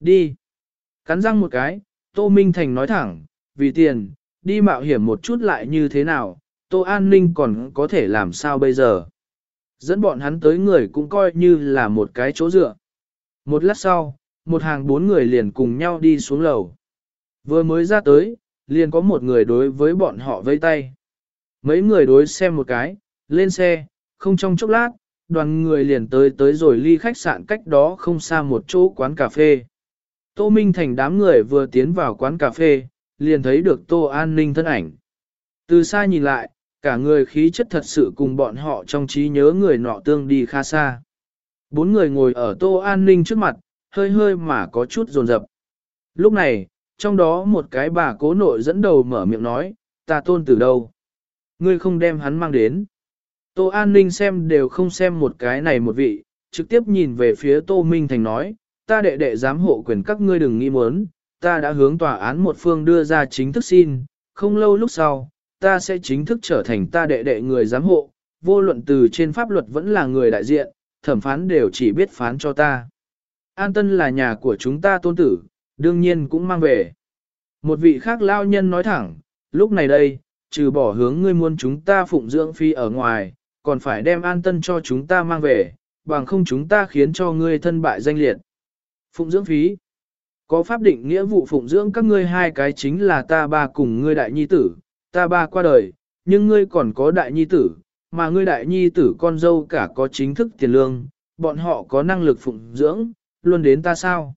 Đi. Cắn răng một cái, Tô Minh Thành nói thẳng, vì tiền, đi mạo hiểm một chút lại như thế nào, Tô An Ninh còn có thể làm sao bây giờ. Dẫn bọn hắn tới người cũng coi như là một cái chỗ dựa. Một lát sau, một hàng bốn người liền cùng nhau đi xuống lầu. Vừa mới ra tới, liền có một người đối với bọn họ vây tay. Mấy người đối xem một cái, lên xe, không trong chốc lát, đoàn người liền tới tới rồi ly khách sạn cách đó không xa một chỗ quán cà phê. Tô Minh Thành đám người vừa tiến vào quán cà phê, liền thấy được Tô An Ninh thân ảnh. Từ xa nhìn lại, cả người khí chất thật sự cùng bọn họ trong trí nhớ người nọ tương đi khá xa. Bốn người ngồi ở Tô An Ninh trước mặt, hơi hơi mà có chút rồn rập. Lúc này, trong đó một cái bà cố nội dẫn đầu mở miệng nói, ta tôn từ đâu? Ngươi không đem hắn mang đến. Tô An Ninh xem đều không xem một cái này một vị, trực tiếp nhìn về phía Tô Minh Thành nói, ta đệ đệ giám hộ quyền các ngươi đừng nghĩ muốn, ta đã hướng tòa án một phương đưa ra chính thức xin, không lâu lúc sau, ta sẽ chính thức trở thành ta đệ đệ người giám hộ, vô luận từ trên pháp luật vẫn là người đại diện, thẩm phán đều chỉ biết phán cho ta. An Tân là nhà của chúng ta tôn tử, đương nhiên cũng mang về. Một vị khác lao nhân nói thẳng, lúc này đây, trừ bỏ hướng ngươi muốn chúng ta phụng dưỡng phi ở ngoài, còn phải đem An Tân cho chúng ta mang về, bằng không chúng ta khiến cho ngươi thân bại danh liệt. Phụng dưỡng phí. Có pháp định nghĩa vụ phụng dưỡng các ngươi hai cái chính là ta ba cùng ngươi đại nhi tử, ta ba qua đời, nhưng ngươi còn có đại nhi tử, mà ngươi đại nhi tử con dâu cả có chính thức tiền lương, bọn họ có năng lực phụng dưỡng, luôn đến ta sao?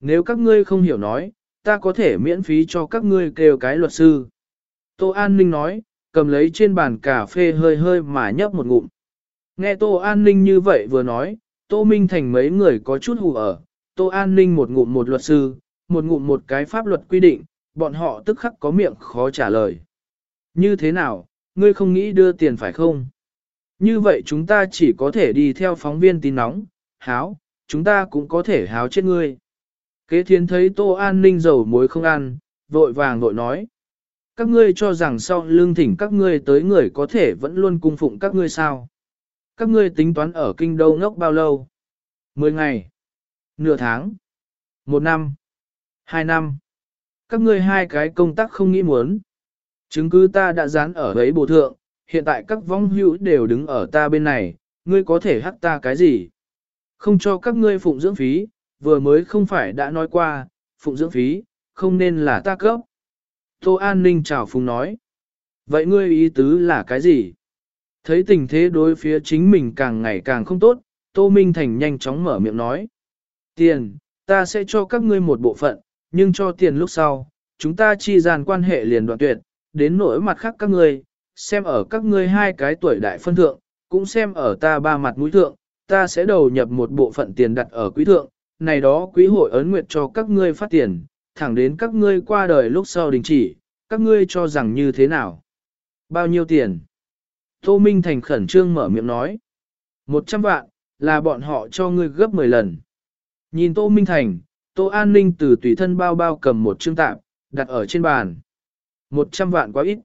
Nếu các ngươi không hiểu nói, ta có thể miễn phí cho các ngươi kêu cái luật sư. Tô An Ninh nói, cầm lấy trên bàn cà phê hơi hơi mà nhấp một ngụm. Nghe Tô An Ninh như vậy vừa nói, Tô Minh Thành mấy người có chút hù ở, Tô An Ninh một ngụm một luật sư, một ngụm một cái pháp luật quy định, bọn họ tức khắc có miệng khó trả lời. Như thế nào, ngươi không nghĩ đưa tiền phải không? Như vậy chúng ta chỉ có thể đi theo phóng viên tin nóng, háo, chúng ta cũng có thể háo chết ngươi. Kế thiến thấy Tô An Ninh dầu muối không ăn, vội vàng vội nói. Các ngươi cho rằng sau lương thỉnh các ngươi tới người có thể vẫn luôn cung phụng các ngươi sao? Các ngươi tính toán ở kinh đô ngốc bao lâu? Mười ngày. Nửa tháng. Một năm. Hai năm. Các ngươi hai cái công tác không nghĩ muốn. Chứng cứ ta đã dán ở ấy bổ thượng, hiện tại các vong hữu đều đứng ở ta bên này, ngươi có thể hắc ta cái gì? Không cho các ngươi phụng dưỡng phí, vừa mới không phải đã nói qua, phụng dưỡng phí, không nên là ta cấp. Tô An Ninh chào phùng nói. Vậy ngươi ý tứ là cái gì? Thấy tình thế đối phía chính mình càng ngày càng không tốt, Tô Minh Thành nhanh chóng mở miệng nói. Tiền, ta sẽ cho các ngươi một bộ phận, nhưng cho tiền lúc sau, chúng ta chi dàn quan hệ liền đoạn tuyệt, đến nỗi mặt khác các ngươi, xem ở các ngươi hai cái tuổi đại phân thượng, cũng xem ở ta ba mặt mũi thượng, ta sẽ đầu nhập một bộ phận tiền đặt ở quý thượng, này đó quý hội ấn nguyệt cho các ngươi phát tiền, thẳng đến các ngươi qua đời lúc sau đình chỉ, các ngươi cho rằng như thế nào? Bao nhiêu tiền? Tô Minh Thành khẩn trương mở miệng nói. Một trăm vạn, là bọn họ cho ngươi gấp 10 lần. Nhìn Tô Minh Thành, Tô An Ninh từ tùy thân bao bao cầm một chương tạm, đặt ở trên bàn. Một trăm vạn quá ít.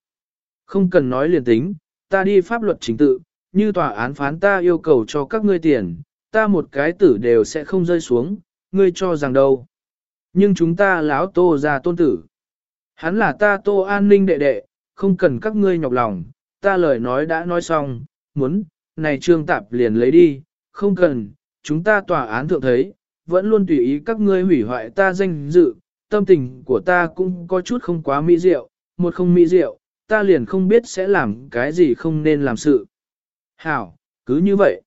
Không cần nói liền tính, ta đi pháp luật chính tự, như tòa án phán ta yêu cầu cho các ngươi tiền, ta một cái tử đều sẽ không rơi xuống, ngươi cho rằng đâu. Nhưng chúng ta lão tô ra tôn tử. Hắn là ta tô an ninh đệ đệ, không cần các ngươi nhọc lòng, ta lời nói đã nói xong, muốn, này trương tạp liền lấy đi, không cần, chúng ta tòa án thượng thấy, vẫn luôn tùy ý các ngươi hủy hoại ta danh dự, tâm tình của ta cũng có chút không quá mỹ diệu, một không mỹ diệu, ta liền không biết sẽ làm cái gì không nên làm sự. Hảo, cứ như vậy.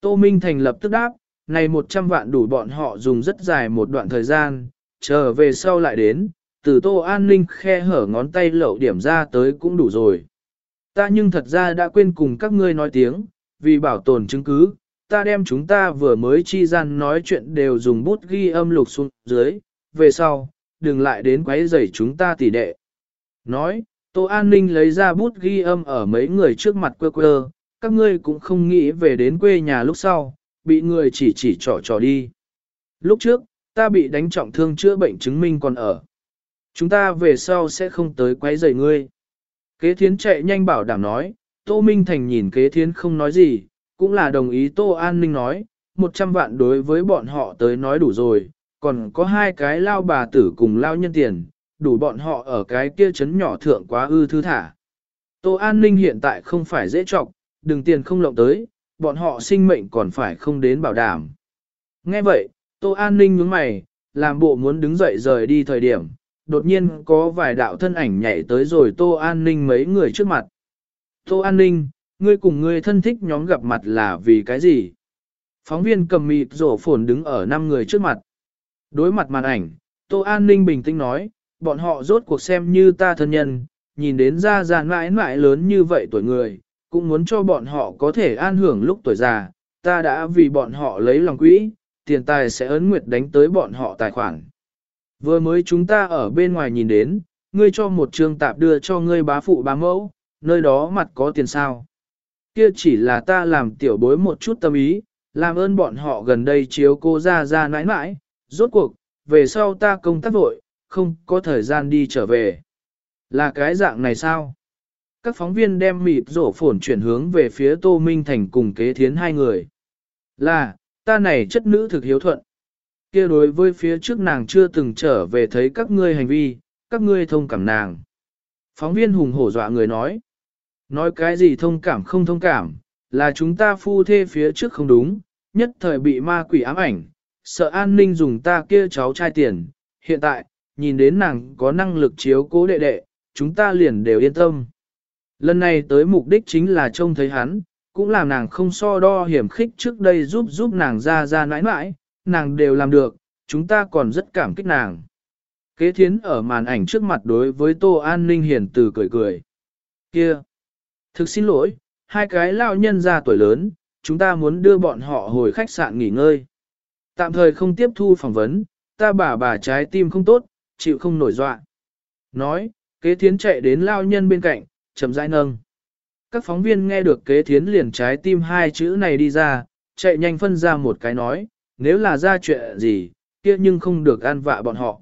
Tô Minh Thành lập tức đáp, này 100 vạn đủ bọn họ dùng rất dài một đoạn thời gian, chờ về sau lại đến, từ Tô An Ninh khe hở ngón tay lậu điểm ra tới cũng đủ rồi. Ta nhưng thật ra đã quên cùng các ngươi nói tiếng, vì bảo tồn chứng cứ, ta đem chúng ta vừa mới chi gian nói chuyện đều dùng bút ghi âm lục xuống dưới, về sau, đừng lại đến quấy rầy chúng ta tỉ đệ. Nói, Tô An Ninh lấy ra bút ghi âm ở mấy người trước mặt quơ quơ, các ngươi cũng không nghĩ về đến quê nhà lúc sau, bị người chỉ chỉ trỏ trỏ đi. Lúc trước, ta bị đánh trọng thương chữa bệnh chứng minh còn ở. Chúng ta về sau sẽ không tới quấy rầy ngươi. Kế thiến chạy nhanh bảo đảm nói, Tô Minh Thành nhìn kế thiến không nói gì, cũng là đồng ý Tô An Ninh nói, 100 vạn đối với bọn họ tới nói đủ rồi, còn có hai cái lao bà tử cùng lao nhân tiền, đủ bọn họ ở cái kia chấn nhỏ thượng quá ư thư thả. Tô An ninh hiện tại không phải dễ trọc, đừng tiền không lộng tới, bọn họ sinh mệnh còn phải không đến bảo đảm. Nghe vậy, Tô An ninh nhướng mày, làm bộ muốn đứng dậy rời đi thời điểm, đột nhiên có vài đạo thân ảnh nhảy tới rồi Tô An ninh mấy người trước mặt. Tô An ninh, ngươi cùng ngươi thân thích nhóm gặp mặt là vì cái gì? Phóng viên cầm mịt rổ phồn đứng ở năm người trước mặt. Đối mặt màn ảnh, Tô An ninh bình tĩnh nói, bọn họ rốt cuộc xem như ta thân nhân, nhìn đến ra già mãi mãi lớn như vậy tuổi người, cũng muốn cho bọn họ có thể an hưởng lúc tuổi già, ta đã vì bọn họ lấy lòng quỹ, tiền tài sẽ ấn nguyệt đánh tới bọn họ tài khoản. Vừa mới chúng ta ở bên ngoài nhìn đến, ngươi cho một trường tạp đưa cho ngươi bá phụ bá mẫu, nơi đó mặt có tiền sao. Kia chỉ là ta làm tiểu bối một chút tâm ý, làm ơn bọn họ gần đây chiếu cô ra ra nãi nãi, rốt cuộc, về sau ta công tác vội, không có thời gian đi trở về. Là cái dạng này sao? Các phóng viên đem mịt rổ phổn chuyển hướng về phía Tô Minh Thành cùng kế thiến hai người. Là, ta này chất nữ thực hiếu thuận. kia đối với phía trước nàng chưa từng trở về thấy các ngươi hành vi, các ngươi thông cảm nàng. Phóng viên hùng hổ dọa người nói. Nói cái gì thông cảm không thông cảm, là chúng ta phu thê phía trước không đúng, nhất thời bị ma quỷ ám ảnh, sợ an ninh dùng ta kia cháu trai tiền. Hiện tại, nhìn đến nàng có năng lực chiếu cố đệ đệ, chúng ta liền đều yên tâm. Lần này tới mục đích chính là trông thấy hắn, cũng làm nàng không so đo hiểm khích trước đây giúp giúp nàng ra ra nãi nãi, nàng đều làm được, chúng ta còn rất cảm kích nàng. Kế thiến ở màn ảnh trước mặt đối với Tô An Ninh hiền từ cười cười. Kia! Thực xin lỗi, hai cái lao nhân ra tuổi lớn, chúng ta muốn đưa bọn họ hồi khách sạn nghỉ ngơi. Tạm thời không tiếp thu phỏng vấn, ta bà bà trái tim không tốt, chịu không nổi dọa. Nói, kế thiến chạy đến lao nhân bên cạnh, chậm rãi nâng. Các phóng viên nghe được kế thiến liền trái tim hai chữ này đi ra, chạy nhanh phân ra một cái nói, nếu là ra chuyện gì, kia nhưng không được an vạ bọn họ.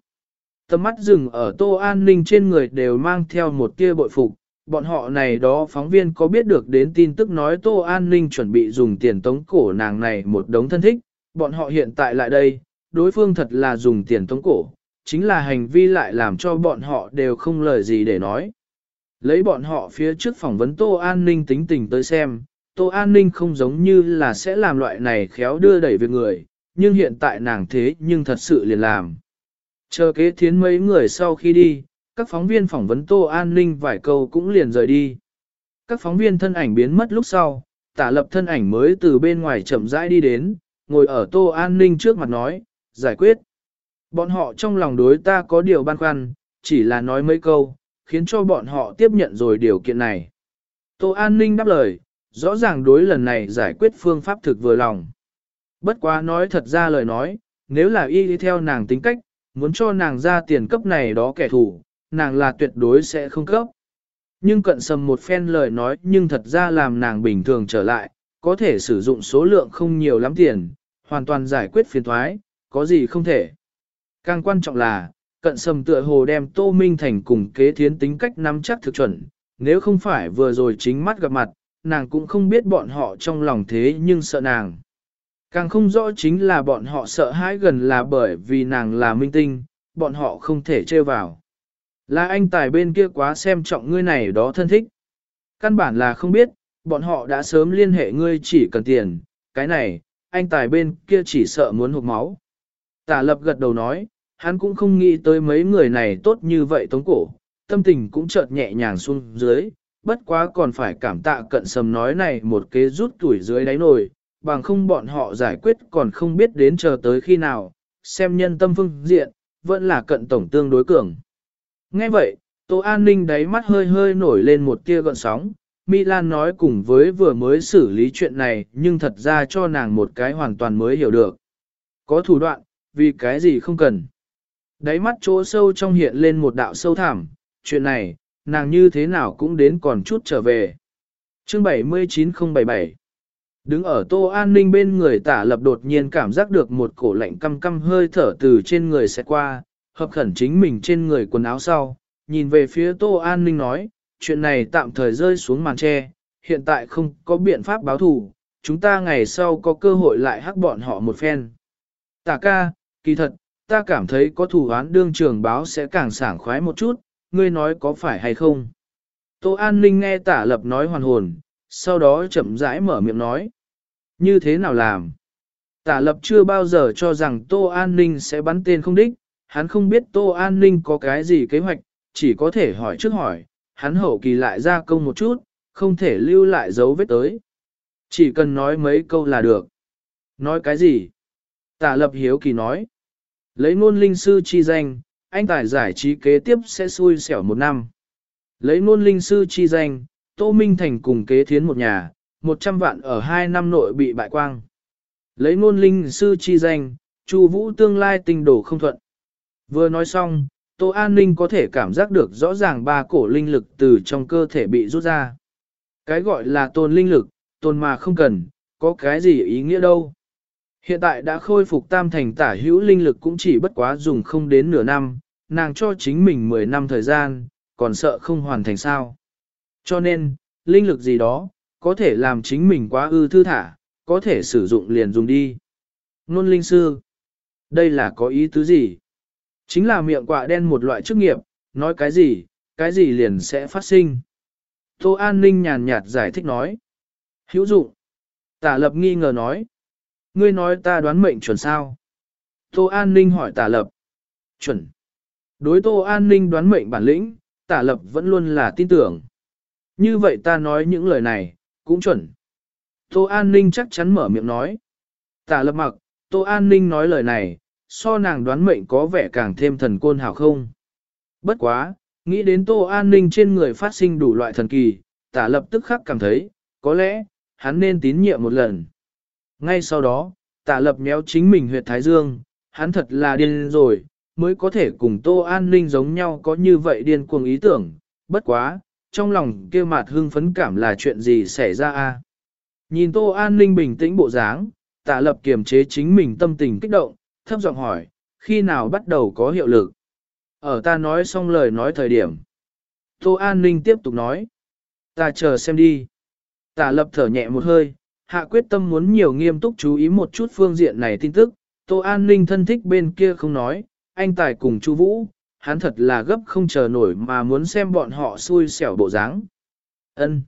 Tầm mắt dừng ở tô an ninh trên người đều mang theo một tia bội phục, bọn họ này đó phóng viên có biết được đến tin tức nói tô an ninh chuẩn bị dùng tiền tống cổ nàng này một đống thân thích, bọn họ hiện tại lại đây, đối phương thật là dùng tiền tống cổ, chính là hành vi lại làm cho bọn họ đều không lời gì để nói. Lấy bọn họ phía trước phỏng vấn Tô An Ninh tính tình tới xem, Tô An Ninh không giống như là sẽ làm loại này khéo đưa đẩy việc người, nhưng hiện tại nàng thế nhưng thật sự liền làm. Chờ kế thiến mấy người sau khi đi, các phóng viên phỏng vấn Tô An Ninh vài câu cũng liền rời đi. Các phóng viên thân ảnh biến mất lúc sau, tả lập thân ảnh mới từ bên ngoài chậm rãi đi đến, ngồi ở Tô An Ninh trước mặt nói, giải quyết. Bọn họ trong lòng đối ta có điều băn khoăn, chỉ là nói mấy câu, khiến cho bọn họ tiếp nhận rồi điều kiện này. Tô An Ninh đáp lời, rõ ràng đối lần này giải quyết phương pháp thực vừa lòng. Bất quá nói thật ra lời nói, nếu là y đi theo nàng tính cách, muốn cho nàng ra tiền cấp này đó kẻ thù, nàng là tuyệt đối sẽ không cấp. Nhưng cận sầm một phen lời nói nhưng thật ra làm nàng bình thường trở lại, có thể sử dụng số lượng không nhiều lắm tiền, hoàn toàn giải quyết phiền thoái, có gì không thể. Càng quan trọng là, cận sầm tựa hồ đem Tô Minh Thành cùng kế thiến tính cách nắm chắc thực chuẩn, nếu không phải vừa rồi chính mắt gặp mặt, nàng cũng không biết bọn họ trong lòng thế nhưng sợ nàng. Càng không rõ chính là bọn họ sợ hãi gần là bởi vì nàng là minh tinh, bọn họ không thể trêu vào. Là anh tài bên kia quá xem trọng ngươi này đó thân thích. Căn bản là không biết, bọn họ đã sớm liên hệ ngươi chỉ cần tiền, cái này, anh tài bên kia chỉ sợ muốn hụt máu. Tả lập gật đầu nói, hắn cũng không nghĩ tới mấy người này tốt như vậy tống cổ, tâm tình cũng chợt nhẹ nhàng xuống dưới, bất quá còn phải cảm tạ cận sầm nói này một kế rút tuổi dưới đáy nồi, bằng không bọn họ giải quyết còn không biết đến chờ tới khi nào, xem nhân tâm phương diện, vẫn là cận tổng tương đối cường. Nghe vậy, Tô An Ninh đáy mắt hơi hơi nổi lên một tia gọn sóng, Milan nói cùng với vừa mới xử lý chuyện này nhưng thật ra cho nàng một cái hoàn toàn mới hiểu được. Có thủ đoạn, vì cái gì không cần. Đáy mắt chỗ sâu trong hiện lên một đạo sâu thẳm, chuyện này, nàng như thế nào cũng đến còn chút trở về. Chương 79077 Đứng ở tô an ninh bên người tả lập đột nhiên cảm giác được một cổ lạnh căm căm hơi thở từ trên người sẽ qua, hợp khẩn chính mình trên người quần áo sau, nhìn về phía tô an ninh nói, chuyện này tạm thời rơi xuống màn tre, hiện tại không có biện pháp báo thủ chúng ta ngày sau có cơ hội lại hắc bọn họ một phen. Tả ca, kỳ thật, ta cảm thấy có thủ án đương trường báo sẽ càng sảng khoái một chút, ngươi nói có phải hay không. Tô An Ninh nghe tả lập nói hoàn hồn, sau đó chậm rãi mở miệng nói. Như thế nào làm? Tả lập chưa bao giờ cho rằng Tô An Ninh sẽ bắn tên không đích, hắn không biết Tô An Ninh có cái gì kế hoạch, chỉ có thể hỏi trước hỏi, hắn hậu kỳ lại ra công một chút, không thể lưu lại dấu vết tới. Chỉ cần nói mấy câu là được. Nói cái gì? Tả lập hiếu kỳ nói. Lấy ngôn linh sư chi danh, anh tài giải trí kế tiếp sẽ xui xẻo một năm. Lấy ngôn linh sư chi danh, Tô Minh Thành cùng kế thiến một nhà, 100 vạn ở hai năm nội bị bại quang. Lấy ngôn linh sư chi danh, Chu Vũ tương lai tình đổ không thuận. Vừa nói xong, Tô An Ninh có thể cảm giác được rõ ràng ba cổ linh lực từ trong cơ thể bị rút ra. Cái gọi là tôn linh lực, tôn mà không cần, có cái gì ý nghĩa đâu. Hiện tại đã khôi phục tam thành tả hữu linh lực cũng chỉ bất quá dùng không đến nửa năm, nàng cho chính mình 10 năm thời gian, còn sợ không hoàn thành sao. Cho nên, linh lực gì đó, có thể làm chính mình quá ư thư thả, có thể sử dụng liền dùng đi. Nôn linh sư, đây là có ý tứ gì? Chính là miệng quạ đen một loại chức nghiệp, nói cái gì, cái gì liền sẽ phát sinh. Tô An Ninh nhàn nhạt giải thích nói. Hữu dụng. Tả lập nghi ngờ nói. Ngươi nói ta đoán mệnh chuẩn sao? Tô An Ninh hỏi tả lập. Chuẩn. Đối Tô An Ninh đoán mệnh bản lĩnh, tả lập vẫn luôn là tin tưởng. Như vậy ta nói những lời này, cũng chuẩn. Tô An Ninh chắc chắn mở miệng nói. Tả lập mặc, Tô An Ninh nói lời này, so nàng đoán mệnh có vẻ càng thêm thần côn hảo không. Bất quá, nghĩ đến Tô An Ninh trên người phát sinh đủ loại thần kỳ, tả lập tức khắc cảm thấy, có lẽ, hắn nên tín nhiệm một lần. Ngay sau đó, tả lập méo chính mình huyệt Thái Dương, hắn thật là điên rồi, mới có thể cùng Tô An Ninh giống nhau có như vậy điên cuồng ý tưởng, bất quá, trong lòng kia mặt hưng phấn cảm là chuyện gì xảy ra a Nhìn Tô An Ninh bình tĩnh bộ dáng, tả lập kiềm chế chính mình tâm tình kích động, thấp giọng hỏi, khi nào bắt đầu có hiệu lực? Ở ta nói xong lời nói thời điểm. Tô An Ninh tiếp tục nói, ta chờ xem đi. Tả lập thở nhẹ một hơi, hạ quyết tâm muốn nhiều nghiêm túc chú ý một chút phương diện này tin tức. Tô An Ninh thân thích bên kia không nói, anh Tài cùng Chu Vũ, hắn thật là gấp không chờ nổi mà muốn xem bọn họ xui xẻo bộ dáng. Ân.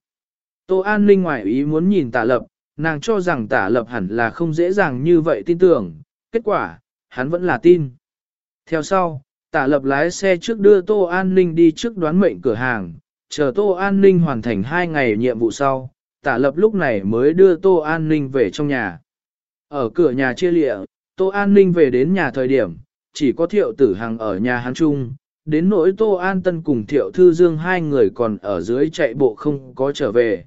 Tô An Ninh ngoài ý muốn nhìn tả lập, nàng cho rằng tả lập hẳn là không dễ dàng như vậy tin tưởng, kết quả, hắn vẫn là tin. Theo sau, tả lập lái xe trước đưa Tô An Ninh đi trước đoán mệnh cửa hàng, chờ Tô An Ninh hoàn thành 2 ngày nhiệm vụ sau, tả lập lúc này mới đưa Tô An Ninh về trong nhà. Ở cửa nhà chia lịa, Tô An Ninh về đến nhà thời điểm, chỉ có thiệu tử hằng ở nhà hắn chung, đến nỗi Tô An Tân cùng thiệu thư dương hai người còn ở dưới chạy bộ không có trở về.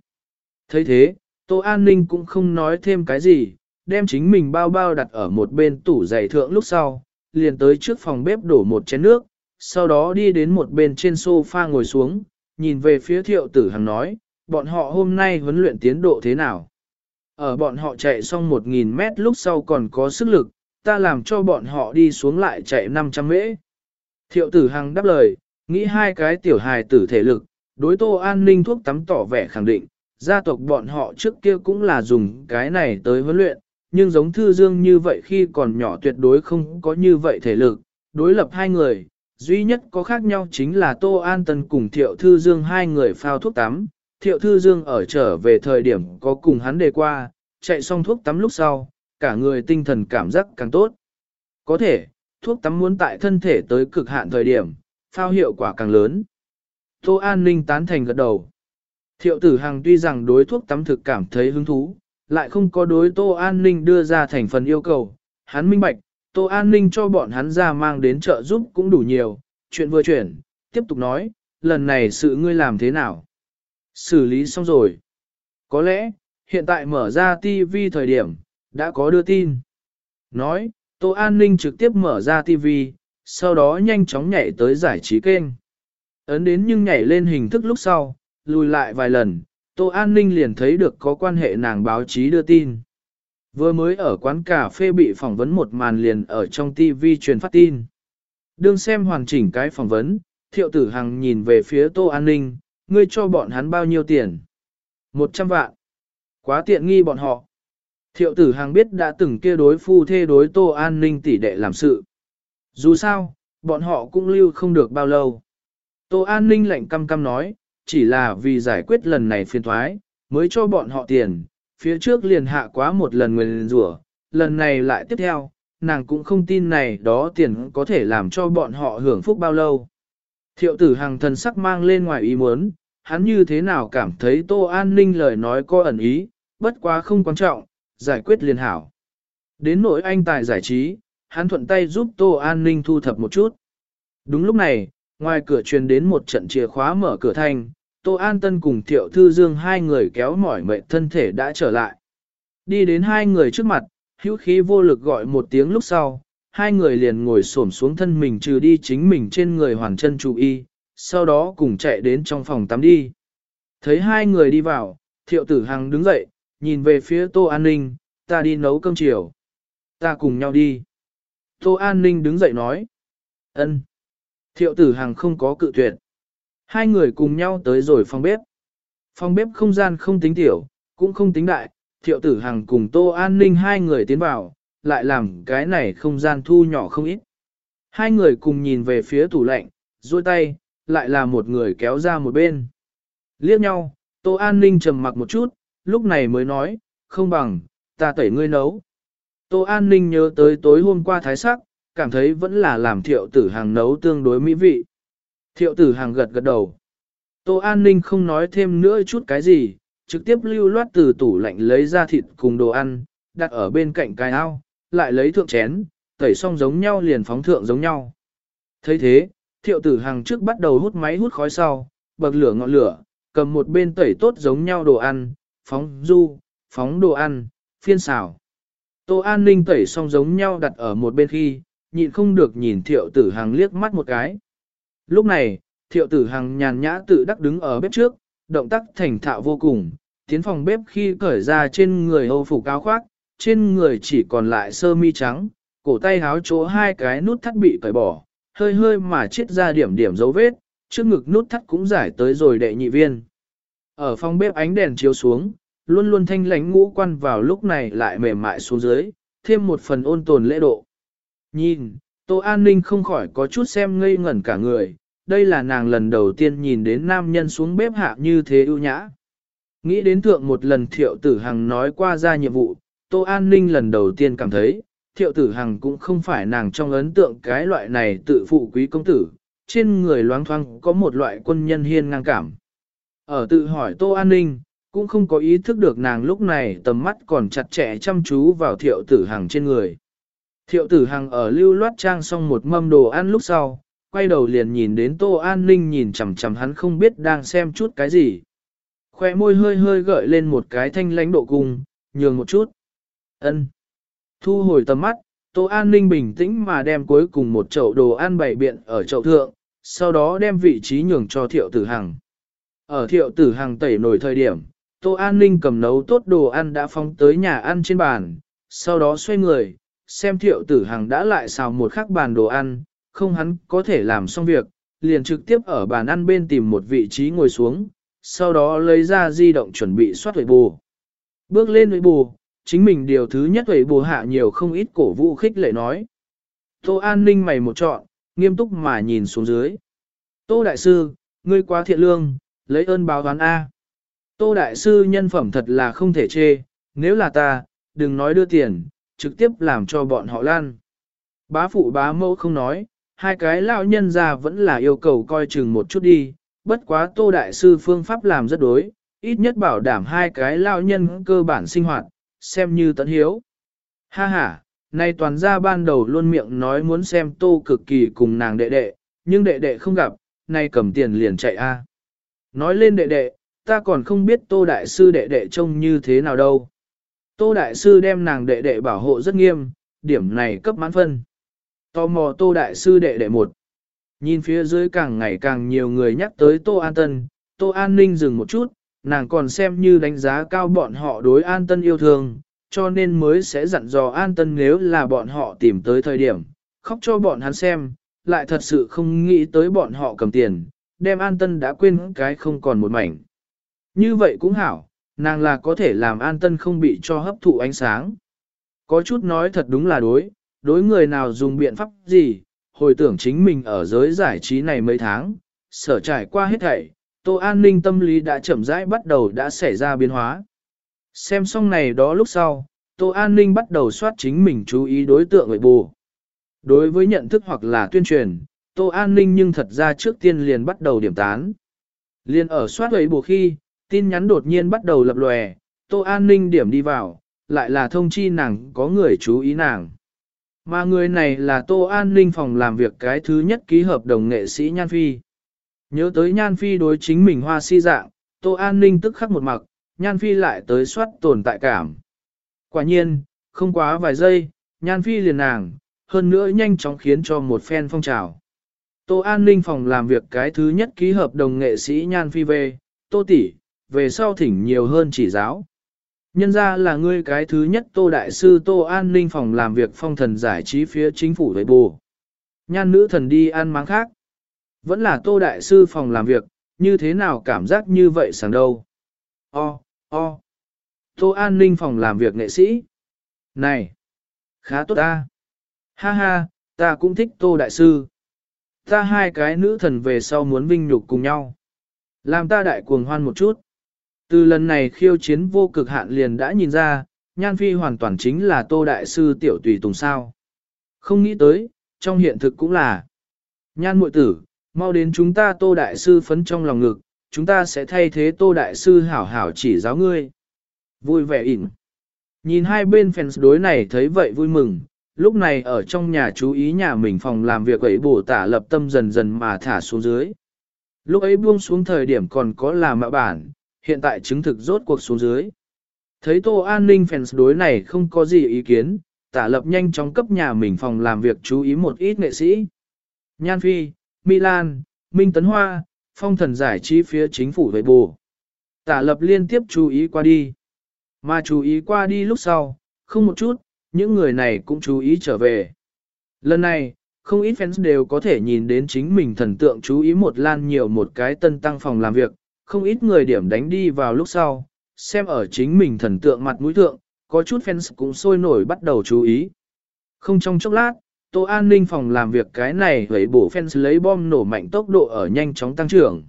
thấy thế, Tô An Ninh cũng không nói thêm cái gì, đem chính mình bao bao đặt ở một bên tủ giày thượng lúc sau, liền tới trước phòng bếp đổ một chén nước, sau đó đi đến một bên trên sofa ngồi xuống, nhìn về phía thiệu tử hằng nói, bọn họ hôm nay huấn luyện tiến độ thế nào. Ở bọn họ chạy xong 1.000 mét lúc sau còn có sức lực, ta làm cho bọn họ đi xuống lại chạy 500 mễ. Thiệu tử hằng đáp lời, nghĩ hai cái tiểu hài tử thể lực, đối tô an ninh thuốc tắm tỏ vẻ khẳng định, gia tộc bọn họ trước kia cũng là dùng cái này tới huấn luyện, nhưng giống thư dương như vậy khi còn nhỏ tuyệt đối không có như vậy thể lực, đối lập hai người, duy nhất có khác nhau chính là Tô An Tân cùng Thiệu Thư Dương hai người phao thuốc tắm, Thiệu Thư Dương ở trở về thời điểm có cùng hắn đề qua, chạy xong thuốc tắm lúc sau, cả người tinh thần cảm giác càng tốt. Có thể, thuốc tắm muốn tại thân thể tới cực hạn thời điểm, phao hiệu quả càng lớn. Tô An Ninh tán thành gật đầu. Thiệu tử Hằng tuy rằng đối thuốc tắm thực cảm thấy hứng thú, lại không có đối Tô An Ninh đưa ra thành phần yêu cầu. Hắn minh bạch, Tô An Ninh cho bọn hắn ra mang đến trợ giúp cũng đủ nhiều, chuyện vừa chuyển, tiếp tục nói, lần này sự ngươi làm thế nào? Xử lý xong rồi. Có lẽ, hiện tại mở ra TV thời điểm, đã có đưa tin. Nói, Tô An Ninh trực tiếp mở ra TV, sau đó nhanh chóng nhảy tới giải trí kênh. Ấn đến nhưng nhảy lên hình thức lúc sau, lùi lại vài lần, Tô An Ninh liền thấy được có quan hệ nàng báo chí đưa tin. Vừa mới ở quán cà phê bị phỏng vấn một màn liền ở trong TV truyền phát tin. Đương xem hoàn chỉnh cái phỏng vấn, thiệu tử hằng nhìn về phía Tô An Ninh, ngươi cho bọn hắn bao nhiêu tiền? 100 vạn. Quá tiện nghi bọn họ. Thiệu tử hằng biết đã từng kia đối phu thê đối Tô An Ninh tỷ đệ làm sự. Dù sao, bọn họ cũng lưu không được bao lâu. Tô An ninh lạnh căm căm nói, chỉ là vì giải quyết lần này phiền thoái, mới cho bọn họ tiền, phía trước liền hạ quá một lần nguyền rủa lần này lại tiếp theo, nàng cũng không tin này đó tiền có thể làm cho bọn họ hưởng phúc bao lâu. Thiệu tử hàng thần sắc mang lên ngoài ý muốn, hắn như thế nào cảm thấy Tô An Ninh lời nói có ẩn ý, bất quá không quan trọng, giải quyết liền hảo. Đến nỗi anh tài giải trí, hắn thuận tay giúp Tô An Ninh thu thập một chút. Đúng lúc này, ngoài cửa truyền đến một trận chìa khóa mở cửa thanh, Tô An Tân cùng Thiệu Thư Dương hai người kéo mỏi mệt thân thể đã trở lại. Đi đến hai người trước mặt, hữu khí vô lực gọi một tiếng lúc sau, hai người liền ngồi xổm xuống thân mình trừ đi chính mình trên người hoàn chân chú y, sau đó cùng chạy đến trong phòng tắm đi. Thấy hai người đi vào, Thiệu Tử Hằng đứng dậy, nhìn về phía Tô An Ninh, ta đi nấu cơm chiều. Ta cùng nhau đi. Tô An Ninh đứng dậy nói. ân. Thiệu tử hàng không có cự tuyệt. Hai người cùng nhau tới rồi phòng bếp. Phòng bếp không gian không tính tiểu, cũng không tính đại, thiệu tử hàng cùng Tô An Ninh hai người tiến vào, lại làm cái này không gian thu nhỏ không ít. Hai người cùng nhìn về phía tủ lạnh, duỗi tay, lại là một người kéo ra một bên. Liếc nhau, Tô An Ninh trầm mặc một chút, lúc này mới nói, không bằng, ta tẩy ngươi nấu. Tô An Ninh nhớ tới tối hôm qua thái sắc, cảm thấy vẫn là làm thiệu tử hàng nấu tương đối mỹ vị. Thiệu tử hàng gật gật đầu. Tô An Ninh không nói thêm nữa chút cái gì, trực tiếp lưu loát từ tủ lạnh lấy ra thịt cùng đồ ăn, đặt ở bên cạnh cái ao, lại lấy thượng chén, tẩy xong giống nhau liền phóng thượng giống nhau. thấy thế, thiệu tử hàng trước bắt đầu hút máy hút khói sau, bậc lửa ngọn lửa, cầm một bên tẩy tốt giống nhau đồ ăn, phóng du, phóng đồ ăn, phiên xào. Tô An Ninh tẩy xong giống nhau đặt ở một bên khi, nhịn không được nhìn thiệu tử Hằng liếc mắt một cái. Lúc này, thiệu tử Hằng nhàn nhã tự đắc đứng ở bếp trước, động tác thành thạo vô cùng, tiến phòng bếp khi cởi ra trên người hâu phục cao khoác, trên người chỉ còn lại sơ mi trắng, cổ tay háo chỗ hai cái nút thắt bị cởi bỏ, hơi hơi mà chết ra điểm điểm dấu vết, trước ngực nút thắt cũng giải tới rồi đệ nhị viên. Ở phòng bếp ánh đèn chiếu xuống, luôn luôn thanh lãnh ngũ quan vào lúc này lại mềm mại xuống dưới, thêm một phần ôn tồn lễ độ. Nhìn, Tô An Ninh không khỏi có chút xem ngây ngẩn cả người, đây là nàng lần đầu tiên nhìn đến nam nhân xuống bếp hạ như thế ưu nhã. Nghĩ đến thượng một lần thiệu tử hằng nói qua ra nhiệm vụ, Tô An Ninh lần đầu tiên cảm thấy, thiệu tử hằng cũng không phải nàng trong ấn tượng cái loại này tự phụ quý công tử, trên người loáng thoáng có một loại quân nhân hiên ngang cảm. Ở tự hỏi Tô An Ninh, cũng không có ý thức được nàng lúc này tầm mắt còn chặt chẽ chăm chú vào thiệu tử hằng trên người. Thiệu tử hằng ở lưu loát trang xong một mâm đồ ăn lúc sau, quay đầu liền nhìn đến Tô An Ninh nhìn chằm chằm hắn không biết đang xem chút cái gì. Khoe môi hơi hơi gợi lên một cái thanh lãnh độ cung, nhường một chút. ân Thu hồi tầm mắt, Tô An Ninh bình tĩnh mà đem cuối cùng một chậu đồ ăn bày biện ở chậu thượng, sau đó đem vị trí nhường cho thiệu tử hằng. Ở thiệu tử hằng tẩy nổi thời điểm, Tô An Ninh cầm nấu tốt đồ ăn đã phóng tới nhà ăn trên bàn, sau đó xoay người, xem thiệu tử hằng đã lại xào một khắc bàn đồ ăn, không hắn có thể làm xong việc, liền trực tiếp ở bàn ăn bên tìm một vị trí ngồi xuống, sau đó lấy ra di động chuẩn bị soát huệ bù. Bước lên huệ bù, chính mình điều thứ nhất huệ bù hạ nhiều không ít cổ vũ khích lệ nói. Tô An Ninh mày một trọn, nghiêm túc mà nhìn xuống dưới. Tô Đại Sư, ngươi quá thiện lương, lấy ơn báo toán A. Tô Đại Sư nhân phẩm thật là không thể chê, nếu là ta, đừng nói đưa tiền, trực tiếp làm cho bọn họ lan. Bá phụ bá mẫu không nói, hai cái lão nhân ra vẫn là yêu cầu coi chừng một chút đi, bất quá Tô Đại Sư phương pháp làm rất đối, ít nhất bảo đảm hai cái lão nhân cơ bản sinh hoạt, xem như tận hiếu. Ha ha, nay toàn gia ban đầu luôn miệng nói muốn xem Tô cực kỳ cùng nàng đệ đệ, nhưng đệ đệ không gặp, nay cầm tiền liền chạy a. Nói lên đệ đệ, ta còn không biết Tô Đại Sư đệ đệ trông như thế nào đâu. Tô Đại Sư đem nàng đệ đệ bảo hộ rất nghiêm, điểm này cấp mãn phân. Tò mò Tô Đại Sư đệ đệ một. Nhìn phía dưới càng ngày càng nhiều người nhắc tới Tô An Tân, Tô An Ninh dừng một chút, nàng còn xem như đánh giá cao bọn họ đối An Tân yêu thương, cho nên mới sẽ dặn dò An Tân nếu là bọn họ tìm tới thời điểm, khóc cho bọn hắn xem, lại thật sự không nghĩ tới bọn họ cầm tiền, đem An Tân đã quên cái không còn một mảnh. Như vậy cũng hảo, nàng là có thể làm An Tân không bị cho hấp thụ ánh sáng. Có chút nói thật đúng là đối, đối người nào dùng biện pháp gì, hồi tưởng chính mình ở giới giải trí này mấy tháng, sở trải qua hết thảy, Tô An ninh tâm lý đã chậm rãi bắt đầu đã xảy ra biến hóa. Xem xong này đó lúc sau, Tô An ninh bắt đầu soát chính mình chú ý đối tượng người bù. Đối với nhận thức hoặc là tuyên truyền, Tô An ninh nhưng thật ra trước tiên liền bắt đầu điểm tán. Liên ở soát ấy bù khi, tin nhắn đột nhiên bắt đầu lập lòe, Tô An ninh điểm đi vào, lại là thông chi nàng có người chú ý nàng. Mà người này là Tô An ninh phòng làm việc cái thứ nhất ký hợp đồng nghệ sĩ Nhan Phi. Nhớ tới Nhan Phi đối chính mình hoa si dạng, Tô An ninh tức khắc một mặc, Nhan Phi lại tới soát tồn tại cảm. Quả nhiên, không quá vài giây, Nhan Phi liền nàng, hơn nữa nhanh chóng khiến cho một fan phong trào. Tô An ninh phòng làm việc cái thứ nhất ký hợp đồng nghệ sĩ Nhan Phi về, Tô tỷ về sau thỉnh nhiều hơn chỉ giáo. Nhân ra là ngươi cái thứ nhất Tô Đại sư Tô An ninh phòng làm việc phong thần giải trí phía chính phủ với bù. Nhan nữ thần đi ăn máng khác. Vẫn là Tô Đại sư phòng làm việc, như thế nào cảm giác như vậy sáng đâu. O, o. Tô An ninh phòng làm việc nghệ sĩ. Này, khá tốt ta. Ha ha, ta cũng thích Tô Đại sư. Ta hai cái nữ thần về sau muốn vinh nhục cùng nhau. Làm ta đại cuồng hoan một chút. Từ lần này khiêu chiến vô cực hạn liền đã nhìn ra, Nhan Phi hoàn toàn chính là Tô Đại Sư Tiểu Tùy Tùng sao. Không nghĩ tới, trong hiện thực cũng là. Nhan muội tử, mau đến chúng ta Tô Đại Sư phấn trong lòng ngực, chúng ta sẽ thay thế Tô Đại Sư hảo hảo chỉ giáo ngươi. Vui vẻ ỉn. Nhìn hai bên fans đối này thấy vậy vui mừng, lúc này ở trong nhà chú ý nhà mình phòng làm việc ấy bổ tả lập tâm dần dần mà thả xuống dưới. Lúc ấy buông xuống thời điểm còn có là mạ bản, hiện tại chứng thực rốt cuộc xuống dưới. Thấy Tô An ninh fans đối này không có gì ý kiến, tả lập nhanh chóng cấp nhà mình phòng làm việc chú ý một ít nghệ sĩ. Nhan Phi, Milan, Minh Tấn Hoa, phong thần giải trí phía chính phủ về bù. Tả lập liên tiếp chú ý qua đi. Mà chú ý qua đi lúc sau, không một chút, những người này cũng chú ý trở về. Lần này, không ít fans đều có thể nhìn đến chính mình thần tượng chú ý một lan nhiều một cái tân tăng phòng làm việc, không ít người điểm đánh đi vào lúc sau, xem ở chính mình thần tượng mặt mũi thượng, có chút fans cũng sôi nổi bắt đầu chú ý. Không trong chốc lát, Tô An ninh phòng làm việc cái này với bổ fans lấy bom nổ mạnh tốc độ ở nhanh chóng tăng trưởng.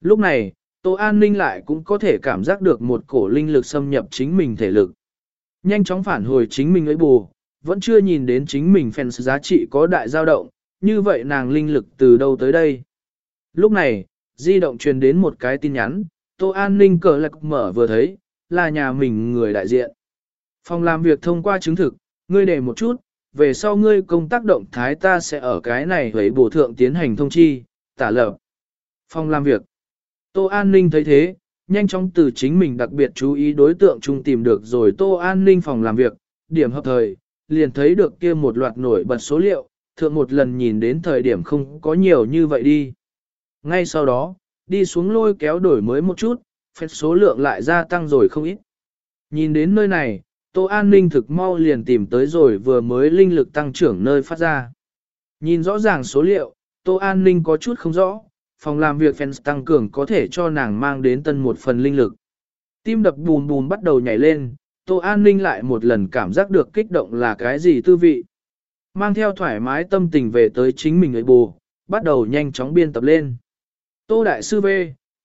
Lúc này, Tô An ninh lại cũng có thể cảm giác được một cổ linh lực xâm nhập chính mình thể lực. Nhanh chóng phản hồi chính mình ấy bù, vẫn chưa nhìn đến chính mình fans giá trị có đại dao động, như vậy nàng linh lực từ đâu tới đây. Lúc này, di động truyền đến một cái tin nhắn, Tô An ninh cờ lạc mở vừa thấy, là nhà mình người đại diện. Phòng làm việc thông qua chứng thực, ngươi để một chút, về sau ngươi công tác động thái ta sẽ ở cái này với bổ thượng tiến hành thông chi, tả lập. Phòng làm việc. Tô An ninh thấy thế, nhanh chóng từ chính mình đặc biệt chú ý đối tượng chung tìm được rồi Tô An ninh phòng làm việc, điểm hợp thời, liền thấy được kia một loạt nổi bật số liệu, thượng một lần nhìn đến thời điểm không có nhiều như vậy đi. Ngay sau đó, đi xuống lôi kéo đổi mới một chút, phép số lượng lại gia tăng rồi không ít. Nhìn đến nơi này, Tô An ninh thực mau liền tìm tới rồi vừa mới linh lực tăng trưởng nơi phát ra. Nhìn rõ ràng số liệu, Tô An ninh có chút không rõ, phòng làm việc fans tăng cường có thể cho nàng mang đến tân một phần linh lực. Tim đập bùn bùn bắt đầu nhảy lên, Tô An ninh lại một lần cảm giác được kích động là cái gì tư vị. Mang theo thoải mái tâm tình về tới chính mình ấy bù, bắt đầu nhanh chóng biên tập lên. Tô Đại Sư V,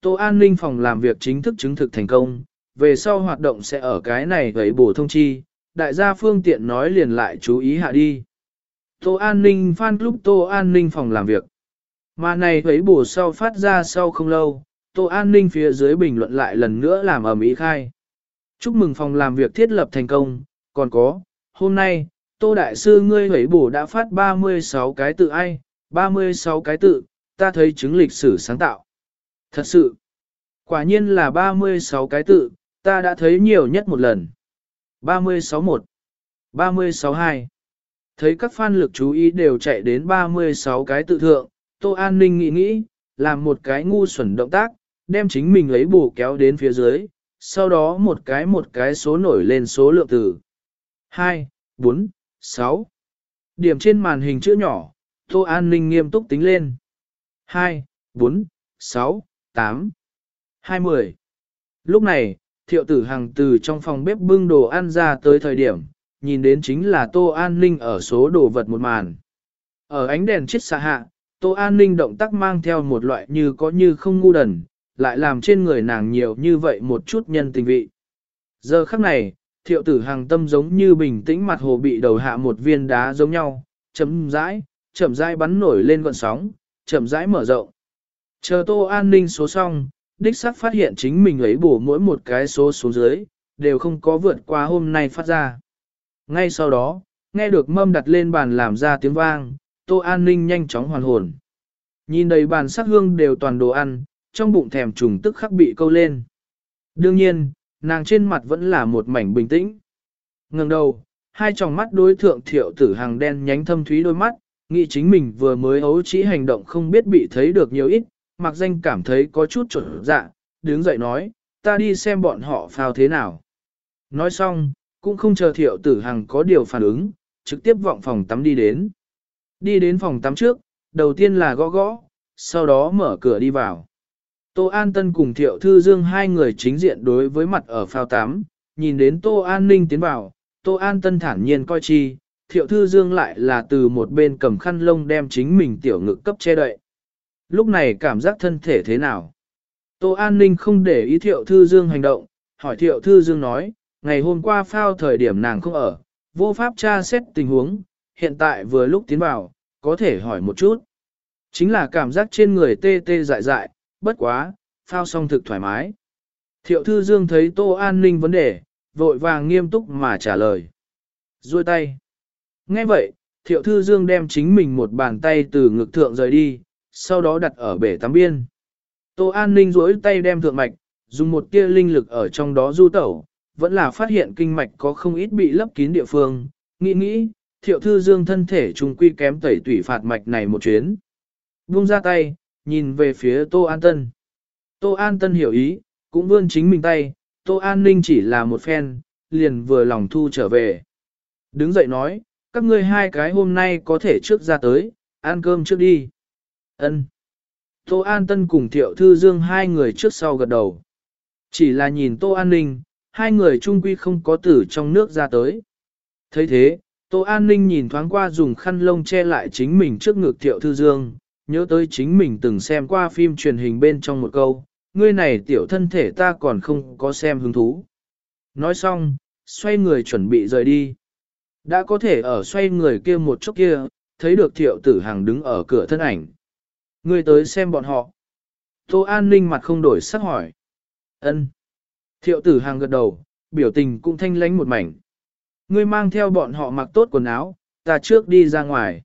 Tô An ninh phòng làm việc chính thức chứng thực thành công, về sau hoạt động sẽ ở cái này gấy bổ thông chi, đại gia phương tiện nói liền lại chú ý hạ đi. Tô An ninh fan club Tô An ninh phòng làm việc. Mà này gấy bổ sau phát ra sau không lâu, Tô An ninh phía dưới bình luận lại lần nữa làm ở Mỹ khai. Chúc mừng phòng làm việc thiết lập thành công, còn có, hôm nay, Tô Đại Sư ngươi gấy bổ đã phát 36 cái tự ai, 36 cái tự, ta thấy chứng lịch sử sáng tạo. Thật sự, quả nhiên là 36 cái tự, ta đã thấy nhiều nhất một lần. 36-1, 36-2. Thấy các fan lực chú ý đều chạy đến 36 cái tự thượng, Tô An Ninh nghĩ nghĩ, làm một cái ngu xuẩn động tác, đem chính mình lấy bù kéo đến phía dưới, sau đó một cái một cái số nổi lên số lượng từ 2, 4, 6. Điểm trên màn hình chữ nhỏ, Tô An Ninh nghiêm túc tính lên. 2, 4, 6, 8, 20. Lúc này, thiệu tử hàng từ trong phòng bếp bưng đồ ăn ra tới thời điểm, nhìn đến chính là tô an ninh ở số đồ vật một màn. Ở ánh đèn chết xạ hạ, Tô An Ninh động tác mang theo một loại như có như không ngu đần, lại làm trên người nàng nhiều như vậy một chút nhân tình vị. Giờ khắc này, thiệu tử hàng tâm giống như bình tĩnh mặt hồ bị đầu hạ một viên đá giống nhau, chấm rãi, chậm rãi bắn nổi lên gọn sóng, chậm rãi mở rộng. Chờ Tô An Ninh số xong, đích sắc phát hiện chính mình ấy bổ mỗi một cái số xuống dưới, đều không có vượt qua hôm nay phát ra. Ngay sau đó, nghe được mâm đặt lên bàn làm ra tiếng vang, Tô An Ninh nhanh chóng hoàn hồn. Nhìn đầy bàn sắc hương đều toàn đồ ăn, trong bụng thèm trùng tức khắc bị câu lên. Đương nhiên, nàng trên mặt vẫn là một mảnh bình tĩnh. ngẩng đầu, hai tròng mắt đối thượng thiệu tử hàng đen nhánh thâm thúy đôi mắt, nghĩ chính mình vừa mới ấu trí hành động không biết bị thấy được nhiều ít, mặc danh cảm thấy có chút trở dạ, đứng dậy nói, ta đi xem bọn họ phao thế nào. Nói xong, cũng không chờ thiệu tử hằng có điều phản ứng, trực tiếp vọng phòng tắm đi đến. Đi đến phòng tắm trước, đầu tiên là gõ gõ, sau đó mở cửa đi vào. Tô An Tân cùng Thiệu Thư Dương hai người chính diện đối với mặt ở phao tắm, nhìn đến Tô An Ninh tiến vào, Tô An Tân thản nhiên coi chi, Thiệu Thư Dương lại là từ một bên cầm khăn lông đem chính mình tiểu ngực cấp che đậy. Lúc này cảm giác thân thể thế nào? Tô An Ninh không để ý Thiệu Thư Dương hành động, hỏi Thiệu Thư Dương nói, ngày hôm qua phao thời điểm nàng không ở, vô pháp tra xét tình huống, hiện tại vừa lúc tiến vào, có thể hỏi một chút. Chính là cảm giác trên người tê tê dại dại, bất quá, phao xong thực thoải mái. Thiệu Thư Dương thấy Tô An Ninh vấn đề, vội vàng nghiêm túc mà trả lời. Rồi tay. Nghe vậy, Thiệu Thư Dương đem chính mình một bàn tay từ ngực thượng rời đi, sau đó đặt ở bể tắm biên. Tô An Ninh rỗi tay đem thượng mạch, dùng một tia linh lực ở trong đó du tẩu, vẫn là phát hiện kinh mạch có không ít bị lấp kín địa phương, nghĩ nghĩ, thiệu thư dương thân thể trùng quy kém tẩy tủy phạt mạch này một chuyến. Vung ra tay, nhìn về phía Tô An Tân. Tô An Tân hiểu ý, cũng vươn chính mình tay, Tô An Ninh chỉ là một phen, liền vừa lòng thu trở về. Đứng dậy nói, các ngươi hai cái hôm nay có thể trước ra tới, ăn cơm trước đi. Ân. Tô An Tân cùng Thiệu Thư Dương hai người trước sau gật đầu. Chỉ là nhìn Tô An Ninh, hai người trung quy không có tử trong nước ra tới. thấy thế, Tô An Ninh nhìn thoáng qua dùng khăn lông che lại chính mình trước ngực Thiệu Thư Dương, nhớ tới chính mình từng xem qua phim truyền hình bên trong một câu, ngươi này tiểu thân thể ta còn không có xem hứng thú. Nói xong, xoay người chuẩn bị rời đi. Đã có thể ở xoay người kia một chút kia, thấy được thiệu tử hàng đứng ở cửa thân ảnh. người tới xem bọn họ. Tô An Ninh mặt không đổi sắc hỏi. ân Thiệu tử hàng gật đầu, biểu tình cũng thanh lánh một mảnh. Ngươi mang theo bọn họ mặc tốt quần áo, ta trước đi ra ngoài.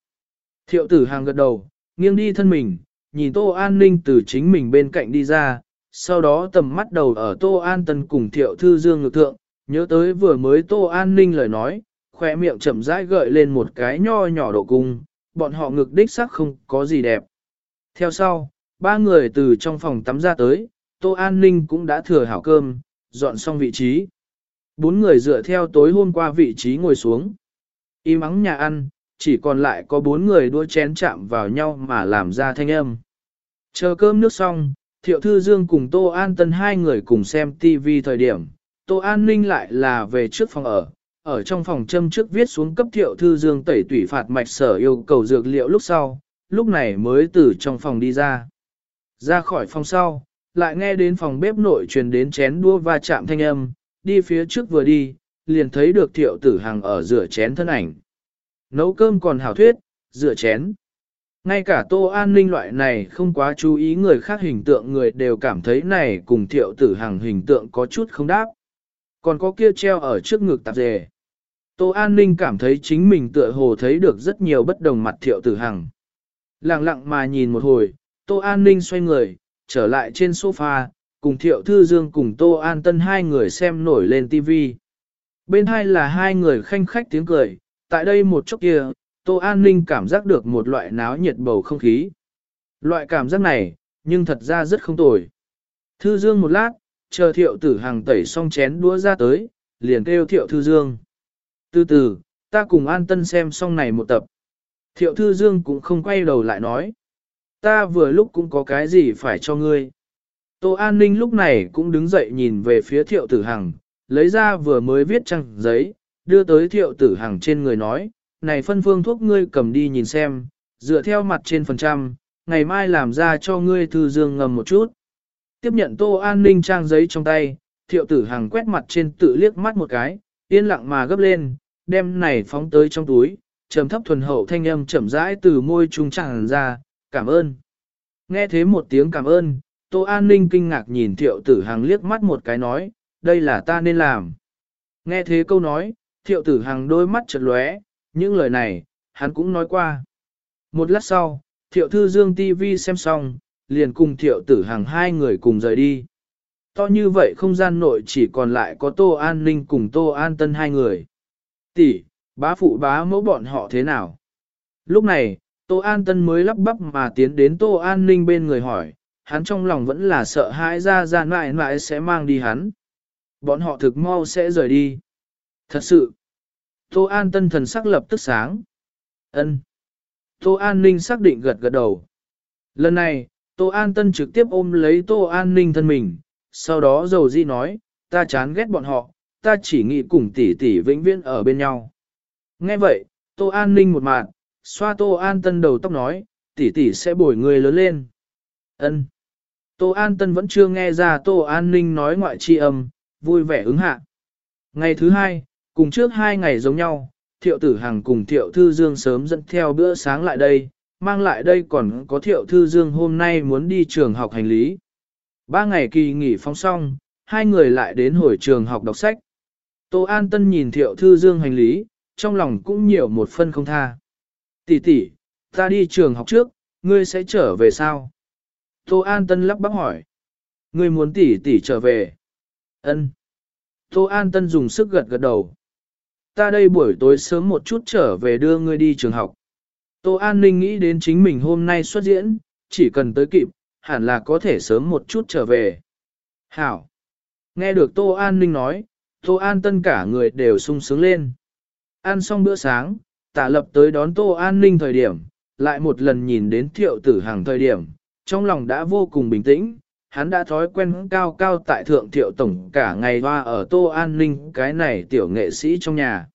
Thiệu tử hàng gật đầu, nghiêng đi thân mình, nhìn Tô An Ninh từ chính mình bên cạnh đi ra, sau đó tầm mắt đầu ở Tô An Tân cùng Thiệu Thư Dương ngược thượng, nhớ tới vừa mới Tô An Ninh lời nói, khoe miệng chậm rãi gợi lên một cái nho nhỏ độ cung, bọn họ ngực đích sắc không có gì đẹp. Theo sau, ba người từ trong phòng tắm ra tới, Tô An Ninh cũng đã thừa hảo cơm, dọn xong vị trí. Bốn người dựa theo tối hôm qua vị trí ngồi xuống. Im ắng nhà ăn, chỉ còn lại có bốn người đua chén chạm vào nhau mà làm ra thanh âm. Chờ cơm nước xong, Thiệu Thư Dương cùng Tô An Tân hai người cùng xem TV thời điểm. Tô An Ninh lại là về trước phòng ở, ở trong phòng châm trước viết xuống cấp Thiệu Thư Dương tẩy tủy phạt mạch sở yêu cầu dược liệu lúc sau, lúc này mới từ trong phòng đi ra. Ra khỏi phòng sau, lại nghe đến phòng bếp nội truyền đến chén đua và chạm thanh âm, đi phía trước vừa đi, liền thấy được thiệu tử hàng ở rửa chén thân ảnh. Nấu cơm còn hảo thuyết, rửa chén. Ngay cả tô an ninh loại này không quá chú ý người khác hình tượng người đều cảm thấy này cùng thiệu tử hàng hình tượng có chút không đáp. Còn có kia treo ở trước ngực tạp dề. Tô An Ninh cảm thấy chính mình tựa hồ thấy được rất nhiều bất đồng mặt thiệu tử hằng. Lặng lặng mà nhìn một hồi, Tô An Ninh xoay người, trở lại trên sofa, cùng Thiệu Thư Dương cùng Tô An Tân hai người xem nổi lên TV. Bên hai là hai người khanh khách tiếng cười, tại đây một chốc kia, Tô An Ninh cảm giác được một loại náo nhiệt bầu không khí. Loại cảm giác này, nhưng thật ra rất không tồi. Thư Dương một lát, chờ Thiệu Tử Hằng tẩy xong chén đũa ra tới, liền kêu Thiệu Thư Dương. Từ từ, ta cùng An Tân xem xong này một tập. Thiệu Thư Dương cũng không quay đầu lại nói. Ta vừa lúc cũng có cái gì phải cho ngươi. Tô An Ninh lúc này cũng đứng dậy nhìn về phía Thiệu Tử Hằng, lấy ra vừa mới viết trăng giấy, đưa tới Thiệu Tử Hằng trên người nói, này phân phương thuốc ngươi cầm đi nhìn xem, dựa theo mặt trên phần trăm, ngày mai làm ra cho ngươi thư dương ngầm một chút. Tiếp nhận tô an ninh trang giấy trong tay, thiệu tử hằng quét mặt trên tự liếc mắt một cái, yên lặng mà gấp lên, đem này phóng tới trong túi, trầm thấp thuần hậu thanh âm chậm rãi từ môi trung tràn ra, cảm ơn. Nghe thế một tiếng cảm ơn, Tô An Ninh kinh ngạc nhìn thiệu tử hàng liếc mắt một cái nói, đây là ta nên làm. Nghe thế câu nói, thiệu tử hàng đôi mắt chật lóe, những lời này, hắn cũng nói qua. Một lát sau, thiệu thư dương TV xem xong, liền cùng thiệu tử hàng hai người cùng rời đi. To như vậy không gian nội chỉ còn lại có Tô An Ninh cùng Tô An Tân hai người. Tỷ, bá phụ bá mẫu bọn họ thế nào? Lúc này, Tô An Tân mới lắp bắp mà tiến đến Tô An Ninh bên người hỏi, hắn trong lòng vẫn là sợ hãi ra ra mãi mãi sẽ mang đi hắn. Bọn họ thực mau sẽ rời đi. Thật sự, Tô An Tân thần sắc lập tức sáng. ân Tô An Ninh xác định gật gật đầu. Lần này, Tô An Tân trực tiếp ôm lấy Tô An Ninh thân mình, sau đó dầu di nói, ta chán ghét bọn họ, ta chỉ nghĩ cùng tỷ tỷ vĩnh viễn ở bên nhau. Nghe vậy, Tô An Ninh một mạng, xoa Tô An Tân đầu tóc nói, tỷ tỷ sẽ bồi người lớn lên. ân Tô An Tân vẫn chưa nghe ra Tô An Ninh nói ngoại chi âm, vui vẻ ứng hạ. Ngày thứ hai, cùng trước hai ngày giống nhau, Thiệu Tử Hằng cùng Thiệu Thư Dương sớm dẫn theo bữa sáng lại đây, mang lại đây còn có Thiệu Thư Dương hôm nay muốn đi trường học hành lý. Ba ngày kỳ nghỉ phóng xong, hai người lại đến hồi trường học đọc sách. Tô An Tân nhìn Thiệu Thư Dương hành lý, trong lòng cũng nhiều một phân không tha. Tỷ tỷ, ta đi trường học trước, ngươi sẽ trở về sao? Tô An Tân lắp bắp hỏi. Ngươi muốn tỷ tỷ trở về? Ân. Tô An Tân dùng sức gật gật đầu. Ta đây buổi tối sớm một chút trở về đưa ngươi đi trường học. Tô An Ninh nghĩ đến chính mình hôm nay xuất diễn, chỉ cần tới kịp, hẳn là có thể sớm một chút trở về. Hảo. Nghe được Tô An Ninh nói, Tô An Tân cả người đều sung sướng lên. Ăn xong bữa sáng, tạ lập tới đón Tô An Ninh thời điểm, lại một lần nhìn đến thiệu tử hàng thời điểm, trong lòng đã vô cùng bình tĩnh, hắn đã thói quen cao cao tại thượng thiệu tổng cả ngày hoa ở Tô An Ninh cái này tiểu nghệ sĩ trong nhà.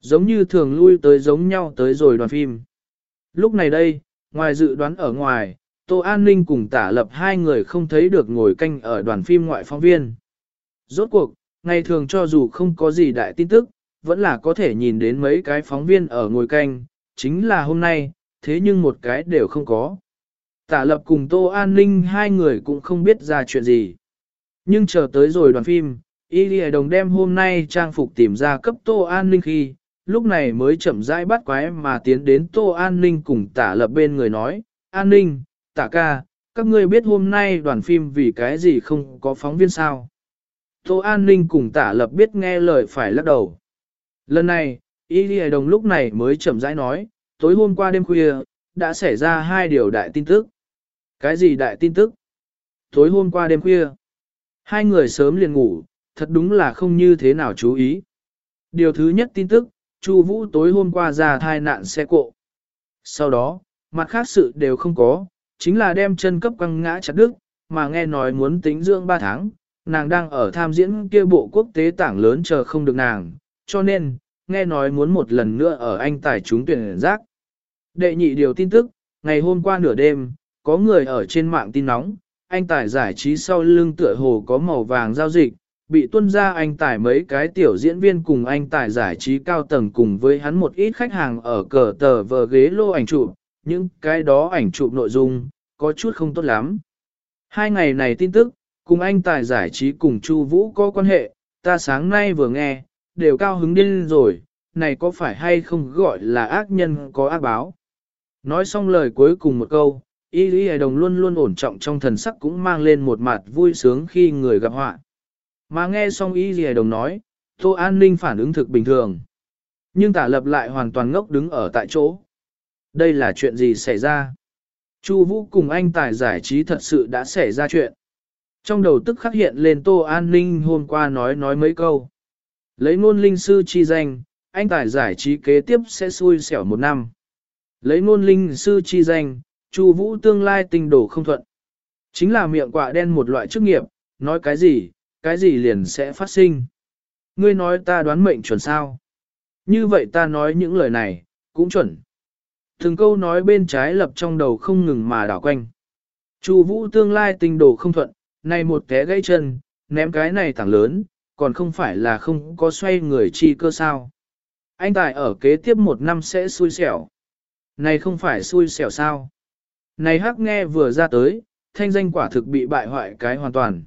Giống như thường lui tới giống nhau tới rồi đoàn phim. Lúc này đây, ngoài dự đoán ở ngoài, Tô An Ninh cùng tả lập hai người không thấy được ngồi canh ở đoàn phim ngoại phóng viên. Rốt cuộc, ngày thường cho dù không có gì đại tin tức, vẫn là có thể nhìn đến mấy cái phóng viên ở ngồi canh, chính là hôm nay, thế nhưng một cái đều không có. Tả lập cùng Tô An Ninh hai người cũng không biết ra chuyện gì. Nhưng chờ tới rồi đoàn phim, Y Lì Đồng đem hôm nay trang phục tìm ra cấp Tô An Ninh khi, lúc này mới chậm rãi bắt quái mà tiến đến Tô An Ninh cùng tả lập bên người nói, An Ninh, tả ca, các ngươi biết hôm nay đoàn phim vì cái gì không có phóng viên sao? Tô An Ninh cùng tả lập biết nghe lời phải lắc đầu. Lần này, Y Lì Đồng lúc này mới chậm rãi nói, tối hôm qua đêm khuya, đã xảy ra hai điều đại tin tức. Cái gì đại tin tức? Tối hôm qua đêm khuya, hai người sớm liền ngủ, thật đúng là không như thế nào chú ý. Điều thứ nhất tin tức, Chu Vũ tối hôm qua ra thai nạn xe cộ. Sau đó, mặt khác sự đều không có, chính là đem chân cấp quăng ngã chặt đứt, mà nghe nói muốn tính dưỡng 3 tháng, nàng đang ở tham diễn kia bộ quốc tế tảng lớn chờ không được nàng, cho nên, nghe nói muốn một lần nữa ở anh tài chúng tuyển giác. Đệ nhị điều tin tức, ngày hôm qua nửa đêm, có người ở trên mạng tin nóng, anh tài giải trí sau lưng tựa hồ có màu vàng giao dịch, bị tuân ra anh tài mấy cái tiểu diễn viên cùng anh tài giải trí cao tầng cùng với hắn một ít khách hàng ở cờ tờ vờ ghế lô ảnh chụp, những cái đó ảnh chụp nội dung, có chút không tốt lắm. Hai ngày này tin tức, cùng anh tài giải trí cùng Chu Vũ có quan hệ, ta sáng nay vừa nghe, đều cao hứng điên rồi, này có phải hay không gọi là ác nhân có ác báo. Nói xong lời cuối cùng một câu, Y Lý Hải Đồng luôn luôn ổn trọng trong thần sắc cũng mang lên một mặt vui sướng khi người gặp họa. Mà nghe xong Y Lý Hải Đồng nói, Tô An Ninh phản ứng thực bình thường. Nhưng tả lập lại hoàn toàn ngốc đứng ở tại chỗ. Đây là chuyện gì xảy ra? Chu Vũ cùng anh tài giải trí thật sự đã xảy ra chuyện. Trong đầu tức khắc hiện lên Tô An Ninh hôm qua nói nói mấy câu. Lấy ngôn linh sư chi danh, anh tài giải trí kế tiếp sẽ xui xẻo một năm. Lấy ngôn linh sư chi danh, Chu Vũ tương lai tình đổ không thuận. Chính là miệng quạ đen một loại chức nghiệp, nói cái gì, cái gì liền sẽ phát sinh. Ngươi nói ta đoán mệnh chuẩn sao? Như vậy ta nói những lời này, cũng chuẩn. Từng câu nói bên trái lập trong đầu không ngừng mà đảo quanh. Chu vũ tương lai tình đồ không thuận, này một té gãy chân, ném cái này thẳng lớn, còn không phải là không có xoay người chi cơ sao. Anh Tài ở kế tiếp một năm sẽ xui xẻo. Này không phải xui xẻo sao. Này hắc nghe vừa ra tới, thanh danh quả thực bị bại hoại cái hoàn toàn.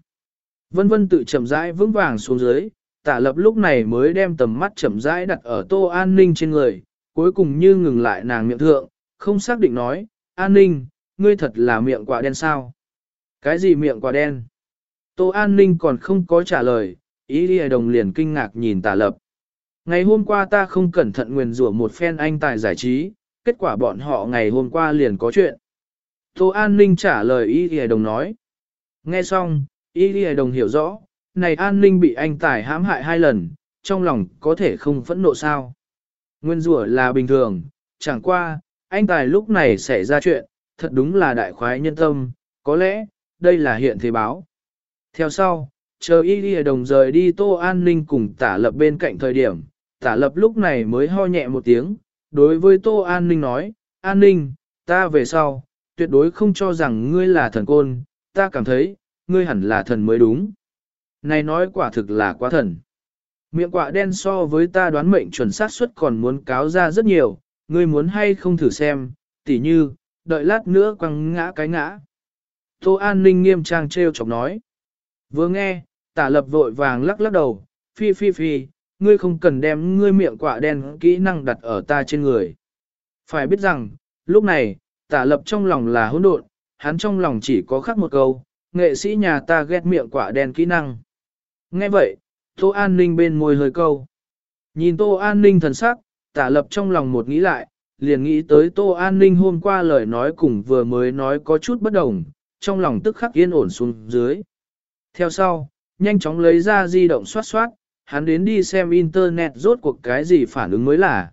Vân vân tự chậm rãi vững vàng xuống dưới, tả lập lúc này mới đem tầm mắt chậm rãi đặt ở tô an ninh trên người, cuối cùng như ngừng lại nàng miệng thượng, không xác định nói, an ninh, ngươi thật là miệng quả đen sao? Cái gì miệng quả đen? Tô an ninh còn không có trả lời, ý đi đồng liền kinh ngạc nhìn tả lập. Ngày hôm qua ta không cẩn thận nguyền rủa một phen anh tài giải trí, kết quả bọn họ ngày hôm qua liền có chuyện. Tô An Ninh trả lời Y đi Đồng nói. Nghe xong, Y đi Đồng hiểu rõ, này An Ninh bị anh tài hãm hại hai lần, trong lòng có thể không phẫn nộ sao. Nguyên rủa là bình thường, chẳng qua, anh tài lúc này xảy ra chuyện, thật đúng là đại khoái nhân tâm, có lẽ, đây là hiện thế báo. Theo sau, chờ Y Ghi Đồng rời đi Tô An Ninh cùng tả lập bên cạnh thời điểm, tả lập lúc này mới ho nhẹ một tiếng, đối với Tô An Ninh nói, An Ninh, ta về sau, tuyệt đối không cho rằng ngươi là thần côn, ta cảm thấy, ngươi hẳn là thần mới đúng. Này nói quả thực là quá thần. Miệng quạ đen so với ta đoán mệnh chuẩn xác suất còn muốn cáo ra rất nhiều, ngươi muốn hay không thử xem, tỉ như, đợi lát nữa quăng ngã cái ngã. Tô An Ninh nghiêm trang treo chọc nói. Vừa nghe, tả lập vội vàng lắc lắc đầu, phi phi phi, ngươi không cần đem ngươi miệng quạ đen kỹ năng đặt ở ta trên người. Phải biết rằng, lúc này, tả lập trong lòng là hỗn độn, hắn trong lòng chỉ có khắc một câu, nghệ sĩ nhà ta ghét miệng quả đen kỹ năng. Nghe vậy, Tô An Ninh bên môi hơi câu. Nhìn Tô An Ninh thần sắc, tả lập trong lòng một nghĩ lại, liền nghĩ tới Tô An Ninh hôm qua lời nói cùng vừa mới nói có chút bất đồng, trong lòng tức khắc yên ổn xuống dưới. Theo sau, nhanh chóng lấy ra di động soát soát, hắn đến đi xem internet rốt cuộc cái gì phản ứng mới là.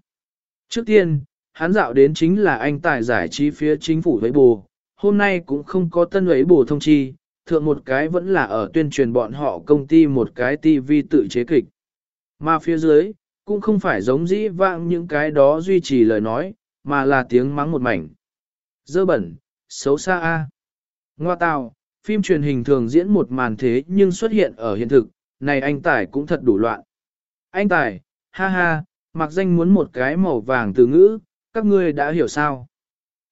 Trước tiên, hắn dạo đến chính là anh tài giải trí phía chính phủ với bù, hôm nay cũng không có tân ấy bù thông chi, thượng một cái vẫn là ở tuyên truyền bọn họ công ty một cái TV tự chế kịch. Mà phía dưới, cũng không phải giống dĩ vãng những cái đó duy trì lời nói, mà là tiếng mắng một mảnh. Dơ bẩn, xấu xa a. Ngoa tào, phim truyền hình thường diễn một màn thế nhưng xuất hiện ở hiện thực, này anh Tài cũng thật đủ loạn. Anh Tài, ha ha, mặc danh muốn một cái màu vàng từ ngữ, các ngươi đã hiểu sao?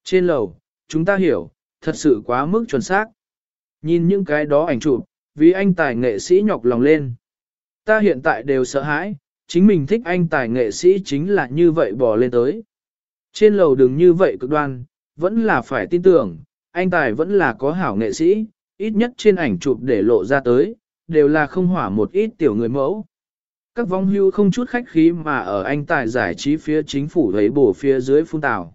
Trên lầu, chúng ta hiểu, thật sự quá mức chuẩn xác. Nhìn những cái đó ảnh chụp, vì anh tài nghệ sĩ nhọc lòng lên. Ta hiện tại đều sợ hãi, chính mình thích anh tài nghệ sĩ chính là như vậy bỏ lên tới. Trên lầu đừng như vậy cực đoan, vẫn là phải tin tưởng, anh tài vẫn là có hảo nghệ sĩ, ít nhất trên ảnh chụp để lộ ra tới, đều là không hỏa một ít tiểu người mẫu các vong hưu không chút khách khí mà ở anh tài giải trí phía chính phủ thấy bổ phía dưới phun tảo.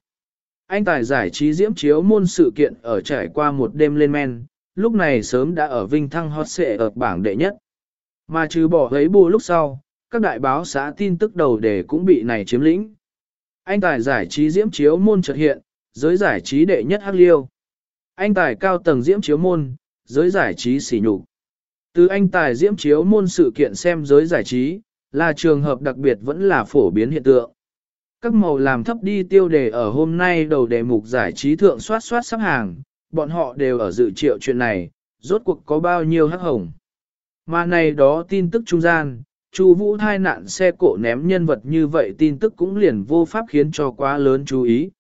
Anh tài giải trí diễm chiếu môn sự kiện ở trải qua một đêm lên men, lúc này sớm đã ở vinh thăng hot xệ ở bảng đệ nhất. Mà trừ bỏ thấy bù lúc sau, các đại báo xã tin tức đầu đề cũng bị này chiếm lĩnh. Anh tài giải trí diễm chiếu môn trật hiện, giới giải trí đệ nhất hắc liêu. Anh tài cao tầng diễm chiếu môn, giới giải trí xỉ nhục. Từ anh tài diễm chiếu môn sự kiện xem giới giải trí, là trường hợp đặc biệt vẫn là phổ biến hiện tượng. Các màu làm thấp đi tiêu đề ở hôm nay đầu đề mục giải trí thượng soát soát sắp hàng, bọn họ đều ở dự triệu chuyện này, rốt cuộc có bao nhiêu hắc hồng. Mà này đó tin tức trung gian, Chu Vũ thai nạn xe cộ ném nhân vật như vậy tin tức cũng liền vô pháp khiến cho quá lớn chú ý.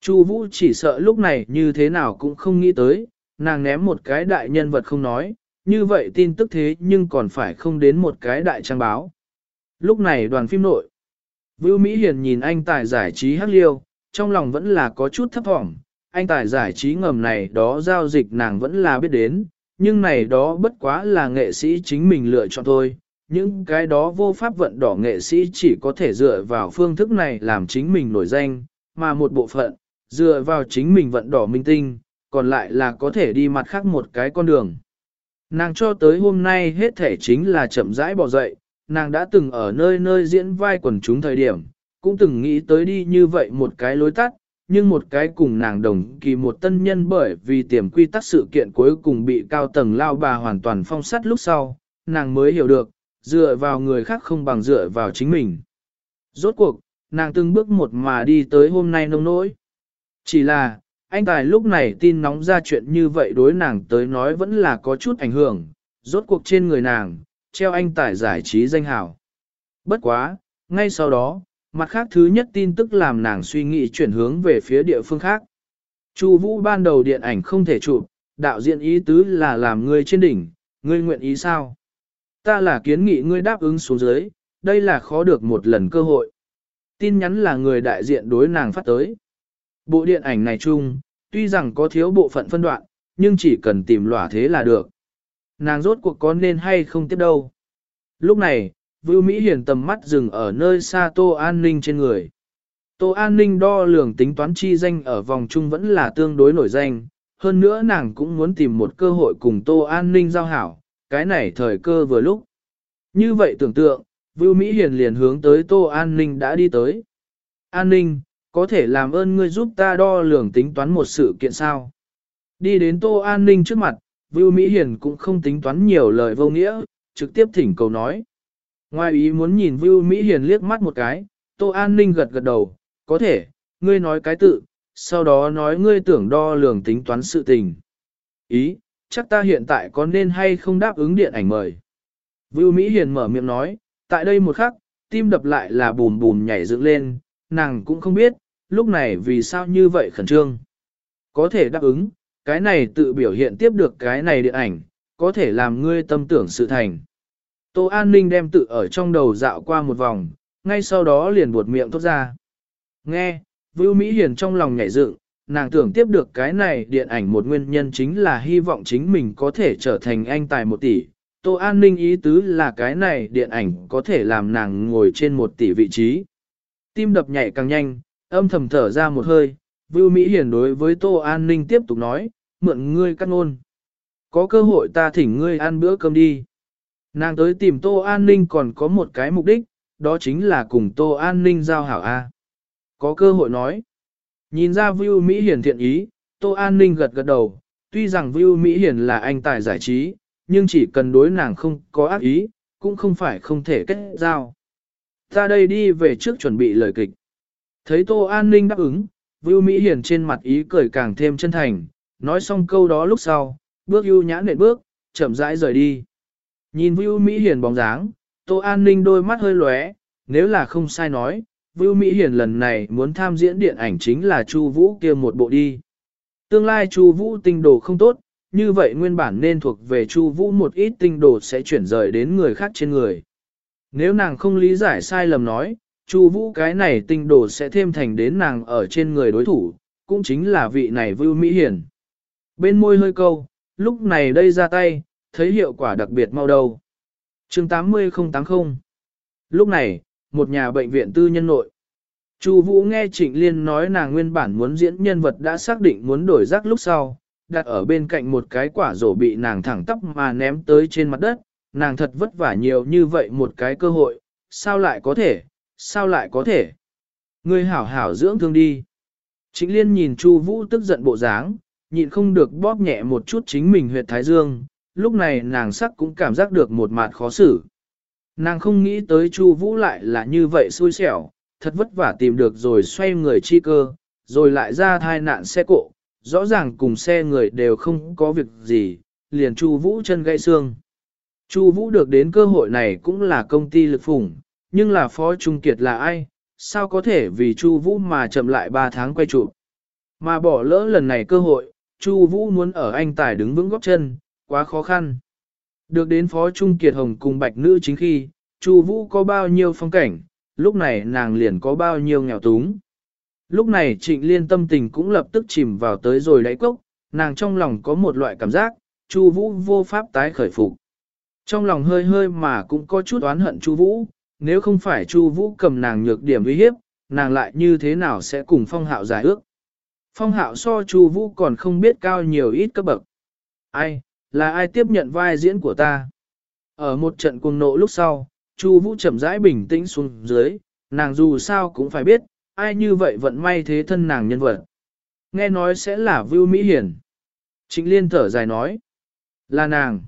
Chu Vũ chỉ sợ lúc này như thế nào cũng không nghĩ tới, nàng ném một cái đại nhân vật không nói, như vậy tin tức thế nhưng còn phải không đến một cái đại trang báo. Lúc này đoàn phim nội, Vưu Mỹ Hiền nhìn anh tài giải trí hắc liêu, trong lòng vẫn là có chút thấp thỏm, anh tài giải trí ngầm này đó giao dịch nàng vẫn là biết đến, nhưng này đó bất quá là nghệ sĩ chính mình lựa chọn thôi. Những cái đó vô pháp vận đỏ nghệ sĩ chỉ có thể dựa vào phương thức này làm chính mình nổi danh, mà một bộ phận, dựa vào chính mình vận đỏ minh tinh, còn lại là có thể đi mặt khác một cái con đường. Nàng cho tới hôm nay hết thể chính là chậm rãi bỏ dậy, nàng đã từng ở nơi nơi diễn vai quần chúng thời điểm, cũng từng nghĩ tới đi như vậy một cái lối tắt, nhưng một cái cùng nàng đồng kỳ một tân nhân bởi vì tiềm quy tắc sự kiện cuối cùng bị cao tầng lao bà hoàn toàn phong sắt lúc sau, nàng mới hiểu được, dựa vào người khác không bằng dựa vào chính mình. Rốt cuộc, nàng từng bước một mà đi tới hôm nay nông nỗi. Chỉ là, anh Tài lúc này tin nóng ra chuyện như vậy đối nàng tới nói vẫn là có chút ảnh hưởng, rốt cuộc trên người nàng, treo anh Tài giải trí danh hào. Bất quá, ngay sau đó, mặt khác thứ nhất tin tức làm nàng suy nghĩ chuyển hướng về phía địa phương khác. Chu Vũ ban đầu điện ảnh không thể chụp, đạo diễn ý tứ là làm ngươi trên đỉnh, ngươi nguyện ý sao? Ta là kiến nghị ngươi đáp ứng xuống dưới, đây là khó được một lần cơ hội. Tin nhắn là người đại diện đối nàng phát tới. Bộ điện ảnh này chung, tuy rằng có thiếu bộ phận phân đoạn, nhưng chỉ cần tìm lỏa thế là được. Nàng rốt cuộc có nên hay không tiếp đâu. Lúc này, Vưu Mỹ Hiền tầm mắt dừng ở nơi xa Tô An Ninh trên người. Tô An Ninh đo lường tính toán chi danh ở vòng chung vẫn là tương đối nổi danh, hơn nữa nàng cũng muốn tìm một cơ hội cùng Tô An Ninh giao hảo, cái này thời cơ vừa lúc. Như vậy tưởng tượng, Vưu Mỹ Hiền liền hướng tới Tô An Ninh đã đi tới. An Ninh, có thể làm ơn ngươi giúp ta đo lường tính toán một sự kiện sao? Đi đến Tô An Ninh trước mặt, Vưu Mỹ Hiền cũng không tính toán nhiều lời vô nghĩa, trực tiếp thỉnh cầu nói. Ngoài ý muốn nhìn Vưu Mỹ Hiền liếc mắt một cái, Tô An Ninh gật gật đầu, có thể, ngươi nói cái tự, sau đó nói ngươi tưởng đo lường tính toán sự tình. Ý, chắc ta hiện tại có nên hay không đáp ứng điện ảnh mời. Vưu Mỹ Hiền mở miệng nói, tại đây một khắc, tim đập lại là bùm bùm nhảy dựng lên, nàng cũng không biết, lúc này vì sao như vậy khẩn trương. Có thể đáp ứng, cái này tự biểu hiện tiếp được cái này điện ảnh, có thể làm ngươi tâm tưởng sự thành. Tô An Ninh đem tự ở trong đầu dạo qua một vòng, ngay sau đó liền buột miệng thốt ra. Nghe, Vưu Mỹ Hiền trong lòng nhảy dựng, nàng tưởng tiếp được cái này điện ảnh một nguyên nhân chính là hy vọng chính mình có thể trở thành anh tài một tỷ. Tô An Ninh ý tứ là cái này điện ảnh có thể làm nàng ngồi trên một tỷ vị trí. Tim đập nhảy càng nhanh, âm thầm thở ra một hơi, Vưu Mỹ Hiền đối với Tô An Ninh tiếp tục nói, mượn ngươi cắt ngôn. Có cơ hội ta thỉnh ngươi ăn bữa cơm đi. Nàng tới tìm Tô An Ninh còn có một cái mục đích, đó chính là cùng Tô An Ninh giao hảo A. Có cơ hội nói. Nhìn ra Vưu Mỹ Hiền thiện ý, Tô An Ninh gật gật đầu, tuy rằng Vưu Mỹ Hiền là anh tài giải trí, nhưng chỉ cần đối nàng không có ác ý, cũng không phải không thể kết giao. Ta đây đi về trước chuẩn bị lời kịch. Thấy Tô An Ninh đáp ứng, Vưu Mỹ Hiền trên mặt ý cười càng thêm chân thành, nói xong câu đó lúc sau, bước ưu nhã nện bước, chậm rãi rời đi. Nhìn Vưu Mỹ Hiền bóng dáng, Tô An Ninh đôi mắt hơi lóe, nếu là không sai nói, Vưu Mỹ Hiền lần này muốn tham diễn điện ảnh chính là Chu Vũ kia một bộ đi. Tương lai Chu Vũ tinh đồ không tốt, như vậy nguyên bản nên thuộc về Chu Vũ một ít tinh đồ sẽ chuyển rời đến người khác trên người. Nếu nàng không lý giải sai lầm nói, Chu Vũ cái này tinh đồ sẽ thêm thành đến nàng ở trên người đối thủ, cũng chính là vị này Vưu Mỹ Hiền. Bên môi hơi câu, lúc này đây ra tay, thấy hiệu quả đặc biệt mau đầu. Chương 80080 Lúc này, một nhà bệnh viện tư nhân nội. Chu Vũ nghe Trịnh Liên nói nàng nguyên bản muốn diễn nhân vật đã xác định muốn đổi rác lúc sau, đặt ở bên cạnh một cái quả rổ bị nàng thẳng tắp mà ném tới trên mặt đất, nàng thật vất vả nhiều như vậy một cái cơ hội, sao lại có thể, sao lại có thể. Ngươi hảo hảo dưỡng thương đi. Trịnh Liên nhìn Chu Vũ tức giận bộ dáng, nhịn không được bóp nhẹ một chút chính mình huyệt thái dương, lúc này nàng sắc cũng cảm giác được một mạt khó xử. Nàng không nghĩ tới Chu Vũ lại là như vậy xui xẻo, thật vất vả tìm được rồi xoay người chi cơ, rồi lại ra thai nạn xe cộ, rõ ràng cùng xe người đều không có việc gì, liền Chu Vũ chân gãy xương. Chu Vũ được đến cơ hội này cũng là công ty lực phủng, nhưng là Phó Trung Kiệt là ai, sao có thể vì Chu Vũ mà chậm lại 3 tháng quay trụ. Mà bỏ lỡ lần này cơ hội, Chu Vũ muốn ở anh tài đứng vững góp chân, quá khó khăn. Được đến Phó Trung Kiệt Hồng cùng Bạch Nữ chính khi, Chu Vũ có bao nhiêu phong cảnh, lúc này nàng liền có bao nhiêu nghèo túng. Lúc này Trịnh Liên tâm tình cũng lập tức chìm vào tới rồi đáy cốc, nàng trong lòng có một loại cảm giác, Chu Vũ vô pháp tái khởi phục. Trong lòng hơi hơi mà cũng có chút oán hận Chu Vũ, nếu không phải Chu Vũ cầm nàng nhược điểm uy hiếp, nàng lại như thế nào sẽ cùng Phong Hạo giải ước. Phong Hạo so Chu Vũ còn không biết cao nhiều ít cấp bậc. Ai, là ai tiếp nhận vai diễn của ta? Ở một trận cuồng nộ lúc sau, Chu Vũ chậm rãi bình tĩnh xuống dưới, nàng dù sao cũng phải biết, ai như vậy vận may thế thân nàng nhân vật. Nghe nói sẽ là Vưu Mỹ Hiền. Trịnh Liên thở dài nói, là nàng.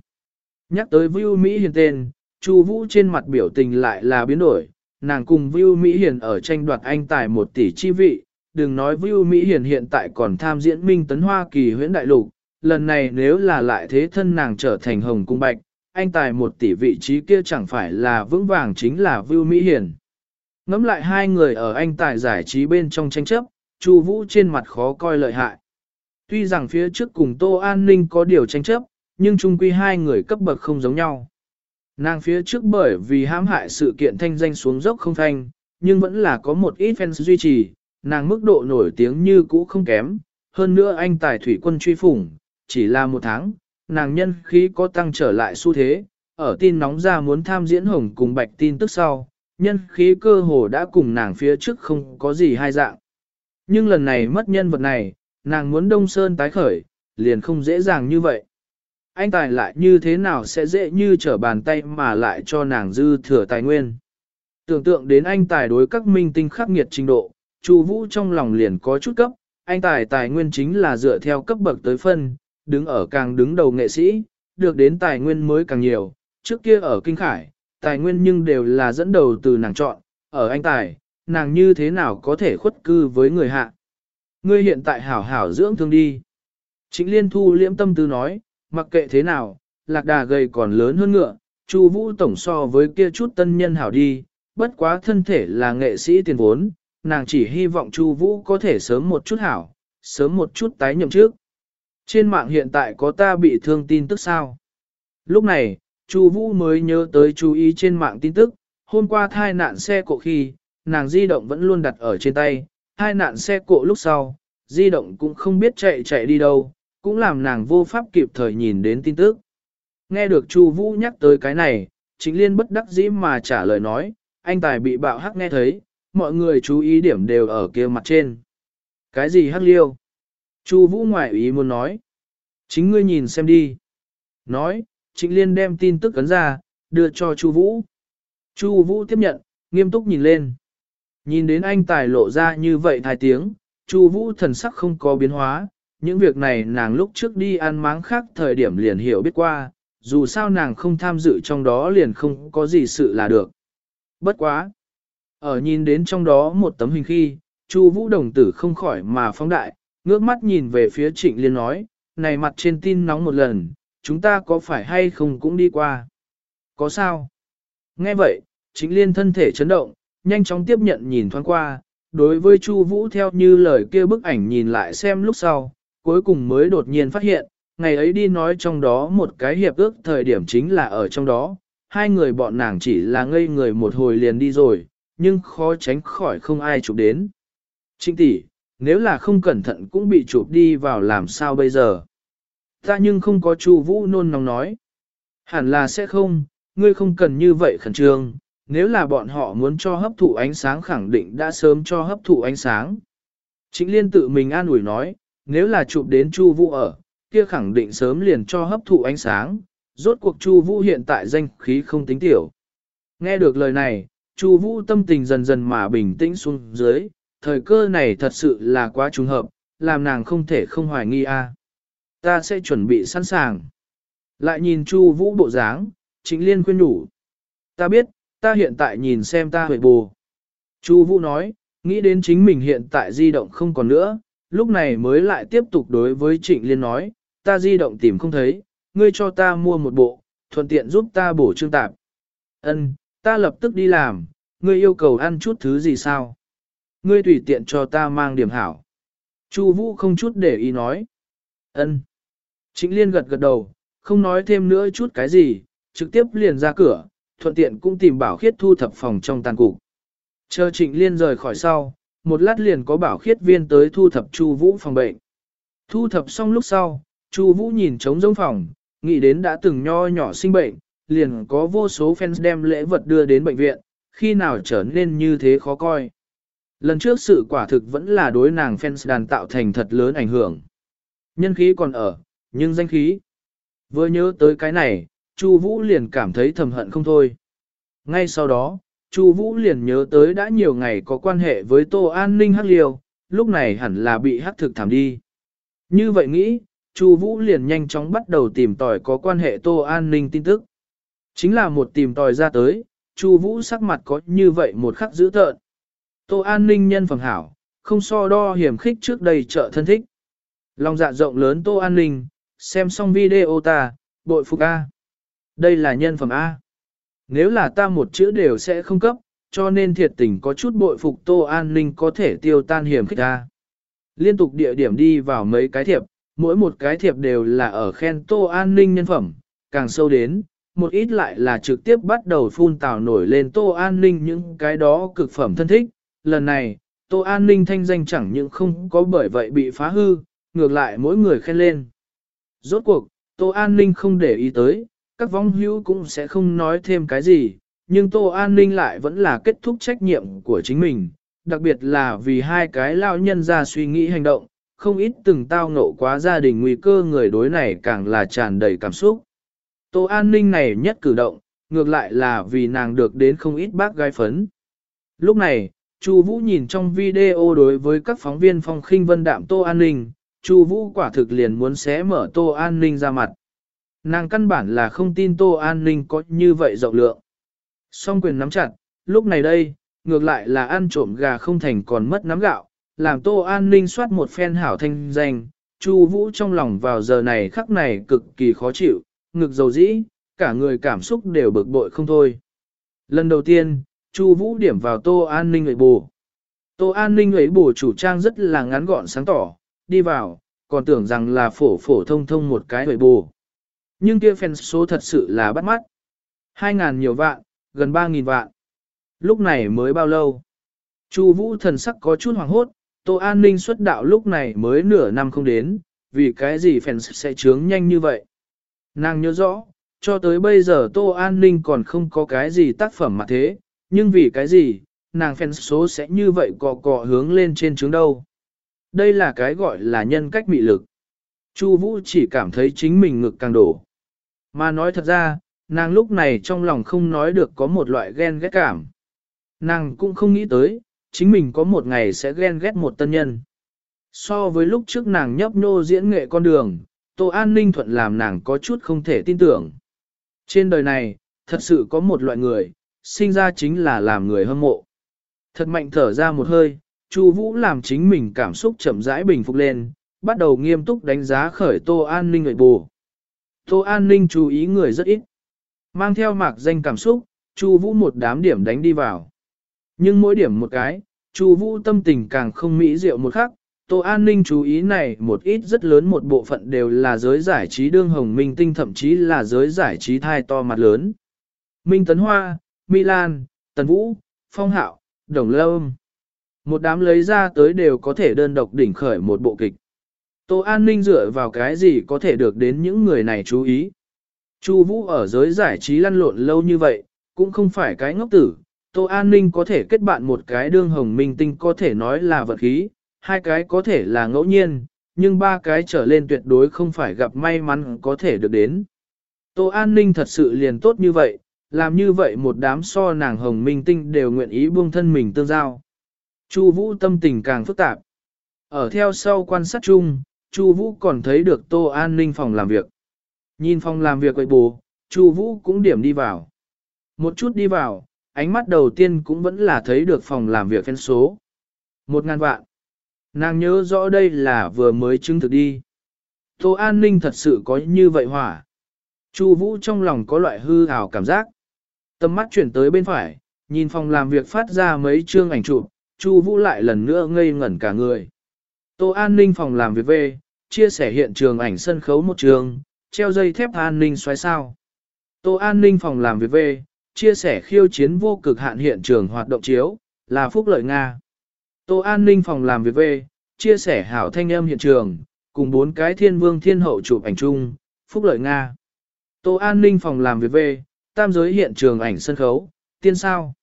Nhắc tới Vưu Mỹ Hiền tên, Chu Vũ trên mặt biểu tình lại là biến đổi, nàng cùng Vưu Mỹ Hiền ở tranh đoạt anh tài một tỷ chi vị, đừng nói Vưu Mỹ Hiền hiện tại còn tham diễn Minh Tấn Hoa Kỳ huyễn đại lục, lần này nếu là lại thế thân nàng trở thành hồng cung bạch, anh tài một tỷ vị trí kia chẳng phải là vững vàng chính là Vưu Mỹ Hiền. Ngắm lại hai người ở anh tài giải trí bên trong tranh chấp, Chu Vũ trên mặt khó coi lợi hại. Tuy rằng phía trước cùng Tô An Ninh có điều tranh chấp, nhưng chung quy hai người cấp bậc không giống nhau. Nàng phía trước bởi vì hãm hại sự kiện thanh danh xuống dốc không thanh, nhưng vẫn là có một ít fans duy trì, nàng mức độ nổi tiếng như cũ không kém. Hơn nữa anh tài thủy quân truy phủng, chỉ là một tháng, nàng nhân khí có tăng trở lại xu thế, ở tin nóng ra muốn tham diễn hồng cùng bạch tin tức sau, nhân khí cơ hồ đã cùng nàng phía trước không có gì hai dạng. Nhưng lần này mất nhân vật này, nàng muốn đông sơn tái khởi, liền không dễ dàng như vậy. Anh tài lại như thế nào sẽ dễ như trở bàn tay mà lại cho nàng dư thừa tài nguyên. Tưởng tượng đến anh tài đối các minh tinh khắc nghiệt trình độ, Chu Vũ trong lòng liền có chút cấp, anh tài tài nguyên chính là dựa theo cấp bậc tới phân, đứng ở càng đứng đầu nghệ sĩ, được đến tài nguyên mới càng nhiều, trước kia ở Kinh Khải, tài nguyên nhưng đều là dẫn đầu từ nàng chọn, ở anh tài, nàng như thế nào có thể khuất cư với người hạ. Ngươi hiện tại hảo hảo dưỡng thương đi. Trịnh Liên Thu liễm tâm tư nói, mặc kệ thế nào, lạc đà gầy còn lớn hơn ngựa, Chu Vũ tổng so với kia chút tân nhân hảo đi, bất quá thân thể là nghệ sĩ tiền vốn, nàng chỉ hy vọng Chu Vũ có thể sớm một chút hảo, sớm một chút tái nhậm trước. Trên mạng hiện tại có ta bị thương tin tức sao? Lúc này, Chu Vũ mới nhớ tới chú ý trên mạng tin tức, hôm qua thai nạn xe cộ khi, nàng di động vẫn luôn đặt ở trên tay, thai nạn xe cộ lúc sau, di động cũng không biết chạy chạy đi đâu, cũng làm nàng vô pháp kịp thời nhìn đến tin tức. Nghe được Chu Vũ nhắc tới cái này, Trịnh Liên bất đắc dĩ mà trả lời nói, anh tài bị bạo hắc nghe thấy, mọi người chú ý điểm đều ở kia mặt trên. Cái gì hắc liêu? Chu Vũ ngoại ý muốn nói. Chính ngươi nhìn xem đi. Nói, Trịnh Liên đem tin tức ấn ra, đưa cho Chu Vũ. Chu Vũ tiếp nhận, nghiêm túc nhìn lên. Nhìn đến anh tài lộ ra như vậy thái tiếng, Chu Vũ thần sắc không có biến hóa, những việc này nàng lúc trước đi ăn máng khác thời điểm liền hiểu biết qua, dù sao nàng không tham dự trong đó liền không có gì sự là được. Bất quá. Ở nhìn đến trong đó một tấm hình khi, Chu Vũ đồng tử không khỏi mà phóng đại, ngước mắt nhìn về phía Trịnh Liên nói, này mặt trên tin nóng một lần, chúng ta có phải hay không cũng đi qua. Có sao? Nghe vậy, Trịnh Liên thân thể chấn động, nhanh chóng tiếp nhận nhìn thoáng qua, đối với Chu Vũ theo như lời kia bức ảnh nhìn lại xem lúc sau, cuối cùng mới đột nhiên phát hiện, ngày ấy đi nói trong đó một cái hiệp ước thời điểm chính là ở trong đó, hai người bọn nàng chỉ là ngây người một hồi liền đi rồi, nhưng khó tránh khỏi không ai chụp đến. Trinh tỷ, nếu là không cẩn thận cũng bị chụp đi vào làm sao bây giờ? Ta nhưng không có Chu Vũ nôn nóng nói. Hẳn là sẽ không, ngươi không cần như vậy khẩn trương, nếu là bọn họ muốn cho hấp thụ ánh sáng khẳng định đã sớm cho hấp thụ ánh sáng. Trịnh Liên tự mình an ủi nói, nếu là chụp đến Chu Vũ ở, kia khẳng định sớm liền cho hấp thụ ánh sáng, rốt cuộc Chu Vũ hiện tại danh khí không tính tiểu. Nghe được lời này, Chu Vũ tâm tình dần dần mà bình tĩnh xuống dưới, thời cơ này thật sự là quá trùng hợp, làm nàng không thể không hoài nghi a. Ta sẽ chuẩn bị sẵn sàng. Lại nhìn Chu Vũ bộ dáng, Trịnh Liên khuyên nhủ. Ta biết, ta hiện tại nhìn xem ta hồi bù. Chu Vũ nói, nghĩ đến chính mình hiện tại di động không còn nữa, lúc này mới lại tiếp tục đối với Trịnh Liên nói, ta di động tìm không thấy, ngươi cho ta mua một bộ, thuận tiện giúp ta bổ trương tạp. Ân, ta lập tức đi làm, ngươi yêu cầu ăn chút thứ gì sao? Ngươi tùy tiện cho ta mang điểm hảo. Chu Vũ không chút để ý nói. Ân. Trịnh Liên gật gật đầu, không nói thêm nữa chút cái gì, trực tiếp liền ra cửa, thuận tiện cũng tìm bảo khiết thu thập phòng trong tàn cục. Chờ Trịnh Liên rời khỏi sau, một lát liền có bảo khiết viên tới thu thập Chu Vũ phòng bệnh. Thu thập xong lúc sau, Chu Vũ nhìn trống rỗng phòng, nghĩ đến đã từng nho nhỏ sinh bệnh, liền có vô số fans đem lễ vật đưa đến bệnh viện, khi nào trở nên như thế khó coi. Lần trước sự quả thực vẫn là đối nàng fans đàn tạo thành thật lớn ảnh hưởng. Nhân khí còn ở, nhưng danh khí. Vừa nhớ tới cái này, Chu Vũ liền cảm thấy thầm hận không thôi. Ngay sau đó, Chu Vũ liền nhớ tới đã nhiều ngày có quan hệ với Tô An Ninh Hắc Liêu, lúc này hẳn là bị hắc thực thảm đi. Như vậy nghĩ, Chu Vũ liền nhanh chóng bắt đầu tìm tòi có quan hệ Tô An Ninh tin tức. Chính là một tìm tòi ra tới, Chu Vũ sắc mặt có như vậy một khắc dữ tợn. Tô An Ninh nhân phẩm hảo, không so đo hiểm khích trước đây trợ thân thích. Lòng dạ rộng lớn Tô An Ninh, xem xong video ta, bội phục A. Đây là nhân phẩm A. Nếu là ta một chữ đều sẽ không cấp, cho nên thiệt tình có chút bội phục Tô An Ninh có thể tiêu tan hiểm khích ta. Liên tục địa điểm đi vào mấy cái thiệp, mỗi một cái thiệp đều là ở khen Tô An Ninh nhân phẩm, càng sâu đến, một ít lại là trực tiếp bắt đầu phun tào nổi lên Tô An Ninh những cái đó cực phẩm thân thích. Lần này, Tô An Ninh thanh danh chẳng những không có bởi vậy bị phá hư, ngược lại mỗi người khen lên. Rốt cuộc, Tô An Ninh không để ý tới, các vong hữu cũng sẽ không nói thêm cái gì, nhưng Tô An Ninh lại vẫn là kết thúc trách nhiệm của chính mình, đặc biệt là vì hai cái lao nhân ra suy nghĩ hành động, không ít từng tao ngộ quá gia đình nguy cơ người đối này càng là tràn đầy cảm xúc. Tô An Ninh này nhất cử động, ngược lại là vì nàng được đến không ít bác gái phấn. Lúc này, Chu Vũ nhìn trong video đối với các phóng viên phong khinh vân đạm Tô An Ninh, Chu Vũ quả thực liền muốn xé mở Tô An Ninh ra mặt. Nàng căn bản là không tin Tô An Ninh có như vậy rộng lượng. Song quyền nắm chặt, lúc này đây, ngược lại là ăn trộm gà không thành còn mất nắm gạo, làm Tô An Ninh soát một phen hảo thanh danh. Chu Vũ trong lòng vào giờ này khắc này cực kỳ khó chịu, ngực dầu dĩ, cả người cảm xúc đều bực bội không thôi. Lần đầu tiên, Chu Vũ điểm vào Tô An Ninh ấy bù. Tô An Ninh ấy bù chủ trang rất là ngắn gọn sáng tỏ, đi vào, còn tưởng rằng là phổ phổ thông thông một cái ấy bù. Nhưng kia fan số thật sự là bắt mắt. 2.000 nhiều vạn, gần 3.000 vạn. Lúc này mới bao lâu? Chu Vũ thần sắc có chút hoàng hốt, Tô An Ninh xuất đạo lúc này mới nửa năm không đến, vì cái gì fans sẽ trướng nhanh như vậy? Nàng nhớ rõ, cho tới bây giờ Tô An Ninh còn không có cái gì tác phẩm mà thế, nhưng vì cái gì, nàng phèn số sẽ như vậy cọ cọ hướng lên trên trướng đâu. Đây là cái gọi là nhân cách mị lực. Chu Vũ chỉ cảm thấy chính mình ngực càng đổ. Mà nói thật ra, nàng lúc này trong lòng không nói được có một loại ghen ghét cảm. Nàng cũng không nghĩ tới, chính mình có một ngày sẽ ghen ghét một tân nhân. So với lúc trước nàng nhấp nhô diễn nghệ con đường, Tô An Ninh Thuận làm nàng có chút không thể tin tưởng. Trên đời này, thật sự có một loại người, sinh ra chính là làm người hâm mộ. Thật mạnh thở ra một hơi, Chu Vũ làm chính mình cảm xúc chậm rãi bình phục lên, bắt đầu nghiêm túc đánh giá khởi Tô An Ninh người bù. Tô An Ninh chú ý người rất ít. Mang theo mạc danh cảm xúc, Chu Vũ một đám điểm đánh đi vào. Nhưng mỗi điểm một cái, Chu Vũ tâm tình càng không mỹ diệu một khắc, Tô An Ninh chú ý này một ít rất lớn một bộ phận đều là giới giải trí đương hồng minh tinh thậm chí là giới giải trí thai to mặt lớn. Minh Tấn Hoa, Milan, Tần Vũ, Phong Hạo, Đồng Lâm. Một đám lấy ra tới đều có thể đơn độc đỉnh khởi một bộ kịch. Tô An Ninh dựa vào cái gì có thể được đến những người này chú ý. Chu Vũ ở giới giải trí lăn lộn lâu như vậy, cũng không phải cái ngốc tử. Tô An Ninh có thể kết bạn một cái đương hồng minh tinh có thể nói là vật khí, hai cái có thể là ngẫu nhiên, nhưng ba cái trở lên tuyệt đối không phải gặp may mắn có thể được đến. Tô An Ninh thật sự liền tốt như vậy, làm như vậy một đám so nàng hồng minh tinh đều nguyện ý buông thân mình tương giao. Chu Vũ tâm tình càng phức tạp. Ở theo sau quan sát chung, Chu Vũ còn thấy được Tô An Ninh phòng làm việc. Nhìn phòng làm việc quậy bù, Chu Vũ cũng điểm đi vào. Một chút đi vào, ánh mắt đầu tiên cũng vẫn là thấy được phòng làm việc phen số. Một ngàn vạn. Nàng nhớ rõ đây là vừa mới chứng thực đi. Tô An Ninh thật sự có như vậy hỏa. Chu Vũ trong lòng có loại hư ảo cảm giác. Tâm mắt chuyển tới bên phải, nhìn phòng làm việc phát ra mấy chương ảnh chụp, Chu Vũ lại lần nữa ngây ngẩn cả người. Tô An Ninh phòng làm việc về, chia sẻ hiện trường ảnh sân khấu một trường, treo dây thép an ninh xoáy sao. Tô An Ninh phòng làm việc về, chia sẻ khiêu chiến vô cực hạn hiện trường hoạt động chiếu, là phúc lợi Nga. Tô An Ninh phòng làm việc về, chia sẻ hảo thanh âm hiện trường, cùng bốn cái thiên vương thiên hậu chụp ảnh chung, phúc lợi Nga. Tô An Ninh phòng làm việc về, tam giới hiện trường ảnh sân khấu, tiên sao.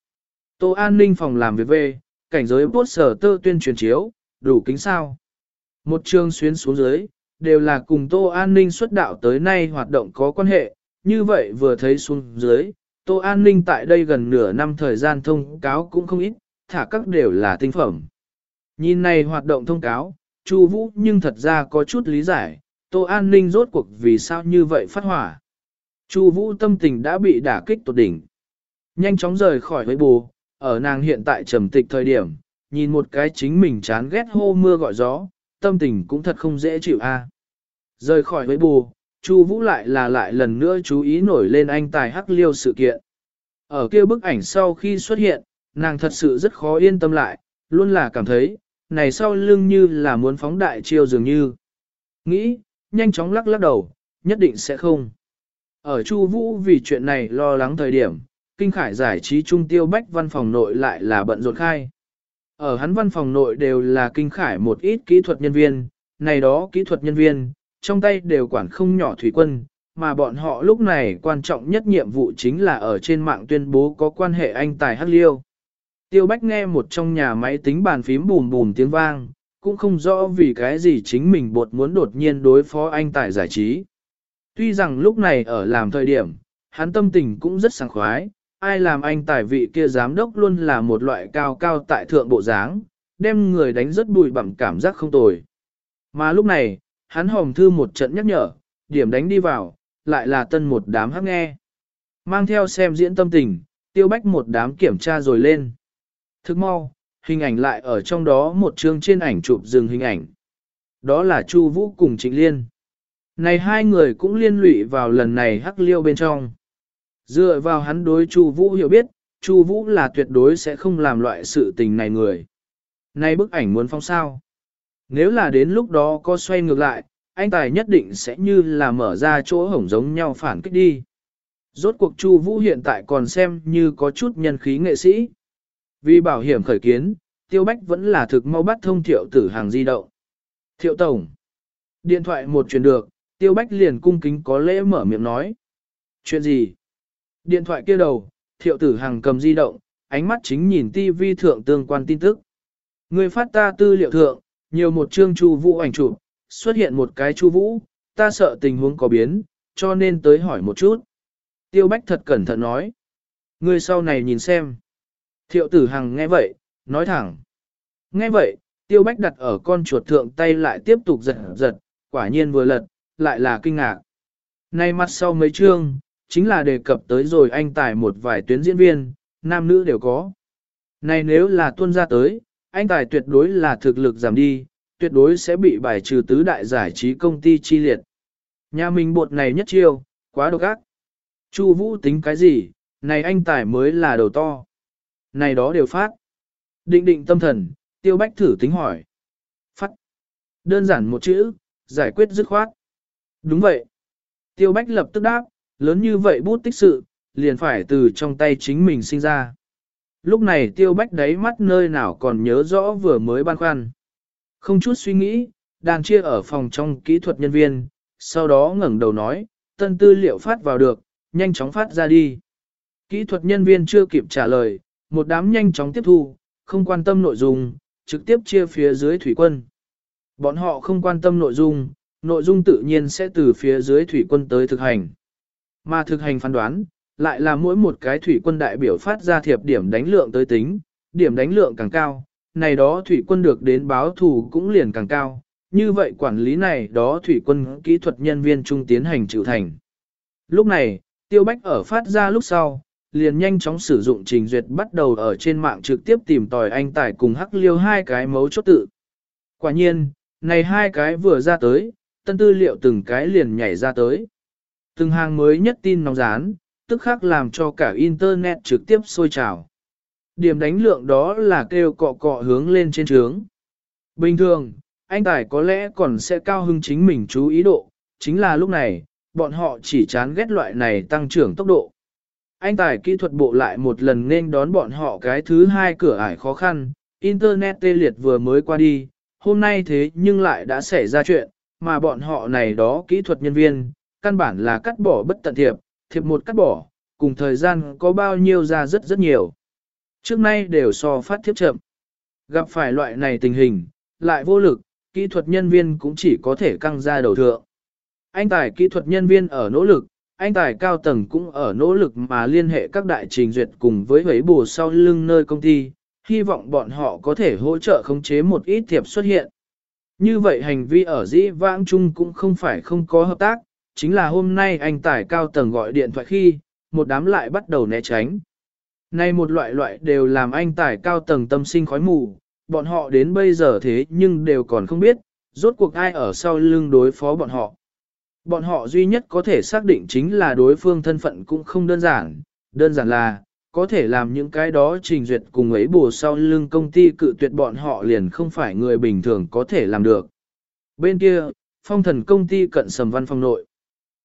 Tô An Ninh phòng làm việc về, cảnh giới bốt sở tơ tuyên truyền chiếu, đủ kính sao. Một trường xuyến xuống dưới, đều là cùng Tô An Ninh xuất đạo tới nay hoạt động có quan hệ, như vậy vừa thấy xuống dưới, Tô An Ninh tại đây gần nửa năm thời gian thông cáo cũng không ít, thả các đều là tinh phẩm. Nhìn này hoạt động thông cáo, Chu Vũ nhưng thật ra có chút lý giải, Tô An Ninh rốt cuộc vì sao như vậy phát hỏa. Chu Vũ tâm tình đã bị đả kích tột đỉnh. Nhanh chóng rời khỏi với bù, ở nàng hiện tại trầm tịch thời điểm, nhìn một cái chính mình chán ghét hô mưa gọi gió, tâm tình cũng thật không dễ chịu a. Rời khỏi với bù, Chu Vũ lại là lại lần nữa chú ý nổi lên anh tài hắc liêu sự kiện. Ở kia bức ảnh sau khi xuất hiện, nàng thật sự rất khó yên tâm lại, luôn là cảm thấy, này sau lưng như là muốn phóng đại chiêu dường như. Nghĩ, nhanh chóng lắc lắc đầu, nhất định sẽ không. Ở Chu Vũ vì chuyện này lo lắng thời điểm, kinh khải giải trí trung tiêu bách văn phòng nội lại là bận rộn khai. Ở hắn văn phòng nội đều là kinh khải một ít kỹ thuật nhân viên, này đó kỹ thuật nhân viên, trong tay đều quản không nhỏ thủy quân, mà bọn họ lúc này quan trọng nhất nhiệm vụ chính là ở trên mạng tuyên bố có quan hệ anh tài hắc liêu. Tiêu Bách nghe một trong nhà máy tính bàn phím bùm bùm tiếng vang, cũng không rõ vì cái gì chính mình bột muốn đột nhiên đối phó anh tài giải trí. Tuy rằng lúc này ở làm thời điểm, hắn tâm tình cũng rất sảng khoái, ai làm anh tài vị kia giám đốc luôn là một loại cao cao tại thượng bộ dáng, đem người đánh rất bụi bặm cảm giác không tồi. Mà lúc này, hắn hồng thư một trận nhắc nhở, điểm đánh đi vào, lại là tân một đám hắc nghe. Mang theo xem diễn tâm tình, tiêu bách một đám kiểm tra rồi lên. Thức mau, hình ảnh lại ở trong đó một chương trên ảnh chụp dừng hình ảnh. Đó là Chu Vũ cùng Trịnh Liên. Này hai người cũng liên lụy vào lần này hắc liêu bên trong. Dựa vào hắn đối Chu Vũ hiểu biết, Chu Vũ là tuyệt đối sẽ không làm loại sự tình này người. Nay bức ảnh muốn phong sao? Nếu là đến lúc đó có xoay ngược lại, anh Tài nhất định sẽ như là mở ra chỗ hổng giống nhau phản kích đi. Rốt cuộc Chu Vũ hiện tại còn xem như có chút nhân khí nghệ sĩ. Vì bảo hiểm khởi kiến, Tiêu Bách vẫn là thực mau bắt thông thiệu tử hàng di động. Thiệu Tổng. Điện thoại một truyền được, Tiêu Bách liền cung kính có lễ mở miệng nói. Chuyện gì? Điện thoại kia đầu, thiệu tử hàng cầm di động, ánh mắt chính nhìn TV thượng tương quan tin tức. Người phát ta tư liệu thượng, nhiều một chương chu vũ ảnh chụp, xuất hiện một cái chu vũ, ta sợ tình huống có biến, cho nên tới hỏi một chút. Tiêu Bách thật cẩn thận nói. Người sau này nhìn xem. Thiệu tử hằng nghe vậy, nói thẳng. Nghe vậy, Tiêu Bách đặt ở con chuột thượng tay lại tiếp tục giật giật, quả nhiên vừa lật, lại là kinh ngạc. Nay mặt sau mấy chương, chính là đề cập tới rồi anh tài một vài tuyến diễn viên, nam nữ đều có. Này nếu là tuân ra tới, anh tài tuyệt đối là thực lực giảm đi, tuyệt đối sẽ bị bài trừ tứ đại giải trí công ty chi liệt. Nhà mình bột này nhất chiêu, quá độc ác. Chu Vũ tính cái gì, này anh tài mới là đầu to. Này đó đều phát. Định định tâm thần, tiêu bách thử tính hỏi. Phát. Đơn giản một chữ, giải quyết dứt khoát. Đúng vậy. Tiêu bách lập tức đáp, lớn như vậy bút tích sự, liền phải từ trong tay chính mình sinh ra. Lúc này tiêu bách đáy mắt nơi nào còn nhớ rõ vừa mới ban khoăn. Không chút suy nghĩ, đang chia ở phòng trong kỹ thuật nhân viên, sau đó ngẩng đầu nói, tân tư liệu phát vào được, nhanh chóng phát ra đi. Kỹ thuật nhân viên chưa kịp trả lời, một đám nhanh chóng tiếp thu, không quan tâm nội dung, trực tiếp chia phía dưới thủy quân. Bọn họ không quan tâm nội dung, nội dung tự nhiên sẽ từ phía dưới thủy quân tới thực hành. Mà thực hành phán đoán, lại là mỗi một cái thủy quân đại biểu phát ra thiệp điểm đánh lượng tới tính, điểm đánh lượng càng cao, này đó thủy quân được đến báo thù cũng liền càng cao, như vậy quản lý này đó thủy quân kỹ thuật nhân viên trung tiến hành chịu thành. Lúc này, tiêu bách ở phát ra lúc sau, liền nhanh chóng sử dụng trình duyệt bắt đầu ở trên mạng trực tiếp tìm tòi anh tải cùng hắc liêu hai cái mấu chốt tự. Quả nhiên, này hai cái vừa ra tới, tân tư liệu từng cái liền nhảy ra tới. Từng hàng mới nhất tin nóng rán, tức khắc làm cho cả Internet trực tiếp sôi trào. Điểm đánh lượng đó là kêu cọ cọ hướng lên trên trướng. Bình thường, anh Tài có lẽ còn sẽ cao hưng chính mình chú ý độ, chính là lúc này, bọn họ chỉ chán ghét loại này tăng trưởng tốc độ. Anh Tài kỹ thuật bộ lại một lần nên đón bọn họ cái thứ hai cửa ải khó khăn, Internet tê liệt vừa mới qua đi, hôm nay thế nhưng lại đã xảy ra chuyện, mà bọn họ này đó kỹ thuật nhân viên, căn bản là cắt bỏ bất tận thiệp, thiệp một cắt bỏ, cùng thời gian có bao nhiêu ra rất rất nhiều. Trước nay đều so phát thiếp chậm. Gặp phải loại này tình hình, lại vô lực, kỹ thuật nhân viên cũng chỉ có thể căng ra đầu thượng. Anh tài kỹ thuật nhân viên ở nỗ lực, anh tài cao tầng cũng ở nỗ lực mà liên hệ các đại trình duyệt cùng với vấy bù sau lưng nơi công ty, hy vọng bọn họ có thể hỗ trợ khống chế một ít thiệp xuất hiện. Như vậy hành vi ở dĩ vãng chung cũng không phải không có hợp tác, chính là hôm nay anh tải cao tầng gọi điện thoại khi, một đám lại bắt đầu né tránh. Nay một loại loại đều làm anh tải cao tầng tâm sinh khói mù, bọn họ đến bây giờ thế nhưng đều còn không biết, rốt cuộc ai ở sau lưng đối phó bọn họ. Bọn họ duy nhất có thể xác định chính là đối phương thân phận cũng không đơn giản, đơn giản là, có thể làm những cái đó trình duyệt cùng ấy bù sau lưng công ty cự tuyệt bọn họ liền không phải người bình thường có thể làm được. Bên kia, phong thần công ty cận sầm văn phòng nội.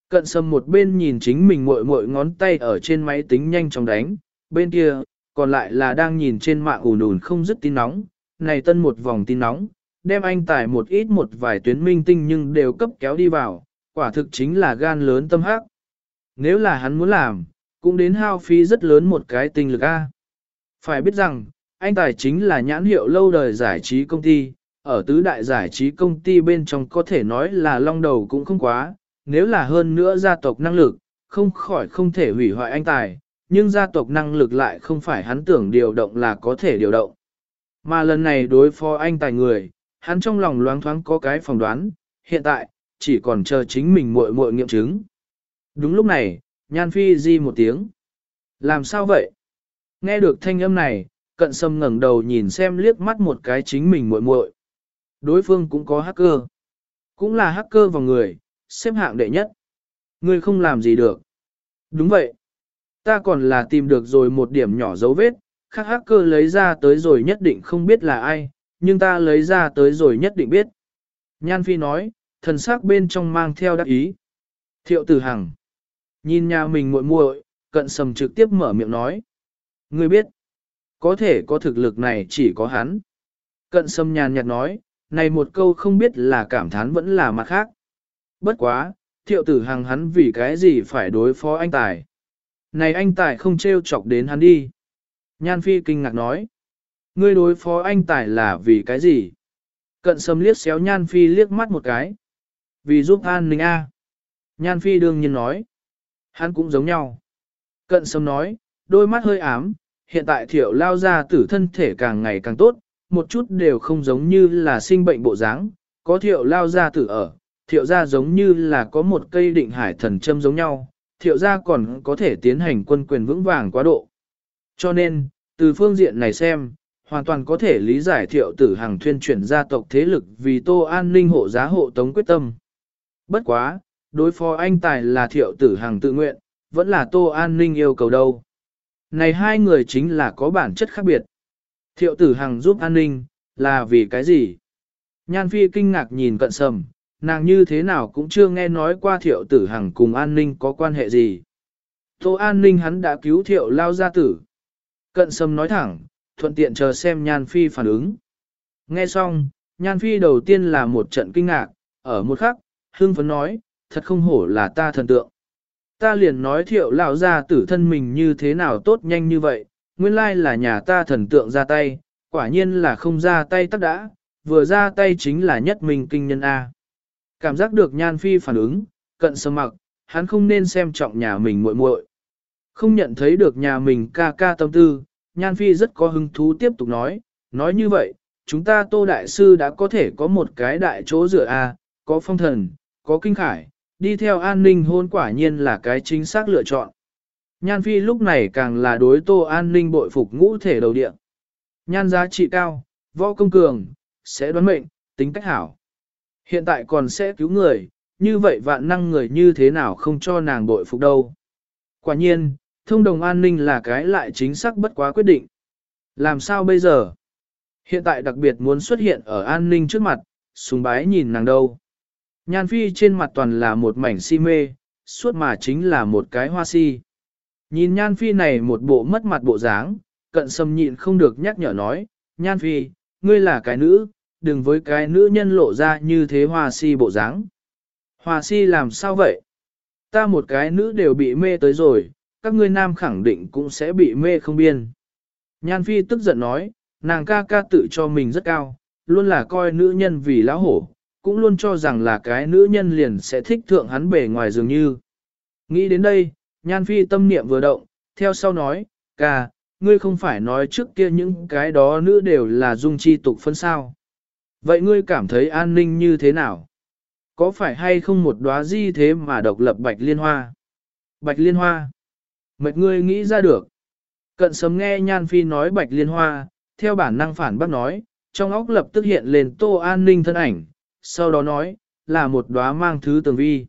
Cận sầm một bên nhìn chính mình muội muội ngón tay ở trên máy tính nhanh chóng đánh, bên kia, còn lại là đang nhìn trên mạng ủn ủn không dứt tin nóng, này tân một vòng tin nóng, đem anh tải một ít một vài tuyến minh tinh nhưng đều cấp kéo đi vào, quả thực chính là gan lớn tâm hắc. Nếu là hắn muốn làm, cũng đến hao phí rất lớn một cái tinh lực A. Phải biết rằng, anh tài chính là nhãn hiệu lâu đời giải trí công ty, ở tứ đại giải trí công ty bên trong có thể nói là long đầu cũng không quá, nếu là hơn nữa gia tộc năng lực, không khỏi không thể hủy hoại anh tài, nhưng gia tộc năng lực lại không phải hắn tưởng điều động là có thể điều động. Mà lần này đối phó anh tài người, hắn trong lòng loáng thoáng có cái phỏng đoán, hiện tại, chỉ còn chờ chính mình muội muội nghiệm chứng. Đúng lúc này, Nhan Phi di một tiếng. Làm sao vậy? Nghe được thanh âm này, cận sâm ngẩng đầu nhìn xem liếc mắt một cái chính mình muội muội. Đối phương cũng có hacker. Cũng là hacker vào người, xếp hạng đệ nhất. Ngươi không làm gì được. Đúng vậy. Ta còn là tìm được rồi một điểm nhỏ dấu vết, khác hacker lấy ra tới rồi nhất định không biết là ai, nhưng ta lấy ra tới rồi nhất định biết. Nhan Phi nói, thần sắc bên trong mang theo đắc ý. Thiệu tử hằng. Nhìn nhà mình muội muội, cận sầm trực tiếp mở miệng nói. Ngươi biết, có thể có thực lực này chỉ có hắn. Cận sầm nhàn nhạt nói, này một câu không biết là cảm thán vẫn là mặt khác. Bất quá, thiệu tử hằng hắn vì cái gì phải đối phó anh Tài. Này anh Tài không trêu chọc đến hắn đi. Nhan Phi kinh ngạc nói. Ngươi đối phó anh Tài là vì cái gì? Cận sâm liếc xéo Nhan Phi liếc mắt một cái. Vì giúp an ninh A. Nhan Phi đương nhiên nói. Hắn cũng giống nhau. Cận sâm nói, đôi mắt hơi ám, hiện tại thiệu lao ra tử thân thể càng ngày càng tốt, một chút đều không giống như là sinh bệnh bộ dáng, có thiệu lao ra tử ở, thiệu ra giống như là có một cây định hải thần châm giống nhau, thiệu ra còn có thể tiến hành quân quyền vững vàng quá độ. Cho nên, từ phương diện này xem, hoàn toàn có thể lý giải thiệu tử hàng thuyên chuyển gia tộc thế lực vì tô an ninh hộ giá hộ tống quyết tâm. Bất quá, đối phó anh tài là thiệu tử hàng tự nguyện, vẫn là tô an ninh yêu cầu đâu. Này hai người chính là có bản chất khác biệt. Thiệu tử hàng giúp an ninh, là vì cái gì? Nhan phi kinh ngạc nhìn cận sầm, nàng như thế nào cũng chưa nghe nói qua thiệu tử hằng cùng an ninh có quan hệ gì. Tô an ninh hắn đã cứu thiệu lao gia tử. Cận Sâm nói thẳng, thuận tiện chờ xem nhan phi phản ứng. Nghe xong, nhan phi đầu tiên là một trận kinh ngạc, ở một khắc, hưng phấn nói, thật không hổ là ta thần tượng. Ta liền nói thiệu lão gia tử thân mình như thế nào tốt nhanh như vậy, nguyên lai là nhà ta thần tượng ra tay, quả nhiên là không ra tay tắt đã, vừa ra tay chính là nhất mình kinh nhân A. Cảm giác được nhan phi phản ứng, cận sơ mặc, hắn không nên xem trọng nhà mình muội muội. Không nhận thấy được nhà mình ca ca tâm tư, nhan phi rất có hứng thú tiếp tục nói, nói như vậy, chúng ta tô đại sư đã có thể có một cái đại chỗ dựa A, có phong thần, có kinh khải, đi theo an ninh hôn quả nhiên là cái chính xác lựa chọn. Nhan Phi lúc này càng là đối tô an ninh bội phục ngũ thể đầu địa. Nhan giá trị cao, võ công cường, sẽ đoán mệnh, tính cách hảo. Hiện tại còn sẽ cứu người, như vậy vạn năng người như thế nào không cho nàng bội phục đâu. Quả nhiên, thông đồng an ninh là cái lại chính xác bất quá quyết định. Làm sao bây giờ? Hiện tại đặc biệt muốn xuất hiện ở an ninh trước mặt, sùng bái nhìn nàng đâu. Nhan phi trên mặt toàn là một mảnh si mê, suốt mà chính là một cái hoa si. Nhìn nhan phi này một bộ mất mặt bộ dáng, cận sâm nhịn không được nhắc nhở nói, nhan phi, ngươi là cái nữ, đừng với cái nữ nhân lộ ra như thế hoa si bộ dáng. Hoa si làm sao vậy? Ta một cái nữ đều bị mê tới rồi, các ngươi nam khẳng định cũng sẽ bị mê không biên. Nhan phi tức giận nói, nàng ca ca tự cho mình rất cao, luôn là coi nữ nhân vì lão hổ, cũng luôn cho rằng là cái nữ nhân liền sẽ thích thượng hắn bề ngoài dường như. Nghĩ đến đây, nhan phi tâm niệm vừa động, theo sau nói, ca, ngươi không phải nói trước kia những cái đó nữ đều là dung chi tục phân sao. Vậy ngươi cảm thấy an ninh như thế nào? Có phải hay không một đóa di thế mà độc lập bạch liên hoa? Bạch liên hoa? Mệt ngươi nghĩ ra được. Cận sớm nghe Nhan Phi nói bạch liên hoa, theo bản năng phản bác nói, trong óc lập tức hiện lên Tô An Ninh thân ảnh, sau đó nói, là một đóa mang thứ tường vi.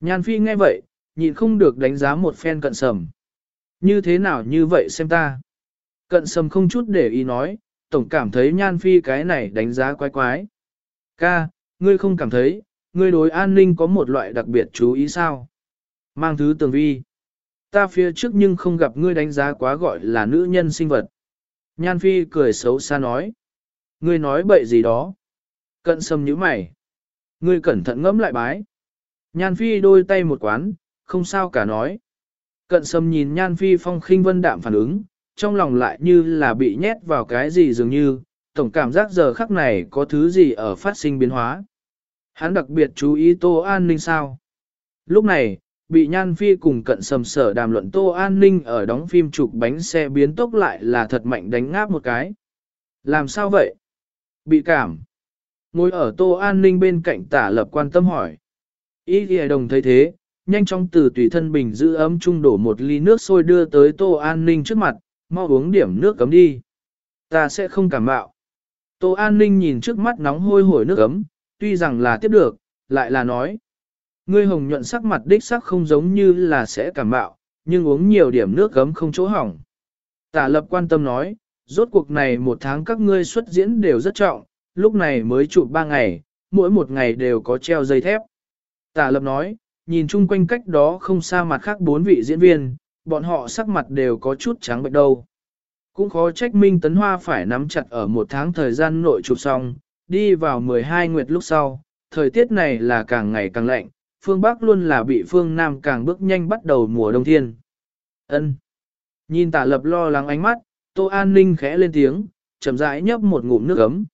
Nhan Phi nghe vậy, nhịn không được đánh giá một phen cận sầm. Như thế nào như vậy xem ta? Cận sầm không chút để ý nói, tổng cảm thấy Nhan Phi cái này đánh giá quái quái. Ca, ngươi không cảm thấy, ngươi đối an ninh có một loại đặc biệt chú ý sao? Mang thứ tường vi. Ta phía trước nhưng không gặp ngươi đánh giá quá gọi là nữ nhân sinh vật. Nhan Phi cười xấu xa nói. Ngươi nói bậy gì đó. Cận sâm nhíu mày. Ngươi cẩn thận ngẫm lại bái. Nhan Phi đôi tay một quán, không sao cả nói. Cận sâm nhìn Nhan Phi phong khinh vân đạm phản ứng, trong lòng lại như là bị nhét vào cái gì dường như, tổng cảm giác giờ khắc này có thứ gì ở phát sinh biến hóa. Hắn đặc biệt chú ý Tô An Ninh sao. Lúc này, bị Nhan Phi cùng cận sầm sở đàm luận Tô An Ninh ở đóng phim chụp bánh xe biến tốc lại là thật mạnh đánh ngáp một cái. Làm sao vậy? Bị cảm. Ngồi ở Tô An Ninh bên cạnh tả lập quan tâm hỏi. Ý ghi đồng thấy thế, nhanh chóng từ tùy thân bình giữ ấm trung đổ một ly nước sôi đưa tới Tô An Ninh trước mặt, mau uống điểm nước cấm đi. Ta sẽ không cảm mạo. Tô An Ninh nhìn trước mắt nóng hôi hổi nước cấm, tuy rằng là tiếp được, lại là nói. Ngươi hồng nhuận sắc mặt đích sắc không giống như là sẽ cảm mạo, nhưng uống nhiều điểm nước cấm không chỗ hỏng. Tả lập quan tâm nói, rốt cuộc này một tháng các ngươi xuất diễn đều rất trọng, lúc này mới chụp ba ngày, mỗi một ngày đều có treo dây thép. Tả lập nói, nhìn chung quanh cách đó không xa mặt khác bốn vị diễn viên, bọn họ sắc mặt đều có chút trắng bệnh đâu. Cũng khó trách Minh Tấn Hoa phải nắm chặt ở một tháng thời gian nội chụp xong, đi vào 12 nguyệt lúc sau, thời tiết này là càng ngày càng lạnh, phương Bắc luôn là bị phương Nam càng bước nhanh bắt đầu mùa đông thiên. Ân. Nhìn tả lập lo lắng ánh mắt, Tô An Ninh khẽ lên tiếng, chậm rãi nhấp một ngụm nước ấm.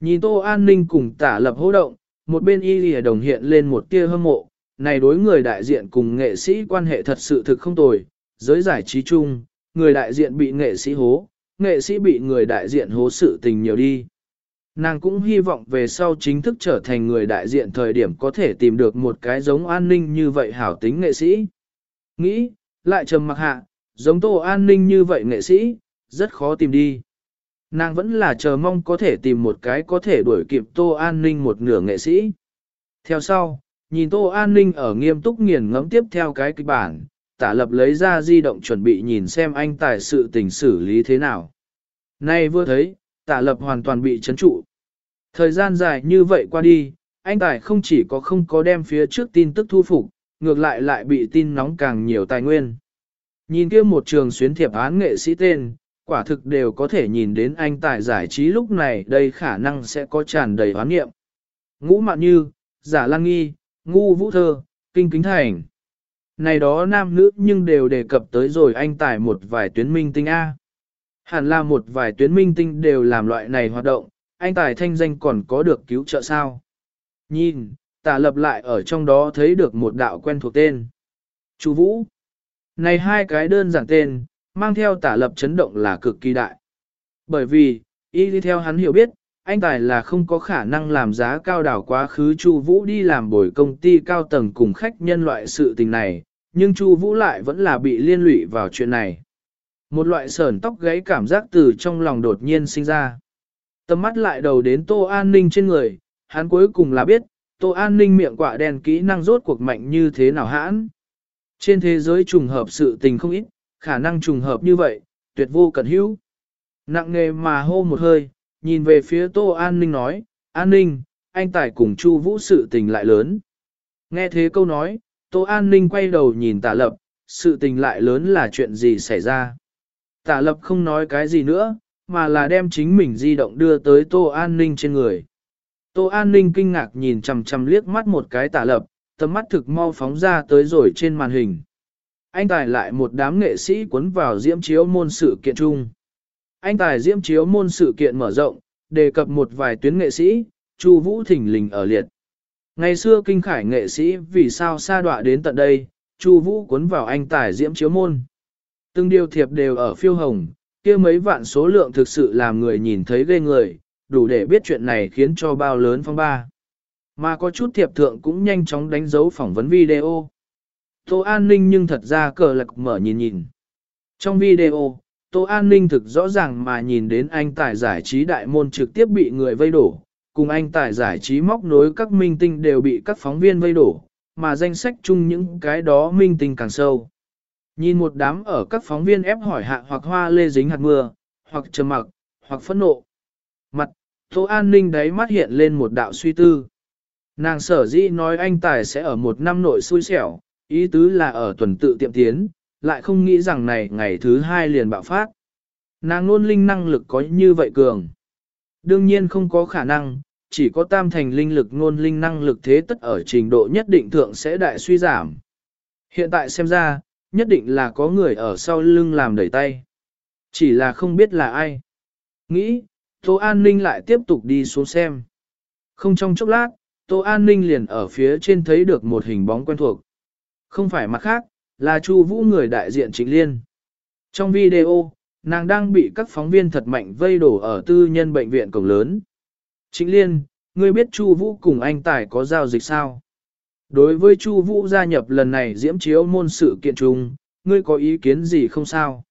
Nhìn Tô An Ninh cùng tả lập hô động, một bên y lìa đồng hiện lên một tia hâm mộ, này đối người đại diện cùng nghệ sĩ quan hệ thật sự thực không tồi, giới giải trí chung, người đại diện bị nghệ sĩ hố, nghệ sĩ bị người đại diện hố sự tình nhiều đi. Nàng cũng hy vọng về sau chính thức trở thành người đại diện thời điểm có thể tìm được một cái giống an ninh như vậy hảo tính nghệ sĩ. Nghĩ, lại trầm mặc hạ, giống tô an ninh như vậy nghệ sĩ, rất khó tìm đi. Nàng vẫn là chờ mong có thể tìm một cái có thể đuổi kịp tô an ninh một nửa nghệ sĩ. Theo sau, nhìn tô an ninh ở nghiêm túc nghiền ngẫm tiếp theo cái kịch bản, tả lập lấy ra di động chuẩn bị nhìn xem anh tài sự tình xử lý thế nào. Nay vừa thấy, tả lập hoàn toàn bị chấn trụ. Thời gian dài như vậy qua đi, anh tài không chỉ có không có đem phía trước tin tức thu phục, ngược lại lại bị tin nóng càng nhiều tài nguyên. Nhìn kia một trường xuyến thiệp án nghệ sĩ tên, quả thực đều có thể nhìn đến anh tài giải trí lúc này đây khả năng sẽ có tràn đầy hoán nghiệm. Ngũ mạn như, giả lăng nghi, ngu vũ thơ, kinh kính thành. Này đó nam nữ nhưng đều đề cập tới rồi anh tải một vài tuyến minh tinh A. Hẳn là một vài tuyến minh tinh đều làm loại này hoạt động, anh tài thanh danh còn có được cứu trợ sao. Nhìn, tả lập lại ở trong đó thấy được một đạo quen thuộc tên. Chú Vũ. Này hai cái đơn giản tên, mang theo tả lập chấn động là cực kỳ đại. Bởi vì, y đi theo hắn hiểu biết, anh tài là không có khả năng làm giá cao đảo quá khứ Chu Vũ đi làm bồi công ty cao tầng cùng khách nhân loại sự tình này, nhưng Chu Vũ lại vẫn là bị liên lụy vào chuyện này. Một loại sởn tóc gáy cảm giác từ trong lòng đột nhiên sinh ra. Tầm mắt lại đầu đến Tô An Ninh trên người, hắn cuối cùng là biết, Tô An Ninh miệng quả đen kỹ năng rốt cuộc mạnh như thế nào hãn. Trên thế giới trùng hợp sự tình không ít, khả năng trùng hợp như vậy, tuyệt vô cẩn hữu. Nặng nghề mà hô một hơi, nhìn về phía Tô An Ninh nói, An Ninh, anh Tài cùng Chu Vũ sự tình lại lớn. Nghe thế câu nói, Tô An Ninh quay đầu nhìn tả lập, sự tình lại lớn là chuyện gì xảy ra. Tả lập không nói cái gì nữa, mà là đem chính mình di động đưa tới Tô An Ninh trên người. Tô An Ninh kinh ngạc nhìn chằm chằm liếc mắt một cái tả lập, tầm mắt thực mau phóng ra tới rồi trên màn hình. Anh Tài lại một đám nghệ sĩ cuốn vào diễm chiếu môn sự kiện chung. Anh Tài diễm chiếu môn sự kiện mở rộng, đề cập một vài tuyến nghệ sĩ, Chu Vũ thỉnh lình ở liệt. Ngày xưa kinh khải nghệ sĩ vì sao xa đọa đến tận đây, Chu Vũ cuốn vào anh Tài diễm chiếu môn. Từng điều thiệp đều ở phiêu hồng, kia mấy vạn số lượng thực sự làm người nhìn thấy ghê người, đủ để biết chuyện này khiến cho bao lớn phong ba. Mà có chút thiệp thượng cũng nhanh chóng đánh dấu phỏng vấn video. Tô An Ninh nhưng thật ra cờ lạc mở nhìn nhìn. Trong video, Tô An Ninh thực rõ ràng mà nhìn đến anh tài giải trí đại môn trực tiếp bị người vây đổ, cùng anh tài giải trí móc nối các minh tinh đều bị các phóng viên vây đổ, mà danh sách chung những cái đó minh tinh càng sâu. Nhìn một đám ở các phóng viên ép hỏi hạ hoặc hoa lê dính hạt mưa, hoặc trầm mặc, hoặc phẫn nộ. Mặt, Tô An Ninh đáy mắt hiện lên một đạo suy tư. Nàng sở dĩ nói anh Tài sẽ ở một năm nội xui xẻo, ý tứ là ở tuần tự tiệm tiến, lại không nghĩ rằng này ngày thứ hai liền bạo phát. Nàng luôn linh năng lực có như vậy cường. Đương nhiên không có khả năng, chỉ có tam thành linh lực ngôn linh năng lực thế tất ở trình độ nhất định thượng sẽ đại suy giảm. Hiện tại xem ra, nhất định là có người ở sau lưng làm đẩy tay. Chỉ là không biết là ai. Nghĩ, Tô An Ninh lại tiếp tục đi xuống xem. Không trong chốc lát, Tô An Ninh liền ở phía trên thấy được một hình bóng quen thuộc. Không phải mặt khác, là Chu Vũ người đại diện Trịnh Liên. Trong video, nàng đang bị các phóng viên thật mạnh vây đổ ở tư nhân bệnh viện cổng lớn. Trịnh Liên, ngươi biết Chu Vũ cùng anh Tài có giao dịch sao? Đối với Chu Vũ gia nhập lần này diễm chiếu môn sự kiện trùng, ngươi có ý kiến gì không sao?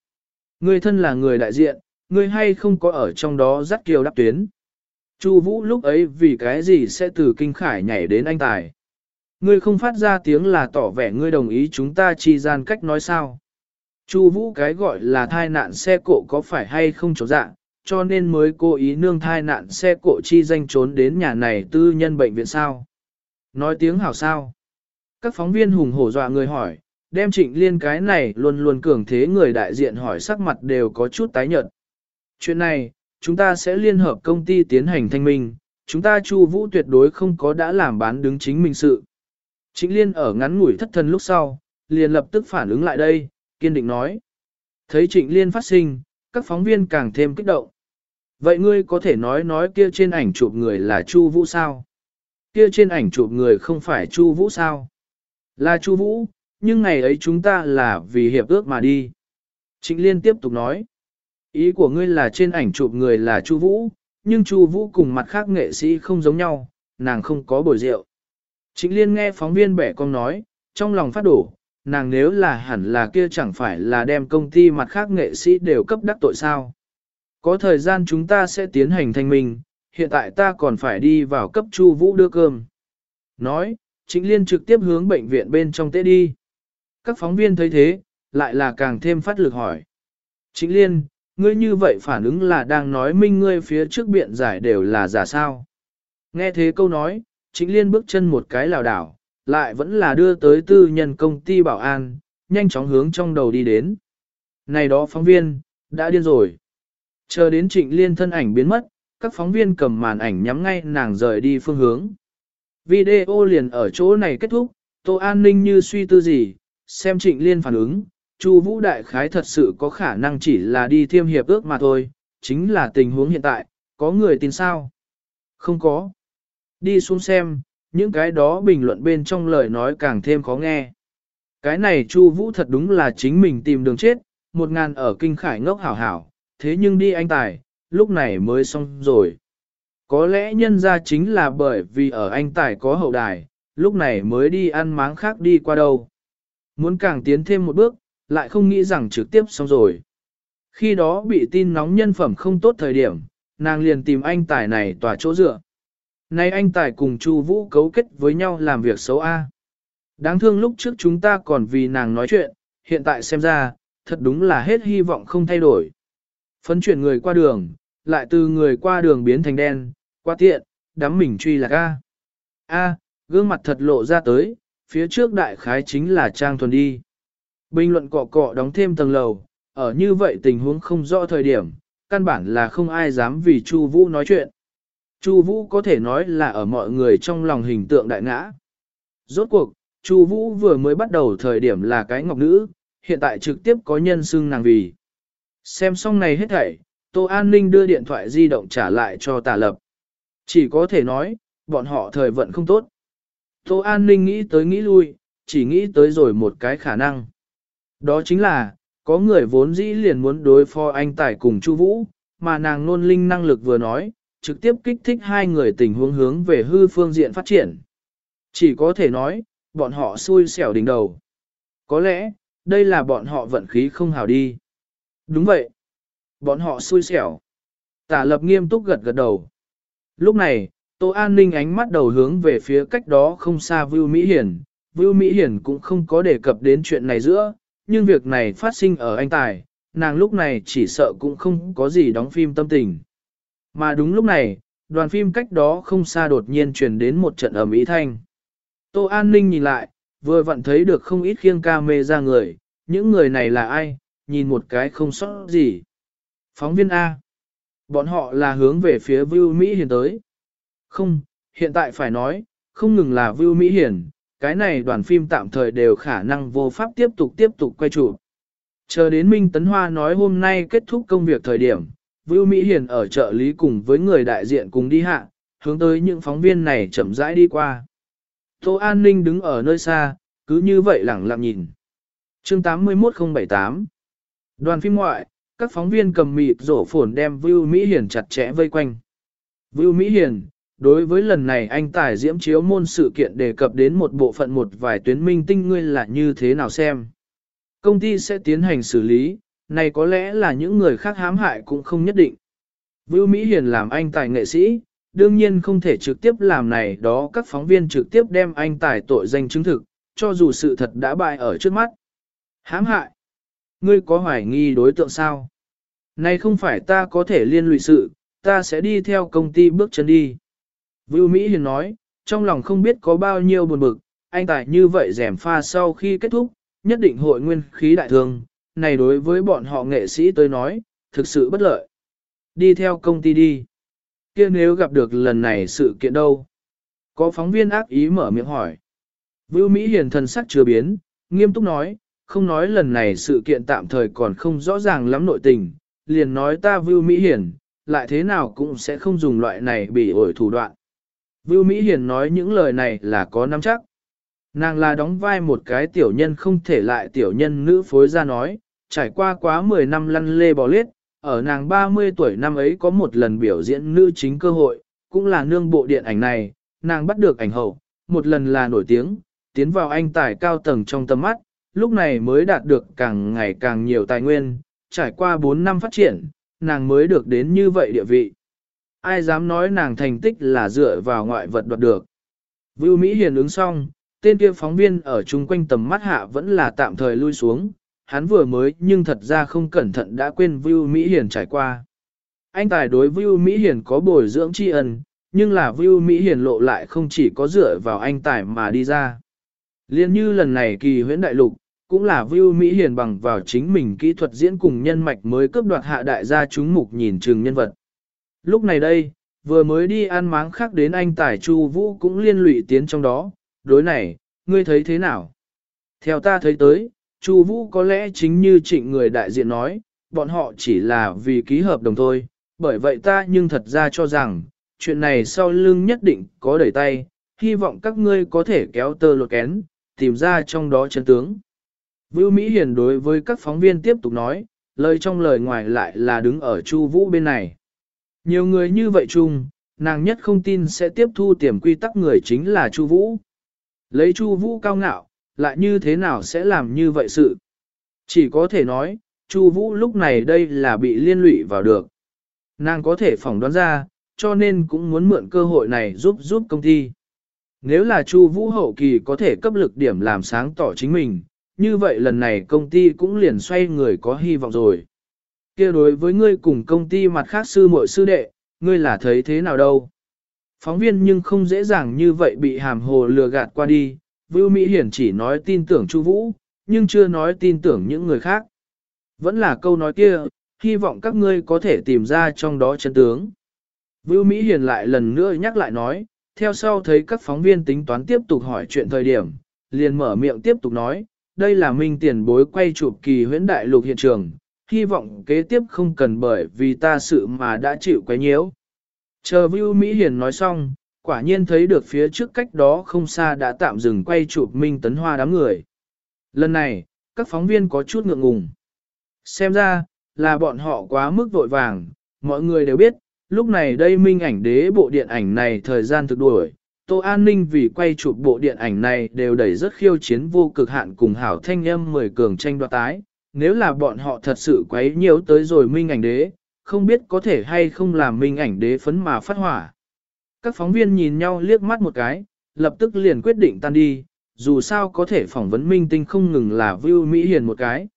Ngươi thân là người đại diện, ngươi hay không có ở trong đó dắt kiều đáp tuyến? Chu Vũ lúc ấy vì cái gì sẽ từ kinh khải nhảy đến anh tài? Ngươi không phát ra tiếng là tỏ vẻ ngươi đồng ý chúng ta chi gian cách nói sao? Chu Vũ cái gọi là thai nạn xe cộ có phải hay không chỗ dạng, cho nên mới cố ý nương thai nạn xe cộ chi danh trốn đến nhà này tư nhân bệnh viện sao? Nói tiếng hảo sao? Các phóng viên hùng hổ dọa người hỏi, đem trịnh liên cái này luôn luôn cường thế người đại diện hỏi sắc mặt đều có chút tái nhợt. Chuyện này, chúng ta sẽ liên hợp công ty tiến hành thanh minh, chúng ta Chu Vũ tuyệt đối không có đã làm bán đứng chính mình sự. Trịnh Liên ở ngắn ngủi thất thần lúc sau, liền lập tức phản ứng lại đây, kiên định nói. Thấy Trịnh Liên phát sinh, các phóng viên càng thêm kích động. Vậy ngươi có thể nói nói kia trên ảnh chụp người là Chu Vũ sao? Kia trên ảnh chụp người không phải Chu Vũ sao? Là Chu Vũ, nhưng ngày ấy chúng ta là vì hiệp ước mà đi. Trịnh Liên tiếp tục nói. Ý của ngươi là trên ảnh chụp người là Chu Vũ, nhưng Chu Vũ cùng mặt khác nghệ sĩ không giống nhau, nàng không có bồi rượu. Trịnh Liên nghe phóng viên bẻ con nói, trong lòng phát đổ, nàng nếu là hẳn là kia chẳng phải là đem công ty mặt khác nghệ sĩ đều cấp đắc tội sao. Có thời gian chúng ta sẽ tiến hành thanh minh, hiện tại ta còn phải đi vào cấp Chu Vũ đưa cơm. Nói, Trịnh Liên trực tiếp hướng bệnh viện bên trong tế đi. Các phóng viên thấy thế, lại là càng thêm phát lực hỏi. Trịnh Liên, ngươi như vậy phản ứng là đang nói minh ngươi phía trước biện giải đều là giả sao. Nghe thế câu nói, Trịnh Liên bước chân một cái lảo đảo, lại vẫn là đưa tới tư nhân công ty bảo an, nhanh chóng hướng trong đầu đi đến. Này đó phóng viên, đã điên rồi. Chờ đến Trịnh Liên thân ảnh biến mất, các phóng viên cầm màn ảnh nhắm ngay nàng rời đi phương hướng. Video liền ở chỗ này kết thúc, Tô An Ninh như suy tư gì, xem Trịnh Liên phản ứng, Chu Vũ Đại Khái thật sự có khả năng chỉ là đi thiêm hiệp ước mà thôi, chính là tình huống hiện tại, có người tin sao? Không có. Đi xuống xem, những cái đó bình luận bên trong lời nói càng thêm khó nghe. Cái này Chu Vũ thật đúng là chính mình tìm đường chết, một ngàn ở kinh khải ngốc hảo hảo, thế nhưng đi anh tài, lúc này mới xong rồi. Có lẽ nhân ra chính là bởi vì ở anh tài có hậu đài, lúc này mới đi ăn máng khác đi qua đâu. Muốn càng tiến thêm một bước, lại không nghĩ rằng trực tiếp xong rồi. Khi đó bị tin nóng nhân phẩm không tốt thời điểm, nàng liền tìm anh tài này tỏa chỗ dựa. Nay anh tài cùng Chu Vũ cấu kết với nhau làm việc xấu A. Đáng thương lúc trước chúng ta còn vì nàng nói chuyện, hiện tại xem ra, thật đúng là hết hy vọng không thay đổi. Phấn chuyển người qua đường, lại từ người qua đường biến thành đen, qua tiện, đám mình truy lạc A. A, gương mặt thật lộ ra tới, phía trước đại khái chính là Trang Thuần đi. Bình luận cọ cọ đóng thêm tầng lầu, ở như vậy tình huống không rõ thời điểm, căn bản là không ai dám vì Chu Vũ nói chuyện. Chu Vũ có thể nói là ở mọi người trong lòng hình tượng đại ngã. Rốt cuộc, Chu Vũ vừa mới bắt đầu thời điểm là cái ngọc nữ, hiện tại trực tiếp có nhân xưng nàng vì. Xem xong này hết thảy, Tô An Ninh đưa điện thoại di động trả lại cho Tả Lập. Chỉ có thể nói, bọn họ thời vận không tốt. Tô An Ninh nghĩ tới nghĩ lui, chỉ nghĩ tới rồi một cái khả năng. Đó chính là, có người vốn dĩ liền muốn đối phó anh Tài cùng Chu Vũ, mà nàng nôn linh năng lực vừa nói, trực tiếp kích thích hai người tình huống hướng về hư phương diện phát triển. Chỉ có thể nói, bọn họ xui xẻo đỉnh đầu. Có lẽ, đây là bọn họ vận khí không hào đi. Đúng vậy. Bọn họ xui xẻo. Tả lập nghiêm túc gật gật đầu. Lúc này, Tô An Ninh ánh mắt đầu hướng về phía cách đó không xa Vưu Mỹ Hiển. Vưu Mỹ Hiển cũng không có đề cập đến chuyện này giữa, nhưng việc này phát sinh ở anh Tài, nàng lúc này chỉ sợ cũng không có gì đóng phim tâm tình. Mà đúng lúc này, đoàn phim cách đó không xa đột nhiên truyền đến một trận ầm ý thanh. Tô An Ninh nhìn lại, vừa vặn thấy được không ít khiêng ca mê ra người, những người này là ai, nhìn một cái không sót gì. Phóng viên A. Bọn họ là hướng về phía Vưu Mỹ Hiền tới. Không, hiện tại phải nói, không ngừng là Vưu Mỹ Hiền, cái này đoàn phim tạm thời đều khả năng vô pháp tiếp tục tiếp tục quay chụp. Chờ đến Minh Tấn Hoa nói hôm nay kết thúc công việc thời điểm, Vưu Mỹ Hiền ở trợ lý cùng với người đại diện cùng đi hạ, hướng tới những phóng viên này chậm rãi đi qua. Tô An Ninh đứng ở nơi xa, cứ như vậy lẳng lặng nhìn. chương 81078 Đoàn phim ngoại, các phóng viên cầm mịt rổ phổn đem Vưu Mỹ Hiền chặt chẽ vây quanh. Vưu Mỹ Hiền, đối với lần này anh tài diễm chiếu môn sự kiện đề cập đến một bộ phận một vài tuyến minh tinh ngươi là như thế nào xem. Công ty sẽ tiến hành xử lý, này có lẽ là những người khác hãm hại cũng không nhất định. Vưu Mỹ Hiền làm anh tài nghệ sĩ, đương nhiên không thể trực tiếp làm này đó các phóng viên trực tiếp đem anh tài tội danh chứng thực, cho dù sự thật đã bại ở trước mắt. Hãm hại. Ngươi có hoài nghi đối tượng sao? Này không phải ta có thể liên lụy sự, ta sẽ đi theo công ty bước chân đi. Vưu Mỹ Hiền nói, trong lòng không biết có bao nhiêu buồn bực, anh tài như vậy rèm pha sau khi kết thúc, nhất định hội nguyên khí đại thương, này đối với bọn họ nghệ sĩ tới nói, thực sự bất lợi. Đi theo công ty đi. kia nếu gặp được lần này sự kiện đâu? Có phóng viên ác ý mở miệng hỏi. Vưu Mỹ Hiền thần sắc chưa biến, nghiêm túc nói, không nói lần này sự kiện tạm thời còn không rõ ràng lắm nội tình, liền nói ta Vưu Mỹ Hiền, lại thế nào cũng sẽ không dùng loại này bị ổi thủ đoạn. Vưu Mỹ Hiền nói những lời này là có nắm chắc. Nàng là đóng vai một cái tiểu nhân không thể lại tiểu nhân nữ phối ra nói, trải qua quá 10 năm lăn lê bò lết, ở nàng 30 tuổi năm ấy có một lần biểu diễn nữ chính cơ hội, cũng là nương bộ điện ảnh này, nàng bắt được ảnh hậu, một lần là nổi tiếng, tiến vào anh tài cao tầng trong tầm mắt, lúc này mới đạt được càng ngày càng nhiều tài nguyên, trải qua 4 năm phát triển, nàng mới được đến như vậy địa vị. Ai dám nói nàng thành tích là dựa vào ngoại vật đoạt được. Vưu Mỹ Hiền ứng xong, tên kia phóng viên ở chung quanh tầm mắt hạ vẫn là tạm thời lui xuống, hắn vừa mới nhưng thật ra không cẩn thận đã quên Vưu Mỹ Hiền trải qua. Anh tài đối Vưu Mỹ Hiền có bồi dưỡng tri ân, nhưng là Vưu Mỹ Hiền lộ lại không chỉ có dựa vào anh tài mà đi ra. Liên như lần này kỳ huyễn đại lục, cũng là Vưu Mỹ Hiền bằng vào chính mình kỹ thuật diễn cùng nhân mạch mới cướp đoạt hạ đại gia chúng mục nhìn chừng nhân vật. Lúc này đây, vừa mới đi ăn máng khác đến anh Tài Chu Vũ cũng liên lụy tiến trong đó, đối này, ngươi thấy thế nào? Theo ta thấy tới, Chu Vũ có lẽ chính như trịnh người đại diện nói, bọn họ chỉ là vì ký hợp đồng thôi, bởi vậy ta nhưng thật ra cho rằng, chuyện này sau lưng nhất định có đẩy tay, hy vọng các ngươi có thể kéo tơ lột kén, tìm ra trong đó chân tướng. Vưu Mỹ Hiền đối với các phóng viên tiếp tục nói, lời trong lời ngoài lại là đứng ở Chu Vũ bên này. Nhiều người như vậy chung, nàng nhất không tin sẽ tiếp thu tiềm quy tắc người chính là Chu Vũ. Lấy Chu Vũ cao ngạo, lại như thế nào sẽ làm như vậy sự? Chỉ có thể nói, Chu Vũ lúc này đây là bị liên lụy vào được. Nàng có thể phỏng đoán ra, cho nên cũng muốn mượn cơ hội này giúp giúp công ty. Nếu là Chu Vũ hậu kỳ có thể cấp lực điểm làm sáng tỏ chính mình, như vậy lần này công ty cũng liền xoay người có hy vọng rồi. kia đối với ngươi cùng công ty mặt khác sư muội sư đệ, ngươi là thấy thế nào đâu? Phóng viên nhưng không dễ dàng như vậy bị hàm hồ lừa gạt qua đi, Vưu Mỹ Hiển chỉ nói tin tưởng Chu Vũ, nhưng chưa nói tin tưởng những người khác. Vẫn là câu nói kia, hy vọng các ngươi có thể tìm ra trong đó chân tướng. Vưu Mỹ Hiền lại lần nữa nhắc lại nói, theo sau thấy các phóng viên tính toán tiếp tục hỏi chuyện thời điểm, liền mở miệng tiếp tục nói, đây là minh tiền bối quay chụp kỳ huyễn đại lục hiện trường, hy vọng kế tiếp không cần bởi vì ta sự mà đã chịu quấy nhiễu. Chờ Vưu Mỹ Hiền nói xong, quả nhiên thấy được phía trước cách đó không xa đã tạm dừng quay chụp Minh Tấn Hoa đám người. Lần này, các phóng viên có chút ngượng ngùng. Xem ra, là bọn họ quá mức vội vàng, mọi người đều biết, lúc này đây Minh ảnh đế bộ điện ảnh này thời gian thực đuổi. Tô An Ninh vì quay chụp bộ điện ảnh này đều đẩy rất khiêu chiến vô cực hạn cùng hảo thanh âm mười cường tranh đoạt tái, nếu là bọn họ thật sự quấy nhiễu tới rồi minh ảnh đế, không biết có thể hay không làm minh ảnh đế phấn mà phát hỏa. Các phóng viên nhìn nhau liếc mắt một cái, lập tức liền quyết định tan đi, dù sao có thể phỏng vấn minh tinh không ngừng là Vưu Mỹ Hiền một cái.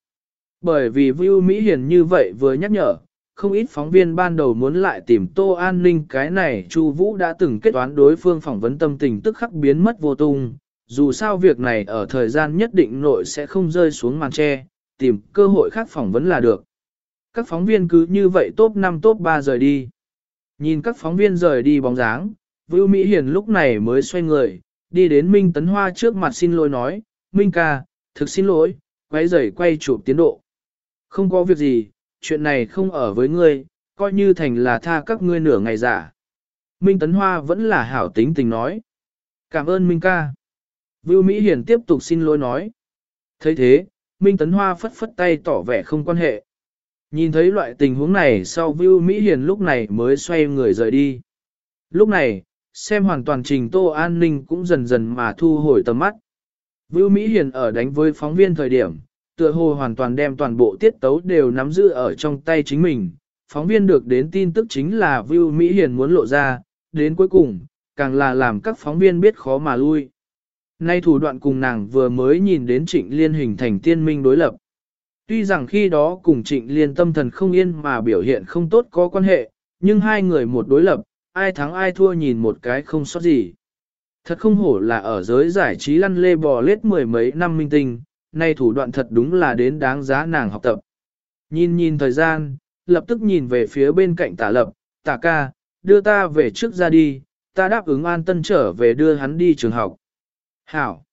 Bởi vì Vưu Mỹ Hiền như vậy vừa nhắc nhở, không ít phóng viên ban đầu muốn lại tìm Tô An Ninh cái này Chu Vũ đã từng kết toán đối phương phỏng vấn tâm tình tức khắc biến mất vô tung, dù sao việc này ở thời gian nhất định nội sẽ không rơi xuống màn tre, tìm cơ hội khác phỏng vấn là được. Các phóng viên cứ như vậy top 5 top 3 rời đi. Nhìn các phóng viên rời đi bóng dáng, Vưu Mỹ Hiền lúc này mới xoay người, đi đến Minh Tấn Hoa trước mặt xin lỗi nói, Minh ca, thực xin lỗi, quay rời quay chụp tiến độ. Không có việc gì, chuyện này không ở với ngươi, coi như thành là tha các ngươi nửa ngày giả. Minh Tấn Hoa vẫn là hảo tính tình nói. Cảm ơn Minh ca. Vưu Mỹ Hiền tiếp tục xin lỗi nói. thấy thế, Minh Tấn Hoa phất phất tay tỏ vẻ không quan hệ. Nhìn thấy loại tình huống này sau Vưu Mỹ Hiền lúc này mới xoay người rời đi. Lúc này, xem hoàn toàn trình Tô An Ninh cũng dần dần mà thu hồi tầm mắt. Vưu Mỹ Hiền ở đánh với phóng viên thời điểm, tựa hồ hoàn toàn đem toàn bộ tiết tấu đều nắm giữ ở trong tay chính mình. Phóng viên được đến tin tức chính là Vưu Mỹ Hiền muốn lộ ra, đến cuối cùng, càng là làm các phóng viên biết khó mà lui. Nay thủ đoạn cùng nàng vừa mới nhìn đến trịnh liên hình thành tiên minh đối lập. Tuy rằng khi đó cùng trịnh liên tâm thần không yên mà biểu hiện không tốt có quan hệ, nhưng hai người một đối lập, ai thắng ai thua nhìn một cái không sót gì. Thật không hổ là ở giới giải trí lăn lê bò lết mười mấy năm minh tinh, nay thủ đoạn thật đúng là đến đáng giá nàng học tập. Nhìn nhìn thời gian, lập tức nhìn về phía bên cạnh tả lập, tả ca, đưa ta về trước ra đi, ta đáp ứng an tân trở về đưa hắn đi trường học. Hảo!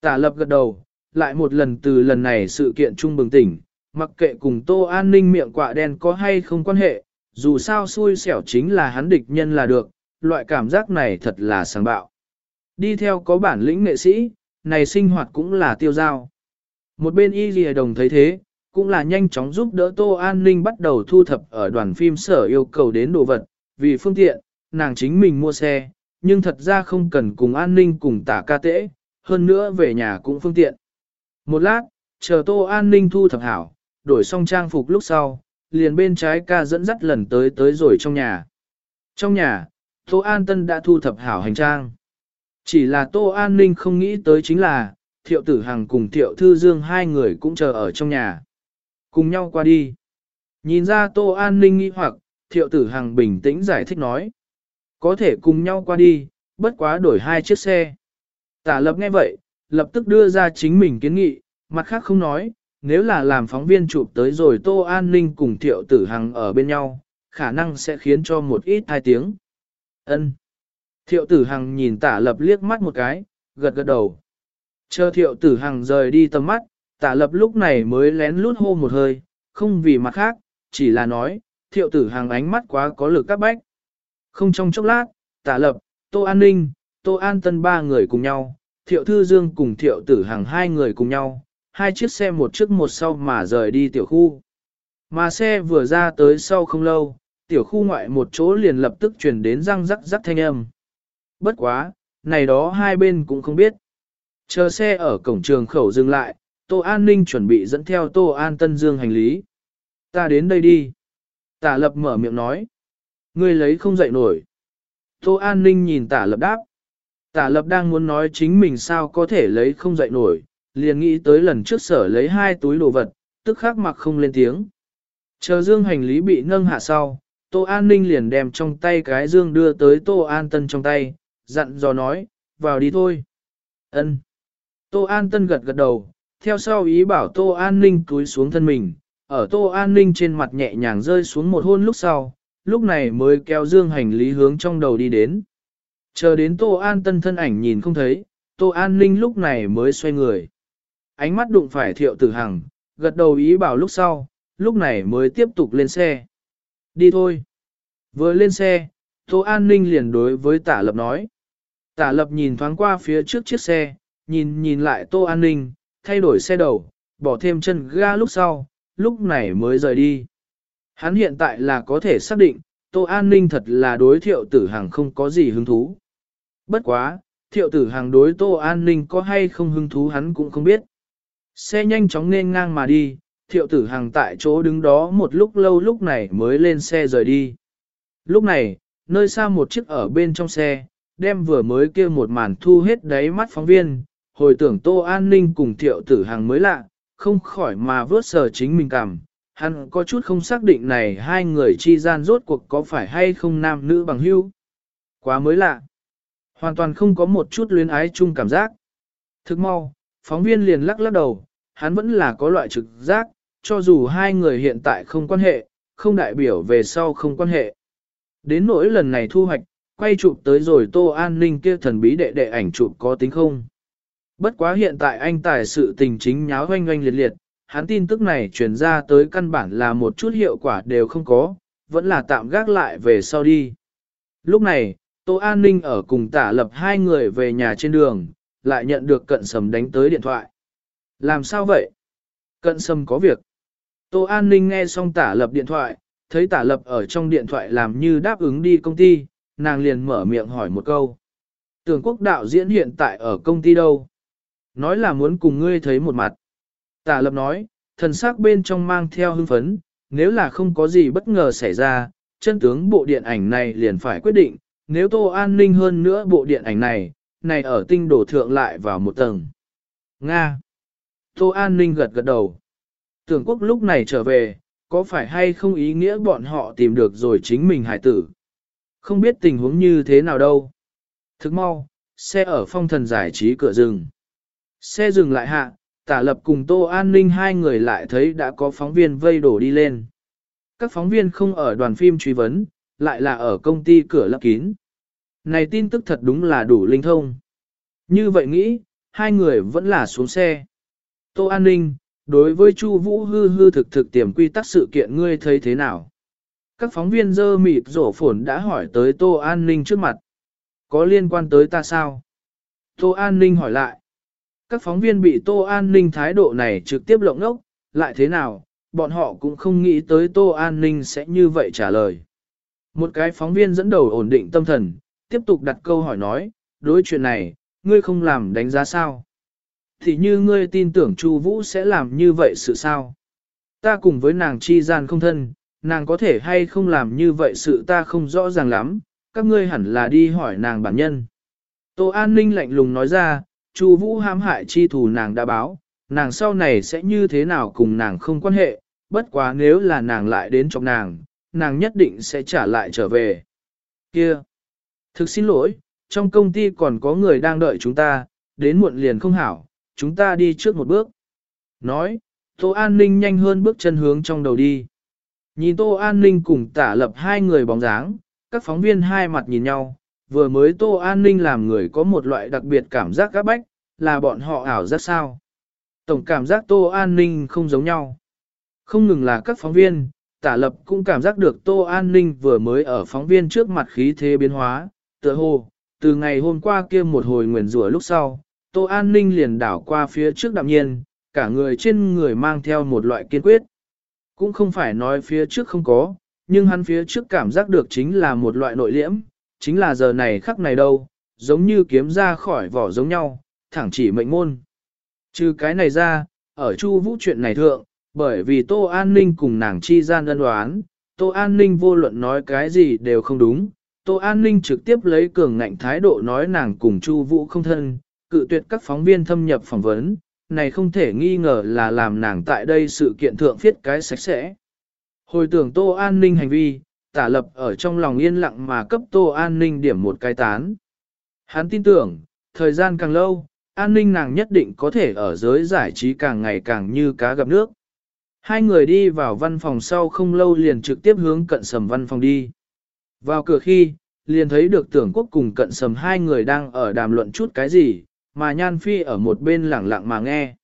Tả lập gật đầu, lại một lần từ lần này sự kiện trung bừng tỉnh, mặc kệ cùng tô an ninh miệng quạ đen có hay không quan hệ, dù sao xui xẻo chính là hắn địch nhân là được, loại cảm giác này thật là sáng bạo. Đi theo có bản lĩnh nghệ sĩ, này sinh hoạt cũng là tiêu giao. Một bên y lìa đồng thấy thế, cũng là nhanh chóng giúp đỡ Tô An Ninh bắt đầu thu thập ở đoàn phim sở yêu cầu đến đồ vật, vì phương tiện, nàng chính mình mua xe, nhưng thật ra không cần cùng An Ninh cùng tả ca tễ, hơn nữa về nhà cũng phương tiện. Một lát, chờ Tô An Ninh thu thập hảo, đổi xong trang phục lúc sau, liền bên trái ca dẫn dắt lần tới tới rồi trong nhà. Trong nhà, Tô An Tân đã thu thập hảo hành trang. Chỉ là Tô An Ninh không nghĩ tới chính là, Thiệu Tử Hằng cùng Thiệu Thư Dương hai người cũng chờ ở trong nhà. Cùng nhau qua đi. Nhìn ra Tô An Ninh nghi hoặc, Thiệu Tử Hằng bình tĩnh giải thích nói. Có thể cùng nhau qua đi, bất quá đổi hai chiếc xe. Tả lập nghe vậy, lập tức đưa ra chính mình kiến nghị, mặt khác không nói, nếu là làm phóng viên chụp tới rồi Tô An Ninh cùng Thiệu Tử Hằng ở bên nhau, khả năng sẽ khiến cho một ít hai tiếng. ân Thiệu Tử Hằng nhìn tả lập liếc mắt một cái, gật gật đầu. Chờ Thiệu Tử Hằng rời đi tầm mắt, tả lập lúc này mới lén lút hô một hơi, không vì mặt khác, chỉ là nói, Thiệu Tử Hằng ánh mắt quá có lực các bách. Không trong chốc lát, tả lập, Tô An Ninh, Tô An Tân ba người cùng nhau, Thiệu Thư Dương cùng Thiệu Tử hàng hai người cùng nhau, hai chiếc xe một trước một sau mà rời đi tiểu khu. Mà xe vừa ra tới sau không lâu, tiểu khu ngoại một chỗ liền lập tức chuyển đến răng rắc rắc thanh âm. Bất quá, này đó hai bên cũng không biết. Chờ xe ở cổng trường khẩu dừng lại, Tô An Ninh chuẩn bị dẫn theo Tô An Tân Dương hành lý. Ta đến đây đi. Tả lập mở miệng nói. Ngươi lấy không dậy nổi. Tô An Ninh nhìn tả lập đáp. Tả lập đang muốn nói chính mình sao có thể lấy không dậy nổi, liền nghĩ tới lần trước sở lấy hai túi đồ vật, tức khắc mặc không lên tiếng. Chờ dương hành lý bị nâng hạ sau, Tô An Ninh liền đem trong tay cái dương đưa tới Tô An Tân trong tay, dặn dò nói, vào đi thôi. ân Tô An Tân gật gật đầu, theo sau ý bảo Tô An Ninh túi xuống thân mình, ở Tô An Ninh trên mặt nhẹ nhàng rơi xuống một hôn lúc sau, lúc này mới kéo dương hành lý hướng trong đầu đi đến. Chờ đến Tô An Tân thân ảnh nhìn không thấy, Tô An Ninh lúc này mới xoay người ánh mắt đụng phải thiệu tử hằng, gật đầu ý bảo lúc sau, lúc này mới tiếp tục lên xe. Đi thôi. Vừa lên xe, Tô An Ninh liền đối với tả lập nói. Tả lập nhìn thoáng qua phía trước chiếc xe, nhìn nhìn lại Tô An Ninh, thay đổi xe đầu, bỏ thêm chân ga lúc sau, lúc này mới rời đi. Hắn hiện tại là có thể xác định, Tô An Ninh thật là đối thiệu tử Hằng không có gì hứng thú. Bất quá, thiệu tử hàng đối Tô An Ninh có hay không hứng thú hắn cũng không biết. Xe nhanh chóng nên ngang mà đi, thiệu tử hàng tại chỗ đứng đó một lúc lâu lúc này mới lên xe rời đi. Lúc này, nơi xa một chiếc ở bên trong xe, đem vừa mới kia một màn thu hết đáy mắt phóng viên, hồi tưởng Tô An Ninh cùng thiệu tử hàng mới lạ, không khỏi mà vớt sờ chính mình cảm. Hắn có chút không xác định này hai người chi gian rốt cuộc có phải hay không nam nữ bằng hữu. Quá mới lạ. Hoàn toàn không có một chút luyến ái chung cảm giác. Thức mau, phóng viên liền lắc lắc đầu, hắn vẫn là có loại trực giác, cho dù hai người hiện tại không quan hệ, không đại biểu về sau không quan hệ. Đến nỗi lần này thu hoạch, quay chụp tới rồi Tô An Ninh kia thần bí đệ đệ ảnh chụp có tính không. Bất quá hiện tại anh tài sự tình chính nháo hoanh hoanh liệt liệt, hắn tin tức này truyền ra tới căn bản là một chút hiệu quả đều không có, vẫn là tạm gác lại về sau đi. Lúc này, Tô An Ninh ở cùng tả lập hai người về nhà trên đường, lại nhận được cận sầm đánh tới điện thoại. Làm sao vậy? Cận sầm có việc. Tô An Ninh nghe xong tả lập điện thoại, thấy tả lập ở trong điện thoại làm như đáp ứng đi công ty, nàng liền mở miệng hỏi một câu. Tưởng quốc đạo diễn hiện tại ở công ty đâu? Nói là muốn cùng ngươi thấy một mặt. Tả lập nói, thần sắc bên trong mang theo hưng phấn, nếu là không có gì bất ngờ xảy ra, chân tướng bộ điện ảnh này liền phải quyết định, nếu tô an ninh hơn nữa bộ điện ảnh này, này ở tinh đổ thượng lại vào một tầng. Nga. Tô an ninh gật gật đầu. Tưởng quốc lúc này trở về, có phải hay không ý nghĩa bọn họ tìm được rồi chính mình hải tử. Không biết tình huống như thế nào đâu. Thức mau, xe ở phong thần giải trí cửa rừng. Xe dừng lại hạ, tả lập cùng Tô An ninh hai người lại thấy đã có phóng viên vây đổ đi lên. Các phóng viên không ở đoàn phim truy vấn, lại là ở công ty cửa lấp kín. Này tin tức thật đúng là đủ linh thông. Như vậy nghĩ, hai người vẫn là xuống xe. Tô An ninh, đối với Chu Vũ hư hư thực thực tiềm quy tắc sự kiện ngươi thấy thế nào? Các phóng viên dơ mịt rổ phồn đã hỏi tới Tô An ninh trước mặt. Có liên quan tới ta sao? Tô An ninh hỏi lại. Các phóng viên bị Tô An ninh thái độ này trực tiếp lộng ốc, lại thế nào, bọn họ cũng không nghĩ tới Tô An ninh sẽ như vậy trả lời. Một cái phóng viên dẫn đầu ổn định tâm thần, tiếp tục đặt câu hỏi nói, đối chuyện này, ngươi không làm đánh giá sao? Thì như ngươi tin tưởng Chu Vũ sẽ làm như vậy sự sao? Ta cùng với nàng chi gian không thân, nàng có thể hay không làm như vậy sự ta không rõ ràng lắm, các ngươi hẳn là đi hỏi nàng bản nhân. Tô An Ninh lạnh lùng nói ra, Chu Vũ hãm hại chi thù nàng đã báo, nàng sau này sẽ như thế nào cùng nàng không quan hệ, bất quá nếu là nàng lại đến chọc nàng, nàng nhất định sẽ trả lại trở về. Kia! Thực xin lỗi, trong công ty còn có người đang đợi chúng ta, đến muộn liền không hảo, chúng ta đi trước một bước. Nói, Tô An Ninh nhanh hơn bước chân hướng trong đầu đi. Nhìn Tô An Ninh cùng tả lập hai người bóng dáng, các phóng viên hai mặt nhìn nhau, vừa mới Tô An Ninh làm người có một loại đặc biệt cảm giác các bách, là bọn họ ảo giác sao. Tổng cảm giác Tô An Ninh không giống nhau. Không ngừng là các phóng viên, tả lập cũng cảm giác được Tô An Ninh vừa mới ở phóng viên trước mặt khí thế biến hóa, tựa hồ, từ ngày hôm qua kia một hồi nguyền rủa lúc sau, Tô An Ninh liền đảo qua phía trước đạm nhiên, cả người trên người mang theo một loại kiên quyết. Cũng không phải nói phía trước không có, nhưng hắn phía trước cảm giác được chính là một loại nội liễm, chính là giờ này khắc này đâu, giống như kiếm ra khỏi vỏ giống nhau, thẳng chỉ mệnh môn. Trừ cái này ra, ở Chu Vũ chuyện này thượng, bởi vì Tô An Ninh cùng nàng chi gian ân đoán, Tô An Ninh vô luận nói cái gì đều không đúng. Tô An Ninh trực tiếp lấy cường ngạnh thái độ nói nàng cùng Chu Vũ không thân, cự tuyệt các phóng viên thâm nhập phỏng vấn, này không thể nghi ngờ là làm nàng tại đây sự kiện thượng viết cái sạch sẽ. Hồi tưởng Tô An Ninh hành vi, tả lập ở trong lòng yên lặng mà cấp Tô An Ninh điểm một cái tán. Hắn tin tưởng, thời gian càng lâu, an ninh nàng nhất định có thể ở giới giải trí càng ngày càng như cá gặp nước. Hai người đi vào văn phòng sau không lâu liền trực tiếp hướng cận sầm văn phòng đi. Vào cửa khi, liền thấy được tưởng quốc cùng cận sầm hai người đang ở đàm luận chút cái gì, mà Nhan Phi ở một bên lẳng lặng mà nghe.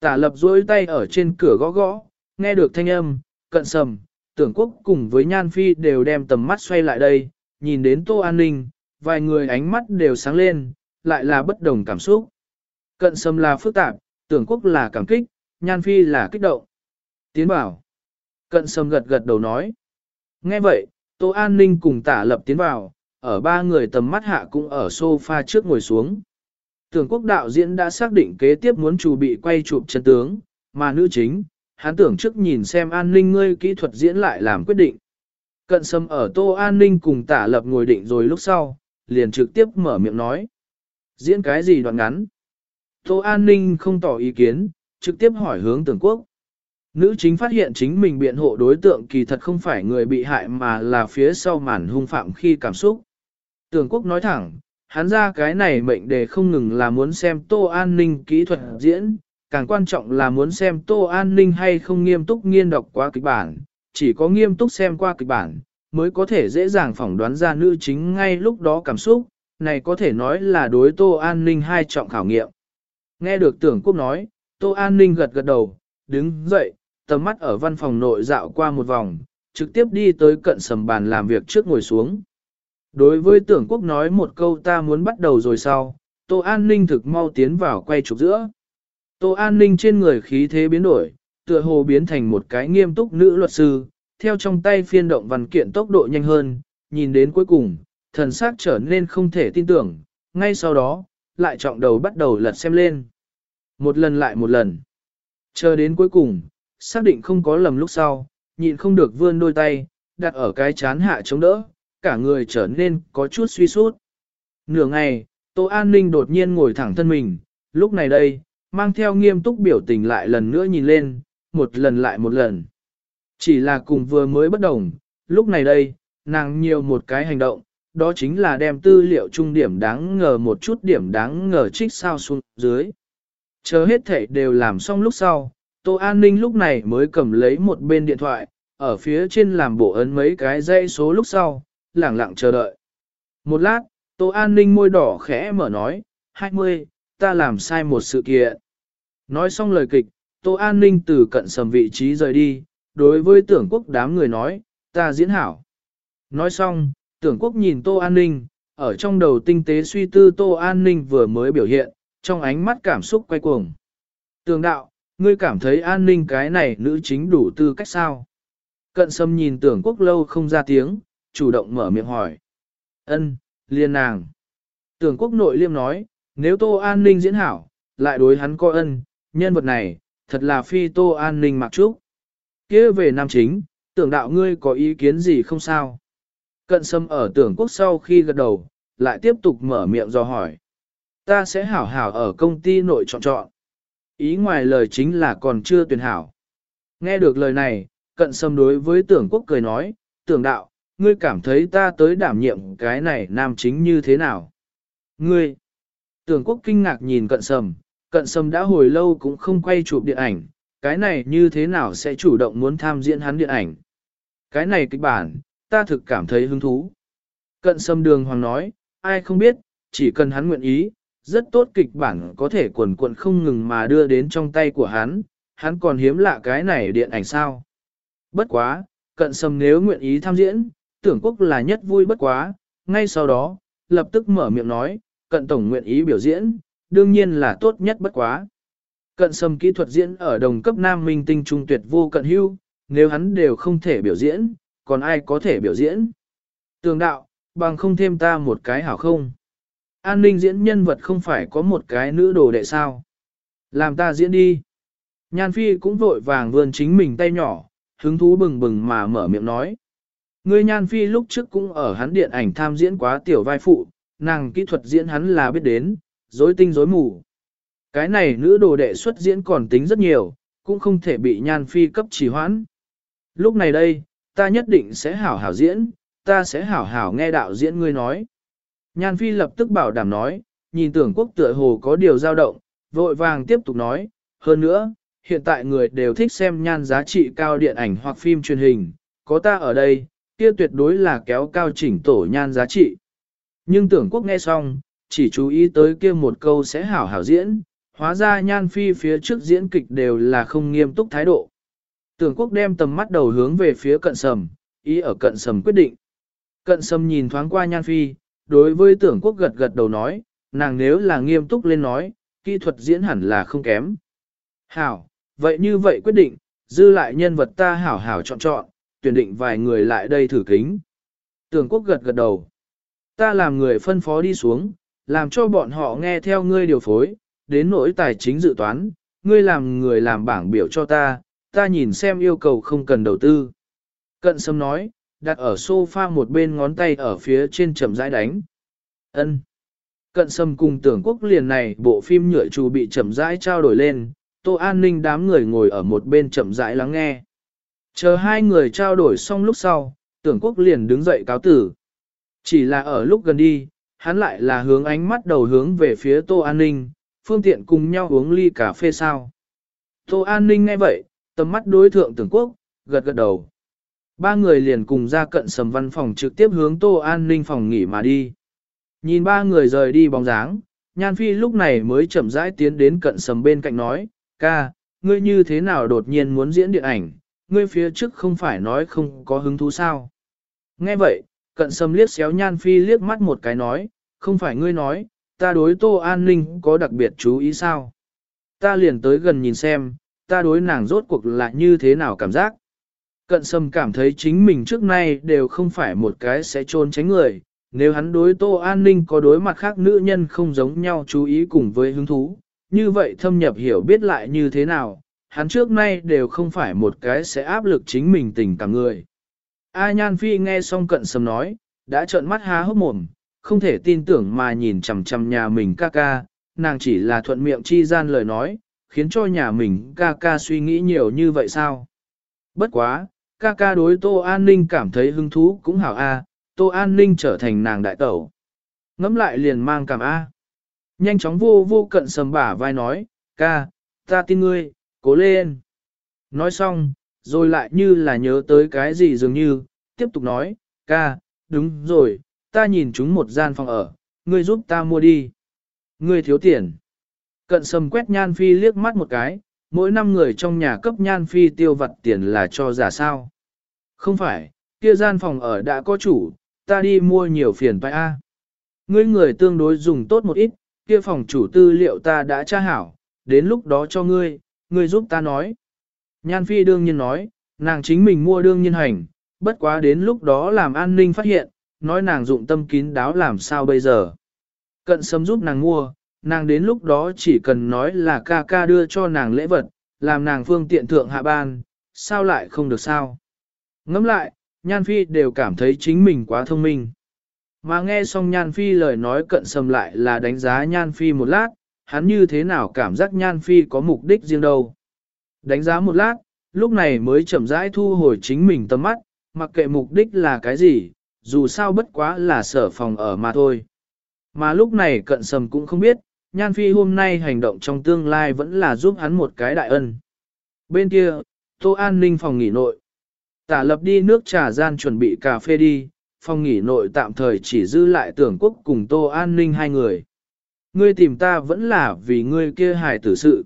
Tả lập duỗi tay ở trên cửa gõ gõ, nghe được thanh âm, cận sầm, tưởng quốc cùng với Nhan Phi đều đem tầm mắt xoay lại đây, nhìn đến Tô An Ninh, vài người ánh mắt đều sáng lên, lại là bất đồng cảm xúc. Cận sầm là phức tạp, tưởng quốc là cảm kích, Nhan Phi là kích động. Tiến bảo. Cận sầm gật gật đầu nói. Nghe vậy, Tô An Ninh cùng tả lập tiến vào, ở ba người tầm mắt hạ cũng ở sofa trước ngồi xuống. Tưởng quốc đạo diễn đã xác định kế tiếp muốn chủ bị quay chụp chân tướng, mà nữ chính, hắn tưởng trước nhìn xem an ninh ngươi kỹ thuật diễn lại làm quyết định. Cận sâm ở tô an ninh cùng tả lập ngồi định rồi lúc sau, liền trực tiếp mở miệng nói. Diễn cái gì đoạn ngắn? Tô an ninh không tỏ ý kiến, trực tiếp hỏi hướng tưởng quốc. Nữ chính phát hiện chính mình biện hộ đối tượng kỳ thật không phải người bị hại mà là phía sau màn hung phạm khi cảm xúc. Tưởng quốc nói thẳng, hắn ra cái này mệnh đề không ngừng là muốn xem tô an ninh kỹ thuật diễn, càng quan trọng là muốn xem tô an ninh hay không nghiêm túc nghiên đọc qua kịch bản, chỉ có nghiêm túc xem qua kịch bản, mới có thể dễ dàng phỏng đoán ra nữ chính ngay lúc đó cảm xúc, này có thể nói là đối tô an ninh hai trọng khảo nghiệm. Nghe được tưởng quốc nói, tô an ninh gật gật đầu, đứng dậy, tầm mắt ở văn phòng nội dạo qua một vòng, trực tiếp đi tới cận sầm bàn làm việc trước ngồi xuống. Đối với tưởng quốc nói một câu ta muốn bắt đầu rồi sau, Tô An Ninh thực mau tiến vào quay trục giữa. Tô An Ninh trên người khí thế biến đổi, tựa hồ biến thành một cái nghiêm túc nữ luật sư, theo trong tay phiên động văn kiện tốc độ nhanh hơn, nhìn đến cuối cùng, thần xác trở nên không thể tin tưởng, ngay sau đó, lại trọng đầu bắt đầu lật xem lên. Một lần lại một lần. Chờ đến cuối cùng, xác định không có lầm lúc sau, nhịn không được vươn đôi tay, đặt ở cái chán hạ chống đỡ, cả người trở nên có chút suy sút. Nửa ngày, Tô An Ninh đột nhiên ngồi thẳng thân mình, lúc này đây, mang theo nghiêm túc biểu tình lại lần nữa nhìn lên, một lần lại một lần. Chỉ là cùng vừa mới bất đồng, lúc này đây, nàng nhiều một cái hành động, đó chính là đem tư liệu trung điểm đáng ngờ một chút điểm đáng ngờ trích sao xuống dưới. Chờ hết thể đều làm xong lúc sau, Tô An Ninh lúc này mới cầm lấy một bên điện thoại, ở phía trên làm bộ ấn mấy cái dãy số lúc sau, lẳng lặng chờ đợi. Một lát, Tô An Ninh môi đỏ khẽ mở nói, 20, ta làm sai một sự kiện. Nói xong lời kịch, Tô An Ninh từ cận sầm vị trí rời đi, đối với tưởng quốc đám người nói, ta diễn hảo. Nói xong, tưởng quốc nhìn Tô An Ninh, ở trong đầu tinh tế suy tư Tô An Ninh vừa mới biểu hiện, trong ánh mắt cảm xúc quay cuồng. Tường đạo, ngươi cảm thấy an ninh cái này nữ chính đủ tư cách sao? Cận sâm nhìn tưởng quốc lâu không ra tiếng, chủ động mở miệng hỏi. Ân, liên nàng. Tưởng quốc nội liêm nói, nếu tô an ninh diễn hảo, lại đối hắn coi ân, nhân vật này, thật là phi tô an ninh mặc trúc. kia về nam chính, tưởng đạo ngươi có ý kiến gì không sao? Cận sâm ở tưởng quốc sau khi gật đầu, lại tiếp tục mở miệng do hỏi. Ta sẽ hảo hảo ở công ty nội chọn chọn. Ý ngoài lời chính là còn chưa tuyển hảo. Nghe được lời này, cận sâm đối với tưởng quốc cười nói, tưởng đạo, ngươi cảm thấy ta tới đảm nhiệm cái này nam chính như thế nào? Ngươi! Tưởng quốc kinh ngạc nhìn cận sâm, cận sâm đã hồi lâu cũng không quay chụp điện ảnh, cái này như thế nào sẽ chủ động muốn tham diễn hắn điện ảnh? Cái này kịch bản, ta thực cảm thấy hứng thú. Cận sâm đường hoàng nói, ai không biết, chỉ cần hắn nguyện ý, rất tốt kịch bản có thể quần quận không ngừng mà đưa đến trong tay của hắn, hắn còn hiếm lạ cái này điện ảnh sao. Bất quá, cận sầm nếu nguyện ý tham diễn, tưởng quốc là nhất vui bất quá, ngay sau đó, lập tức mở miệng nói, cận tổng nguyện ý biểu diễn, đương nhiên là tốt nhất bất quá. Cận sầm kỹ thuật diễn ở đồng cấp nam minh tinh trung tuyệt vô cận hưu, nếu hắn đều không thể biểu diễn, còn ai có thể biểu diễn? Tường đạo, bằng không thêm ta một cái hảo không? An ninh diễn nhân vật không phải có một cái nữ đồ đệ sao. Làm ta diễn đi. Nhan Phi cũng vội vàng vươn chính mình tay nhỏ, hứng thú bừng bừng mà mở miệng nói. Người Nhan Phi lúc trước cũng ở hắn điện ảnh tham diễn quá tiểu vai phụ, nàng kỹ thuật diễn hắn là biết đến, dối tinh dối mù. Cái này nữ đồ đệ xuất diễn còn tính rất nhiều, cũng không thể bị Nhan Phi cấp trì hoãn. Lúc này đây, ta nhất định sẽ hảo hảo diễn, ta sẽ hảo hảo nghe đạo diễn ngươi nói. Nhan Phi lập tức bảo đảm nói, nhìn tưởng quốc tựa hồ có điều dao động, vội vàng tiếp tục nói, hơn nữa, hiện tại người đều thích xem nhan giá trị cao điện ảnh hoặc phim truyền hình, có ta ở đây, kia tuyệt đối là kéo cao chỉnh tổ nhan giá trị. Nhưng tưởng quốc nghe xong, chỉ chú ý tới kia một câu sẽ hảo hảo diễn, hóa ra nhan phi phía trước diễn kịch đều là không nghiêm túc thái độ. Tưởng quốc đem tầm mắt đầu hướng về phía cận sầm, ý ở cận sầm quyết định. Cận sầm nhìn thoáng qua nhan phi, đối với tưởng quốc gật gật đầu nói, nàng nếu là nghiêm túc lên nói, kỹ thuật diễn hẳn là không kém. Hảo, vậy như vậy quyết định, dư lại nhân vật ta hảo hảo chọn chọn, tuyển định vài người lại đây thử kính. Tưởng quốc gật gật đầu. Ta làm người phân phó đi xuống, làm cho bọn họ nghe theo ngươi điều phối, đến nỗi tài chính dự toán, ngươi làm người làm bảng biểu cho ta, ta nhìn xem yêu cầu không cần đầu tư. Cận sâm nói, đặt ở sofa một bên ngón tay ở phía trên chậm rãi đánh. Ân. Cận sâm cùng tưởng quốc liền này bộ phim nhựa chủ bị chậm rãi trao đổi lên, tô an ninh đám người ngồi ở một bên chậm rãi lắng nghe. Chờ hai người trao đổi xong lúc sau, tưởng quốc liền đứng dậy cáo tử. Chỉ là ở lúc gần đi, hắn lại là hướng ánh mắt đầu hướng về phía tô an ninh, phương tiện cùng nhau uống ly cà phê sao. Tô an ninh nghe vậy, tầm mắt đối thượng tưởng quốc, gật gật đầu. Ba người liền cùng ra cận sầm văn phòng trực tiếp hướng tô an ninh phòng nghỉ mà đi. Nhìn ba người rời đi bóng dáng, Nhan Phi lúc này mới chậm rãi tiến đến cận sầm bên cạnh nói, ca, ngươi như thế nào đột nhiên muốn diễn điện ảnh, ngươi phía trước không phải nói không có hứng thú sao. Nghe vậy, cận sầm liếc xéo Nhan Phi liếc mắt một cái nói, không phải ngươi nói, ta đối tô an ninh có đặc biệt chú ý sao. Ta liền tới gần nhìn xem, ta đối nàng rốt cuộc là như thế nào cảm giác. Cận Sâm cảm thấy chính mình trước nay đều không phải một cái sẽ trôn tránh người, nếu hắn đối tô an ninh có đối mặt khác nữ nhân không giống nhau chú ý cùng với hứng thú, như vậy thâm nhập hiểu biết lại như thế nào, hắn trước nay đều không phải một cái sẽ áp lực chính mình tình cảm người. A Nhan Phi nghe xong cận sầm nói, đã trợn mắt há hốc mồm, không thể tin tưởng mà nhìn chằm chằm nhà mình ca ca, nàng chỉ là thuận miệng chi gian lời nói, khiến cho nhà mình ca ca suy nghĩ nhiều như vậy sao? Bất quá, ca ca đối Tô An Ninh cảm thấy hứng thú cũng hảo a, Tô An Ninh trở thành nàng đại tẩu. Ngắm lại liền mang cảm a. Nhanh chóng vô vô cận sầm bả vai nói, ca, ta tin ngươi, cố lên. Nói xong, rồi lại như là nhớ tới cái gì dường như, tiếp tục nói, ca, đúng rồi, ta nhìn chúng một gian phòng ở, ngươi giúp ta mua đi. Ngươi thiếu tiền. Cận sầm quét nhan phi liếc mắt một cái, mỗi năm người trong nhà cấp nhan phi tiêu vặt tiền là cho giả sao. Không phải, kia gian phòng ở đã có chủ, ta đi mua nhiều phiền phải a. Ngươi người tương đối dùng tốt một ít, kia phòng chủ tư liệu ta đã tra hảo, đến lúc đó cho ngươi, ngươi giúp ta nói. Nhan phi đương nhiên nói, nàng chính mình mua đương nhiên hành, bất quá đến lúc đó làm an ninh phát hiện, nói nàng dụng tâm kín đáo làm sao bây giờ. Cận sâm giúp nàng mua, nàng đến lúc đó chỉ cần nói là ca ca đưa cho nàng lễ vật, làm nàng phương tiện thượng hạ ban, sao lại không được sao. Ngẫm lại, Nhan Phi đều cảm thấy chính mình quá thông minh. Mà nghe xong Nhan Phi lời nói cận sầm lại là đánh giá Nhan Phi một lát, hắn như thế nào cảm giác Nhan Phi có mục đích riêng đâu. Đánh giá một lát, lúc này mới chậm rãi thu hồi chính mình tầm mắt, mặc kệ mục đích là cái gì, dù sao bất quá là sở phòng ở mà thôi. Mà lúc này cận sầm cũng không biết, Nhan Phi hôm nay hành động trong tương lai vẫn là giúp hắn một cái đại ân. Bên kia, Tô An ninh phòng nghỉ nội. Tả lập đi nước trà gian chuẩn bị cà phê đi, phòng nghỉ nội tạm thời chỉ dư lại tưởng quốc cùng Tô An ninh hai người. Ngươi tìm ta vẫn là vì ngươi kia hài tử sự.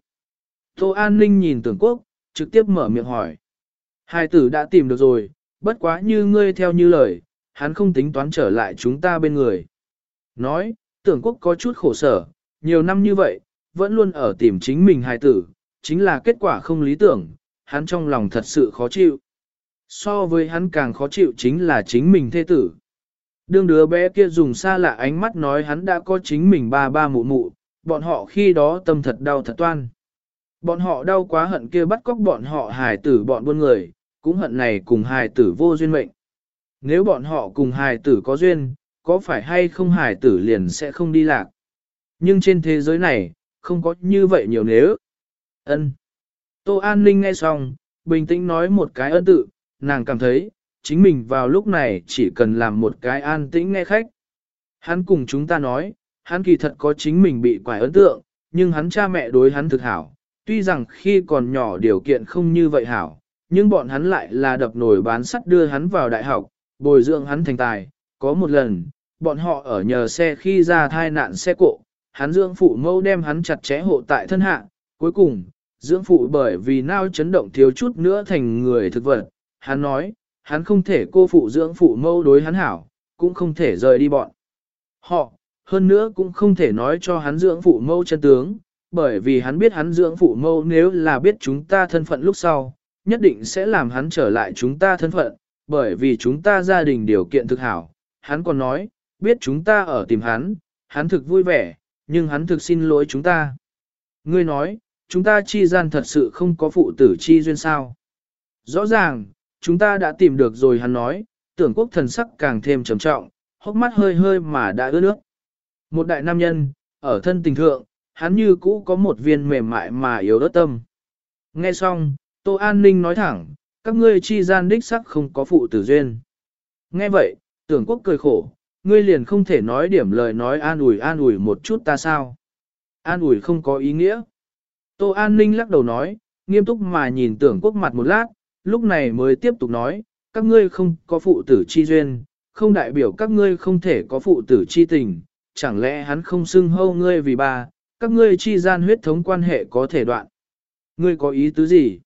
Tô An ninh nhìn tưởng quốc, trực tiếp mở miệng hỏi. Hài tử đã tìm được rồi, bất quá như ngươi theo như lời, hắn không tính toán trở lại chúng ta bên người. Nói, tưởng quốc có chút khổ sở, nhiều năm như vậy, vẫn luôn ở tìm chính mình hài tử, chính là kết quả không lý tưởng, hắn trong lòng thật sự khó chịu. So với hắn càng khó chịu chính là chính mình thê tử. Đương đứa bé kia dùng xa lạ ánh mắt nói hắn đã có chính mình ba ba mụ mụ, bọn họ khi đó tâm thật đau thật toan. Bọn họ đau quá hận kia bắt cóc bọn họ hài tử bọn buôn người, cũng hận này cùng hài tử vô duyên mệnh. Nếu bọn họ cùng hài tử có duyên, có phải hay không hài tử liền sẽ không đi lạc. Nhưng trên thế giới này, không có như vậy nhiều nếu. Ân. Tô An Ninh nghe xong, bình tĩnh nói một cái ân tự, nàng cảm thấy, chính mình vào lúc này chỉ cần làm một cái an tĩnh nghe khách. Hắn cùng chúng ta nói, hắn kỳ thật có chính mình bị quải ấn tượng, nhưng hắn cha mẹ đối hắn thực hảo. Tuy rằng khi còn nhỏ điều kiện không như vậy hảo, nhưng bọn hắn lại là đập nổi bán sắt đưa hắn vào đại học, bồi dưỡng hắn thành tài. Có một lần, bọn họ ở nhờ xe khi ra thai nạn xe cộ, hắn dưỡng phụ mâu đem hắn chặt chẽ hộ tại thân hạ, cuối cùng, dưỡng phụ bởi vì nao chấn động thiếu chút nữa thành người thực vật, hắn nói, hắn không thể cô phụ dưỡng phụ mâu đối hắn hảo, cũng không thể rời đi bọn. Họ, hơn nữa cũng không thể nói cho hắn dưỡng phụ mâu chân tướng, bởi vì hắn biết hắn dưỡng phụ mâu nếu là biết chúng ta thân phận lúc sau, nhất định sẽ làm hắn trở lại chúng ta thân phận, bởi vì chúng ta gia đình điều kiện thực hảo. Hắn còn nói, biết chúng ta ở tìm hắn, hắn thực vui vẻ, nhưng hắn thực xin lỗi chúng ta. Ngươi nói, chúng ta chi gian thật sự không có phụ tử chi duyên sao. Rõ ràng, chúng ta đã tìm được rồi hắn nói, tưởng quốc thần sắc càng thêm trầm trọng, hốc mắt hơi hơi mà đã ướt nước. Một đại nam nhân, ở thân tình thượng, hắn như cũ có một viên mềm mại mà yếu đất tâm. Nghe xong, Tô An Ninh nói thẳng, các ngươi chi gian đích sắc không có phụ tử duyên. Nghe vậy, tưởng quốc cười khổ, ngươi liền không thể nói điểm lời nói an ủi an ủi một chút ta sao. An ủi không có ý nghĩa. Tô An Ninh lắc đầu nói, nghiêm túc mà nhìn tưởng quốc mặt một lát, lúc này mới tiếp tục nói, các ngươi không có phụ tử chi duyên, không đại biểu các ngươi không thể có phụ tử chi tình, chẳng lẽ hắn không xưng hâu ngươi vì bà? các ngươi chi gian huyết thống quan hệ có thể đoạn. Ngươi có ý tứ gì?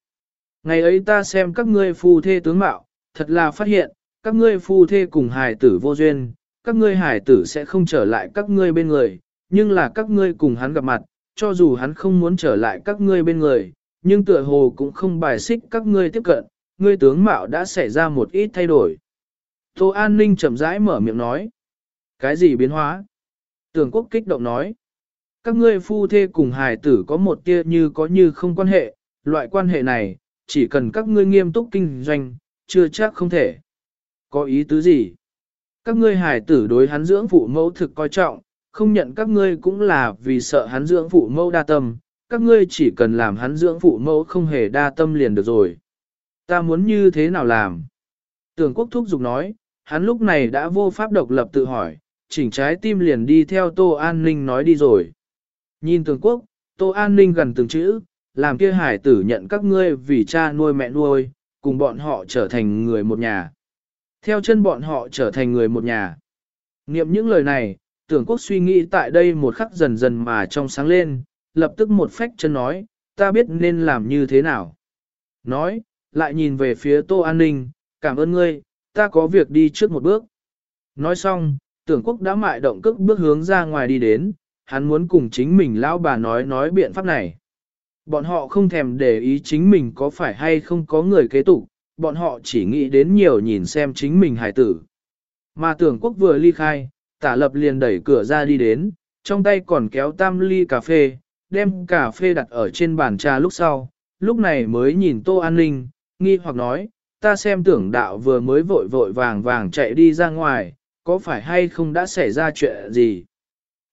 Ngày ấy ta xem các ngươi phu thê tướng mạo, thật là phát hiện, các ngươi phu thê cùng hài tử vô duyên, các ngươi hải tử sẽ không trở lại các ngươi bên người, nhưng là các ngươi cùng hắn gặp mặt, cho dù hắn không muốn trở lại các ngươi bên người, nhưng tựa hồ cũng không bài xích các ngươi tiếp cận, ngươi tướng mạo đã xảy ra một ít thay đổi. Tô An Ninh chậm rãi mở miệng nói. Cái gì biến hóa? Tưởng quốc kích động nói. Các ngươi phu thê cùng hài tử có một tia như có như không quan hệ, loại quan hệ này, chỉ cần các ngươi nghiêm túc kinh doanh, chưa chắc không thể. Có ý tứ gì? Các ngươi hài tử đối hắn dưỡng phụ mẫu thực coi trọng, không nhận các ngươi cũng là vì sợ hắn dưỡng phụ mẫu đa tâm, các ngươi chỉ cần làm hắn dưỡng phụ mẫu không hề đa tâm liền được rồi. Ta muốn như thế nào làm? Tưởng quốc thúc giục nói, hắn lúc này đã vô pháp độc lập tự hỏi, chỉnh trái tim liền đi theo Tô An Ninh nói đi rồi. Nhìn tưởng quốc, Tô An Ninh gần từng chữ, làm kia hải tử nhận các ngươi vì cha nuôi mẹ nuôi, cùng bọn họ trở thành người một nhà. Theo chân bọn họ trở thành người một nhà. Niệm những lời này, tưởng quốc suy nghĩ tại đây một khắc dần dần mà trong sáng lên, lập tức một phách chân nói, ta biết nên làm như thế nào. Nói, lại nhìn về phía Tô An Ninh, cảm ơn ngươi, ta có việc đi trước một bước. Nói xong, tưởng quốc đã mại động cước bước hướng ra ngoài đi đến, hắn muốn cùng chính mình lão bà nói nói biện pháp này. Bọn họ không thèm để ý chính mình có phải hay không có người kế tục, bọn họ chỉ nghĩ đến nhiều nhìn xem chính mình hải tử. Mà tưởng quốc vừa ly khai, tả lập liền đẩy cửa ra đi đến, trong tay còn kéo tam ly cà phê, đem cà phê đặt ở trên bàn trà lúc sau, lúc này mới nhìn tô an ninh, nghi hoặc nói, ta xem tưởng đạo vừa mới vội vội vàng vàng chạy đi ra ngoài, có phải hay không đã xảy ra chuyện gì?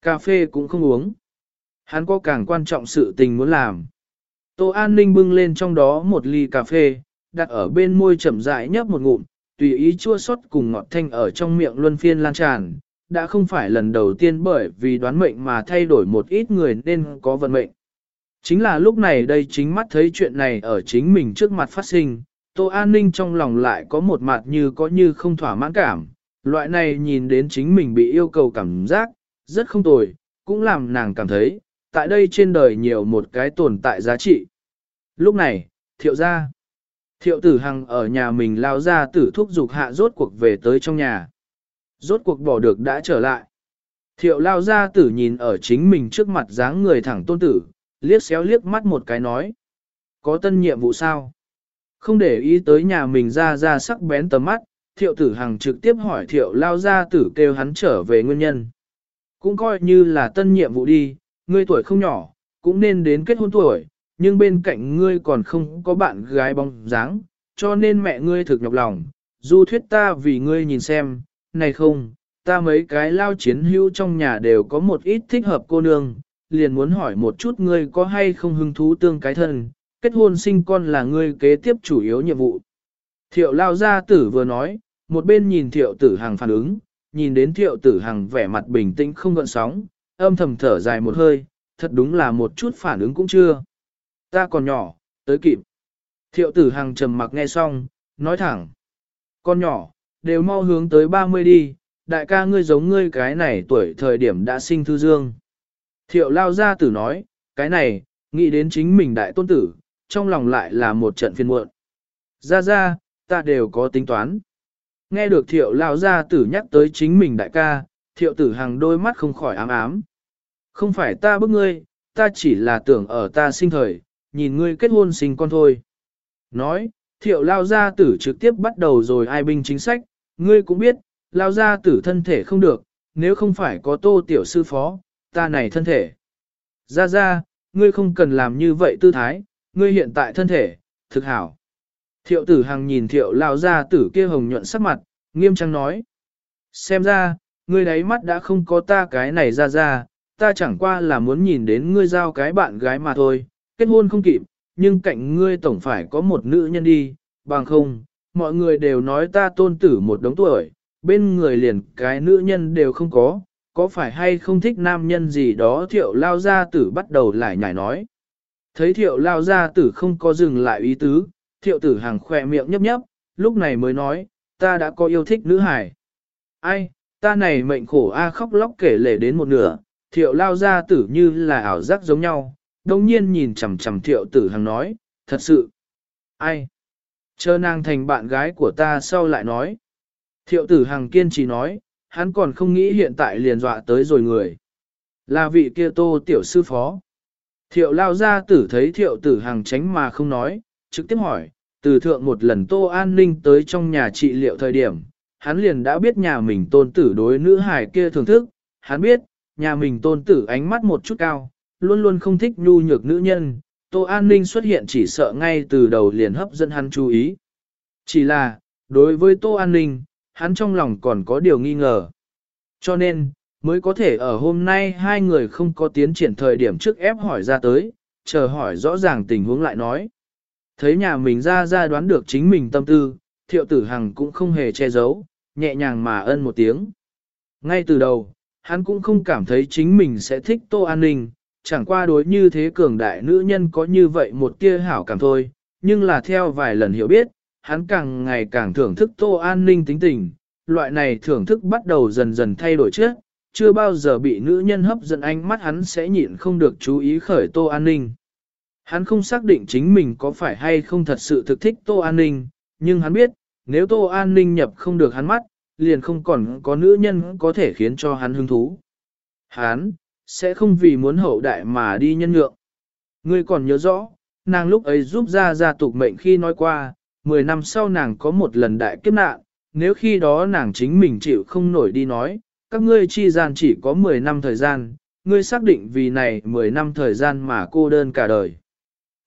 Cà phê cũng không uống. Hắn có càng quan trọng sự tình muốn làm. Tô An Ninh bưng lên trong đó một ly cà phê, đặt ở bên môi chậm rãi nhấp một ngụm, tùy ý chua xót cùng ngọt thanh ở trong miệng luân phiên lan tràn, đã không phải lần đầu tiên bởi vì đoán mệnh mà thay đổi một ít người nên có vận mệnh. Chính là lúc này đây chính mắt thấy chuyện này ở chính mình trước mặt phát sinh, Tô An Ninh trong lòng lại có một mặt như có như không thỏa mãn cảm, loại này nhìn đến chính mình bị yêu cầu cảm giác, rất không tồi, cũng làm nàng cảm thấy, tại đây trên đời nhiều một cái tồn tại giá trị. Lúc này, thiệu ra, thiệu tử hằng ở nhà mình lao ra tử thúc dục hạ rốt cuộc về tới trong nhà. Rốt cuộc bỏ được đã trở lại. Thiệu lao ra tử nhìn ở chính mình trước mặt dáng người thẳng tôn tử, liếc xéo liếc mắt một cái nói. Có tân nhiệm vụ sao? Không để ý tới nhà mình ra ra sắc bén tầm mắt, thiệu tử hằng trực tiếp hỏi thiệu lao ra tử kêu hắn trở về nguyên nhân. Cũng coi như là tân nhiệm vụ đi, ngươi tuổi không nhỏ, cũng nên đến kết hôn tuổi, nhưng bên cạnh ngươi còn không có bạn gái bóng dáng, cho nên mẹ ngươi thực nhọc lòng. Du thuyết ta vì ngươi nhìn xem, này không, ta mấy cái lao chiến hữu trong nhà đều có một ít thích hợp cô nương, liền muốn hỏi một chút ngươi có hay không hứng thú tương cái thân, kết hôn sinh con là ngươi kế tiếp chủ yếu nhiệm vụ. Thiệu lao gia tử vừa nói, một bên nhìn thiệu tử hàng phản ứng, nhìn đến thiệu tử hàng vẻ mặt bình tĩnh không gợn sóng, âm thầm thở dài một hơi, thật đúng là một chút phản ứng cũng chưa. Ta còn nhỏ, tới kịp. Thiệu tử hàng trầm mặc nghe xong, nói thẳng. Con nhỏ, đều mau hướng tới 30 đi, đại ca ngươi giống ngươi cái này tuổi thời điểm đã sinh thư dương. Thiệu lao gia tử nói, cái này, nghĩ đến chính mình đại tôn tử, trong lòng lại là một trận phiên muộn. Ra ra, ta đều có tính toán. Nghe được thiệu lao gia tử nhắc tới chính mình đại ca, thiệu tử hàng đôi mắt không khỏi ám ám. Không phải ta bức ngươi, ta chỉ là tưởng ở ta sinh thời, nhìn ngươi kết hôn sinh con thôi. Nói, thiệu lao gia tử trực tiếp bắt đầu rồi ai binh chính sách, ngươi cũng biết, lao gia tử thân thể không được, nếu không phải có tô tiểu sư phó, ta này thân thể. Ra ra, ngươi không cần làm như vậy tư thái, ngươi hiện tại thân thể, thực hảo. Thiệu tử hằng nhìn thiệu lao gia tử kia hồng nhuận sắc mặt, nghiêm trang nói. Xem ra, ngươi đáy mắt đã không có ta cái này ra ra, ta chẳng qua là muốn nhìn đến ngươi giao cái bạn gái mà thôi, kết hôn không kịp, nhưng cạnh ngươi tổng phải có một nữ nhân đi, bằng không, mọi người đều nói ta tôn tử một đống tuổi, bên người liền cái nữ nhân đều không có, có phải hay không thích nam nhân gì đó thiệu lao gia tử bắt đầu lại nhảy nói. Thấy thiệu lao gia tử không có dừng lại ý tứ, thiệu tử hàng khỏe miệng nhấp nhấp, lúc này mới nói, ta đã có yêu thích nữ hải. Ai, ta này mệnh khổ a khóc lóc kể lể đến một nửa, thiệu lao gia tử như là ảo giác giống nhau, đồng nhiên nhìn chằm chằm thiệu tử hằng nói, thật sự. Ai? Chờ nàng thành bạn gái của ta sau lại nói. Thiệu tử hằng kiên trì nói, hắn còn không nghĩ hiện tại liền dọa tới rồi người. Là vị kia tô tiểu sư phó. Thiệu lao ra tử thấy thiệu tử hằng tránh mà không nói, trực tiếp hỏi, từ thượng một lần tô an ninh tới trong nhà trị liệu thời điểm, hắn liền đã biết nhà mình tôn tử đối nữ hải kia thưởng thức, hắn biết, nhà mình tôn tử ánh mắt một chút cao, luôn luôn không thích nhu nhược nữ nhân, Tô An Ninh xuất hiện chỉ sợ ngay từ đầu liền hấp dẫn hắn chú ý. Chỉ là, đối với Tô An Ninh, hắn trong lòng còn có điều nghi ngờ. Cho nên, mới có thể ở hôm nay hai người không có tiến triển thời điểm trước ép hỏi ra tới, chờ hỏi rõ ràng tình huống lại nói. Thấy nhà mình ra ra đoán được chính mình tâm tư, thiệu tử hằng cũng không hề che giấu, nhẹ nhàng mà ân một tiếng. Ngay từ đầu, hắn cũng không cảm thấy chính mình sẽ thích Tô An Ninh, chẳng qua đối như thế cường đại nữ nhân có như vậy một tia hảo cảm thôi, nhưng là theo vài lần hiểu biết, hắn càng ngày càng thưởng thức Tô An Ninh tính tình, loại này thưởng thức bắt đầu dần dần thay đổi trước, chưa bao giờ bị nữ nhân hấp dẫn ánh mắt hắn sẽ nhịn không được chú ý khởi Tô An Ninh. Hắn không xác định chính mình có phải hay không thật sự thực thích Tô An Ninh, nhưng hắn biết, nếu Tô An Ninh nhập không được hắn mắt, liền không còn có nữ nhân có thể khiến cho hắn hứng thú. Hắn, sẽ không vì muốn hậu đại mà đi nhân nhượng. Ngươi còn nhớ rõ, nàng lúc ấy giúp ra gia tục mệnh khi nói qua, 10 năm sau nàng có một lần đại kiếp nạn, nếu khi đó nàng chính mình chịu không nổi đi nói, các ngươi chi gian chỉ có 10 năm thời gian, ngươi xác định vì này 10 năm thời gian mà cô đơn cả đời.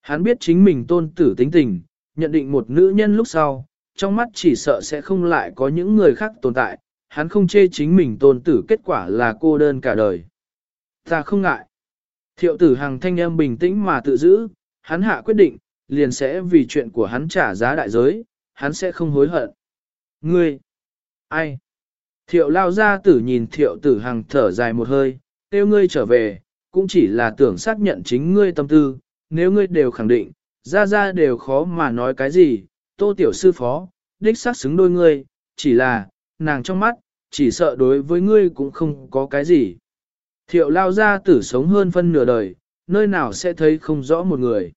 Hắn biết chính mình tôn tử tính tình, nhận định một nữ nhân lúc sau, trong mắt chỉ sợ sẽ không lại có những người khác tồn tại, hắn không chê chính mình tôn tử kết quả là cô đơn cả đời. Ta không ngại. Thiệu tử hàng thanh âm bình tĩnh mà tự giữ, hắn hạ quyết định, liền sẽ vì chuyện của hắn trả giá đại giới, hắn sẽ không hối hận. Ngươi! Ai? Thiệu lao ra tử nhìn thiệu tử hàng thở dài một hơi, kêu ngươi trở về, cũng chỉ là tưởng xác nhận chính ngươi tâm tư, nếu ngươi đều khẳng định, ra ra đều khó mà nói cái gì, tô tiểu sư phó, đích xác xứng đôi ngươi, chỉ là, nàng trong mắt, chỉ sợ đối với ngươi cũng không có cái gì. Thiệu lao ra tử sống hơn phân nửa đời, nơi nào sẽ thấy không rõ một người.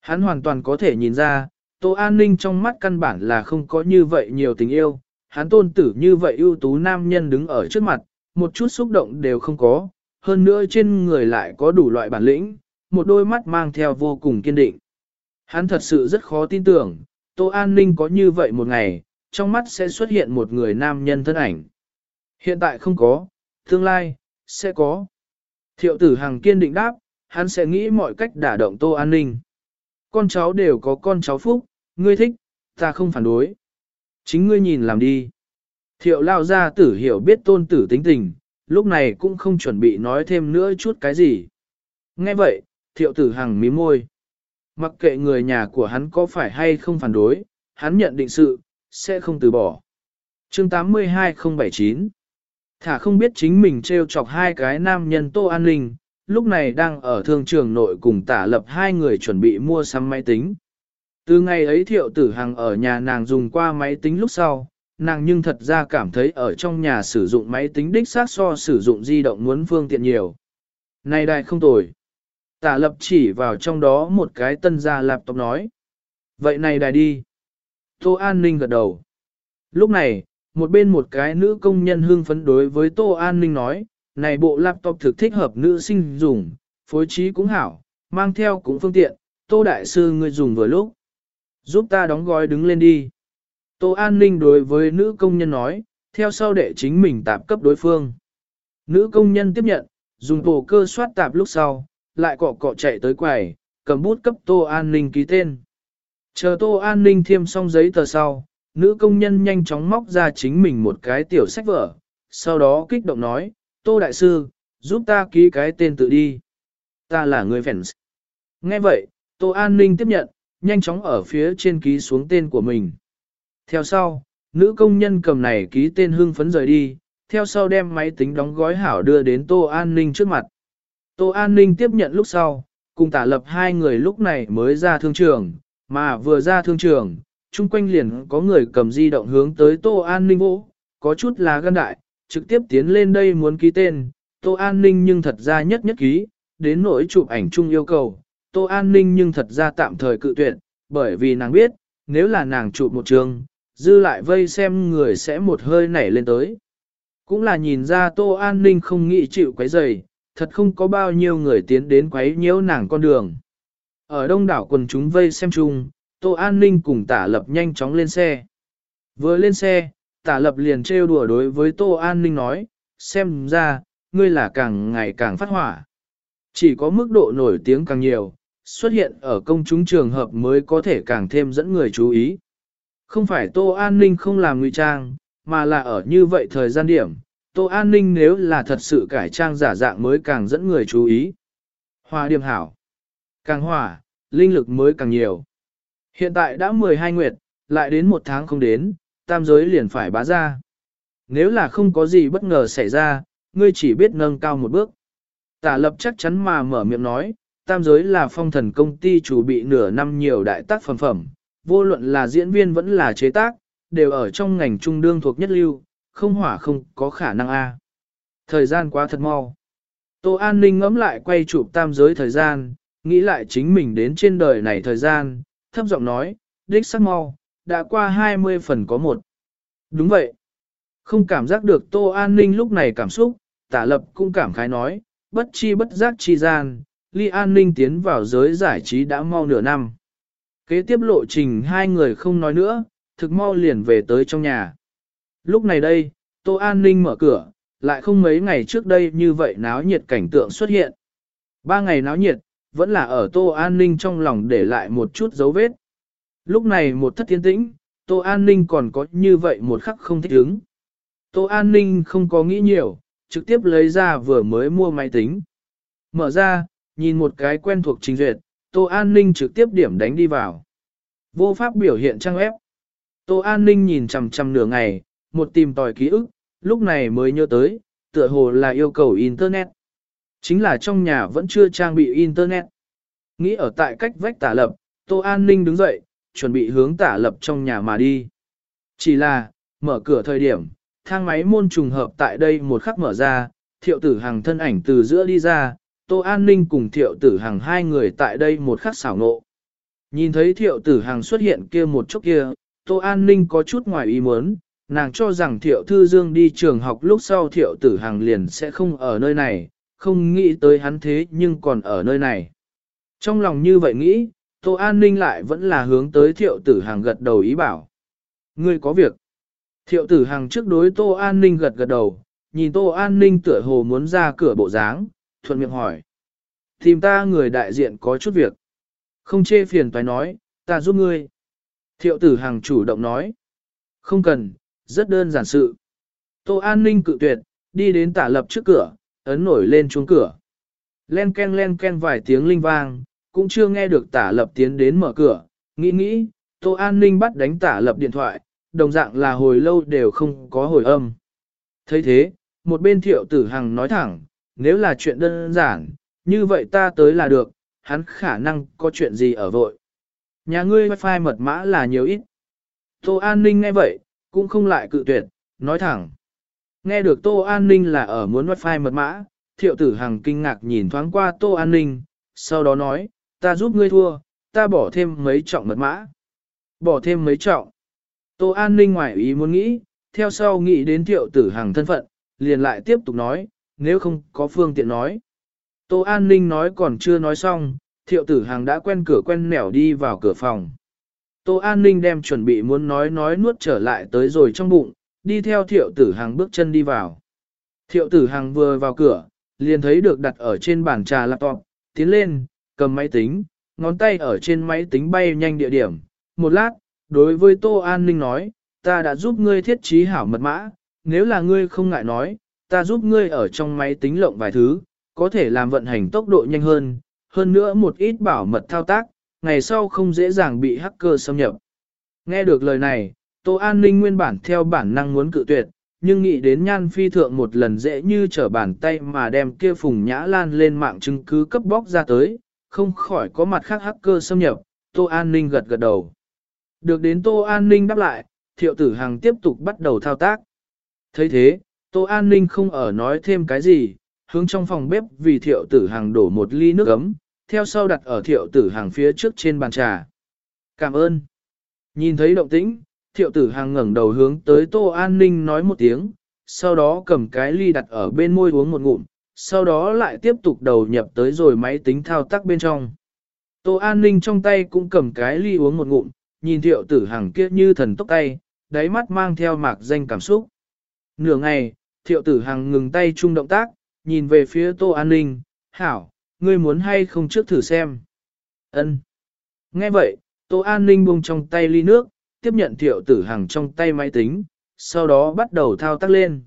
Hắn hoàn toàn có thể nhìn ra, Tô An Ninh trong mắt căn bản là không có như vậy nhiều tình yêu, hắn tôn tử như vậy ưu tú nam nhân đứng ở trước mặt, một chút xúc động đều không có, hơn nữa trên người lại có đủ loại bản lĩnh, một đôi mắt mang theo vô cùng kiên định. Hắn thật sự rất khó tin tưởng, Tô An Ninh có như vậy một ngày, trong mắt sẽ xuất hiện một người nam nhân thân ảnh. Hiện tại không có, tương lai, sẽ có. Thiệu tử Hằng kiên định đáp, hắn sẽ nghĩ mọi cách đả động Tô An Ninh. Con cháu đều có con cháu phúc, ngươi thích, ta không phản đối. Chính ngươi nhìn làm đi. Thiệu lao ra tử hiểu biết tôn tử tính tình, lúc này cũng không chuẩn bị nói thêm nữa chút cái gì. Nghe vậy, thiệu tử hằng mím môi. Mặc kệ người nhà của hắn có phải hay không phản đối, hắn nhận định sự, sẽ không từ bỏ. chương 82079 Thả không biết chính mình trêu chọc hai cái nam nhân tô an ninh, lúc này đang ở thương trường nội cùng tả lập hai người chuẩn bị mua sắm máy tính. Từ ngày ấy thiệu tử hằng ở nhà nàng dùng qua máy tính lúc sau, nàng nhưng thật ra cảm thấy ở trong nhà sử dụng máy tính đích xác so sử dụng di động muốn phương tiện nhiều. Này đại không tồi. Tả lập chỉ vào trong đó một cái tân gia laptop nói. Vậy này đại đi. Tô An Ninh gật đầu. Lúc này, một bên một cái nữ công nhân hương phấn đối với Tô An Ninh nói, này bộ laptop thực thích hợp nữ sinh dùng, phối trí cũng hảo, mang theo cũng phương tiện, Tô Đại Sư người dùng vừa lúc. Giúp ta đóng gói đứng lên đi. Tô An Ninh đối với nữ công nhân nói, theo sau đệ chính mình tạp cấp đối phương. Nữ công nhân tiếp nhận, dùng bộ cơ soát tạp lúc sau, lại cọ cọ chạy tới quầy, cầm bút cấp Tô An Ninh ký tên. Chờ Tô An Ninh thiêm xong giấy tờ sau, nữ công nhân nhanh chóng móc ra chính mình một cái tiểu sách vở, sau đó kích động nói, Tô Đại Sư, giúp ta ký cái tên tự đi. Ta là người fans. Nghe vậy, Tô An Ninh tiếp nhận, nhanh chóng ở phía trên ký xuống tên của mình. Theo sau, nữ công nhân cầm này ký tên hưng phấn rời đi, theo sau đem máy tính đóng gói hảo đưa đến Tô An Ninh trước mặt. Tô An Ninh tiếp nhận lúc sau, cùng tả lập hai người lúc này mới ra thương trường, mà vừa ra thương trường, chung quanh liền có người cầm di động hướng tới Tô An Ninh vỗ, có chút là gan đại, trực tiếp tiến lên đây muốn ký tên, Tô An Ninh nhưng thật ra nhất nhất ký, đến nỗi chụp ảnh chung yêu cầu, Tô An Ninh nhưng thật ra tạm thời cự tuyệt, bởi vì nàng biết, nếu là nàng chụp một trường, dư lại vây xem người sẽ một hơi nảy lên tới. Cũng là nhìn ra Tô An Ninh không nghĩ chịu quấy rầy, thật không có bao nhiêu người tiến đến quấy nhiễu nàng con đường. Ở đông đảo quần chúng vây xem chung, Tô An Ninh cùng tả lập nhanh chóng lên xe. Vừa lên xe, tả lập liền trêu đùa đối với Tô An Ninh nói, xem ra, ngươi là càng ngày càng phát hỏa. Chỉ có mức độ nổi tiếng càng nhiều, xuất hiện ở công chúng trường hợp mới có thể càng thêm dẫn người chú ý. Không phải Tô An Ninh không làm ngụy trang, mà là ở như vậy thời gian điểm, Tô An Ninh nếu là thật sự cải trang giả dạng mới càng dẫn người chú ý. Hòa điểm hảo. Càng hỏa, linh lực mới càng nhiều. Hiện tại đã 12 nguyệt, lại đến một tháng không đến, tam giới liền phải bá ra. Nếu là không có gì bất ngờ xảy ra, ngươi chỉ biết nâng cao một bước. Tả lập chắc chắn mà mở miệng nói, tam giới là phong thần công ty chủ bị nửa năm nhiều đại tác phẩm phẩm, vô luận là diễn viên vẫn là chế tác, đều ở trong ngành trung đương thuộc nhất lưu, không hỏa không có khả năng a. Thời gian quá thật mau. Tô An Ninh ngẫm lại quay chụp tam giới thời gian, nghĩ lại chính mình đến trên đời này thời gian, thấp giọng nói, đích sắc mau, đã qua 20 phần có một. Đúng vậy. Không cảm giác được Tô An Ninh lúc này cảm xúc, tả lập cũng cảm khái nói, bất chi bất giác chi gian, ly an ninh tiến vào giới giải trí đã mau nửa năm. Kế tiếp lộ trình hai người không nói nữa, thực mau liền về tới trong nhà. Lúc này đây, Tô An ninh mở cửa, lại không mấy ngày trước đây như vậy náo nhiệt cảnh tượng xuất hiện. Ba ngày náo nhiệt, vẫn là ở Tô An ninh trong lòng để lại một chút dấu vết. Lúc này một thất tiến tĩnh, Tô An ninh còn có như vậy một khắc không thích ứng. Tô An ninh không có nghĩ nhiều, trực tiếp lấy ra vừa mới mua máy tính. Mở ra, nhìn một cái quen thuộc trình duyệt, Tô An Ninh trực tiếp điểm đánh đi vào. Vô pháp biểu hiện trang web. Tô An Ninh nhìn chằm chằm nửa ngày, một tìm tòi ký ức, lúc này mới nhớ tới, tựa hồ là yêu cầu Internet. Chính là trong nhà vẫn chưa trang bị Internet. Nghĩ ở tại cách vách tả lập, Tô An Ninh đứng dậy, chuẩn bị hướng tả lập trong nhà mà đi. Chỉ là, mở cửa thời điểm, thang máy môn trùng hợp tại đây một khắc mở ra, thiệu tử hàng thân ảnh từ giữa đi ra, Tô An Ninh cùng thiệu tử hàng hai người tại đây một khắc xảo ngộ. Nhìn thấy thiệu tử hàng xuất hiện kia một chốc kia, Tô An Ninh có chút ngoài ý muốn, nàng cho rằng thiệu thư dương đi trường học lúc sau thiệu tử hàng liền sẽ không ở nơi này, không nghĩ tới hắn thế nhưng còn ở nơi này. Trong lòng như vậy nghĩ, Tô An Ninh lại vẫn là hướng tới thiệu tử hàng gật đầu ý bảo. Ngươi có việc. Thiệu tử hàng trước đối Tô An Ninh gật gật đầu, nhìn Tô An Ninh tựa hồ muốn ra cửa bộ dáng, thuận miệng hỏi. Tìm ta người đại diện có chút việc. Không chê phiền phải nói, ta giúp ngươi. Thiệu tử hàng chủ động nói. Không cần, rất đơn giản sự. Tô An Ninh cự tuyệt, đi đến tả lập trước cửa, ấn nổi lên chuông cửa. Len ken len ken vài tiếng linh vang, cũng chưa nghe được tả lập tiến đến mở cửa, nghĩ nghĩ, Tô An Ninh bắt đánh tả lập điện thoại, đồng dạng là hồi lâu đều không có hồi âm. thấy thế, một bên thiệu tử hằng nói thẳng, nếu là chuyện đơn giản, như vậy ta tới là được, hắn khả năng có chuyện gì ở vội. Nhà ngươi wifi mật mã là nhiều ít. Tô An Ninh nghe vậy, cũng không lại cự tuyệt, nói thẳng. Nghe được Tô An Ninh là ở muốn wifi mật mã, thiệu tử hằng kinh ngạc nhìn thoáng qua Tô An Ninh, sau đó nói, ta giúp ngươi thua, ta bỏ thêm mấy trọng mật mã. Bỏ thêm mấy trọng. Tô An Ninh ngoài ý muốn nghĩ, theo sau nghĩ đến thiệu tử hằng thân phận, liền lại tiếp tục nói, nếu không có phương tiện nói. Tô An Ninh nói còn chưa nói xong, thiệu tử hằng đã quen cửa quen nẻo đi vào cửa phòng. Tô An Ninh đem chuẩn bị muốn nói nói nuốt trở lại tới rồi trong bụng, đi theo thiệu tử Hàng bước chân đi vào. Thiệu tử Hàng vừa vào cửa, liền thấy được đặt ở trên bàn trà laptop, tiến lên, cầm máy tính, ngón tay ở trên máy tính bay nhanh địa điểm. Một lát, đối với Tô An Ninh nói, ta đã giúp ngươi thiết trí hảo mật mã, nếu là ngươi không ngại nói, ta giúp ngươi ở trong máy tính lộng vài thứ, có thể làm vận hành tốc độ nhanh hơn, hơn nữa một ít bảo mật thao tác, ngày sau không dễ dàng bị hacker xâm nhập. Nghe được lời này, Tô An Ninh nguyên bản theo bản năng muốn cự tuyệt, nhưng nghĩ đến nhan phi thượng một lần dễ như trở bàn tay mà đem kia phùng nhã lan lên mạng chứng cứ cấp bóc ra tới, không khỏi có mặt khác hacker xâm nhập, Tô An Ninh gật gật đầu. Được đến Tô An Ninh đáp lại, thiệu tử hàng tiếp tục bắt đầu thao tác. thấy thế, Tô An Ninh không ở nói thêm cái gì, hướng trong phòng bếp vì thiệu tử hàng đổ một ly nước ấm, theo sau đặt ở thiệu tử hàng phía trước trên bàn trà. Cảm ơn. Nhìn thấy động tĩnh, thiệu tử hàng ngẩng đầu hướng tới Tô An Ninh nói một tiếng, sau đó cầm cái ly đặt ở bên môi uống một ngụm, sau đó lại tiếp tục đầu nhập tới rồi máy tính thao tác bên trong. Tô An Ninh trong tay cũng cầm cái ly uống một ngụm, nhìn thiệu tử hàng kia như thần tốc tay, đáy mắt mang theo mạc danh cảm xúc. Nửa ngày, thiệu tử hàng ngừng tay chung động tác, nhìn về phía Tô An Ninh, hảo, ngươi muốn hay không trước thử xem. ân Nghe vậy, Tô An Ninh buông trong tay ly nước, tiếp nhận thiệu tử hàng trong tay máy tính, sau đó bắt đầu thao tác lên.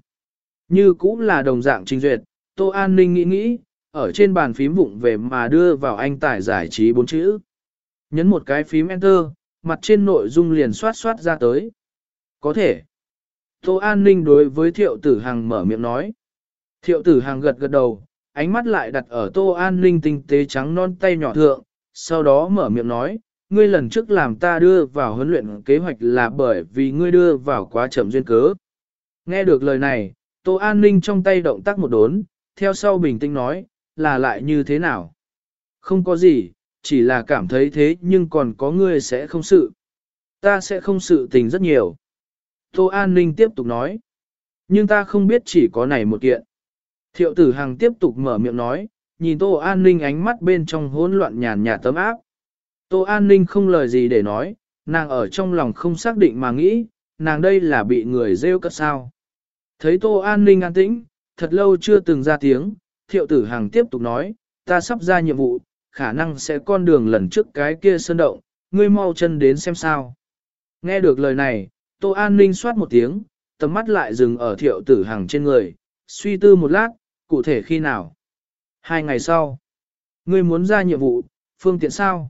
Như cũng là đồng dạng trình duyệt, Tô An Ninh nghĩ nghĩ, ở trên bàn phím vụng về mà đưa vào anh tải giải trí bốn chữ. Nhấn một cái phím Enter, mặt trên nội dung liền soát soát ra tới. Có thể. Tô An Ninh đối với Thiệu Tử Hằng mở miệng nói. Thiệu Tử Hằng gật gật đầu, ánh mắt lại đặt ở Tô An Ninh tinh tế trắng non tay nhỏ thượng, sau đó mở miệng nói, ngươi lần trước làm ta đưa vào huấn luyện kế hoạch là bởi vì ngươi đưa vào quá chậm duyên cớ. Nghe được lời này, Tô An Ninh trong tay động tác một đốn, theo sau bình tĩnh nói, là lại như thế nào? Không có gì, chỉ là cảm thấy thế nhưng còn có ngươi sẽ không sự. Ta sẽ không sự tình rất nhiều. Tô An Ninh tiếp tục nói. Nhưng ta không biết chỉ có này một kiện. Thiệu tử Hằng tiếp tục mở miệng nói, nhìn Tô An Ninh ánh mắt bên trong hỗn loạn nhàn nhạt tấm áp. Tô An Ninh không lời gì để nói, nàng ở trong lòng không xác định mà nghĩ, nàng đây là bị người rêu cất sao. Thấy Tô An Ninh an tĩnh, thật lâu chưa từng ra tiếng, thiệu tử Hằng tiếp tục nói, ta sắp ra nhiệm vụ, khả năng sẽ con đường lần trước cái kia sơn động, ngươi mau chân đến xem sao. Nghe được lời này, Tô An Ninh soát một tiếng, tầm mắt lại dừng ở thiệu tử Hằng trên người, suy tư một lát, cụ thể khi nào. Hai ngày sau, ngươi muốn ra nhiệm vụ, phương tiện sao?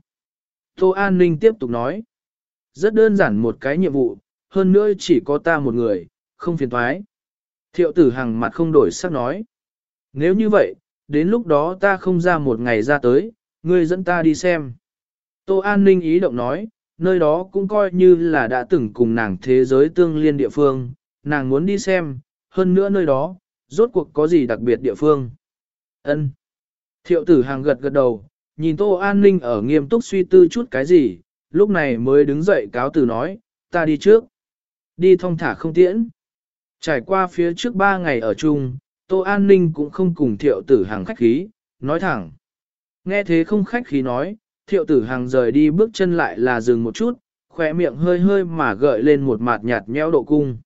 Tô An Ninh tiếp tục nói. Rất đơn giản một cái nhiệm vụ, hơn nữa chỉ có ta một người, không phiền thoái. Thiệu tử hằng mặt không đổi sắc nói. Nếu như vậy, đến lúc đó ta không ra một ngày ra tới, ngươi dẫn ta đi xem. Tô An Ninh ý động nói, nơi đó cũng coi như là đã từng cùng nàng thế giới tương liên địa phương, nàng muốn đi xem, hơn nữa nơi đó, rốt cuộc có gì đặc biệt địa phương. ân Thiệu tử hàng gật gật đầu, nhìn Tô An Ninh ở nghiêm túc suy tư chút cái gì, lúc này mới đứng dậy cáo từ nói, ta đi trước. Đi thong thả không tiễn. Trải qua phía trước ba ngày ở chung, Tô An Ninh cũng không cùng thiệu tử hàng khách khí, nói thẳng. Nghe thế không khách khí nói, thiệu tử hàng rời đi bước chân lại là dừng một chút, khỏe miệng hơi hơi mà gợi lên một mặt nhạt nhẽo độ cung.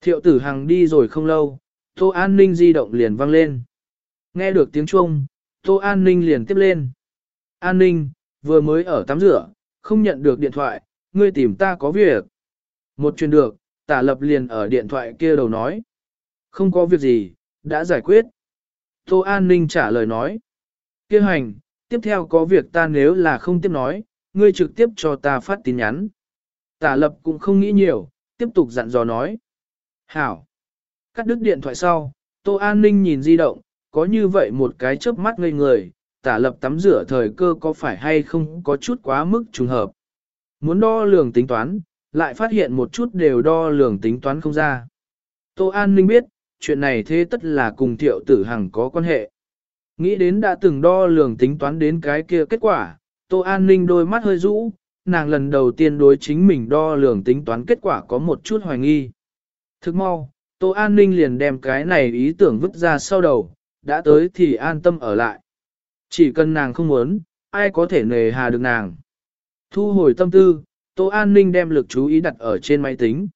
Thiệu tử hàng đi rồi không lâu, Tô An Ninh di động liền vang lên. Nghe được tiếng chuông, Tô An Ninh liền tiếp lên. An Ninh, vừa mới ở tắm rửa, không nhận được điện thoại, ngươi tìm ta có việc. Một chuyện được, tả lập liền ở điện thoại kia đầu nói. Không có việc gì, đã giải quyết. Tô An Ninh trả lời nói. kia hành, tiếp theo có việc ta nếu là không tiếp nói, ngươi trực tiếp cho ta phát tin nhắn. Tả lập cũng không nghĩ nhiều, tiếp tục dặn dò nói. Hảo. Cắt đứt điện thoại sau, Tô An Ninh nhìn di động, có như vậy một cái chớp mắt ngây người, tả lập tắm rửa thời cơ có phải hay không có chút quá mức trùng hợp. Muốn đo lường tính toán, lại phát hiện một chút đều đo lường tính toán không ra. Tô An Ninh biết, chuyện này thế tất là cùng thiệu tử hằng có quan hệ. Nghĩ đến đã từng đo lường tính toán đến cái kia kết quả, Tô An Ninh đôi mắt hơi rũ, nàng lần đầu tiên đối chính mình đo lường tính toán kết quả có một chút hoài nghi. Thức mau, Tô An Ninh liền đem cái này ý tưởng vứt ra sau đầu, đã tới thì an tâm ở lại. Chỉ cần nàng không muốn, ai có thể nề hà được nàng. Thu hồi tâm tư, Tô An Ninh đem lực chú ý đặt ở trên máy tính.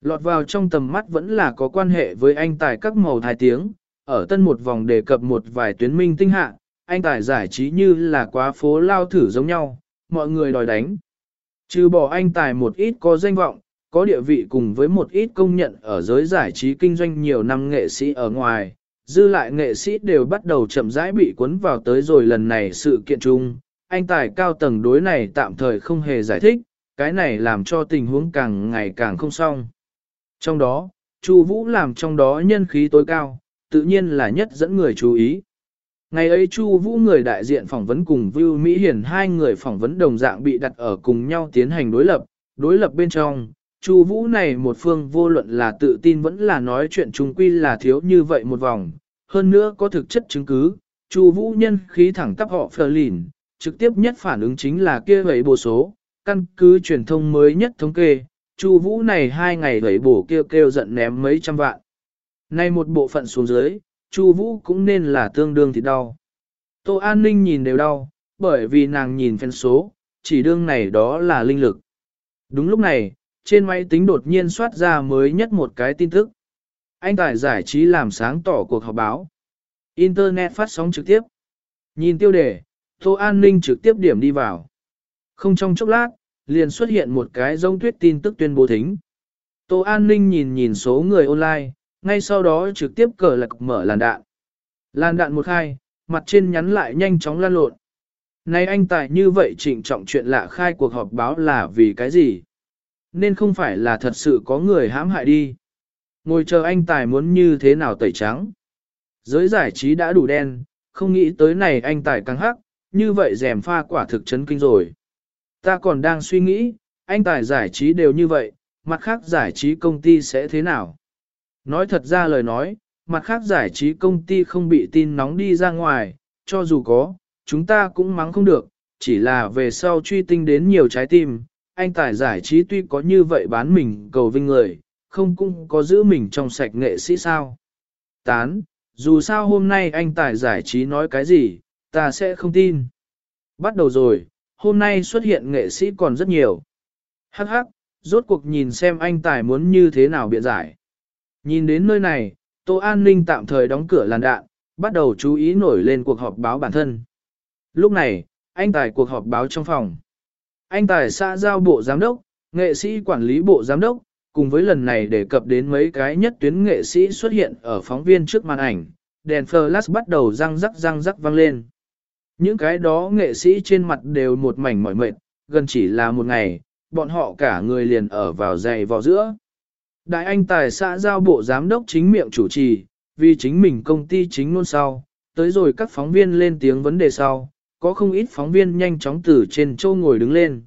Lọt vào trong tầm mắt vẫn là có quan hệ với anh tài các màu thai tiếng, ở tân một vòng đề cập một vài tuyến minh tinh hạ, anh tài giải trí như là quá phố lao thử giống nhau, mọi người đòi đánh. Trừ bỏ anh tài một ít có danh vọng, có địa vị cùng với một ít công nhận ở giới giải trí kinh doanh nhiều năm nghệ sĩ ở ngoài, dư lại nghệ sĩ đều bắt đầu chậm rãi bị cuốn vào tới rồi lần này sự kiện chung. Anh tài cao tầng đối này tạm thời không hề giải thích, cái này làm cho tình huống càng ngày càng không xong. Trong đó, Chu Vũ làm trong đó nhân khí tối cao, tự nhiên là nhất dẫn người chú ý. Ngày ấy Chu Vũ người đại diện phỏng vấn cùng Vưu Mỹ Hiển hai người phỏng vấn đồng dạng bị đặt ở cùng nhau tiến hành đối lập, đối lập bên trong, Chu Vũ này một phương vô luận là tự tin vẫn là nói chuyện trùng quy là thiếu như vậy một vòng, hơn nữa có thực chất chứng cứ, Chu Vũ nhân khí thẳng tắp họ phờ lìn, trực tiếp nhất phản ứng chính là kia vậy bộ số, căn cứ truyền thông mới nhất thống kê, Chu Vũ này hai ngày vậy bổ kêu kêu giận ném mấy trăm vạn. Nay một bộ phận xuống dưới, Chu Vũ cũng nên là tương đương thì đau. Tô An Ninh nhìn đều đau, bởi vì nàng nhìn phen số, chỉ đương này đó là linh lực. Đúng lúc này, trên máy tính đột nhiên soát ra mới nhất một cái tin tức. Anh Tài giải trí làm sáng tỏ cuộc họp báo. Internet phát sóng trực tiếp. Nhìn tiêu đề, Tô An Ninh trực tiếp điểm đi vào. Không trong chốc lát, liền xuất hiện một cái giống tuyết tin tức tuyên bố thính. Tô An Ninh nhìn nhìn số người online, ngay sau đó trực tiếp cờ lạc mở làn đạn. Làn đạn một khai, mặt trên nhắn lại nhanh chóng lan lộn. Này anh Tài như vậy trịnh trọng chuyện lạ khai cuộc họp báo là vì cái gì? Nên không phải là thật sự có người hãm hại đi. Ngồi chờ anh Tài muốn như thế nào tẩy trắng. Giới giải trí đã đủ đen, không nghĩ tới này anh Tài căng hắc, như vậy rèm pha quả thực chấn kinh rồi. Ta còn đang suy nghĩ, anh Tài giải trí đều như vậy, mặt khác giải trí công ty sẽ thế nào? Nói thật ra lời nói, mặt khác giải trí công ty không bị tin nóng đi ra ngoài, cho dù có, chúng ta cũng mắng không được, chỉ là về sau truy tinh đến nhiều trái tim, anh tài giải trí tuy có như vậy bán mình cầu vinh người, không cũng có giữ mình trong sạch nghệ sĩ sao. Tán, dù sao hôm nay anh tài giải trí nói cái gì, ta sẽ không tin. Bắt đầu rồi, hôm nay xuất hiện nghệ sĩ còn rất nhiều. Hắc hắc, rốt cuộc nhìn xem anh tài muốn như thế nào biện giải. Nhìn đến nơi này, Tô An ninh tạm thời đóng cửa làn đạn, bắt đầu chú ý nổi lên cuộc họp báo bản thân. Lúc này, anh Tài cuộc họp báo trong phòng. Anh Tài xã giao bộ giám đốc, nghệ sĩ quản lý bộ giám đốc, cùng với lần này đề cập đến mấy cái nhất tuyến nghệ sĩ xuất hiện ở phóng viên trước màn ảnh, đèn flash bắt đầu răng rắc răng rắc vang lên. Những cái đó nghệ sĩ trên mặt đều một mảnh mỏi mệt, gần chỉ là một ngày, bọn họ cả người liền ở vào dày vào giữa. Đại anh tài xã giao bộ giám đốc chính miệng chủ trì, vì chính mình công ty chính luôn sau, tới rồi các phóng viên lên tiếng vấn đề sau, có không ít phóng viên nhanh chóng từ trên châu ngồi đứng lên.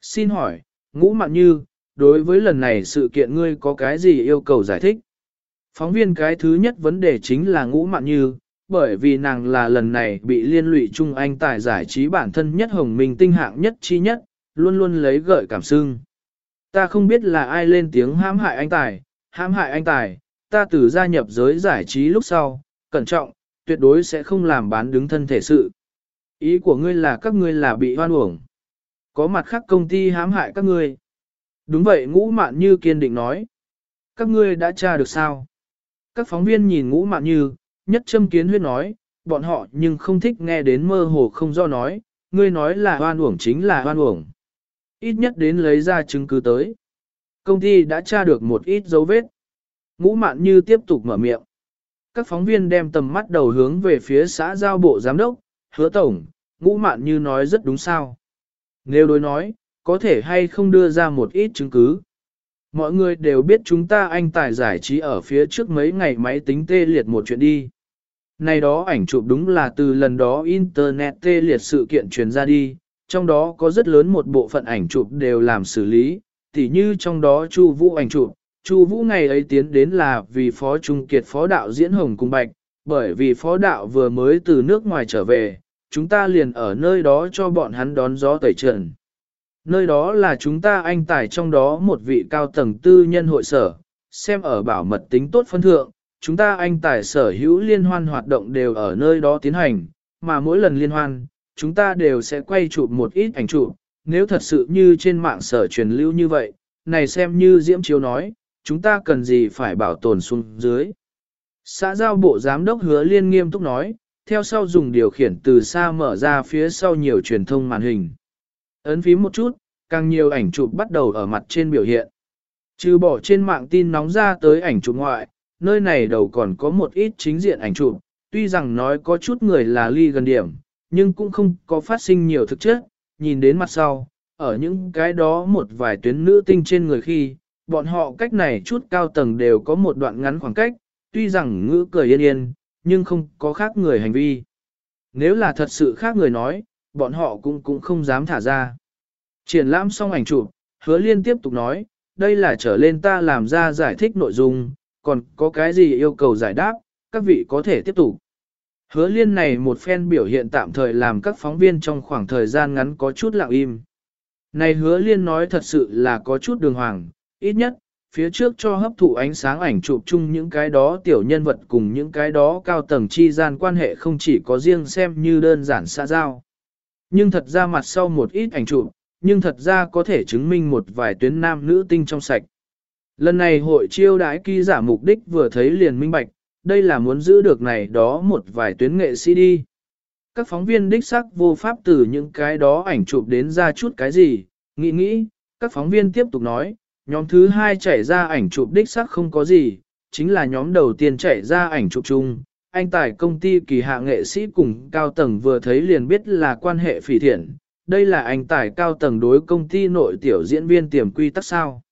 Xin hỏi, ngũ mạn như, đối với lần này sự kiện ngươi có cái gì yêu cầu giải thích? Phóng viên cái thứ nhất vấn đề chính là ngũ mạn như, bởi vì nàng là lần này bị liên lụy chung anh tài giải trí bản thân nhất hồng minh tinh hạng nhất chi nhất, luôn luôn lấy gợi cảm xưng. Ta không biết là ai lên tiếng hãm hại anh tài, hãm hại anh tài, ta từ gia nhập giới giải trí lúc sau, cẩn trọng, tuyệt đối sẽ không làm bán đứng thân thể sự. Ý của ngươi là các ngươi là bị hoan uổng. Có mặt khác công ty hãm hại các ngươi. Đúng vậy ngũ mạn như kiên định nói. Các ngươi đã tra được sao? Các phóng viên nhìn ngũ mạn như, nhất châm kiến huyết nói, bọn họ nhưng không thích nghe đến mơ hồ không do nói, ngươi nói là hoan uổng chính là hoan uổng. Ít nhất đến lấy ra chứng cứ tới. Công ty đã tra được một ít dấu vết. Ngũ mạn như tiếp tục mở miệng. Các phóng viên đem tầm mắt đầu hướng về phía xã giao bộ giám đốc, hứa tổng, ngũ mạn như nói rất đúng sao. Nếu đối nói, có thể hay không đưa ra một ít chứng cứ. Mọi người đều biết chúng ta anh tài giải trí ở phía trước mấy ngày máy tính tê liệt một chuyện đi. Này đó ảnh chụp đúng là từ lần đó Internet tê liệt sự kiện truyền ra đi, trong đó có rất lớn một bộ phận ảnh chụp đều làm xử lý, tỉ như trong đó Chu Vũ ảnh chụp, Chu Vũ ngày ấy tiến đến là vì phó trung kiệt phó đạo diễn Hồng Cung Bạch, bởi vì phó đạo vừa mới từ nước ngoài trở về, chúng ta liền ở nơi đó cho bọn hắn đón gió tẩy trần. Nơi đó là chúng ta anh tài trong đó một vị cao tầng tư nhân hội sở, xem ở bảo mật tính tốt phân thượng, chúng ta anh tài sở hữu liên hoan hoạt động đều ở nơi đó tiến hành, mà mỗi lần liên hoan, chúng ta đều sẽ quay chụp một ít ảnh chụp, nếu thật sự như trên mạng sở truyền lưu như vậy, này xem như Diễm Chiếu nói, chúng ta cần gì phải bảo tồn xuống dưới. Xã giao bộ giám đốc hứa liên nghiêm túc nói, theo sau dùng điều khiển từ xa mở ra phía sau nhiều truyền thông màn hình. Ấn phím một chút, càng nhiều ảnh chụp bắt đầu ở mặt trên biểu hiện. Trừ bỏ trên mạng tin nóng ra tới ảnh chụp ngoại, nơi này đầu còn có một ít chính diện ảnh chụp, tuy rằng nói có chút người là ly gần điểm, nhưng cũng không có phát sinh nhiều thực chất, nhìn đến mặt sau, ở những cái đó một vài tuyến nữ tinh trên người khi, bọn họ cách này chút cao tầng đều có một đoạn ngắn khoảng cách, tuy rằng ngữ cười yên yên, nhưng không có khác người hành vi. Nếu là thật sự khác người nói, bọn họ cũng cũng không dám thả ra. Triển lãm xong ảnh chụp, hứa liên tiếp tục nói, đây là trở lên ta làm ra giải thích nội dung, còn có cái gì yêu cầu giải đáp, các vị có thể tiếp tục. Hứa liên này một phen biểu hiện tạm thời làm các phóng viên trong khoảng thời gian ngắn có chút lặng im. Này hứa liên nói thật sự là có chút đường hoàng, ít nhất, phía trước cho hấp thụ ánh sáng ảnh chụp chung những cái đó tiểu nhân vật cùng những cái đó cao tầng chi gian quan hệ không chỉ có riêng xem như đơn giản xa giao. Nhưng thật ra mặt sau một ít ảnh chụp, nhưng thật ra có thể chứng minh một vài tuyến nam nữ tinh trong sạch. Lần này hội chiêu đãi ký giả mục đích vừa thấy liền minh bạch, đây là muốn giữ được này đó một vài tuyến nghệ sĩ đi. Các phóng viên đích sắc vô pháp từ những cái đó ảnh chụp đến ra chút cái gì, nghĩ nghĩ, các phóng viên tiếp tục nói, nhóm thứ hai chạy ra ảnh chụp đích sắc không có gì, chính là nhóm đầu tiên chạy ra ảnh chụp chung. Anh tài công ty kỳ hạ nghệ sĩ cùng cao tầng vừa thấy liền biết là quan hệ phỉ thiện, đây là anh tài cao tầng đối công ty nội tiểu diễn viên tiềm quy tắc sao.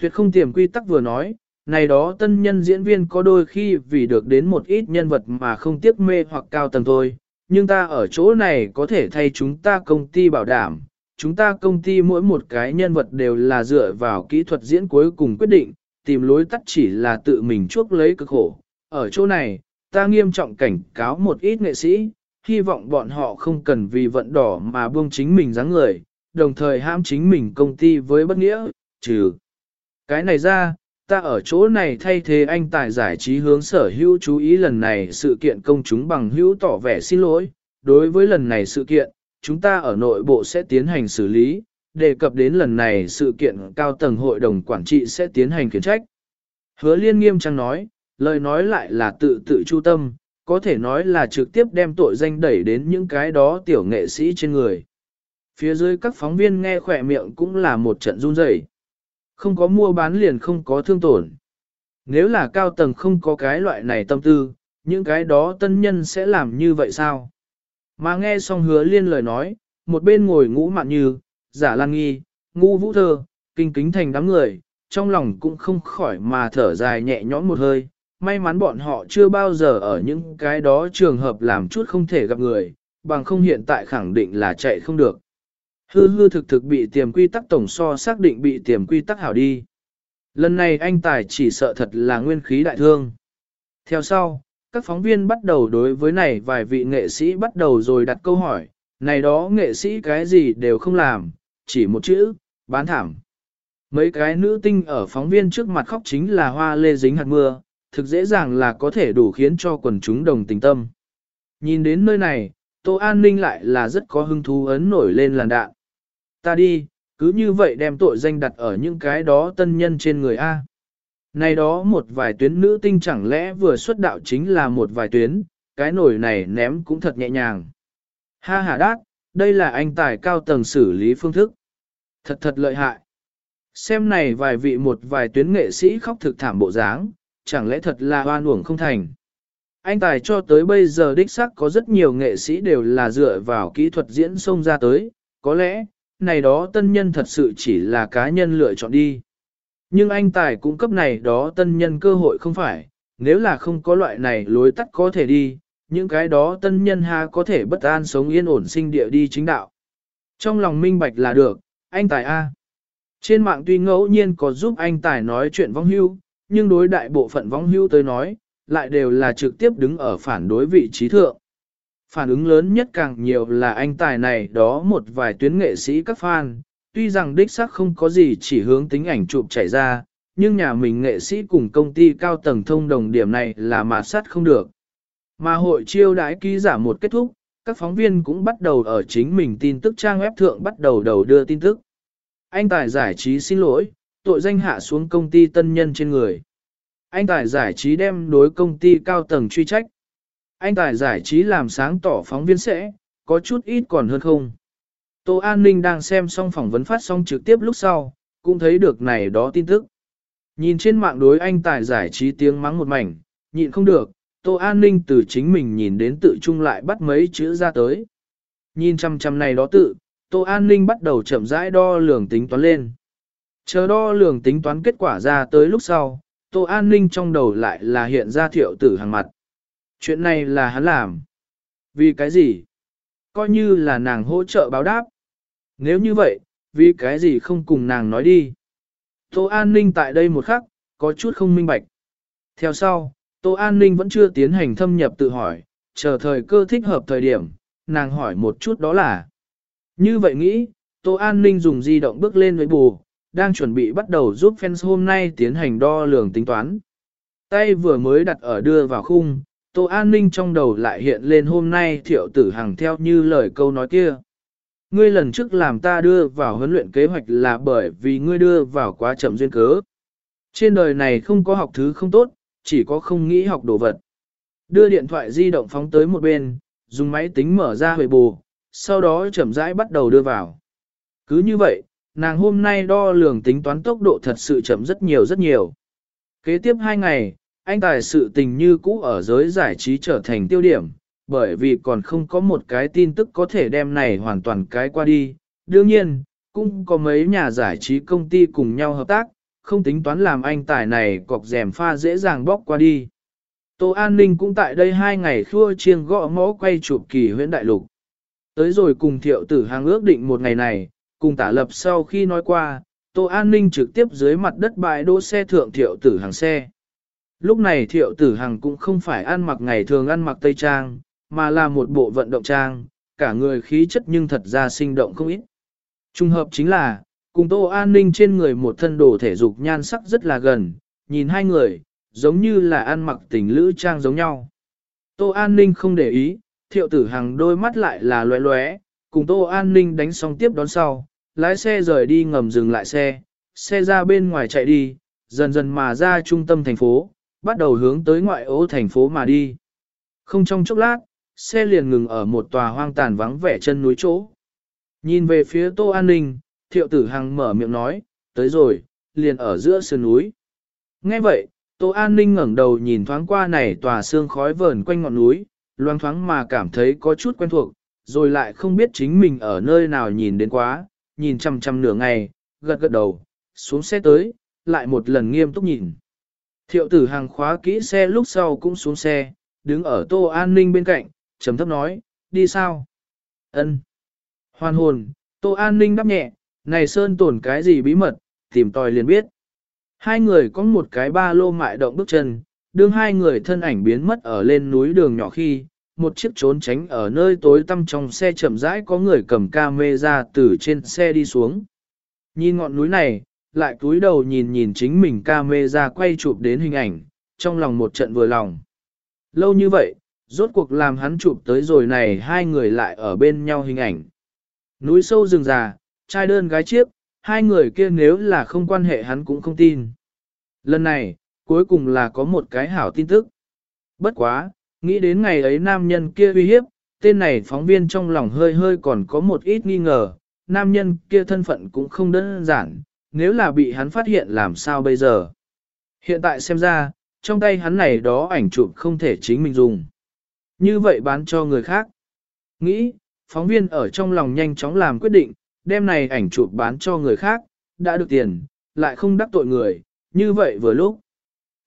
Tuyệt không tiềm quy tắc vừa nói, này đó tân nhân diễn viên có đôi khi vì được đến một ít nhân vật mà không tiếc mê hoặc cao tầng thôi, nhưng ta ở chỗ này có thể thay chúng ta công ty bảo đảm, chúng ta công ty mỗi một cái nhân vật đều là dựa vào kỹ thuật diễn cuối cùng quyết định, tìm lối tắt chỉ là tự mình chuốc lấy cực khổ. Ở chỗ này, ta nghiêm trọng cảnh cáo một ít nghệ sĩ, hy vọng bọn họ không cần vì vận đỏ mà buông chính mình dáng người, đồng thời hãm chính mình công ty với bất nghĩa, trừ. Cái này ra, ta ở chỗ này thay thế anh tài giải trí hướng sở hữu chú ý lần này sự kiện công chúng bằng hữu tỏ vẻ xin lỗi. Đối với lần này sự kiện, chúng ta ở nội bộ sẽ tiến hành xử lý, đề cập đến lần này sự kiện cao tầng hội đồng quản trị sẽ tiến hành khiển trách. Hứa liên nghiêm trang nói, lời nói lại là tự tự chu tâm, có thể nói là trực tiếp đem tội danh đẩy đến những cái đó tiểu nghệ sĩ trên người. Phía dưới các phóng viên nghe khỏe miệng cũng là một trận run rẩy. Không có mua bán liền không có thương tổn. Nếu là cao tầng không có cái loại này tâm tư, những cái đó tân nhân sẽ làm như vậy sao? Mà nghe xong hứa liên lời nói, một bên ngồi ngũ mạn như, giả lan nghi, ngũ vũ thơ, kinh kính thành đám người, trong lòng cũng không khỏi mà thở dài nhẹ nhõm một hơi. May mắn bọn họ chưa bao giờ ở những cái đó trường hợp làm chút không thể gặp người, bằng không hiện tại khẳng định là chạy không được. Hư hư thực thực bị tiềm quy tắc tổng so xác định bị tiềm quy tắc hảo đi. Lần này anh Tài chỉ sợ thật là nguyên khí đại thương. Theo sau, các phóng viên bắt đầu đối với này vài vị nghệ sĩ bắt đầu rồi đặt câu hỏi, này đó nghệ sĩ cái gì đều không làm, chỉ một chữ, bán thảm. Mấy cái nữ tinh ở phóng viên trước mặt khóc chính là hoa lê dính hạt mưa, thực dễ dàng là có thể đủ khiến cho quần chúng đồng tình tâm. Nhìn đến nơi này, Tô An Ninh lại là rất có hứng thú ấn nổi lên làn đạn. Ta đi, cứ như vậy đem tội danh đặt ở những cái đó tân nhân trên người A. Này đó một vài tuyến nữ tinh chẳng lẽ vừa xuất đạo chính là một vài tuyến, cái nổi này ném cũng thật nhẹ nhàng. Ha ha đát, đây là anh tài cao tầng xử lý phương thức. Thật thật lợi hại. Xem này vài vị một vài tuyến nghệ sĩ khóc thực thảm bộ dáng, chẳng lẽ thật là hoan uổng không thành. Anh tài cho tới bây giờ đích sắc có rất nhiều nghệ sĩ đều là dựa vào kỹ thuật diễn xông ra tới, có lẽ, này đó tân nhân thật sự chỉ là cá nhân lựa chọn đi. Nhưng anh tài cũng cấp này đó tân nhân cơ hội không phải, nếu là không có loại này lối tắt có thể đi, những cái đó tân nhân ha có thể bất an sống yên ổn sinh địa đi chính đạo. Trong lòng minh bạch là được, anh tài A. Trên mạng tuy ngẫu nhiên có giúp anh tài nói chuyện vong hưu, nhưng đối đại bộ phận vong hưu tới nói, lại đều là trực tiếp đứng ở phản đối vị trí thượng. Phản ứng lớn nhất càng nhiều là anh tài này đó một vài tuyến nghệ sĩ các fan, tuy rằng đích xác không có gì chỉ hướng tính ảnh chụp chảy ra, nhưng nhà mình nghệ sĩ cùng công ty cao tầng thông đồng điểm này là mà sát không được. Mà hội chiêu đãi ký giả một kết thúc, các phóng viên cũng bắt đầu ở chính mình tin tức trang web thượng bắt đầu đầu đưa tin tức. Anh Tài giải trí xin lỗi, tội danh hạ xuống công ty tân nhân trên người. Anh Tài giải trí đem đối công ty cao tầng truy trách. anh tài giải trí làm sáng tỏ phóng viên sẽ, có chút ít còn hơn không. Tô An Ninh đang xem xong phỏng vấn phát xong trực tiếp lúc sau, cũng thấy được này đó tin tức. Nhìn trên mạng đối anh tài giải trí tiếng mắng một mảnh, nhịn không được, Tô An Ninh từ chính mình nhìn đến tự trung lại bắt mấy chữ ra tới. Nhìn chăm chăm này đó tự, Tô An Ninh bắt đầu chậm rãi đo lường tính toán lên. Chờ đo lường tính toán kết quả ra tới lúc sau, Tô An Ninh trong đầu lại là hiện ra thiệu tử hàng mặt. Chuyện này là hắn làm. Vì cái gì? Coi như là nàng hỗ trợ báo đáp. Nếu như vậy, vì cái gì không cùng nàng nói đi? Tô An Ninh tại đây một khắc, có chút không minh bạch. Theo sau, Tô An Ninh vẫn chưa tiến hành thâm nhập tự hỏi, chờ thời cơ thích hợp thời điểm, nàng hỏi một chút đó là. Như vậy nghĩ, Tô An Ninh dùng di động bước lên với bù, đang chuẩn bị bắt đầu giúp fans hôm nay tiến hành đo lường tính toán. Tay vừa mới đặt ở đưa vào khung, Tô An Ninh trong đầu lại hiện lên hôm nay thiệu tử hàng theo như lời câu nói kia. Ngươi lần trước làm ta đưa vào huấn luyện kế hoạch là bởi vì ngươi đưa vào quá chậm duyên cớ. Trên đời này không có học thứ không tốt, chỉ có không nghĩ học đồ vật. Đưa điện thoại di động phóng tới một bên, dùng máy tính mở ra hồi bù, sau đó chậm rãi bắt đầu đưa vào. Cứ như vậy, nàng hôm nay đo lường tính toán tốc độ thật sự chậm rất nhiều rất nhiều. Kế tiếp hai ngày, anh tài sự tình như cũ ở giới giải trí trở thành tiêu điểm, bởi vì còn không có một cái tin tức có thể đem này hoàn toàn cái qua đi. Đương nhiên, cũng có mấy nhà giải trí công ty cùng nhau hợp tác, không tính toán làm anh tài này cọc rèm pha dễ dàng bóc qua đi. Tô An Ninh cũng tại đây hai ngày khua chiêng gõ mõ quay chụp kỳ huyện đại lục. Tới rồi cùng thiệu tử hàng ước định một ngày này, cùng tả lập sau khi nói qua, Tô An Ninh trực tiếp dưới mặt đất bãi đỗ xe thượng thiệu tử hàng xe. Lúc này thiệu tử hàng cũng không phải ăn mặc ngày thường ăn mặc tây trang, mà là một bộ vận động trang, cả người khí chất nhưng thật ra sinh động không ít. Trung hợp chính là, cùng Tô An Ninh trên người một thân đồ thể dục nhan sắc rất là gần, nhìn hai người, giống như là ăn mặc tình lữ trang giống nhau. Tô An Ninh không để ý, thiệu tử hàng đôi mắt lại là loé loé, cùng Tô An Ninh đánh xong tiếp đón sau, lái xe rời đi ngầm dừng lại xe, xe ra bên ngoài chạy đi, dần dần mà ra trung tâm thành phố, bắt đầu hướng tới ngoại ô thành phố mà đi. Không trong chốc lát, xe liền ngừng ở một tòa hoang tàn vắng vẻ chân núi chỗ. Nhìn về phía Tô An Ninh, thiệu tử hằng mở miệng nói, tới rồi, liền ở giữa sườn núi. Nghe vậy, Tô An Ninh ngẩng đầu nhìn thoáng qua này tòa xương khói vờn quanh ngọn núi, loang thoáng mà cảm thấy có chút quen thuộc, rồi lại không biết chính mình ở nơi nào nhìn đến quá, nhìn chăm chăm nửa ngày, gật gật đầu, xuống xe tới, lại một lần nghiêm túc nhìn. Thiệu tử hàng khóa kỹ xe lúc sau cũng xuống xe, đứng ở tô an ninh bên cạnh, trầm thấp nói, đi sao? ân Hoàn hồn, tô an ninh đáp nhẹ, này sơn tổn cái gì bí mật, tìm tòi liền biết. Hai người có một cái ba lô mại động bước chân, đương hai người thân ảnh biến mất ở lên núi đường nhỏ khi, một chiếc trốn tránh ở nơi tối tăm trong xe chậm rãi có người cầm camera từ trên xe đi xuống. Nhìn ngọn núi này, lại cúi đầu nhìn nhìn chính mình camera quay chụp đến hình ảnh, trong lòng một trận vừa lòng. Lâu như vậy, rốt cuộc làm hắn chụp tới rồi này hai người lại ở bên nhau hình ảnh. Núi sâu rừng già, trai đơn gái chiếc, hai người kia nếu là không quan hệ hắn cũng không tin. Lần này, cuối cùng là có một cái hảo tin tức. Bất quá, nghĩ đến ngày ấy nam nhân kia uy hiếp, tên này phóng viên trong lòng hơi hơi còn có một ít nghi ngờ, nam nhân kia thân phận cũng không đơn giản, nếu là bị hắn phát hiện làm sao bây giờ. Hiện tại xem ra, trong tay hắn này đó ảnh chụp không thể chính mình dùng. Như vậy bán cho người khác. Nghĩ, phóng viên ở trong lòng nhanh chóng làm quyết định, đem này ảnh chụp bán cho người khác, đã được tiền, lại không đắc tội người, như vậy vừa lúc.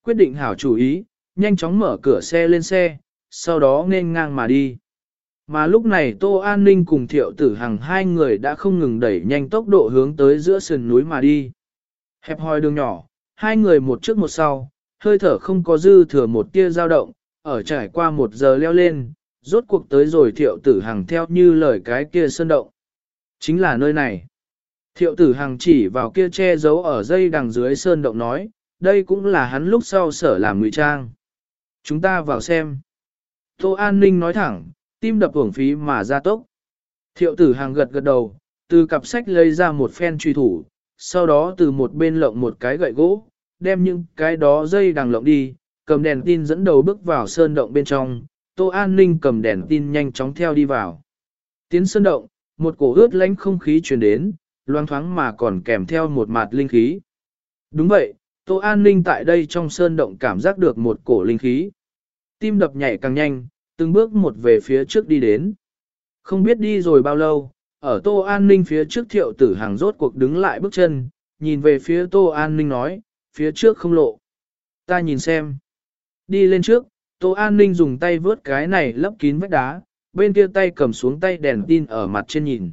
Quyết định hảo chủ ý, nhanh chóng mở cửa xe lên xe, sau đó nên ngang mà đi. Mà lúc này Tô An Ninh cùng Thiệu Tử Hằng hai người đã không ngừng đẩy nhanh tốc độ hướng tới giữa sườn núi mà đi. Hẹp hòi đường nhỏ, hai người một trước một sau, hơi thở không có dư thừa một tia dao động, ở trải qua một giờ leo lên, rốt cuộc tới rồi Thiệu Tử Hằng theo như lời cái kia sơn động. Chính là nơi này. Thiệu Tử Hằng chỉ vào kia che giấu ở dây đằng dưới sơn động nói, đây cũng là hắn lúc sau sở làm ngụy trang. Chúng ta vào xem. Tô An Ninh nói thẳng, tim đập hưởng phí mà ra tốc. Thiệu tử hàng gật gật đầu, từ cặp sách lấy ra một phen truy thủ, sau đó từ một bên lộng một cái gậy gỗ, đem những cái đó dây đằng lộng đi, cầm đèn tin dẫn đầu bước vào sơn động bên trong, Tô An Ninh cầm đèn tin nhanh chóng theo đi vào. Tiến sơn động, một cổ ướt lánh không khí truyền đến, loang thoáng mà còn kèm theo một mặt linh khí. Đúng vậy, Tô An Ninh tại đây trong sơn động cảm giác được một cổ linh khí. Tim đập nhảy càng nhanh, từng bước một về phía trước đi đến. Không biết đi rồi bao lâu, ở Tô An Ninh phía trước thiệu tử hàng rốt cuộc đứng lại bước chân, nhìn về phía Tô An Ninh nói, phía trước không lộ. Ta nhìn xem. Đi lên trước, Tô An Ninh dùng tay vớt cái này lấp kín vách đá, bên kia tay cầm xuống tay đèn tin ở mặt trên nhìn.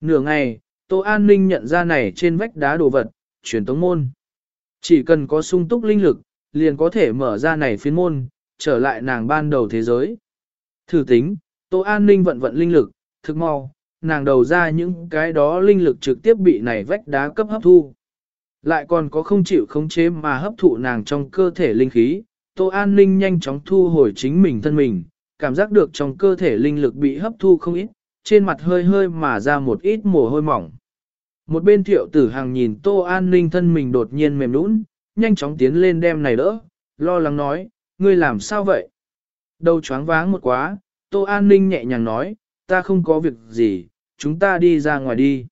Nửa ngày, Tô An Ninh nhận ra này trên vách đá đồ vật, truyền tống môn. Chỉ cần có sung túc linh lực, liền có thể mở ra này phiên môn, trở lại nàng ban đầu thế giới. Thử tính, Tô An Ninh vận vận linh lực, thực mau, nàng đầu ra những cái đó linh lực trực tiếp bị này vách đá cấp hấp thu. Lại còn có không chịu khống chế mà hấp thụ nàng trong cơ thể linh khí, Tô An Ninh nhanh chóng thu hồi chính mình thân mình, cảm giác được trong cơ thể linh lực bị hấp thu không ít, trên mặt hơi hơi mà ra một ít mồ hôi mỏng. Một bên thiệu tử hàng nhìn Tô An Ninh thân mình đột nhiên mềm nũng, nhanh chóng tiến lên đem này đỡ, lo lắng nói, ngươi làm sao vậy? Đầu choáng váng một quá, Tô An Ninh nhẹ nhàng nói, ta không có việc gì, chúng ta đi ra ngoài đi.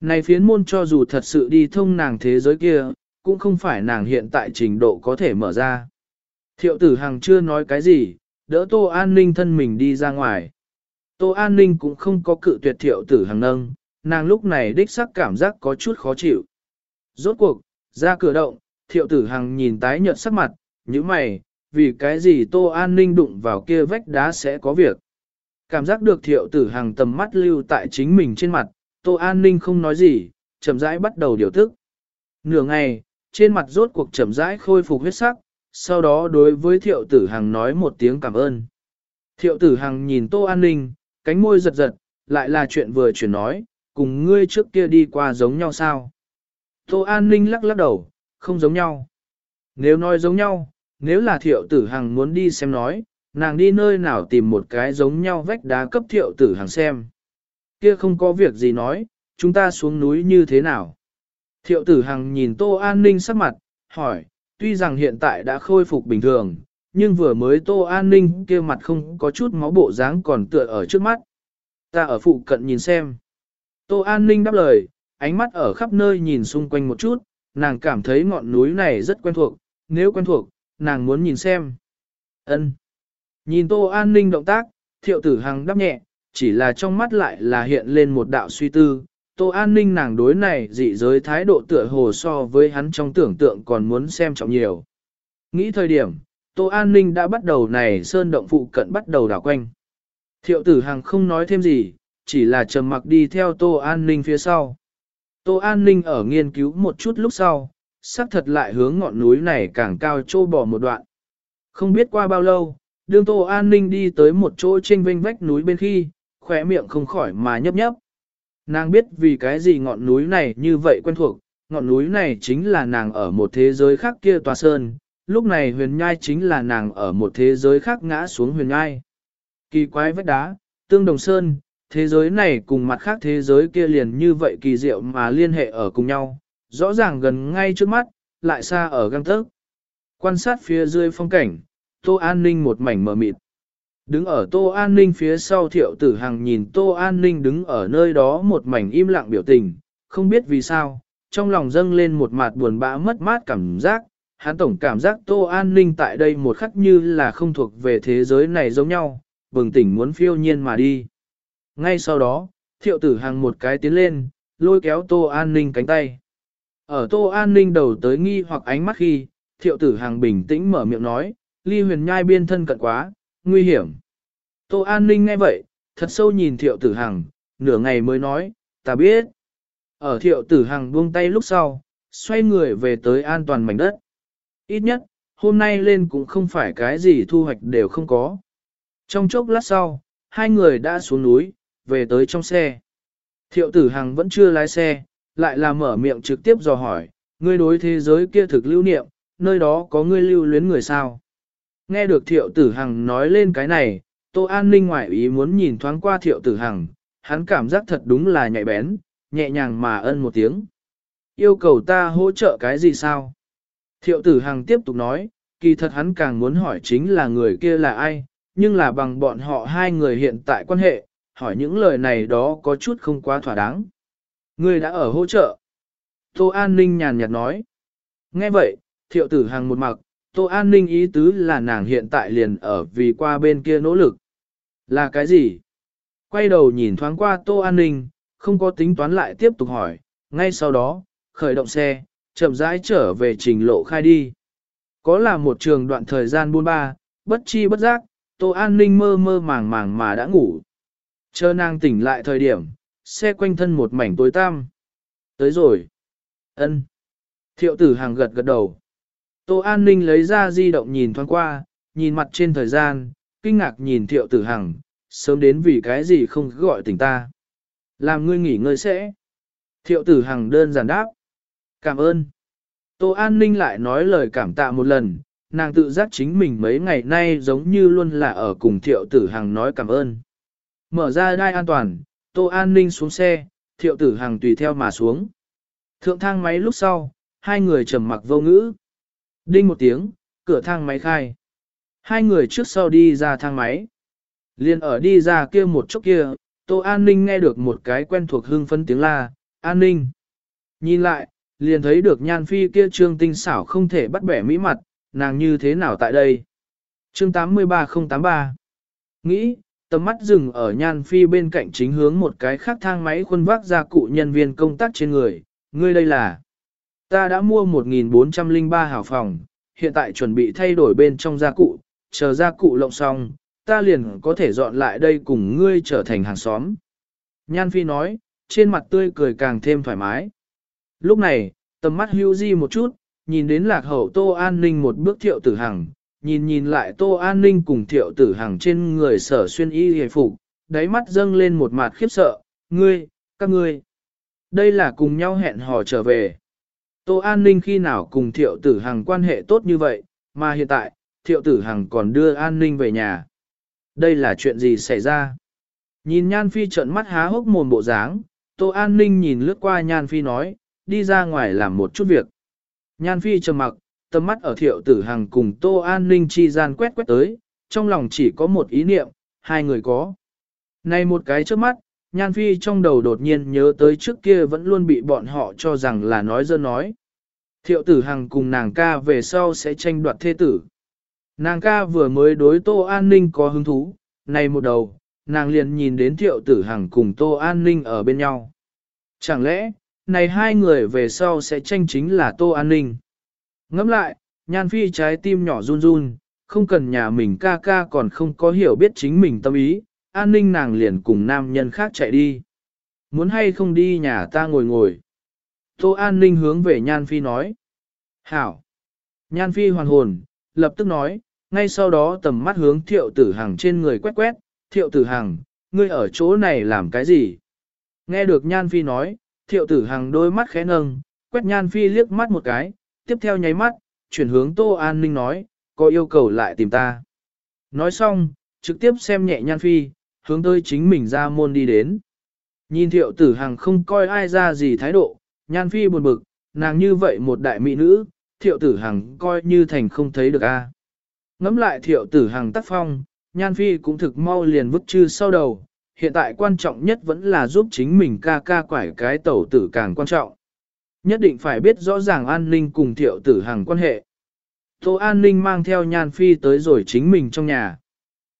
Này phiến môn cho dù thật sự đi thông nàng thế giới kia, cũng không phải nàng hiện tại trình độ có thể mở ra. Thiệu tử Hằng chưa nói cái gì, đỡ Tô An Ninh thân mình đi ra ngoài. Tô An Ninh cũng không có cự tuyệt thiệu tử Hằng nâng, nàng lúc này đích sắc cảm giác có chút khó chịu. Rốt cuộc, ra cửa động, thiệu tử Hằng nhìn tái nhợt sắc mặt, như mày, vì cái gì Tô An Ninh đụng vào kia vách đá sẽ có việc. Cảm giác được thiệu tử Hằng tầm mắt lưu tại chính mình trên mặt, Tô An Ninh không nói gì, chậm rãi bắt đầu điều tức. Nửa ngày, trên mặt rốt cuộc chậm rãi khôi phục huyết sắc, sau đó đối với thiệu tử hằng nói một tiếng cảm ơn. Thiệu tử hằng nhìn tô an ninh, cánh môi giật giật, lại là chuyện vừa chuyển nói, cùng ngươi trước kia đi qua giống nhau sao? Tô an ninh lắc lắc đầu, không giống nhau. Nếu nói giống nhau, nếu là thiệu tử hằng muốn đi xem nói, nàng đi nơi nào tìm một cái giống nhau vách đá cấp thiệu tử hằng xem. Kia không có việc gì nói, chúng ta xuống núi như thế nào? Thiệu tử hằng nhìn tô an ninh sắc mặt, hỏi, tuy rằng hiện tại đã khôi phục bình thường, nhưng vừa mới tô an ninh kia mặt không có chút máu bộ dáng còn tựa ở trước mắt. Ta ở phụ cận nhìn xem. Tô an ninh đáp lời, ánh mắt ở khắp nơi nhìn xung quanh một chút, nàng cảm thấy ngọn núi này rất quen thuộc, nếu quen thuộc, nàng muốn nhìn xem. ân Nhìn tô an ninh động tác, thiệu tử hằng đáp nhẹ, chỉ là trong mắt lại là hiện lên một đạo suy tư, Tô An Ninh nàng đối này dị giới thái độ tựa hồ so với hắn trong tưởng tượng còn muốn xem trọng nhiều. Nghĩ thời điểm, Tô An Ninh đã bắt đầu này sơn động phụ cận bắt đầu đảo quanh. Thiệu tử Hằng không nói thêm gì, chỉ là trầm mặc đi theo Tô An Ninh phía sau. Tô An Ninh ở nghiên cứu một chút lúc sau, xác thật lại hướng ngọn núi này càng cao trô bỏ một đoạn. Không biết qua bao lâu, đương Tô An Ninh đi tới một chỗ trên vinh vách núi bên khi, khỏe miệng không khỏi mà nhấp nhấp. Nàng biết vì cái gì ngọn núi này như vậy quen thuộc, ngọn núi này chính là nàng ở một thế giới khác kia tòa sơn, lúc này huyền nhai chính là nàng ở một thế giới khác ngã xuống huyền nhai. Kỳ quái vách đá, tương đồng sơn, thế giới này cùng mặt khác thế giới kia liền như vậy kỳ diệu mà liên hệ ở cùng nhau, rõ ràng gần ngay trước mắt, lại xa ở găng tấc. Quan sát phía dưới phong cảnh, Tô An Ninh một mảnh mờ mịt. Đứng ở Tô An Ninh phía sau thiệu tử hằng nhìn Tô An Ninh đứng ở nơi đó một mảnh im lặng biểu tình, không biết vì sao, trong lòng dâng lên một mặt buồn bã mất mát cảm giác, hắn tổng cảm giác Tô An Ninh tại đây một khắc như là không thuộc về thế giới này giống nhau, bừng tỉnh muốn phiêu nhiên mà đi. Ngay sau đó, thiệu tử hằng một cái tiến lên, lôi kéo Tô An Ninh cánh tay. Ở Tô An Ninh đầu tới nghi hoặc ánh mắt khi, thiệu tử hằng bình tĩnh mở miệng nói, ly huyền nhai biên thân cận quá, nguy hiểm. Tô An Ninh nghe vậy, thật sâu nhìn thiệu tử hằng, nửa ngày mới nói, ta biết. Ở thiệu tử hằng buông tay lúc sau, xoay người về tới an toàn mảnh đất. Ít nhất, hôm nay lên cũng không phải cái gì thu hoạch đều không có. Trong chốc lát sau, hai người đã xuống núi, về tới trong xe. Thiệu tử hằng vẫn chưa lái xe, lại là mở miệng trực tiếp dò hỏi, ngươi đối thế giới kia thực lưu niệm, nơi đó có ngươi lưu luyến người sao? Nghe được thiệu tử hằng nói lên cái này, tô an ninh ngoại ý muốn nhìn thoáng qua thiệu tử hằng, hắn cảm giác thật đúng là nhạy bén, nhẹ nhàng mà ân một tiếng. Yêu cầu ta hỗ trợ cái gì sao? Thiệu tử hằng tiếp tục nói, kỳ thật hắn càng muốn hỏi chính là người kia là ai, nhưng là bằng bọn họ hai người hiện tại quan hệ, hỏi những lời này đó có chút không quá thỏa đáng. Ngươi đã ở hỗ trợ. Tô An Ninh nhàn nhạt nói. Nghe vậy, thiệu tử hằng một mặc, Tô An Ninh ý tứ là nàng hiện tại liền ở vì qua bên kia nỗ lực. Là cái gì? Quay đầu nhìn thoáng qua Tô An Ninh, không có tính toán lại tiếp tục hỏi, ngay sau đó, khởi động xe, chậm rãi trở về trình lộ khai đi. Có là một trường đoạn thời gian buôn ba, bất chi bất giác, Tô An Ninh mơ mơ màng màng mà đã ngủ. Chờ nàng tỉnh lại thời điểm, xe quanh thân một mảnh tối tăm. Tới rồi. ân Thiệu tử hàng gật gật đầu. Tô An Ninh lấy ra di động nhìn thoáng qua, nhìn mặt trên thời gian, kinh ngạc nhìn thiệu tử hằng, sớm đến vì cái gì không gọi tỉnh ta. Làm ngươi nghỉ ngơi sẽ. Thiệu tử hằng đơn giản đáp. Cảm ơn. Tô An Ninh lại nói lời cảm tạ một lần, nàng tự giác chính mình mấy ngày nay giống như luôn là ở cùng thiệu tử hằng nói cảm ơn. Mở ra đai an toàn, Tô An Ninh xuống xe, thiệu tử hằng tùy theo mà xuống. Thượng thang máy lúc sau, hai người trầm mặc vô ngữ. Đinh một tiếng, cửa thang máy khai. Hai người trước sau đi ra thang máy. Liên ở đi ra kia một chút kia, Tô An Ninh nghe được một cái quen thuộc hưng phấn tiếng la, An Ninh. Nhìn lại, liền thấy được nhan phi kia trương tinh xảo không thể bắt bẻ mỹ mặt, nàng như thế nào tại đây. Chương 83083 Nghĩ, tầm mắt dừng ở nhan phi bên cạnh chính hướng một cái khác thang máy khuôn vác ra cụ nhân viên công tác trên người, ngươi đây là. Ta đã mua 1403 hào phòng, hiện tại chuẩn bị thay đổi bên trong gia cụ, chờ gia cụ lộng xong, ta liền có thể dọn lại đây cùng ngươi trở thành hàng xóm. Nhan Phi nói, trên mặt tươi cười càng thêm thoải mái. Lúc này, tầm mắt hưu di một chút, nhìn đến lạc hậu Tô An Ninh một bước thiệu tử hằng, nhìn nhìn lại Tô An Ninh cùng thiệu tử hằng trên người sở xuyên y hề phục, đáy mắt dâng lên một mặt khiếp sợ, ngươi, các ngươi. Đây là cùng nhau hẹn hò trở về. Tô An Ninh khi nào cùng thiệu tử hằng quan hệ tốt như vậy, mà hiện tại, thiệu tử hằng còn đưa An Ninh về nhà. Đây là chuyện gì xảy ra? Nhìn Nhan Phi trợn mắt há hốc mồm bộ dáng, Tô An Ninh nhìn lướt qua Nhan Phi nói, đi ra ngoài làm một chút việc. Nhan Phi trầm mặc, tầm mắt ở thiệu tử hằng cùng Tô An Ninh chi gian quét quét tới, trong lòng chỉ có một ý niệm, hai người có. Này một cái trước mắt, Nhan Phi trong đầu đột nhiên nhớ tới trước kia vẫn luôn bị bọn họ cho rằng là nói dơ nói. Thiệu tử hằng cùng nàng ca về sau sẽ tranh đoạt thê tử. Nàng ca vừa mới đối Tô An Ninh có hứng thú, này một đầu, nàng liền nhìn đến thiệu tử hằng cùng Tô An Ninh ở bên nhau. Chẳng lẽ, này hai người về sau sẽ tranh chính là Tô An Ninh? Ngẫm lại, nhan phi trái tim nhỏ run run, không cần nhà mình ca ca còn không có hiểu biết chính mình tâm ý, an ninh nàng liền cùng nam nhân khác chạy đi. Muốn hay không đi nhà ta ngồi ngồi. Tô an ninh hướng về nhan phi nói. Hảo. Nhan phi hoàn hồn, lập tức nói, ngay sau đó tầm mắt hướng thiệu tử hằng trên người quét quét, thiệu tử hằng, ngươi ở chỗ này làm cái gì? Nghe được nhan phi nói, thiệu tử hằng đôi mắt khẽ nâng, quét nhan phi liếc mắt một cái, tiếp theo nháy mắt, chuyển hướng tô an ninh nói, có yêu cầu lại tìm ta. Nói xong, trực tiếp xem nhẹ nhan phi, hướng tới chính mình ra môn đi đến. Nhìn thiệu tử hằng không coi ai ra gì thái độ, nhan phi buồn bực, nàng như vậy một đại mỹ nữ, thiệu tử hằng coi như thành không thấy được a. Ngắm lại thiệu tử hằng tác phong, nhan phi cũng thực mau liền vứt chư sau đầu, hiện tại quan trọng nhất vẫn là giúp chính mình ca ca quải cái tẩu tử càng quan trọng. Nhất định phải biết rõ ràng an ninh cùng thiệu tử hằng quan hệ. Tô An ninh mang theo nhan phi tới rồi chính mình trong nhà.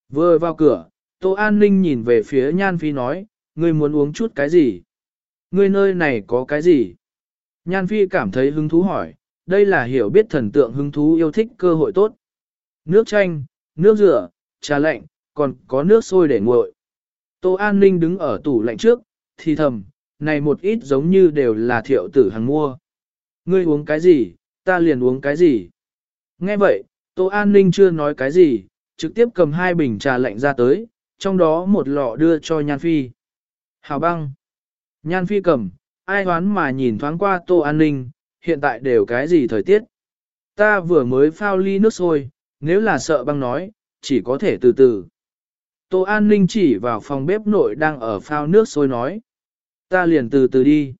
Vừa vào cửa, Tô An ninh nhìn về phía nhan phi nói, ngươi muốn uống chút cái gì? Ngươi nơi này có cái gì? Nhan phi cảm thấy hứng thú hỏi, đây là hiểu biết thần tượng hứng thú yêu thích cơ hội tốt. Nước chanh, nước rửa, trà lạnh, còn có nước sôi để nguội. Tô An Ninh đứng ở tủ lạnh trước, thì thầm, này một ít giống như đều là thiệu tử hàng mua. Ngươi uống cái gì, ta liền uống cái gì. Nghe vậy, Tô An Ninh chưa nói cái gì, trực tiếp cầm hai bình trà lạnh ra tới, trong đó một lọ đưa cho Nhan Phi. Hào băng. Nhan Phi cầm, ai hoán mà nhìn thoáng qua Tô An Ninh, hiện tại đều cái gì thời tiết. Ta vừa mới phao ly nước sôi, nếu là sợ băng nói, chỉ có thể từ từ. Tô An Ninh chỉ vào phòng bếp nội đang ở phao nước sôi nói. Ta liền từ từ đi.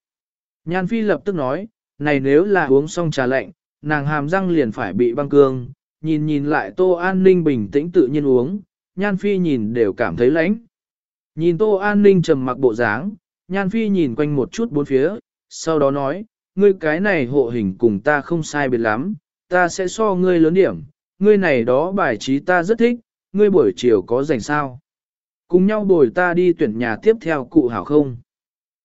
Nhan Phi lập tức nói, này nếu là uống xong trà lạnh, nàng hàm răng liền phải bị băng cương, nhìn nhìn lại Tô An Ninh bình tĩnh tự nhiên uống, Nhan Phi nhìn đều cảm thấy lãnh. Nhìn Tô An Ninh trầm mặc bộ dáng, Nhan Phi nhìn quanh một chút bốn phía, sau đó nói, ngươi cái này hộ hình cùng ta không sai biệt lắm, ta sẽ so ngươi lớn điểm, ngươi này đó bài trí ta rất thích, ngươi buổi chiều có rảnh sao. Cùng nhau bồi ta đi tuyển nhà tiếp theo cụ hảo không?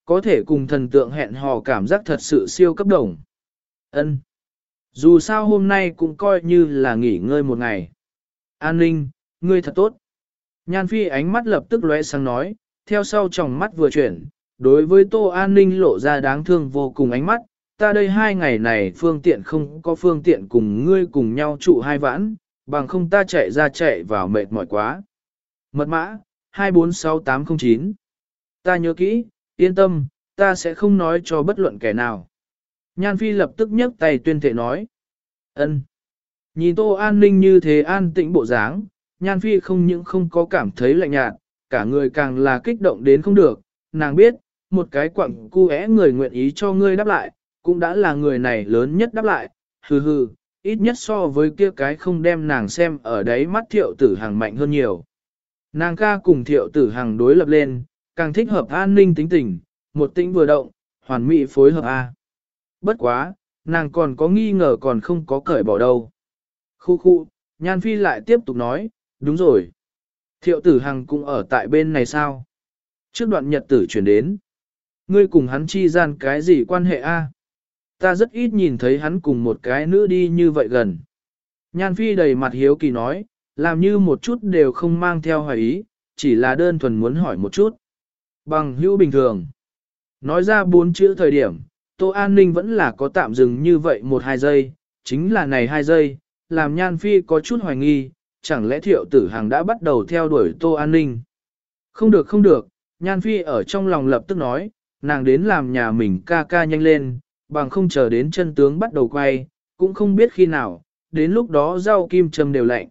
Có thể cùng thần tượng hẹn hò cảm giác thật sự siêu cấp đồng. Ân. Dù sao hôm nay cũng coi như là nghỉ ngơi một ngày. An ninh, ngươi thật tốt. Nhan phi ánh mắt lập tức lóe sáng nói, theo sau tròng mắt vừa chuyển, đối với tô an ninh lộ ra đáng thương vô cùng ánh mắt, ta đây hai ngày này phương tiện không có phương tiện cùng ngươi cùng nhau trụ hai vãn, bằng không ta chạy ra chạy vào mệt mỏi quá. Mật mã, 246809 Ta nhớ kỹ, yên tâm, ta sẽ không nói cho bất luận kẻ nào. Nhan Phi lập tức nhấc tay tuyên thể nói. ân. Nhìn Tô An Ninh như thế an tĩnh bộ dáng, Nhan Phi không những không có cảm thấy lạnh nhạt, cả người càng là kích động đến không được. Nàng biết, một cái quặng cu é người nguyện ý cho ngươi đáp lại, cũng đã là người này lớn nhất đáp lại, hừ hừ, ít nhất so với kia cái không đem nàng xem ở đấy mắt thiệu tử hàng mạnh hơn nhiều. Nàng ca cùng thiệu tử hàng đối lập lên, càng thích hợp an ninh tính tình, một tĩnh vừa động, hoàn mỹ phối hợp A. Bất quá, nàng còn có nghi ngờ còn không có cởi bỏ đâu. Khu khu, Nhan Phi lại tiếp tục nói, đúng rồi. Thiệu tử hằng cũng ở tại bên này sao? Trước đoạn nhật tử chuyển đến. Ngươi cùng hắn chi gian cái gì quan hệ a? Ta rất ít nhìn thấy hắn cùng một cái nữ đi như vậy gần. Nhan Phi đầy mặt hiếu kỳ nói, làm như một chút đều không mang theo hoài ý, chỉ là đơn thuần muốn hỏi một chút. Bằng hữu bình thường. Nói ra bốn chữ thời điểm, Tô An Ninh vẫn là có tạm dừng như vậy một hai giây, chính là này hai giây, làm Nhan Phi có chút hoài nghi, chẳng lẽ thiệu tử hàng đã bắt đầu theo đuổi Tô An Ninh. Không được không được, Nhan Phi ở trong lòng lập tức nói, nàng đến làm nhà mình ca ca nhanh lên, bằng không chờ đến chân tướng bắt đầu quay, cũng không biết khi nào, đến lúc đó rau kim châm đều lạnh.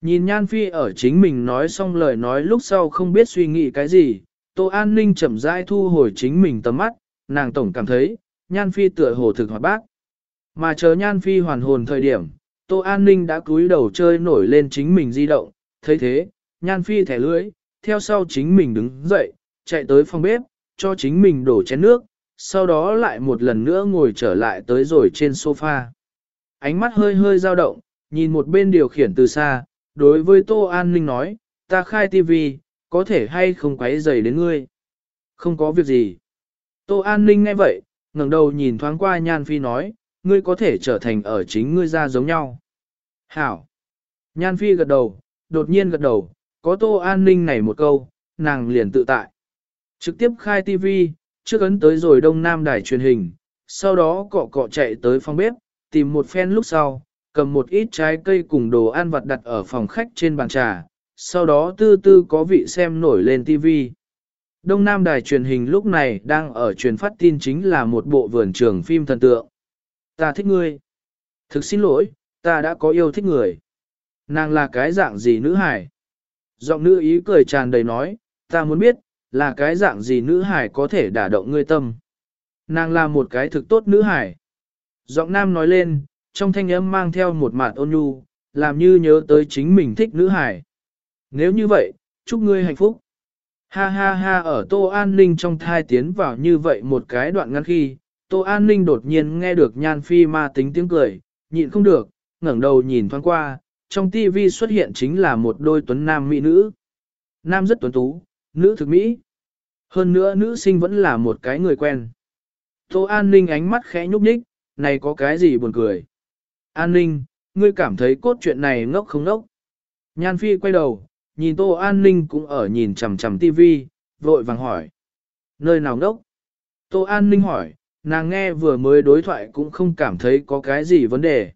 Nhìn Nhan Phi ở chính mình nói xong lời nói lúc sau không biết suy nghĩ cái gì, Tô An Ninh chậm rãi thu hồi chính mình tầm mắt, nàng tổng cảm thấy, Nhan Phi tựa hồ thực hoạt bác. Mà chờ Nhan Phi hoàn hồn thời điểm, Tô An Ninh đã cúi đầu chơi nổi lên chính mình di động, thấy thế, Nhan Phi thẻ lưỡi, theo sau chính mình đứng dậy, chạy tới phòng bếp, cho chính mình đổ chén nước, sau đó lại một lần nữa ngồi trở lại tới rồi trên sofa. Ánh mắt hơi hơi dao động, nhìn một bên điều khiển từ xa, đối với Tô An Ninh nói, ta khai tivi, có thể hay không quấy rầy đến ngươi. Không có việc gì. Tô An Ninh nghe vậy, ngẩng đầu nhìn thoáng qua Nhan Phi nói, ngươi có thể trở thành ở chính ngươi ra giống nhau. Hảo. Nhan Phi gật đầu, đột nhiên gật đầu, có Tô An Ninh này một câu, nàng liền tự tại. Trực tiếp khai TV, trước ấn tới rồi Đông Nam đài truyền hình, sau đó cọ cọ chạy tới phòng bếp, tìm một phen lúc sau, cầm một ít trái cây cùng đồ ăn vặt đặt ở phòng khách trên bàn trà, sau đó tư tư có vị xem nổi lên TV. Đông Nam đài truyền hình lúc này đang ở truyền phát tin chính là một bộ vườn trường phim thần tượng. Ta thích ngươi. Thực xin lỗi, ta đã có yêu thích người. Nàng là cái dạng gì nữ hải? Giọng nữ ý cười tràn đầy nói, ta muốn biết, là cái dạng gì nữ hải có thể đả động ngươi tâm. Nàng là một cái thực tốt nữ hải. Giọng nam nói lên, trong thanh âm mang theo một mạt ôn nhu, làm như nhớ tới chính mình thích nữ hải. Nếu như vậy, chúc ngươi hạnh phúc. Ha ha ha ở Tô An Ninh trong thai tiến vào như vậy một cái đoạn ngắn khi, Tô An Ninh đột nhiên nghe được nhan phi ma tính tiếng cười, nhịn không được, ngẩng đầu nhìn thoáng qua, trong TV xuất hiện chính là một đôi tuấn nam mỹ nữ. Nam rất tuấn tú, nữ thực mỹ. Hơn nữa nữ sinh vẫn là một cái người quen. Tô An Ninh ánh mắt khẽ nhúc nhích, này có cái gì buồn cười. An Ninh, ngươi cảm thấy cốt chuyện này ngốc không ngốc. Nhan Phi quay đầu, nhìn Tô An Ninh cũng ở nhìn chằm chằm TV, vội vàng hỏi. Nơi nào ngốc? Tô An Ninh hỏi, nàng nghe vừa mới đối thoại cũng không cảm thấy có cái gì vấn đề.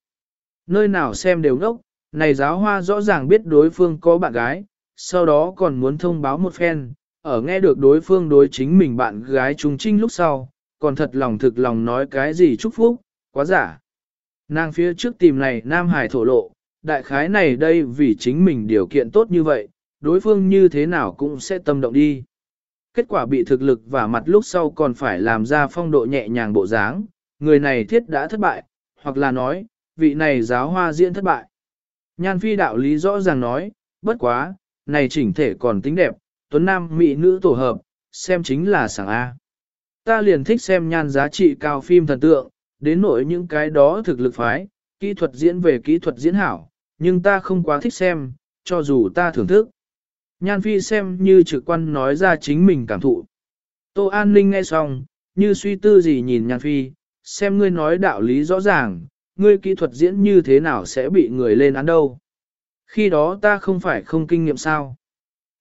Nơi nào xem đều ngốc, này giáo hoa rõ ràng biết đối phương có bạn gái, sau đó còn muốn thông báo một phen, ở nghe được đối phương đối chính mình bạn gái trùng trinh lúc sau, còn thật lòng thực lòng nói cái gì chúc phúc, quá giả. Nàng phía trước tìm này Nam Hải thổ lộ, đại khái này đây vì chính mình điều kiện tốt như vậy, đối phương như thế nào cũng sẽ tâm động đi. Kết quả bị thực lực và mặt lúc sau còn phải làm ra phong độ nhẹ nhàng bộ dáng, người này thiết đã thất bại, hoặc là nói, vị này giáo hoa diễn thất bại. Nhan phi đạo lý rõ ràng nói, bất quá, này chỉnh thể còn tính đẹp, tuấn nam mỹ nữ tổ hợp, xem chính là sảng A. Ta liền thích xem nhan giá trị cao phim thần tượng, đến nỗi những cái đó thực lực phái, kỹ thuật diễn về kỹ thuật diễn hảo, nhưng ta không quá thích xem, cho dù ta thưởng thức. Nhan phi xem như trực quan nói ra chính mình cảm thụ. Tô An Ninh nghe xong, như suy tư gì nhìn Nhan phi, xem ngươi nói đạo lý rõ ràng, ngươi kỹ thuật diễn như thế nào sẽ bị người lên án đâu. Khi đó ta không phải không kinh nghiệm sao.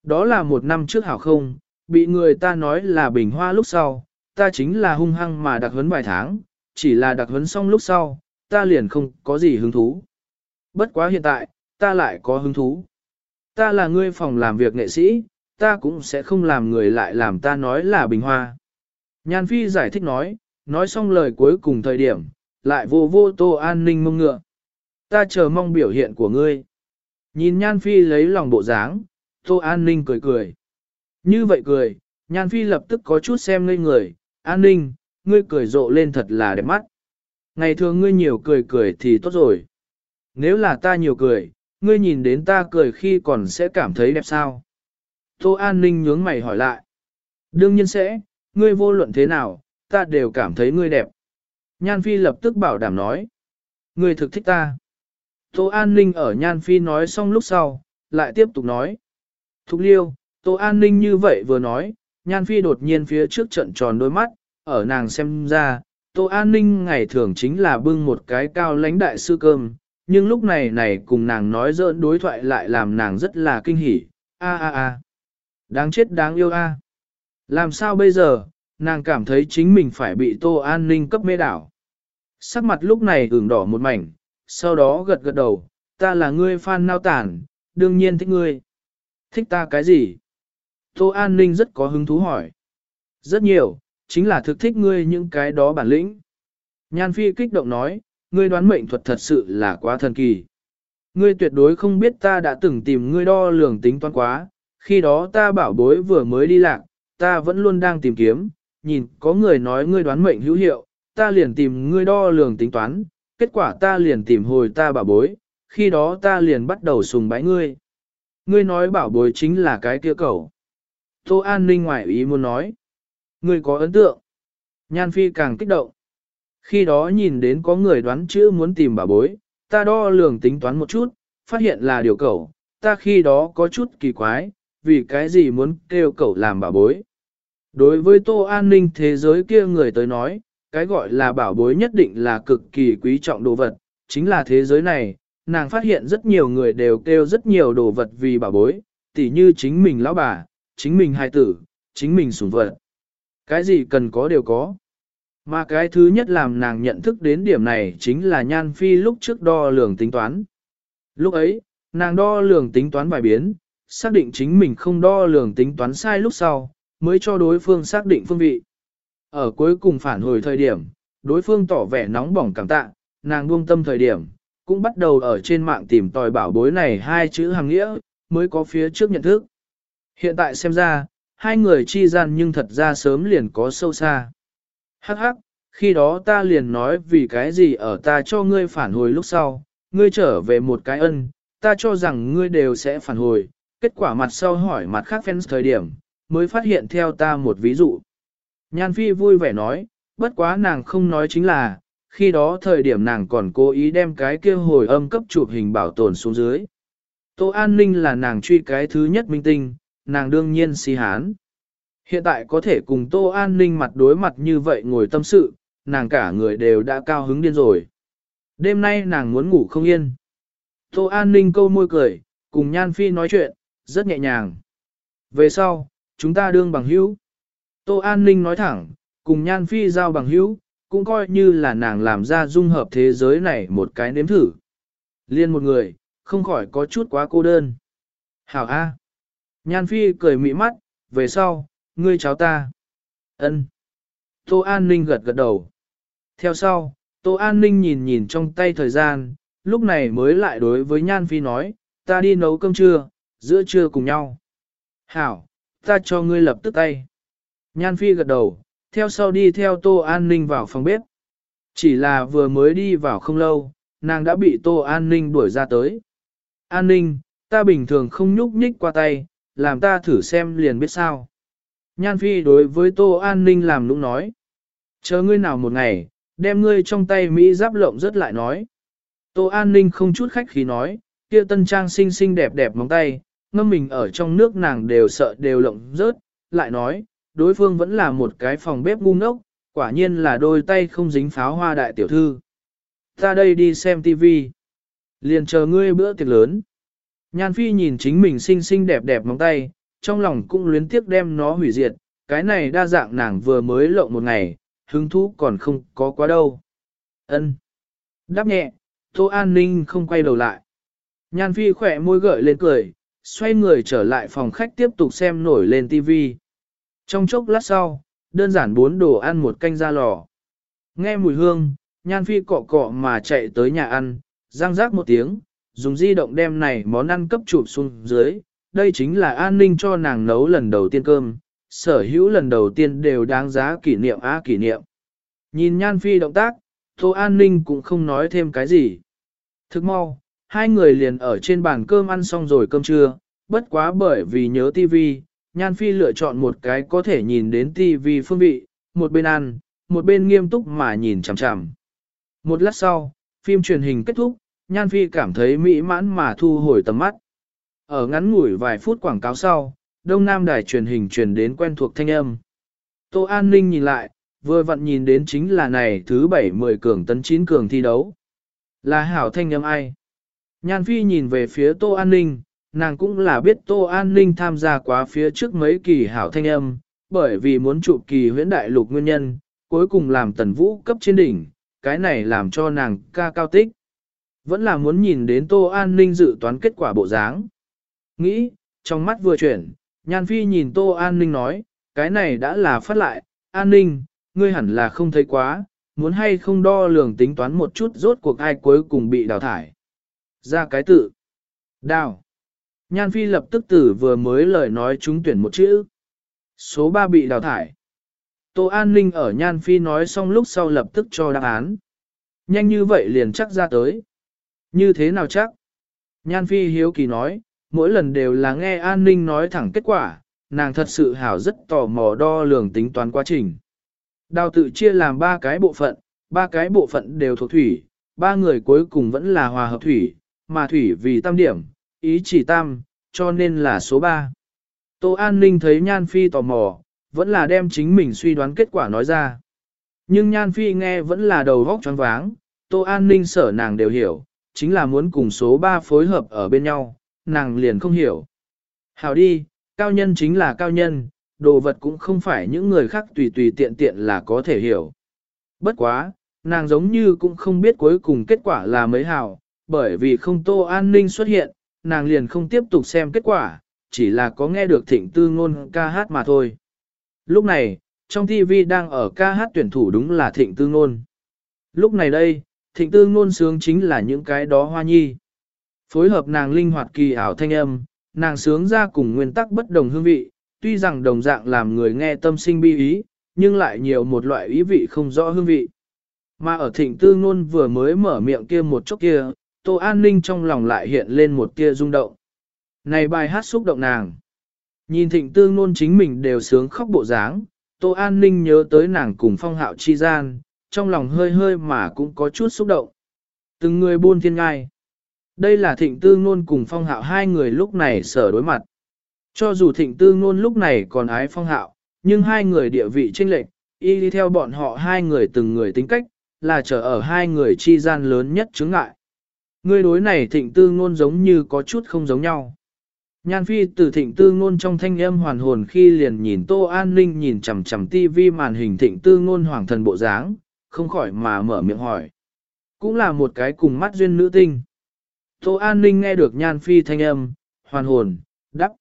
Đó là một năm trước hảo không, bị người ta nói là bình hoa lúc sau, ta chính là hung hăng mà đặc huấn vài tháng, chỉ là đặc huấn xong lúc sau, ta liền không có gì hứng thú. Bất quá hiện tại, ta lại có hứng thú. Ta là ngươi phòng làm việc nghệ sĩ, ta cũng sẽ không làm người lại làm ta nói là bình hoa. Nhan Phi giải thích nói, nói xong lời cuối cùng thời điểm, lại vô vô tô an ninh mông ngựa. Ta chờ mong biểu hiện của ngươi. Nhìn Nhan Phi lấy lòng bộ dáng, tô an ninh cười cười. Như vậy cười, Nhan Phi lập tức có chút xem ngây người, an ninh, ngươi cười rộ lên thật là đẹp mắt. Ngày thường ngươi nhiều cười cười thì tốt rồi. Nếu là ta nhiều cười, ngươi nhìn đến ta cười khi còn sẽ cảm thấy đẹp sao? Tô An Ninh nhướng mày hỏi lại. Đương nhiên sẽ, ngươi vô luận thế nào, ta đều cảm thấy ngươi đẹp. Nhan Phi lập tức bảo đảm nói. Ngươi thực thích ta. Tô An Ninh ở Nhan Phi nói xong lúc sau, lại tiếp tục nói. Thục liêu, Tô An Ninh như vậy vừa nói, Nhan Phi đột nhiên phía trước trận tròn đôi mắt, ở nàng xem ra, Tô An Ninh ngày thường chính là bưng một cái cao lãnh đại sư cơm, nhưng lúc này này cùng nàng nói dỡn đối thoại lại làm nàng rất là kinh hỉ. A a a, đáng chết đáng yêu a. Làm sao bây giờ, nàng cảm thấy chính mình phải bị Tô An Ninh cấp mê đảo. Sắc mặt lúc này ửng đỏ một mảnh, sau đó gật gật đầu, ta là ngươi fan nao tản, đương nhiên thích ngươi. Thích ta cái gì? Tô An Ninh rất có hứng thú hỏi. Rất nhiều, chính là thực thích ngươi những cái đó bản lĩnh. Nhan Phi kích động nói, ngươi đoán mệnh thuật thật sự là quá thần kỳ. Ngươi tuyệt đối không biết ta đã từng tìm ngươi đo lường tính toán quá, khi đó ta bảo bối vừa mới đi lạc, ta vẫn luôn đang tìm kiếm, nhìn có người nói ngươi đoán mệnh hữu hiệu, ta liền tìm ngươi đo lường tính toán, kết quả ta liền tìm hồi ta bảo bối, khi đó ta liền bắt đầu sùng bái ngươi. Ngươi nói bảo bối chính là cái kia cầu. Tô An Ninh ngoại ý muốn nói. Ngươi có ấn tượng. Nhan Phi càng kích động. Khi đó nhìn đến có người đoán chữ muốn tìm bà bối, ta đo lường tính toán một chút, phát hiện là điều cẩu, ta khi đó có chút kỳ quái, vì cái gì muốn kêu cẩu làm bà bối. Đối với tô an ninh thế giới kia người tới nói, cái gọi là bảo bối nhất định là cực kỳ quý trọng đồ vật, chính là thế giới này, nàng phát hiện rất nhiều người đều kêu rất nhiều đồ vật vì bảo bối, tỉ như chính mình lão bà, chính mình hài tử, chính mình sủng vật. Cái gì cần có đều có. Mà cái thứ nhất làm nàng nhận thức đến điểm này chính là Nhan Phi lúc trước đo lường tính toán. Lúc ấy, nàng đo lường tính toán bài biến, xác định chính mình không đo lường tính toán sai lúc sau, mới cho đối phương xác định phương vị. Ở cuối cùng phản hồi thời điểm, đối phương tỏ vẻ nóng bỏng cảm tạ, nàng buông tâm thời điểm, cũng bắt đầu ở trên mạng tìm tòi bảo bối này hai chữ hàng nghĩa, mới có phía trước nhận thức. Hiện tại xem ra, hai người chi gian nhưng thật ra sớm liền có sâu xa. Hắc hắc, khi đó ta liền nói vì cái gì ở ta cho ngươi phản hồi lúc sau, ngươi trở về một cái ân, ta cho rằng ngươi đều sẽ phản hồi, kết quả mặt sau hỏi mặt khác fans thời điểm, mới phát hiện theo ta một ví dụ. Nhan Phi vui vẻ nói, bất quá nàng không nói chính là, khi đó thời điểm nàng còn cố ý đem cái kia hồi âm cấp chụp hình bảo tồn xuống dưới. Tô An Ninh là nàng truy cái thứ nhất minh tinh, nàng đương nhiên si hán. Hiện tại có thể cùng Tô An Ninh mặt đối mặt như vậy ngồi tâm sự, nàng cả người đều đã cao hứng điên rồi. Đêm nay nàng muốn ngủ không yên. Tô An Ninh câu môi cười, cùng Nhan Phi nói chuyện, rất nhẹ nhàng. Về sau, chúng ta đương bằng hữu. Tô An Ninh nói thẳng, cùng Nhan Phi giao bằng hữu, cũng coi như là nàng làm ra dung hợp thế giới này một cái nếm thử. Liên một người, không khỏi có chút quá cô đơn. Hảo A. Nhan Phi cười mị mắt, về sau, ngươi cháu ta. ân Tô An Ninh gật gật đầu. Theo sau, Tô An Ninh nhìn nhìn trong tay thời gian, lúc này mới lại đối với Nhan Phi nói, ta đi nấu cơm trưa, giữa trưa cùng nhau. Hảo, ta cho ngươi lập tức tay. Nhan Phi gật đầu, theo sau đi theo Tô An Ninh vào phòng bếp. Chỉ là vừa mới đi vào không lâu, nàng đã bị Tô An Ninh đuổi ra tới. An Ninh, ta bình thường không nhúc nhích qua tay, làm ta thử xem liền biết sao. Nhan Phi đối với Tô An Ninh làm nũng nói. Chờ ngươi nào một ngày, đem ngươi trong tay Mỹ giáp lộng rất lại nói. Tô An Ninh không chút khách khí nói, kia tân trang xinh xinh đẹp đẹp móng tay, ngâm mình ở trong nước nàng đều sợ đều lộng rớt, lại nói, đối phương vẫn là một cái phòng bếp ngu ngốc, quả nhiên là đôi tay không dính pháo hoa đại tiểu thư. Ta đây đi xem tivi. Liền chờ ngươi bữa tiệc lớn. Nhan Phi nhìn chính mình xinh xinh đẹp đẹp móng tay, trong lòng cũng luyến tiếc đem nó hủy diệt, cái này đa dạng nàng vừa mới lộng một ngày, hứng thú còn không có quá đâu. Ân. Đáp nhẹ, Tô An Ninh không quay đầu lại. Nhan Phi khỏe môi gợi lên cười, xoay người trở lại phòng khách tiếp tục xem nổi lên tivi Trong chốc lát sau, đơn giản bốn đồ ăn một canh ra lò. Nghe mùi hương, Nhan Phi cọ cọ mà chạy tới nhà ăn, răng rác một tiếng, dùng di động đem này món ăn cấp chụp xuống dưới. Đây chính là an ninh cho nàng nấu lần đầu tiên cơm, sở hữu lần đầu tiên đều đáng giá kỷ niệm á kỷ niệm. Nhìn Nhan Phi động tác, Tô An ninh cũng không nói thêm cái gì. Thức mau, hai người liền ở trên bàn cơm ăn xong rồi cơm trưa, bất quá bởi vì nhớ TV, Nhan Phi lựa chọn một cái có thể nhìn đến TV phương vị, một bên ăn, một bên nghiêm túc mà nhìn chằm chằm. Một lát sau, phim truyền hình kết thúc, Nhan Phi cảm thấy mỹ mãn mà thu hồi tầm mắt. Ở ngắn ngủi vài phút quảng cáo sau, Đông Nam đài truyền hình truyền đến quen thuộc thanh âm. Tô An Ninh nhìn lại, vừa vặn nhìn đến chính là này thứ 7-10 cường tấn 9 cường thi đấu. Là hảo thanh âm ai? Nhan Phi nhìn về phía Tô An Ninh, nàng cũng là biết Tô An Ninh tham gia quá phía trước mấy kỳ hảo thanh âm, bởi vì muốn trụ kỳ huyễn đại lục nguyên nhân, cuối cùng làm tần vũ cấp trên đỉnh, cái này làm cho nàng ca cao tích. Vẫn là muốn nhìn đến Tô An Ninh dự toán kết quả bộ dáng. Nghĩ, trong mắt vừa chuyển, Nhan Phi nhìn Tô An Ninh nói, cái này đã là phát lại, An Ninh, ngươi hẳn là không thấy quá, muốn hay không đo lường tính toán một chút rốt cuộc ai cuối cùng bị đào thải. Ra cái tự. Đào. Nhan Phi lập tức tử vừa mới lời nói trúng tuyển một chữ. Số 3 bị đào thải. Tô An Ninh ở Nhan Phi nói xong lúc sau lập tức cho đáp án. Nhanh như vậy liền chắc ra tới. Như thế nào chắc? Nhan Phi hiếu kỳ nói, mỗi lần đều là nghe An Ninh nói thẳng kết quả, nàng thật sự hảo rất tò mò đo lường tính toán quá trình. Đào tự chia làm ba cái bộ phận, ba cái bộ phận đều thuộc thủy, ba người cuối cùng vẫn là hòa hợp thủy, mà thủy vì tam điểm, ý chỉ tam, cho nên là số 3. Tô An Ninh thấy Nhan Phi tò mò, vẫn là đem chính mình suy đoán kết quả nói ra. Nhưng Nhan Phi nghe vẫn là đầu vóc choáng váng, Tô An Ninh sở nàng đều hiểu, chính là muốn cùng số 3 phối hợp ở bên nhau, nàng liền không hiểu. Hảo đi, cao nhân chính là cao nhân, đồ vật cũng không phải những người khác tùy tùy tiện tiện là có thể hiểu. Bất quá, nàng giống như cũng không biết cuối cùng kết quả là mấy hảo, bởi vì không tô an ninh xuất hiện, nàng liền không tiếp tục xem kết quả, chỉ là có nghe được thịnh tư ngôn ca hát mà thôi. Lúc này, trong TV đang ở ca hát tuyển thủ đúng là thịnh tư ngôn. Lúc này đây, thịnh tư ngôn sướng chính là những cái đó hoa nhi. Phối hợp nàng linh hoạt kỳ ảo thanh âm, nàng sướng ra cùng nguyên tắc bất đồng hương vị, tuy rằng đồng dạng làm người nghe tâm sinh bi ý, nhưng lại nhiều một loại ý vị không rõ hương vị. Mà ở thịnh tư ngôn vừa mới mở miệng kia một chốc kia, Tô An Ninh trong lòng lại hiện lên một tia rung động. Này bài hát xúc động nàng. Nhìn thịnh tư ngôn chính mình đều sướng khóc bộ dáng, Tô An Ninh nhớ tới nàng cùng phong hạo chi gian, trong lòng hơi hơi mà cũng có chút xúc động. Từng người buôn thiên ngai. Đây là thịnh tư ngôn cùng phong hạo hai người lúc này sở đối mặt. Cho dù thịnh tư ngôn lúc này còn ái phong hạo, nhưng hai người địa vị chênh lệch, y đi theo bọn họ hai người từng người tính cách, là trở ở hai người chi gian lớn nhất chứng ngại. Người đối này thịnh tư ngôn giống như có chút không giống nhau. Nhan phi từ thịnh tư ngôn trong thanh âm hoàn hồn khi liền nhìn tô an ninh nhìn chằm chằm tivi màn hình thịnh tư ngôn hoàng thần bộ dáng, không khỏi mà mở miệng hỏi. Cũng là một cái cùng mắt duyên nữ tinh. Tô an ninh nghe được nhan phi thanh âm, hoàn hồn, đắp.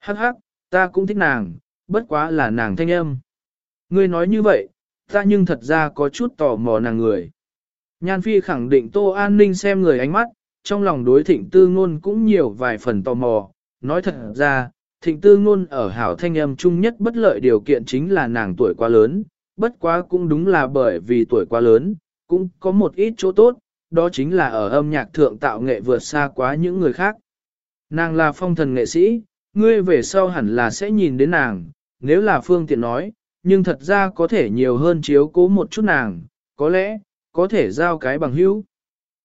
Hắc hắc, ta cũng thích nàng, bất quá là nàng thanh âm. Ngươi nói như vậy, ta nhưng thật ra có chút tò mò nàng người. Nhan Phi khẳng định Tô An Ninh xem người ánh mắt, trong lòng đối thịnh tư ngôn cũng nhiều vài phần tò mò. Nói thật ra, thịnh tư ngôn ở hảo thanh âm chung nhất bất lợi điều kiện chính là nàng tuổi quá lớn, bất quá cũng đúng là bởi vì tuổi quá lớn, cũng có một ít chỗ tốt, đó chính là ở âm nhạc thượng tạo nghệ vượt xa quá những người khác. Nàng là phong thần nghệ sĩ, ngươi về sau hẳn là sẽ nhìn đến nàng, nếu là phương tiện nói, nhưng thật ra có thể nhiều hơn chiếu cố một chút nàng, có lẽ, có thể giao cái bằng hữu.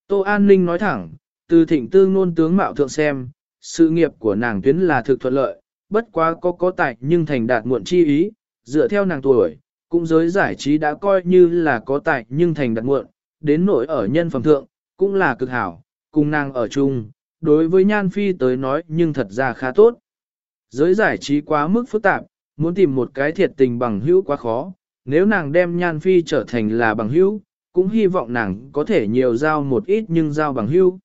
Tô An Ninh nói thẳng, từ thịnh tư ngôn tướng mạo thượng xem, sự nghiệp của nàng tuyến là thực thuận lợi, bất quá có có tài nhưng thành đạt muộn chi ý, dựa theo nàng tuổi, cũng giới giải trí đã coi như là có tài nhưng thành đạt muộn, đến nỗi ở nhân phẩm thượng, cũng là cực hảo, cùng nàng ở chung, đối với Nhan Phi tới nói nhưng thật ra khá tốt. Giới giải trí quá mức phức tạp, muốn tìm một cái thiệt tình bằng hữu quá khó, nếu nàng đem Nhan Phi trở thành là bằng hữu, cũng hy vọng nàng có thể nhiều giao một ít nhưng giao bằng hữu.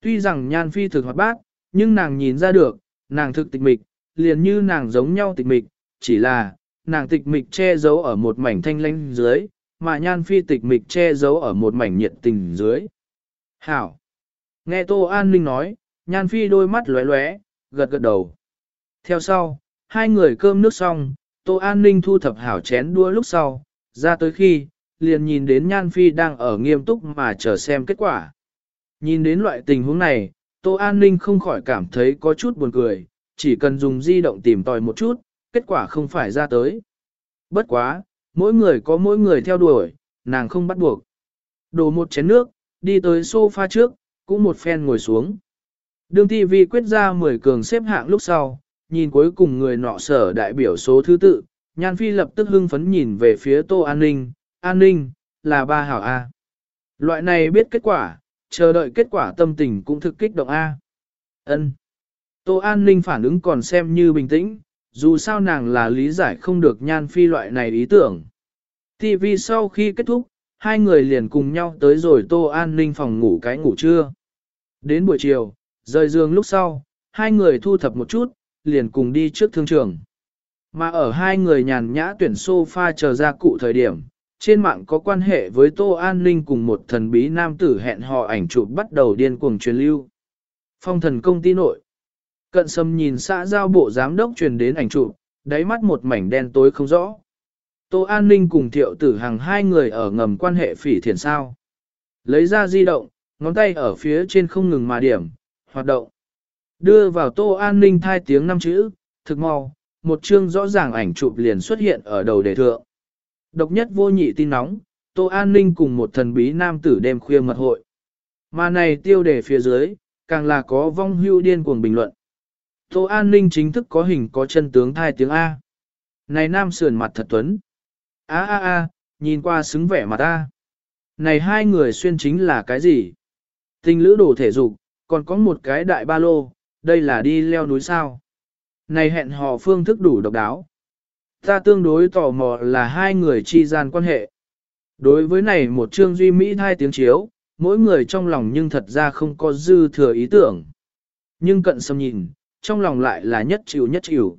Tuy rằng Nhan Phi thực hoạt bát, nhưng nàng nhìn ra được, nàng thực tịch mịch, liền như nàng giống nhau tịch mịch, chỉ là, nàng tịch mịch che giấu ở một mảnh thanh lãnh dưới, mà Nhan Phi tịch mịch che giấu ở một mảnh nhiệt tình dưới. Hảo! Nghe Tô An Ninh nói, Nhan Phi đôi mắt lóe lóe, gật gật đầu. Theo sau, hai người cơm nước xong, Tô An Ninh thu thập hảo chén đua lúc sau, ra tới khi, liền nhìn đến Nhan Phi đang ở nghiêm túc mà chờ xem kết quả. Nhìn đến loại tình huống này, Tô An Ninh không khỏi cảm thấy có chút buồn cười, chỉ cần dùng di động tìm tòi một chút, kết quả không phải ra tới. Bất quá, mỗi người có mỗi người theo đuổi, nàng không bắt buộc. Đổ một chén nước, đi tới sofa trước, cũng một phen ngồi xuống. Đường TV quyết ra 10 cường xếp hạng lúc sau, nhìn cuối cùng người nọ sở đại biểu số thứ tự, Nhan Phi lập tức hưng phấn nhìn về phía Tô An Ninh, An Ninh, là ba hảo A. Loại này biết kết quả, chờ đợi kết quả tâm tình cũng thực kích động A. ân Tô An Ninh phản ứng còn xem như bình tĩnh, dù sao nàng là lý giải không được Nhan Phi loại này ý tưởng. TV sau khi kết thúc, hai người liền cùng nhau tới rồi Tô An Ninh phòng ngủ cái ngủ trưa. Đến buổi chiều, rời giường lúc sau, hai người thu thập một chút, liền cùng đi trước thương trường. Mà ở hai người nhàn nhã tuyển sofa chờ ra cụ thời điểm, trên mạng có quan hệ với Tô An Ninh cùng một thần bí nam tử hẹn hò ảnh chụp bắt đầu điên cuồng truyền lưu. Phong thần công ty nội. Cận sâm nhìn xã giao bộ giám đốc truyền đến ảnh chụp, đáy mắt một mảnh đen tối không rõ. Tô An Ninh cùng thiệu tử hàng hai người ở ngầm quan hệ phỉ thiền sao. Lấy ra di động, ngón tay ở phía trên không ngừng mà điểm, hoạt động. Đưa vào Tô An Ninh thai tiếng năm chữ, thực mau, một chương rõ ràng ảnh chụp liền xuất hiện ở đầu đề thượng. Độc nhất vô nhị tin nóng, Tô An Ninh cùng một thần bí nam tử đêm khuya mật hội. Mà này tiêu đề phía dưới, càng là có vong hưu điên cuồng bình luận. Tô An Ninh chính thức có hình có chân tướng thai tiếng A. Này nam sườn mặt thật tuấn. A a a, nhìn qua xứng vẻ mặt A. Này hai người xuyên chính là cái gì? Tình lữ đồ thể dục, còn có một cái đại ba lô, đây là đi leo núi sao. Này hẹn hò phương thức đủ độc đáo. Ta tương đối tò mò là hai người chi gian quan hệ. Đối với này một chương duy mỹ thai tiếng chiếu, mỗi người trong lòng nhưng thật ra không có dư thừa ý tưởng. Nhưng cận sâm nhìn, trong lòng lại là nhất chịu nhất chịu.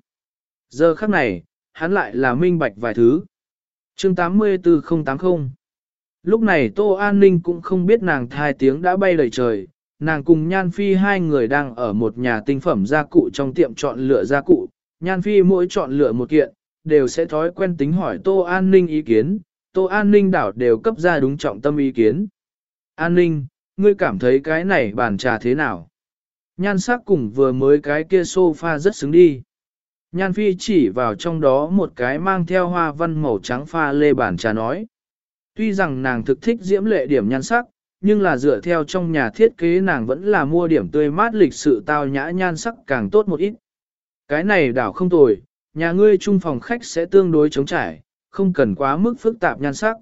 Giờ khắc này, hắn lại là minh bạch vài thứ. Chương 84080 Lúc này Tô An Ninh cũng không biết nàng thai tiếng đã bay đầy trời, nàng cùng Nhan Phi hai người đang ở một nhà tinh phẩm gia cụ trong tiệm chọn lựa gia cụ, Nhan Phi mỗi chọn lựa một kiện, đều sẽ thói quen tính hỏi Tô An Ninh ý kiến, Tô An Ninh đảo đều cấp ra đúng trọng tâm ý kiến. An Ninh, ngươi cảm thấy cái này bàn trà thế nào? Nhan sắc cùng vừa mới cái kia sofa rất xứng đi. Nhan Phi chỉ vào trong đó một cái mang theo hoa văn màu trắng pha lê bản trà nói. Tuy rằng nàng thực thích diễm lệ điểm nhan sắc, nhưng là dựa theo trong nhà thiết kế nàng vẫn là mua điểm tươi mát lịch sự tao nhã nhan sắc càng tốt một ít. Cái này đảo không tồi, nhà ngươi chung phòng khách sẽ tương đối chống trải, không cần quá mức phức tạp nhan sắc.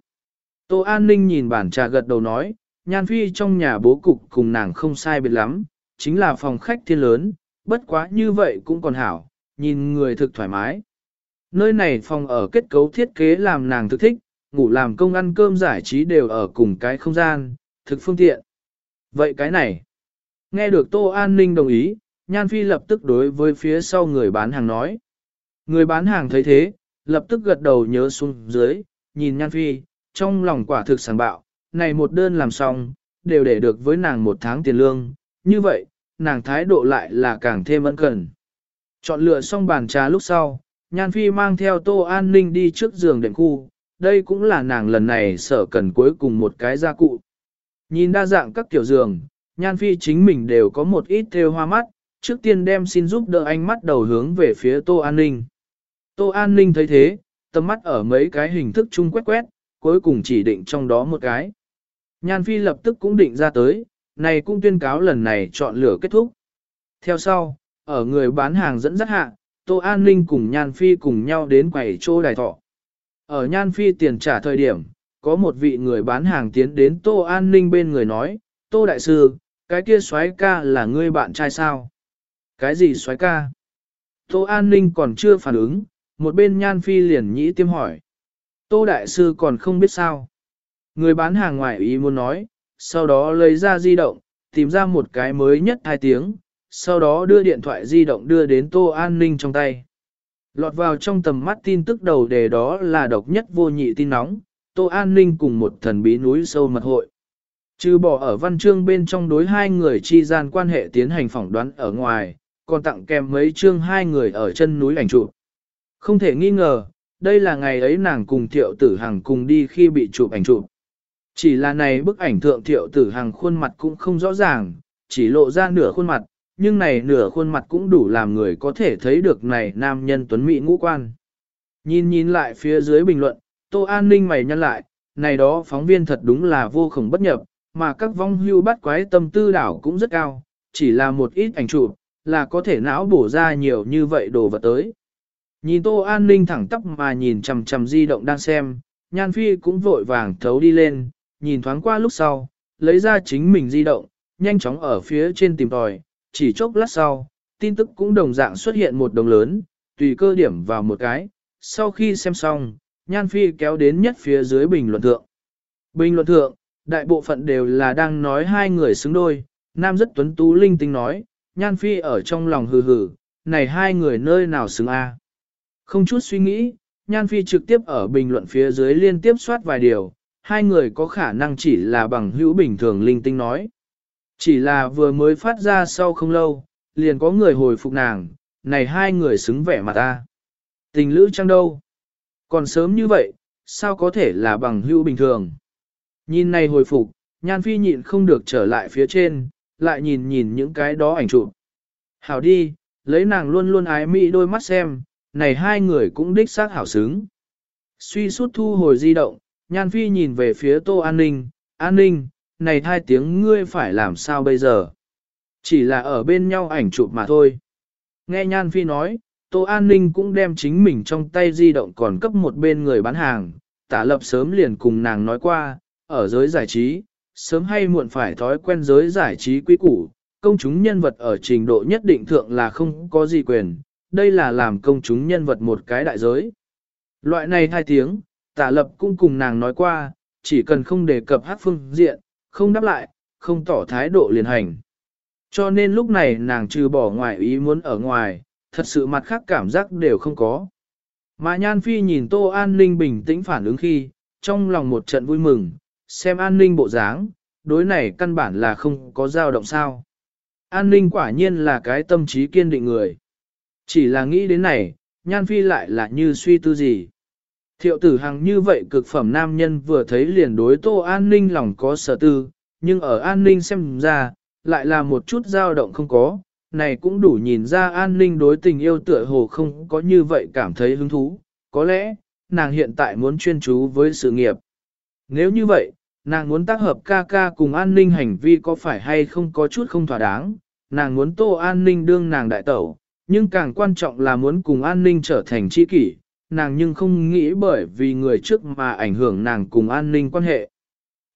Tô An Ninh nhìn bản trà gật đầu nói, nhan phi trong nhà bố cục cùng nàng không sai biệt lắm, chính là phòng khách thiên lớn, bất quá như vậy cũng còn hảo, nhìn người thực thoải mái. Nơi này phòng ở kết cấu thiết kế làm nàng thực thích, ngủ làm công ăn cơm giải trí đều ở cùng cái không gian, thực phương tiện. Vậy cái này, nghe được Tô An Ninh đồng ý, Nhan Phi lập tức đối với phía sau người bán hàng nói. Người bán hàng thấy thế, lập tức gật đầu nhớ xuống dưới, nhìn Nhan Phi, trong lòng quả thực sảng bạo, này một đơn làm xong, đều để được với nàng một tháng tiền lương, như vậy, nàng thái độ lại là càng thêm ân cần. Chọn lựa xong bàn trà lúc sau, Nhan Phi mang theo Tô An Ninh đi trước giường đệm khu, đây cũng là nàng lần này sở cần cuối cùng một cái gia cụ. Nhìn đa dạng các kiểu giường, Nhan Phi chính mình đều có một ít theo hoa mắt, trước tiên đem xin giúp đỡ anh mắt đầu hướng về phía Tô An Ninh. Tô An Ninh thấy thế, tầm mắt ở mấy cái hình thức chung quét quét, cuối cùng chỉ định trong đó một cái. Nhan Phi lập tức cũng định ra tới, này cũng tuyên cáo lần này chọn lựa kết thúc. Theo sau, ở người bán hàng dẫn dắt hạ, Tô An Ninh cùng Nhan Phi cùng nhau đến quầy chỗ đài thọ. Ở Nhan Phi tiền trả thời điểm, có một vị người bán hàng tiến đến Tô An Ninh bên người nói, Tô Đại Sư, cái kia xoái ca là ngươi bạn trai sao? Cái gì xoái ca? Tô An Ninh còn chưa phản ứng, một bên Nhan Phi liền nhĩ tiêm hỏi. Tô Đại Sư còn không biết sao. Người bán hàng ngoài ý muốn nói, sau đó lấy ra di động, tìm ra một cái mới nhất hai tiếng, sau đó đưa điện thoại di động đưa đến Tô An Ninh trong tay. Lọt vào trong tầm mắt tin tức đầu đề đó là độc nhất vô nhị tin nóng, Tô An Ninh cùng một thần bí núi sâu mật hội. Trừ bỏ ở văn chương bên trong đối hai người chi gian quan hệ tiến hành phỏng đoán ở ngoài, còn tặng kèm mấy chương hai người ở chân núi ảnh chụp. Không thể nghi ngờ, đây là ngày ấy nàng cùng thiệu tử hằng cùng đi khi bị chụp ảnh chụp. Chỉ là này bức ảnh thượng thiệu tử hàng khuôn mặt cũng không rõ ràng, chỉ lộ ra nửa khuôn mặt, nhưng này nửa khuôn mặt cũng đủ làm người có thể thấy được này nam nhân tuấn mỹ ngũ quan. Nhìn nhìn lại phía dưới bình luận, Tô An Ninh mày nhăn lại, này đó phóng viên thật đúng là vô khổng bất nhập, mà các vong hưu bắt quái tâm tư đảo cũng rất cao, chỉ là một ít ảnh chụp là có thể não bổ ra nhiều như vậy đồ vật tới. Nhìn Tô An Ninh thẳng tóc mà nhìn chầm chầm di động đang xem, Nhan Phi cũng vội vàng thấu đi lên, nhìn thoáng qua lúc sau, lấy ra chính mình di động, nhanh chóng ở phía trên tìm tòi, chỉ chốc lát sau, tin tức cũng đồng dạng xuất hiện một đồng lớn, tùy cơ điểm vào một cái, sau khi xem xong, Nhan Phi kéo đến nhất phía dưới bình luận thượng. Bình luận thượng, đại bộ phận đều là đang nói hai người xứng đôi, nam rất tuấn tú linh tinh nói, Nhan Phi ở trong lòng hừ hừ, này hai người nơi nào xứng a? Không chút suy nghĩ, Nhan Phi trực tiếp ở bình luận phía dưới liên tiếp soát vài điều, hai người có khả năng chỉ là bằng hữu bình thường linh tinh nói. Chỉ là vừa mới phát ra sau không lâu, liền có người hồi phục nàng, này hai người xứng vẻ mà ta. Tình lữ chăng đâu? Còn sớm như vậy, sao có thể là bằng hữu bình thường? Nhìn này hồi phục, Nhan Phi nhịn không được trở lại phía trên, lại nhìn nhìn những cái đó ảnh chụp. Hảo đi, lấy nàng luôn luôn ái mỹ đôi mắt xem, này hai người cũng đích xác hảo xứng. Suy suốt thu hồi di động, Nhan Phi nhìn về phía Tô An Ninh, An Ninh, này hai tiếng ngươi phải làm sao bây giờ? Chỉ là ở bên nhau ảnh chụp mà thôi. Nghe Nhan Phi nói, Tô An Ninh cũng đem chính mình trong tay di động còn cấp một bên người bán hàng, tả lập sớm liền cùng nàng nói qua, ở giới giải trí, sớm hay muộn phải thói quen giới giải trí quý củ, công chúng nhân vật ở trình độ nhất định thượng là không có gì quyền, đây là làm công chúng nhân vật một cái đại giới. Loại này hai tiếng, tả lập cũng cùng nàng nói qua, chỉ cần không đề cập hát phương diện, không đáp lại, không tỏ thái độ liền hành. Cho nên lúc này nàng trừ bỏ ngoài ý muốn ở ngoài, thật sự mặt khác cảm giác đều không có. Mà Nhan Phi nhìn Tô An Ninh bình tĩnh phản ứng khi, trong lòng một trận vui mừng, xem An Ninh bộ dáng, đối này căn bản là không có dao động sao. An Ninh quả nhiên là cái tâm trí kiên định người. Chỉ là nghĩ đến này, Nhan Phi lại là như suy tư gì. Thiệu tử hằng như vậy cực phẩm nam nhân vừa thấy liền đối tô an ninh lòng có sở tư, nhưng ở an ninh xem ra, lại là một chút dao động không có, này cũng đủ nhìn ra an ninh đối tình yêu tựa hồ không có như vậy cảm thấy hứng thú, có lẽ, nàng hiện tại muốn chuyên chú với sự nghiệp. Nếu như vậy, nàng muốn tác hợp ca ca cùng an ninh hành vi có phải hay không có chút không thỏa đáng, nàng muốn tô an ninh đương nàng đại tẩu, nhưng càng quan trọng là muốn cùng an ninh trở thành tri kỷ, nàng nhưng không nghĩ bởi vì người trước mà ảnh hưởng nàng cùng an ninh quan hệ.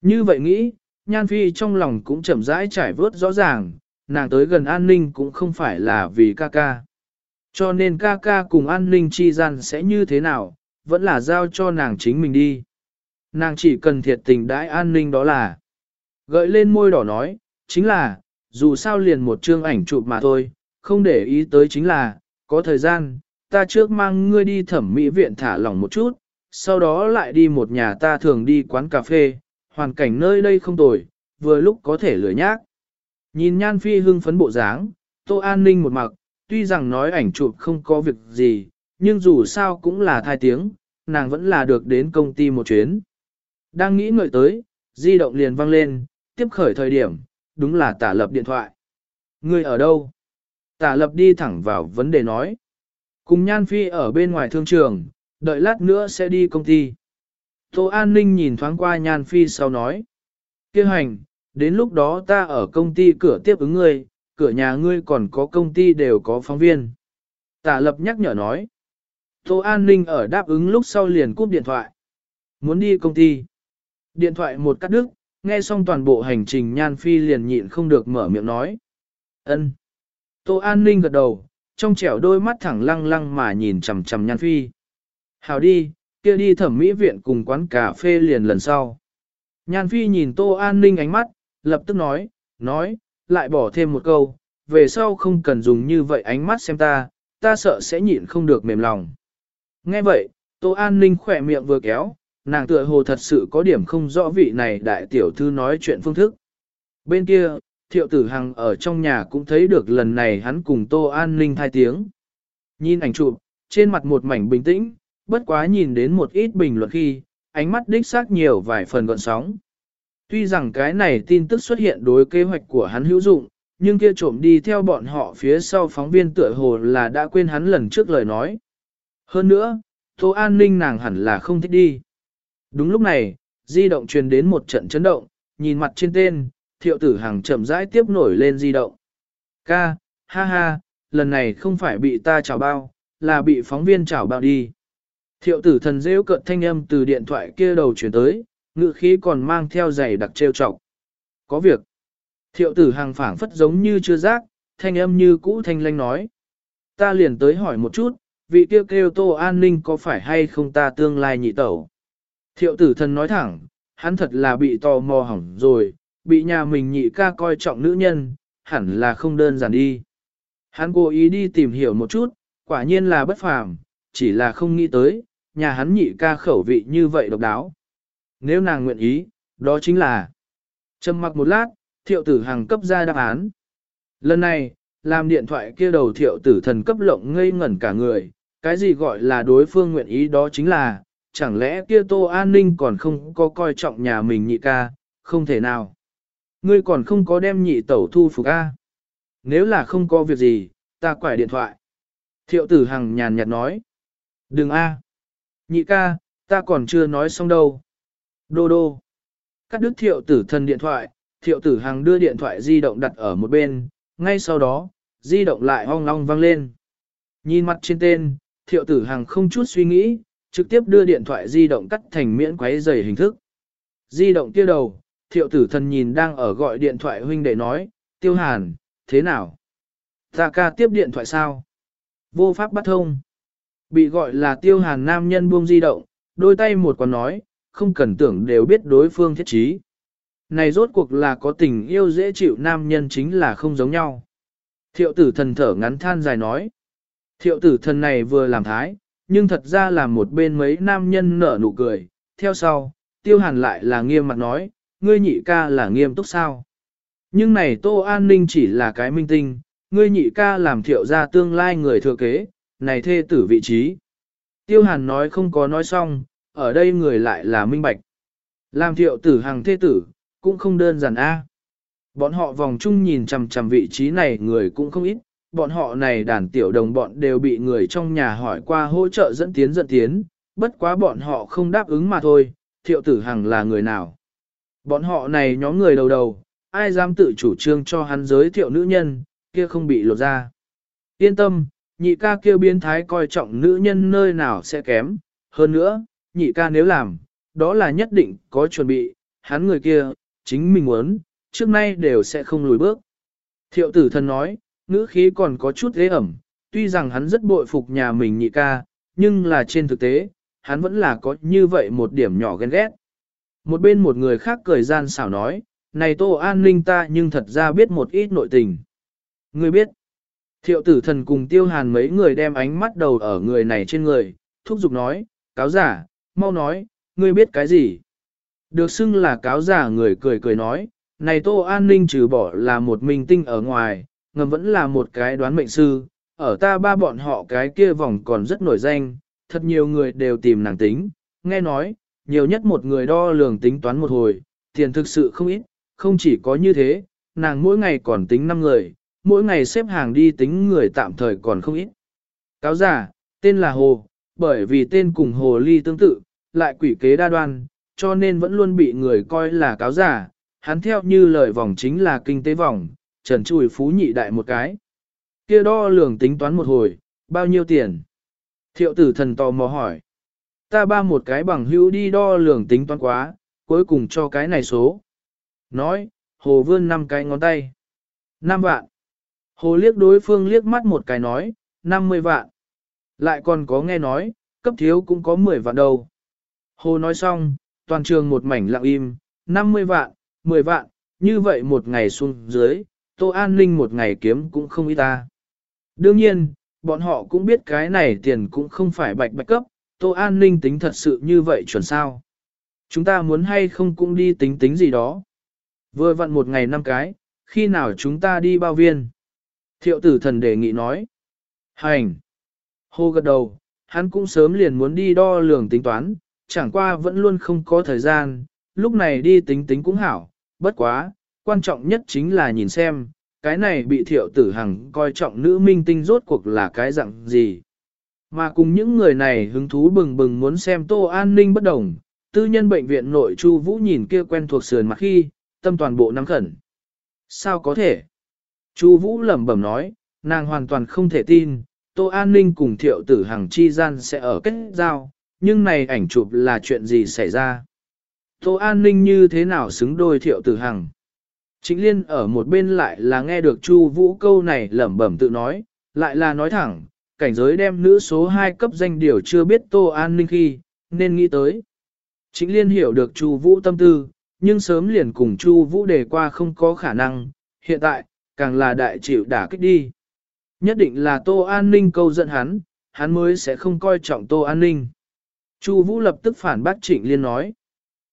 Như vậy nghĩ, Nhan Phi trong lòng cũng chậm rãi trải vớt rõ ràng, nàng tới gần an ninh cũng không phải là vì ca ca. Cho nên ca ca cùng an ninh chi gian sẽ như thế nào, vẫn là giao cho nàng chính mình đi. Nàng chỉ cần thiệt tình đãi an ninh đó là. Gợi lên môi đỏ nói, chính là, dù sao liền một chương ảnh chụp mà thôi, không để ý tới chính là, có thời gian, ta trước mang ngươi đi thẩm mỹ viện thả lỏng một chút, sau đó lại đi một nhà ta thường đi quán cà phê, hoàn cảnh nơi đây không tồi, vừa lúc có thể lười nhác. Nhìn Nhan Phi hưng phấn bộ dáng, Tô An Ninh một mặc, tuy rằng nói ảnh chụp không có việc gì, nhưng dù sao cũng là thai tiếng, nàng vẫn là được đến công ty một chuyến. Đang nghĩ ngợi tới, di động liền vang lên, tiếp khởi thời điểm, đúng là tả lập điện thoại. Ngươi ở đâu? Tả lập đi thẳng vào vấn đề nói. Cùng Nhan Phi ở bên ngoài thương trường, đợi lát nữa sẽ đi công ty. Tô An Ninh nhìn thoáng qua Nhan Phi sau nói. Kêu hành, đến lúc đó ta ở công ty cửa tiếp ứng ngươi, cửa nhà ngươi còn có công ty đều có phóng viên. Tả lập nhắc nhở nói. Tô An Ninh ở đáp ứng lúc sau liền cúp điện thoại. Muốn đi công ty. Điện thoại một cắt đứt, nghe xong toàn bộ hành trình Nhan Phi liền nhịn không được mở miệng nói. ân Tô An Ninh gật đầu, trong trẻo đôi mắt thẳng lăng lăng mà nhìn chằm chằm Nhan Phi. Hào đi, kia đi thẩm mỹ viện cùng quán cà phê liền lần sau. Nhan Phi nhìn Tô An Ninh ánh mắt, lập tức nói, nói, lại bỏ thêm một câu, về sau không cần dùng như vậy ánh mắt xem ta, ta sợ sẽ nhịn không được mềm lòng. Nghe vậy, Tô An Ninh khỏe miệng vừa kéo, nàng tựa hồ thật sự có điểm không rõ vị này đại tiểu thư nói chuyện phương thức. Bên kia, thiệu tử hằng ở trong nhà cũng thấy được lần này hắn cùng Tô An Ninh thai tiếng. Nhìn ảnh chụp, trên mặt một mảnh bình tĩnh, bất quá nhìn đến một ít bình luận khi, ánh mắt đích xác nhiều vài phần gọn sóng. Tuy rằng cái này tin tức xuất hiện đối kế hoạch của hắn hữu dụng, nhưng kia trộm đi theo bọn họ phía sau phóng viên tựa hồ là đã quên hắn lần trước lời nói. Hơn nữa, Tô An Ninh nàng hẳn là không thích đi. Đúng lúc này, di động truyền đến một trận chấn động, nhìn mặt trên tên, thiệu tử hàng chậm rãi tiếp nổi lên di động. Ca, ha ha, lần này không phải bị ta chào bao, là bị phóng viên chào bao đi. Thiệu tử thần rêu cận thanh âm từ điện thoại kia đầu chuyển tới, ngự khí còn mang theo giày đặc trêu trọc. Có việc. Thiệu tử hàng phảng phất giống như chưa giác, thanh âm như cũ thanh lanh nói. Ta liền tới hỏi một chút, vị kia kêu tô an ninh có phải hay không ta tương lai nhị tẩu. Thiệu tử thần nói thẳng, hắn thật là bị tò mò hỏng rồi, bị nhà mình nhị ca coi trọng nữ nhân, hẳn là không đơn giản đi. Hắn cố ý đi tìm hiểu một chút, quả nhiên là bất phàm, chỉ là không nghĩ tới, nhà hắn nhị ca khẩu vị như vậy độc đáo. Nếu nàng nguyện ý, đó chính là trầm mặc một lát, thiệu tử hàng cấp ra đáp án. Lần này, làm điện thoại kia đầu thiệu tử thần cấp lộng ngây ngẩn cả người, cái gì gọi là đối phương nguyện ý đó chính là, chẳng lẽ kia tô an ninh còn không có coi trọng nhà mình nhị ca, không thể nào. Ngươi còn không có đem nhị tẩu thu phục A. Nếu là không có việc gì, ta quải điện thoại. Thiệu tử hằng nhàn nhạt nói. Đừng A. Nhị ca, ta còn chưa nói xong đâu. Đô đô. Cắt đứt thiệu tử thần điện thoại, thiệu tử hằng đưa điện thoại di động đặt ở một bên, ngay sau đó, di động lại ong ong vang lên. Nhìn mặt trên tên, thiệu tử hằng không chút suy nghĩ, trực tiếp đưa điện thoại di động cắt thành miễn quấy dày hình thức. Di động kia đầu, thiệu tử thần nhìn đang ở gọi điện thoại huynh đệ nói, tiêu hàn, thế nào? Ta ca tiếp điện thoại sao? Vô pháp bắt thông. Bị gọi là tiêu hàn nam nhân buông di động, đôi tay một còn nói, không cần tưởng đều biết đối phương thiết trí. Này rốt cuộc là có tình yêu dễ chịu nam nhân chính là không giống nhau. Thiệu tử thần thở ngắn than dài nói. Thiệu tử thần này vừa làm thái, nhưng thật ra là một bên mấy nam nhân nở nụ cười. Theo sau, tiêu hàn lại là nghiêm mặt nói, ngươi nhị ca là nghiêm túc sao. Nhưng này tô an ninh chỉ là cái minh tinh, ngươi nhị ca làm thiệu ra tương lai người thừa kế, này thê tử vị trí. Tiêu hàn nói không có nói xong, ở đây người lại là minh bạch. Làm thiệu tử hàng thê tử, cũng không đơn giản a. Bọn họ vòng chung nhìn chằm chằm vị trí này người cũng không ít, bọn họ này đàn tiểu đồng bọn đều bị người trong nhà hỏi qua hỗ trợ dẫn tiến dẫn tiến, bất quá bọn họ không đáp ứng mà thôi, thiệu tử hằng là người nào. Bọn họ này nhóm người đầu đầu, ai dám tự chủ trương cho hắn giới thiệu nữ nhân, kia không bị lột ra. Yên tâm, nhị ca kia biến thái coi trọng nữ nhân nơi nào sẽ kém, hơn nữa, nhị ca nếu làm, đó là nhất định có chuẩn bị, hắn người kia, chính mình muốn, trước nay đều sẽ không lùi bước. Thiệu tử thần nói, ngữ khí còn có chút ghế ẩm, tuy rằng hắn rất bội phục nhà mình nhị ca, nhưng là trên thực tế, hắn vẫn là có như vậy một điểm nhỏ ghen ghét. Một bên một người khác cười gian xảo nói, này tô an ninh ta nhưng thật ra biết một ít nội tình. Người biết, thiệu tử thần cùng tiêu hàn mấy người đem ánh mắt đầu ở người này trên người, thúc giục nói, cáo giả, mau nói, ngươi biết cái gì? Được xưng là cáo giả người cười cười nói, này Tô An Ninh trừ bỏ là một minh tinh ở ngoài, ngầm vẫn là một cái đoán mệnh sư, ở ta ba bọn họ cái kia vòng còn rất nổi danh, thật nhiều người đều tìm nàng tính, nghe nói, nhiều nhất một người đo lường tính toán một hồi, tiền thực sự không ít, không chỉ có như thế, nàng mỗi ngày còn tính 5 người, mỗi ngày xếp hàng đi tính người tạm thời còn không ít. Cáo giả, tên là Hồ, bởi vì tên cùng Hồ Ly tương tự, lại quỷ kế đa đoan, cho nên vẫn luôn bị người coi là cáo giả, hắn theo như lời vòng chính là kinh tế vòng, trần chùi phú nhị đại một cái. kia đo lường tính toán một hồi, bao nhiêu tiền? Thiệu tử thần tò mò hỏi. Ta ba một cái bằng hữu đi đo lường tính toán quá, cuối cùng cho cái này số. Nói, hồ vươn năm cái ngón tay. năm vạn. Hồ liếc đối phương liếc mắt một cái nói, 50 vạn. Lại còn có nghe nói, cấp thiếu cũng có 10 vạn đâu. Hồ nói xong, toàn trường một mảnh lặng im, 50 vạn, 10 vạn, như vậy một ngày xuống dưới, Tô An Ninh một ngày kiếm cũng không ít ta. Đương nhiên, bọn họ cũng biết cái này tiền cũng không phải bạch bạch cấp, Tô An Ninh tính thật sự như vậy chuẩn sao. Chúng ta muốn hay không cũng đi tính tính gì đó. Vừa vặn một ngày năm cái, khi nào chúng ta đi bao viên? Thiệu tử thần đề nghị nói. Hành! Hô gật đầu, hắn cũng sớm liền muốn đi đo lường tính toán, chẳng qua vẫn luôn không có thời gian, lúc này đi tính tính cũng hảo, bất quá, quan trọng nhất chính là nhìn xem, cái này bị thiệu tử hằng coi trọng nữ minh tinh rốt cuộc là cái dạng gì. Mà cùng những người này hứng thú bừng bừng muốn xem tô an ninh bất đồng, tư nhân bệnh viện nội Chu Vũ nhìn kia quen thuộc sườn mặt khi, tâm toàn bộ nắm khẩn. Sao có thể? Chu Vũ lẩm bẩm nói, nàng hoàn toàn không thể tin, Tô An Ninh cùng Thiệu Tử Hằng chi gian sẽ ở kết giao, nhưng này ảnh chụp là chuyện gì xảy ra? Tô An Ninh như thế nào xứng đôi Thiệu Tử Hằng? Trịnh Liên ở một bên lại là nghe được Chu Vũ câu này lẩm bẩm tự nói, lại là nói thẳng, cảnh giới đem nữ số 2 cấp danh điều chưa biết Tô An Ninh khi, nên nghĩ tới. chính Liên hiểu được Chu Vũ tâm tư, nhưng sớm liền cùng Chu Vũ đề qua không có khả năng, hiện tại, càng là đại chịu đả kích đi. Nhất định là Tô An Ninh câu giận hắn, hắn mới sẽ không coi trọng Tô An Ninh. Chu Vũ lập tức phản bác Trịnh Liên nói.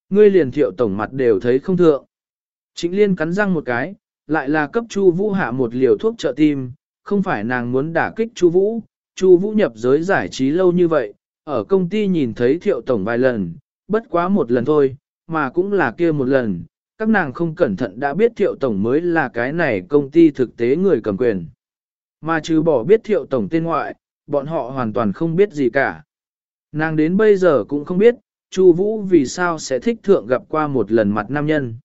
Ngươi liền thiệu tổng mặt đều thấy không thượng. Trịnh Liên cắn răng một cái, lại là cấp Chu Vũ hạ một liều thuốc trợ tim, không phải nàng muốn đả kích Chu Vũ, Chu Vũ nhập giới giải trí lâu như vậy, ở công ty nhìn thấy Thiệu tổng vài lần, bất quá một lần thôi, mà cũng là kia một lần, các nàng không cẩn thận đã biết Thiệu tổng mới là cái này công ty thực tế người cầm quyền. Mà trừ bỏ biết Thiệu tổng tên ngoại, bọn họ hoàn toàn không biết gì cả. Nàng đến bây giờ cũng không biết, Chu Vũ vì sao sẽ thích thượng gặp qua một lần mặt nam nhân.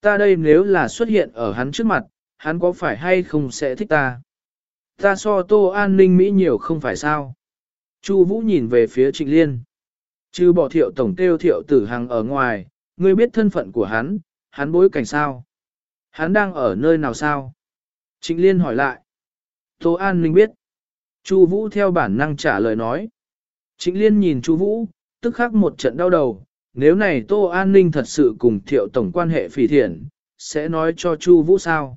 Ta đây nếu là xuất hiện ở hắn trước mặt, hắn có phải hay không sẽ thích ta? Ta so tô an ninh Mỹ nhiều không phải sao? Chu Vũ nhìn về phía Trịnh Liên. Chứ bỏ thiệu tổng tiêu thiệu tử hằng ở ngoài, ngươi biết thân phận của hắn, hắn bối cảnh sao? Hắn đang ở nơi nào sao? Trịnh Liên hỏi lại. Tô An Ninh biết. Chu Vũ theo bản năng trả lời nói. Trịnh Liên nhìn Chu Vũ, tức khắc một trận đau đầu, nếu này Tô An Ninh thật sự cùng thiệu tổng quan hệ phỉ thiện, sẽ nói cho Chu Vũ sao?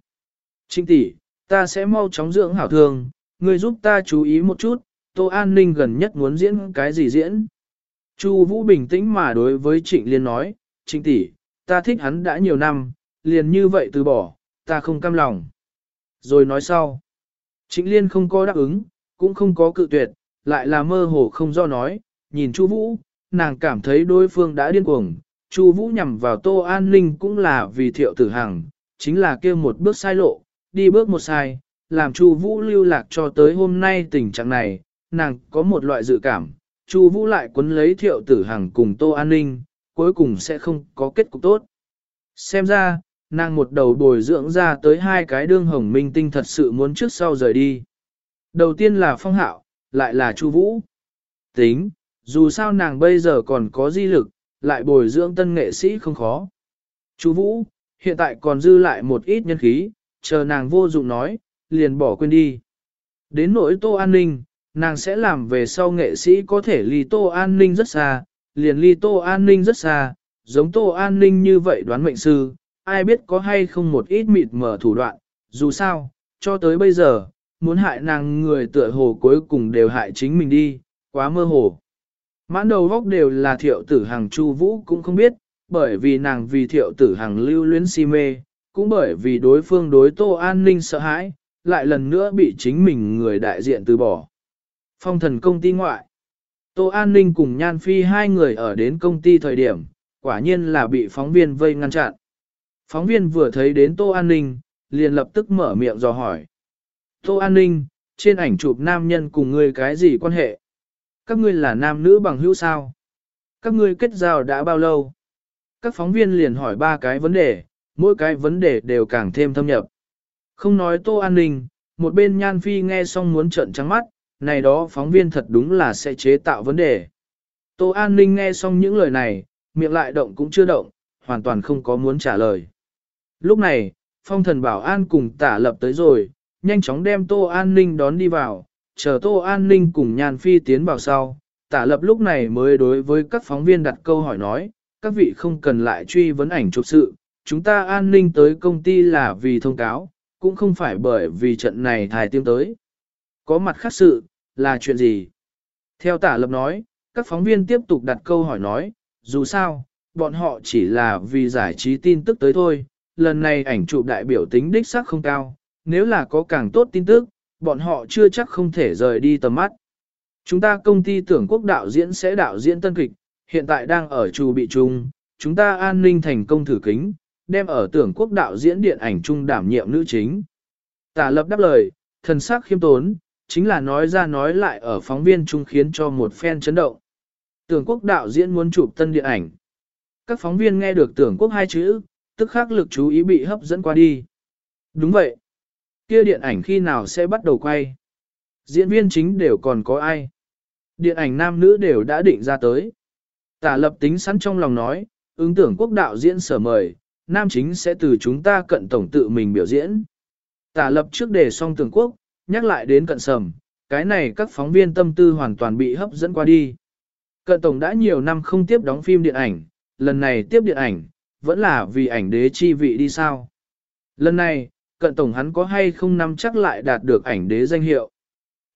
Trịnh tỷ, ta sẽ mau chóng dưỡng hảo thường, ngươi giúp ta chú ý một chút, Tô An Ninh gần nhất muốn diễn cái gì diễn? Chu Vũ bình tĩnh mà đối với Trịnh Liên nói, Trịnh tỷ, ta thích hắn đã nhiều năm, liền như vậy từ bỏ, ta không cam lòng. Rồi nói sau. Trịnh Liên không có đáp ứng, cũng không có cự tuyệt, lại là mơ hồ không do nói, nhìn Chu Vũ, nàng cảm thấy đối phương đã điên cuồng. Chu Vũ nhằm vào Tô An Ninh cũng là vì Thiệu Tử Hằng, chính là kia một bước sai lộ, đi bước một sai, làm Chu Vũ lưu lạc cho tới hôm nay tình trạng này, nàng có một loại dự cảm, Chu Vũ lại quấn lấy Thiệu Tử Hằng cùng Tô An Ninh, cuối cùng sẽ không có kết cục tốt. Xem ra, nàng một đầu bồi dưỡng ra tới hai cái đương hồng minh tinh thật sự muốn trước sau rời đi. Đầu tiên là Phong Hạo, lại là Chu Vũ. Tính, dù sao nàng bây giờ còn có di lực, lại bồi dưỡng tân nghệ sĩ không khó. Chu Vũ, hiện tại còn dư lại một ít nhân khí, chờ nàng vô dụng nói, liền bỏ quên đi. Đến nỗi Tô An Ninh, nàng sẽ làm về sau nghệ sĩ có thể ly Tô An Ninh rất xa, liền ly Tô An Ninh rất xa, giống Tô An Ninh như vậy đoán mệnh sư, ai biết có hay không một ít mịt mở thủ đoạn, dù sao, cho tới bây giờ, muốn hại nàng người tựa hồ cuối cùng đều hại chính mình đi, quá mơ hồ. Mãn đầu góc đều là thiệu tử hàng chu vũ cũng không biết, bởi vì nàng vì thiệu tử hàng lưu luyến si mê, cũng bởi vì đối phương đối tô an ninh sợ hãi, lại lần nữa bị chính mình người đại diện từ bỏ. Phong thần công ty ngoại. Tô An Ninh cùng Nhan Phi hai người ở đến công ty thời điểm, quả nhiên là bị phóng viên vây ngăn chặn. Phóng viên vừa thấy đến Tô An Ninh, liền lập tức mở miệng dò hỏi, Tô An Ninh, trên ảnh chụp nam nhân cùng ngươi cái gì quan hệ? Các ngươi là nam nữ bằng hữu sao? Các ngươi kết giao đã bao lâu? Các phóng viên liền hỏi ba cái vấn đề, mỗi cái vấn đề đều càng thêm thâm nhập. Không nói Tô An Ninh, một bên Nhan Phi nghe xong muốn trợn trắng mắt, này đó phóng viên thật đúng là sẽ chế tạo vấn đề. Tô An Ninh nghe xong những lời này, miệng lại động cũng chưa động, hoàn toàn không có muốn trả lời. Lúc này, phong thần bảo an cùng tả lập tới rồi, nhanh chóng đem Tô An Ninh đón đi vào, chờ Tô An Ninh cùng Nhan Phi tiến vào sau. Tả lập lúc này mới đối với các phóng viên đặt câu hỏi nói, các vị không cần lại truy vấn ảnh chụp sự, chúng ta an ninh tới công ty là vì thông cáo, cũng không phải bởi vì trận này thải tiêm tới. Có mặt khác sự, là chuyện gì? Theo tả lập nói, các phóng viên tiếp tục đặt câu hỏi nói, dù sao, bọn họ chỉ là vì giải trí tin tức tới thôi, lần này ảnh chụp đại biểu tính đích xác không cao, nếu là có càng tốt tin tức, bọn họ chưa chắc không thể rời đi tầm mắt. Chúng ta công ty tưởng quốc đạo diễn sẽ đạo diễn tân kịch, hiện tại đang ở trù bị trùng chúng ta an ninh thành công thử kính, đem ở tưởng quốc đạo diễn điện ảnh trung đảm nhiệm nữ chính. Tả lập đáp lời, thần sắc khiêm tốn, chính là nói ra nói lại ở phóng viên trung khiến cho một fan chấn động. Tưởng quốc đạo diễn muốn chụp tân điện ảnh. Các phóng viên nghe được tưởng quốc hai chữ, tức khắc lực chú ý bị hấp dẫn qua đi. Đúng vậy. Kia điện ảnh khi nào sẽ bắt đầu quay? Diễn viên chính đều còn có ai? Điện ảnh nam nữ đều đã định ra tới. Tả lập tính sẵn trong lòng nói, ứng tưởng quốc đạo diễn sở mời, nam chính sẽ từ chúng ta cận tổng tự mình biểu diễn. Tả lập trước đề xong tưởng quốc, nhắc lại đến cận sầm, cái này các phóng viên tâm tư hoàn toàn bị hấp dẫn qua đi. Cận tổng đã nhiều năm không tiếp đóng phim điện ảnh, lần này tiếp điện ảnh, vẫn là vì ảnh đế chi vị đi sao. Lần này, cận tổng hắn có hay không nắm chắc lại đạt được ảnh đế danh hiệu.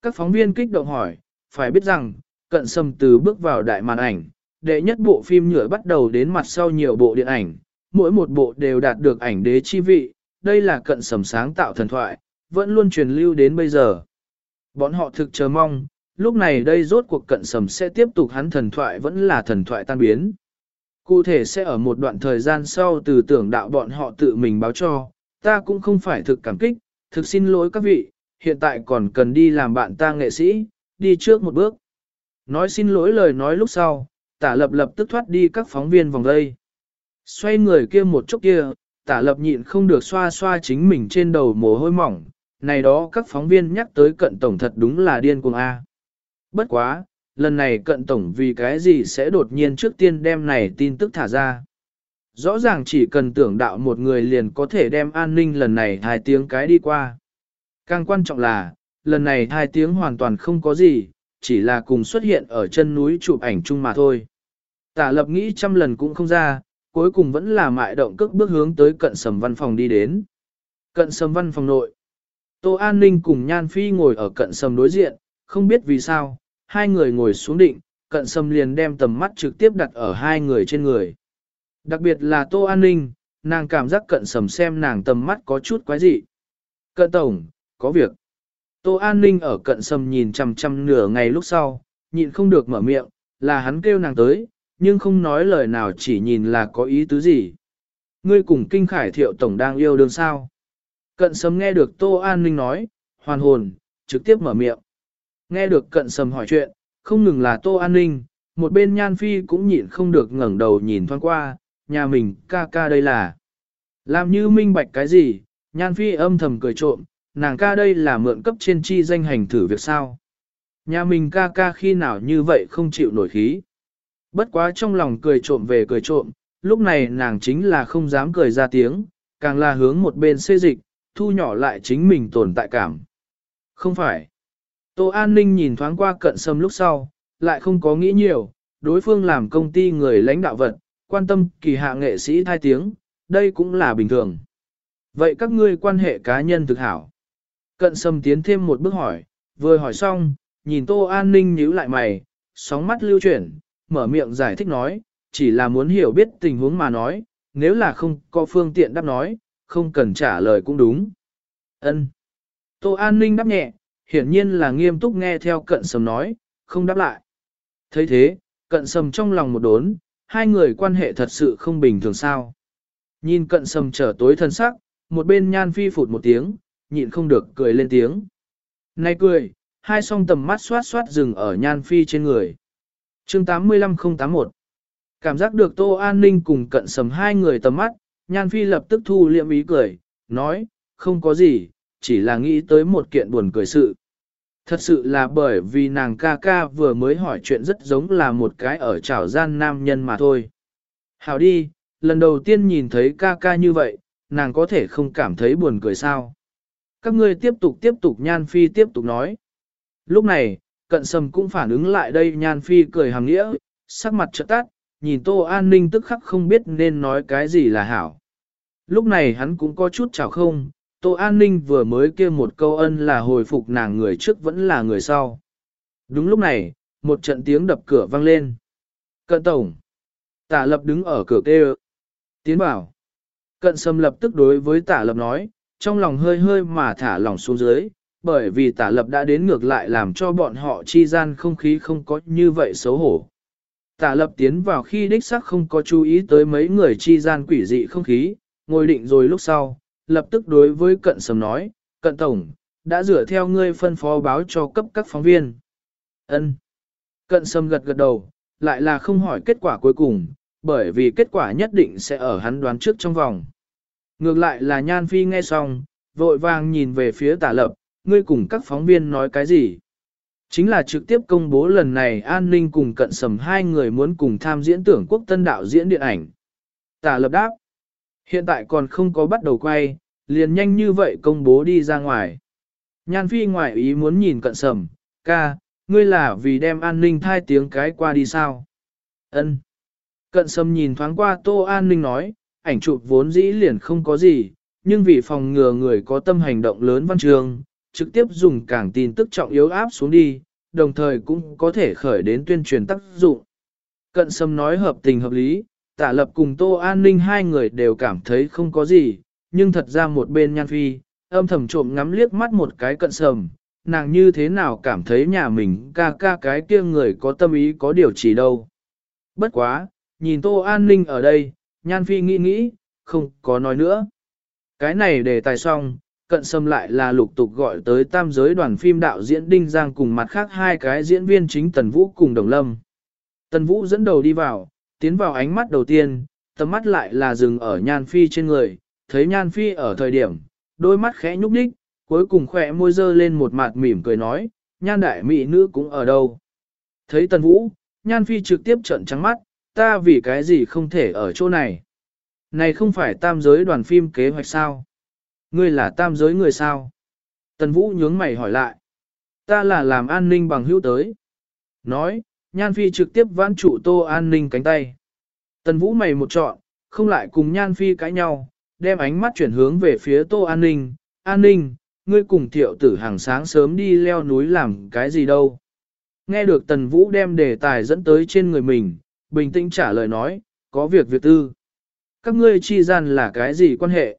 Các phóng viên kích động hỏi, phải biết rằng, cận sầm từ bước vào đại màn ảnh, đệ nhất bộ phim nhựa bắt đầu đến mặt sau nhiều bộ điện ảnh, mỗi một bộ đều đạt được ảnh đế chi vị, đây là cận sầm sáng tạo thần thoại, vẫn luôn truyền lưu đến bây giờ. Bọn họ thực chờ mong, lúc này đây rốt cuộc cận sầm sẽ tiếp tục hắn thần thoại vẫn là thần thoại tan biến. Cụ thể sẽ ở một đoạn thời gian sau từ tưởng đạo bọn họ tự mình báo cho, ta cũng không phải thực cảm kích, thực xin lỗi các vị, hiện tại còn cần đi làm bạn ta nghệ sĩ, đi trước một bước. Nói xin lỗi lời nói lúc sau, tả lập lập tức thoát đi các phóng viên vòng đây. Xoay người kia một chút kia, tả lập nhịn không được xoa xoa chính mình trên đầu mồ hôi mỏng, này đó các phóng viên nhắc tới cận tổng thật đúng là điên cuồng A. Bất quá, lần này cận tổng vì cái gì sẽ đột nhiên trước tiên đem này tin tức thả ra. Rõ ràng chỉ cần tưởng đạo một người liền có thể đem an ninh lần này hai tiếng cái đi qua. Càng quan trọng là, lần này hai tiếng hoàn toàn không có gì, chỉ là cùng xuất hiện ở chân núi chụp ảnh chung mà thôi. Tả lập nghĩ trăm lần cũng không ra, cuối cùng vẫn là mại động cước bước hướng tới cận sầm văn phòng đi đến. Cận sầm văn phòng nội. Tô An Ninh cùng Nhan Phi ngồi ở cận sầm đối diện, không biết vì sao, hai người ngồi xuống định, cận sầm liền đem tầm mắt trực tiếp đặt ở hai người trên người. Đặc biệt là Tô An Ninh, nàng cảm giác cận sầm xem nàng tầm mắt có chút quái dị. Cận tổng, có việc. Tô An Ninh ở cận sầm nhìn chằm chằm nửa ngày lúc sau, nhịn không được mở miệng, là hắn kêu nàng tới, nhưng không nói lời nào chỉ nhìn là có ý tứ gì. Ngươi cùng kinh khải thiệu tổng đang yêu đương sao. Cận sầm nghe được Tô An Ninh nói, hoàn hồn, trực tiếp mở miệng. Nghe được cận sầm hỏi chuyện, không ngừng là Tô An Ninh, một bên Nhan Phi cũng nhịn không được ngẩng đầu nhìn thoáng qua, nhà mình ca ca đây là. Làm như minh bạch cái gì, Nhan Phi âm thầm cười trộm, nàng ca đây là mượn cấp trên chi danh hành thử việc sao. Nhà mình ca ca khi nào như vậy không chịu nổi khí. Bất quá trong lòng cười trộm về cười trộm, lúc này nàng chính là không dám cười ra tiếng, càng là hướng một bên xê dịch, thu nhỏ lại chính mình tồn tại cảm. Không phải. Tô An Ninh nhìn thoáng qua cận sâm lúc sau, lại không có nghĩ nhiều, đối phương làm công ty người lãnh đạo vật, quan tâm kỳ hạ nghệ sĩ thai tiếng, đây cũng là bình thường. Vậy các ngươi quan hệ cá nhân thực hảo. Cận sâm tiến thêm một bước hỏi, vừa hỏi xong, nhìn Tô An Ninh nhíu lại mày, sóng mắt lưu chuyển, mở miệng giải thích nói, chỉ là muốn hiểu biết tình huống mà nói, nếu là không có phương tiện đáp nói, không cần trả lời cũng đúng. Ân. Tô An Ninh đáp nhẹ, hiển nhiên là nghiêm túc nghe theo cận sầm nói, không đáp lại. thấy thế, cận sầm trong lòng một đốn, hai người quan hệ thật sự không bình thường sao. Nhìn cận sầm trở tối thân sắc, một bên nhan phi phụt một tiếng, nhịn không được cười lên tiếng. Này cười, hai song tầm mắt xoát xoát dừng ở nhan phi trên người chương 85081 Cảm giác được Tô An Ninh cùng cận sầm hai người tầm mắt, nhan phi lập tức thu liệm ý cười, nói, không có gì, chỉ là nghĩ tới một kiện buồn cười sự. Thật sự là bởi vì nàng ca ca vừa mới hỏi chuyện rất giống là một cái ở trảo gian nam nhân mà thôi. Hảo đi, lần đầu tiên nhìn thấy ca ca như vậy, nàng có thể không cảm thấy buồn cười sao. Các ngươi tiếp tục tiếp tục nhan phi tiếp tục nói. Lúc này, cận sầm cũng phản ứng lại đây nhan phi cười hàng nghĩa, sắc mặt trợ tắt, nhìn tô an ninh tức khắc không biết nên nói cái gì là hảo. Lúc này hắn cũng có chút chảo không, tô an ninh vừa mới kêu một câu ân là hồi phục nàng người trước vẫn là người sau. Đúng lúc này, một trận tiếng đập cửa vang lên. Cận tổng. Tả lập đứng ở cửa kêu. Tiến bảo. Cận sâm lập tức đối với tả lập nói, trong lòng hơi hơi mà thả lỏng xuống dưới, bởi vì tả lập đã đến ngược lại làm cho bọn họ chi gian không khí không có như vậy xấu hổ. Tả lập tiến vào khi đích xác không có chú ý tới mấy người chi gian quỷ dị không khí, ngồi định rồi lúc sau, lập tức đối với cận sầm nói, cận tổng, đã rửa theo ngươi phân phó báo cho cấp các phóng viên. ân Cận sầm gật gật đầu, lại là không hỏi kết quả cuối cùng, bởi vì kết quả nhất định sẽ ở hắn đoán trước trong vòng. Ngược lại là Nhan Phi nghe xong, vội vàng nhìn về phía tả lập, ngươi cùng các phóng viên nói cái gì? Chính là trực tiếp công bố lần này an ninh cùng cận sầm hai người muốn cùng tham diễn tưởng quốc tân đạo diễn điện ảnh. Tả lập đáp, hiện tại còn không có bắt đầu quay, liền nhanh như vậy công bố đi ra ngoài. Nhan Phi ngoại ý muốn nhìn cận sầm, ca, ngươi là vì đem an ninh thai tiếng cái qua đi sao? Ân. Cận sầm nhìn thoáng qua Tô An Ninh nói, ảnh chụp vốn dĩ liền không có gì, nhưng vì phòng ngừa người có tâm hành động lớn văn trường, trực tiếp dùng càng tin tức trọng yếu áp xuống đi, đồng thời cũng có thể khởi đến tuyên truyền tác dụng. Cận sâm nói hợp tình hợp lý, tả lập cùng Tô An Ninh hai người đều cảm thấy không có gì, nhưng thật ra một bên nhan phi, âm thầm trộm ngắm liếc mắt một cái cận sầm, nàng như thế nào cảm thấy nhà mình ca ca cái kia người có tâm ý có điều chỉ đâu. Bất quá, nhìn Tô An Ninh ở đây, Nhan Phi nghĩ nghĩ, không có nói nữa. Cái này để tài xong, cận sâm lại là lục tục gọi tới tam giới đoàn phim đạo diễn Đinh Giang cùng mặt khác hai cái diễn viên chính Tần Vũ cùng Đồng Lâm. Tần Vũ dẫn đầu đi vào, tiến vào ánh mắt đầu tiên, tầm mắt lại là dừng ở Nhan Phi trên người, thấy Nhan Phi ở thời điểm, đôi mắt khẽ nhúc nhích, cuối cùng khỏe môi dơ lên một mặt mỉm cười nói, Nhan đại mỹ nữ cũng ở đâu. Thấy Tần Vũ, Nhan Phi trực tiếp trợn trắng mắt, ta vì cái gì không thể ở chỗ này. Này không phải tam giới đoàn phim kế hoạch sao? Ngươi là tam giới người sao? Tần Vũ nhướng mày hỏi lại. Ta là làm an ninh bằng hữu tới. Nói, Nhan Phi trực tiếp vãn trụ tô an ninh cánh tay. Tần Vũ mày một trọn, không lại cùng Nhan Phi cãi nhau, đem ánh mắt chuyển hướng về phía tô an ninh. An ninh, ngươi cùng thiệu tử hàng sáng sớm đi leo núi làm cái gì đâu. Nghe được Tần Vũ đem đề tài dẫn tới trên người mình, bình tĩnh trả lời nói, có việc việc tư. Các ngươi chi gian là cái gì quan hệ?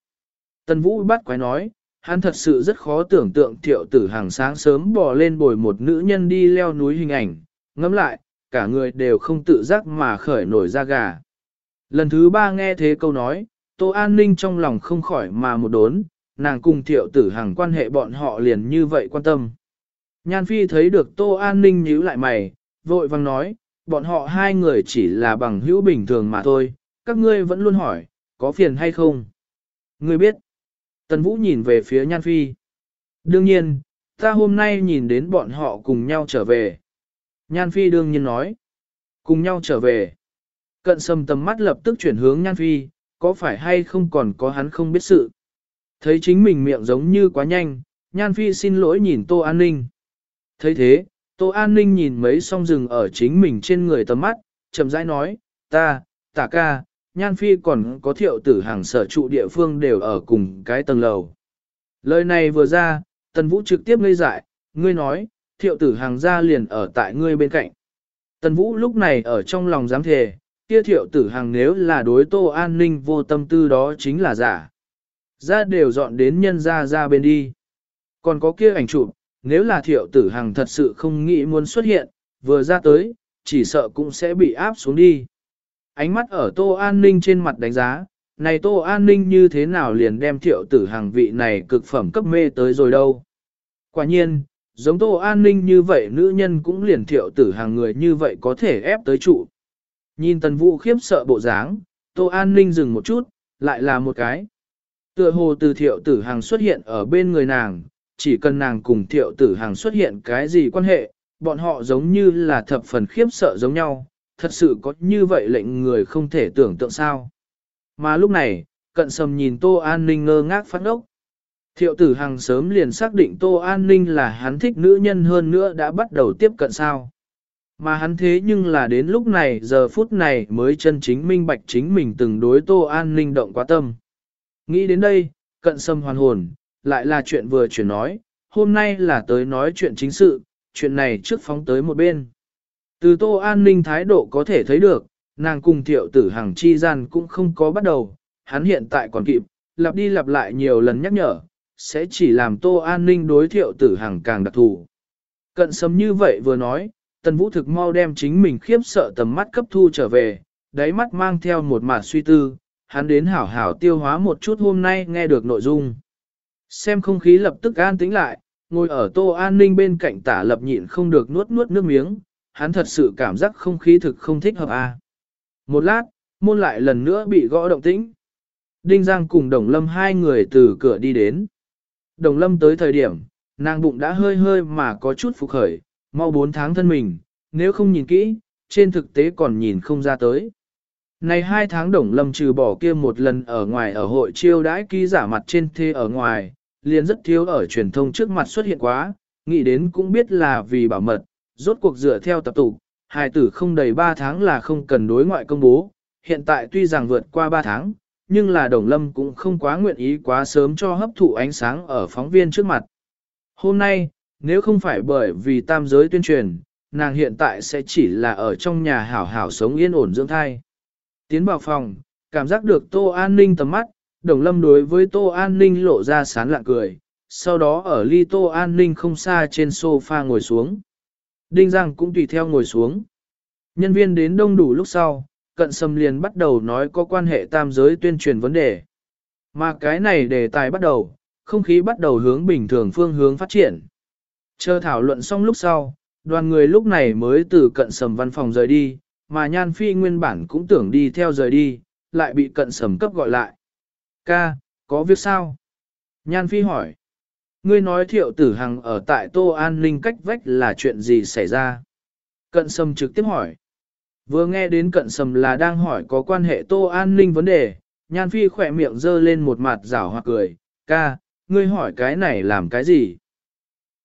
Tần Vũ bắt quái nói, hắn thật sự rất khó tưởng tượng thiệu tử hàng sáng sớm bò lên bồi một nữ nhân đi leo núi hình ảnh, ngẫm lại, cả người đều không tự giác mà khởi nổi da gà. Lần thứ ba nghe thế câu nói, Tô An Ninh trong lòng không khỏi mà một đốn, nàng cùng thiệu tử hàng quan hệ bọn họ liền như vậy quan tâm. Nhan Phi thấy được Tô An Ninh nhíu lại mày, vội vang nói, bọn họ hai người chỉ là bằng hữu bình thường mà thôi, các ngươi vẫn luôn hỏi, có phiền hay không? Ngươi biết. Tần Vũ nhìn về phía Nhan Phi. Đương nhiên, ta hôm nay nhìn đến bọn họ cùng nhau trở về. Nhan Phi đương nhiên nói. Cùng nhau trở về. Cận sầm tầm mắt lập tức chuyển hướng Nhan Phi, có phải hay không còn có hắn không biết sự. Thấy chính mình miệng giống như quá nhanh, Nhan Phi xin lỗi nhìn Tô An Ninh. thấy thế, Tô An Ninh nhìn mấy song rừng ở chính mình trên người tầm mắt, chậm rãi nói, ta, tả ca, Nhan Phi còn có thiệu tử hàng sở trụ địa phương đều ở cùng cái tầng lầu. Lời này vừa ra, Tần Vũ trực tiếp ngây dại, ngươi nói, thiệu tử hàng ra liền ở tại ngươi bên cạnh. Tần Vũ lúc này ở trong lòng dám thề, kia thiệu tử hàng nếu là đối tô an ninh vô tâm tư đó chính là giả. Ra đều dọn đến nhân ra ra bên đi. Còn có kia ảnh chụp, nếu là thiệu tử hàng thật sự không nghĩ muốn xuất hiện, vừa ra tới, chỉ sợ cũng sẽ bị áp xuống đi. Ánh mắt ở tô an ninh trên mặt đánh giá, này tô an ninh như thế nào liền đem thiệu tử hàng vị này cực phẩm cấp mê tới rồi đâu. Quả nhiên, giống tô an ninh như vậy nữ nhân cũng liền thiệu tử hàng người như vậy có thể ép tới trụ. Nhìn tần vũ khiếp sợ bộ dáng, tô an ninh dừng một chút, lại là một cái. Tựa hồ từ thiệu tử hàng xuất hiện ở bên người nàng, chỉ cần nàng cùng thiệu tử hàng xuất hiện cái gì quan hệ, bọn họ giống như là thập phần khiếp sợ giống nhau, thật sự có như vậy lệnh người không thể tưởng tượng sao. Mà lúc này, cận sầm nhìn Tô An Ninh ngơ ngác phát ốc. Thiệu tử Hằng sớm liền xác định Tô An Ninh là hắn thích nữ nhân hơn nữa đã bắt đầu tiếp cận sao. Mà hắn thế nhưng là đến lúc này giờ phút này mới chân chính minh bạch chính mình từng đối Tô An Ninh động quá tâm. Nghĩ đến đây, cận sâm hoàn hồn, lại là chuyện vừa chuyển nói, hôm nay là tới nói chuyện chính sự, chuyện này trước phóng tới một bên. Từ Tô An Ninh thái độ có thể thấy được, nàng cùng thiệu tử Hằng chi gian cũng không có bắt đầu, hắn hiện tại còn kịp, lặp đi lặp lại nhiều lần nhắc nhở, sẽ chỉ làm tô an ninh đối thiệu tử hàng càng đặc thù. Cận sấm như vậy vừa nói, tần vũ thực mau đem chính mình khiếp sợ tầm mắt cấp thu trở về, đáy mắt mang theo một mặt suy tư, hắn đến hảo hảo tiêu hóa một chút hôm nay nghe được nội dung. Xem không khí lập tức an tĩnh lại, ngồi ở tô an ninh bên cạnh tả lập nhịn không được nuốt nuốt nước miếng, hắn thật sự cảm giác không khí thực không thích hợp a. À. Một lát, môn lại lần nữa bị gõ động tĩnh. Đinh Giang cùng Đồng Lâm hai người từ cửa đi đến. Đồng Lâm tới thời điểm, nàng bụng đã hơi hơi mà có chút phục khởi, mau 4 tháng thân mình, nếu không nhìn kỹ, trên thực tế còn nhìn không ra tới. Này hai tháng Đồng Lâm trừ bỏ kia một lần ở ngoài ở hội chiêu đãi ký giả mặt trên thê ở ngoài, liền rất thiếu ở truyền thông trước mặt xuất hiện quá, nghĩ đến cũng biết là vì bảo mật, rốt cuộc dựa theo tập tục, hài tử không đầy 3 tháng là không cần đối ngoại công bố, hiện tại tuy rằng vượt qua 3 tháng, nhưng là Đồng Lâm cũng không quá nguyện ý quá sớm cho hấp thụ ánh sáng ở phóng viên trước mặt. Hôm nay, nếu không phải bởi vì tam giới tuyên truyền, nàng hiện tại sẽ chỉ là ở trong nhà hảo hảo sống yên ổn dưỡng thai. Tiến vào phòng, cảm giác được Tô An Ninh tầm mắt, Đồng Lâm đối với Tô An Ninh lộ ra sán lạ cười, sau đó ở ly Tô An Ninh không xa trên sofa ngồi xuống. Đinh Giang cũng tùy theo ngồi xuống. Nhân viên đến đông đủ lúc sau, cận sầm liền bắt đầu nói có quan hệ tam giới tuyên truyền vấn đề. Mà cái này đề tài bắt đầu, không khí bắt đầu hướng bình thường phương hướng phát triển. Chờ thảo luận xong lúc sau, đoàn người lúc này mới từ cận sầm văn phòng rời đi, mà Nhan Phi nguyên bản cũng tưởng đi theo rời đi, lại bị cận sầm cấp gọi lại. Ca, có việc sao? Nhan Phi hỏi. Ngươi nói thiệu tử hằng ở tại Tô An Ninh cách vách là chuyện gì xảy ra? Cận sầm trực tiếp hỏi. Vừa nghe đến cận sầm là đang hỏi có quan hệ tô an ninh vấn đề, nhan phi khỏe miệng dơ lên một mặt rảo hoặc cười, ca, ngươi hỏi cái này làm cái gì?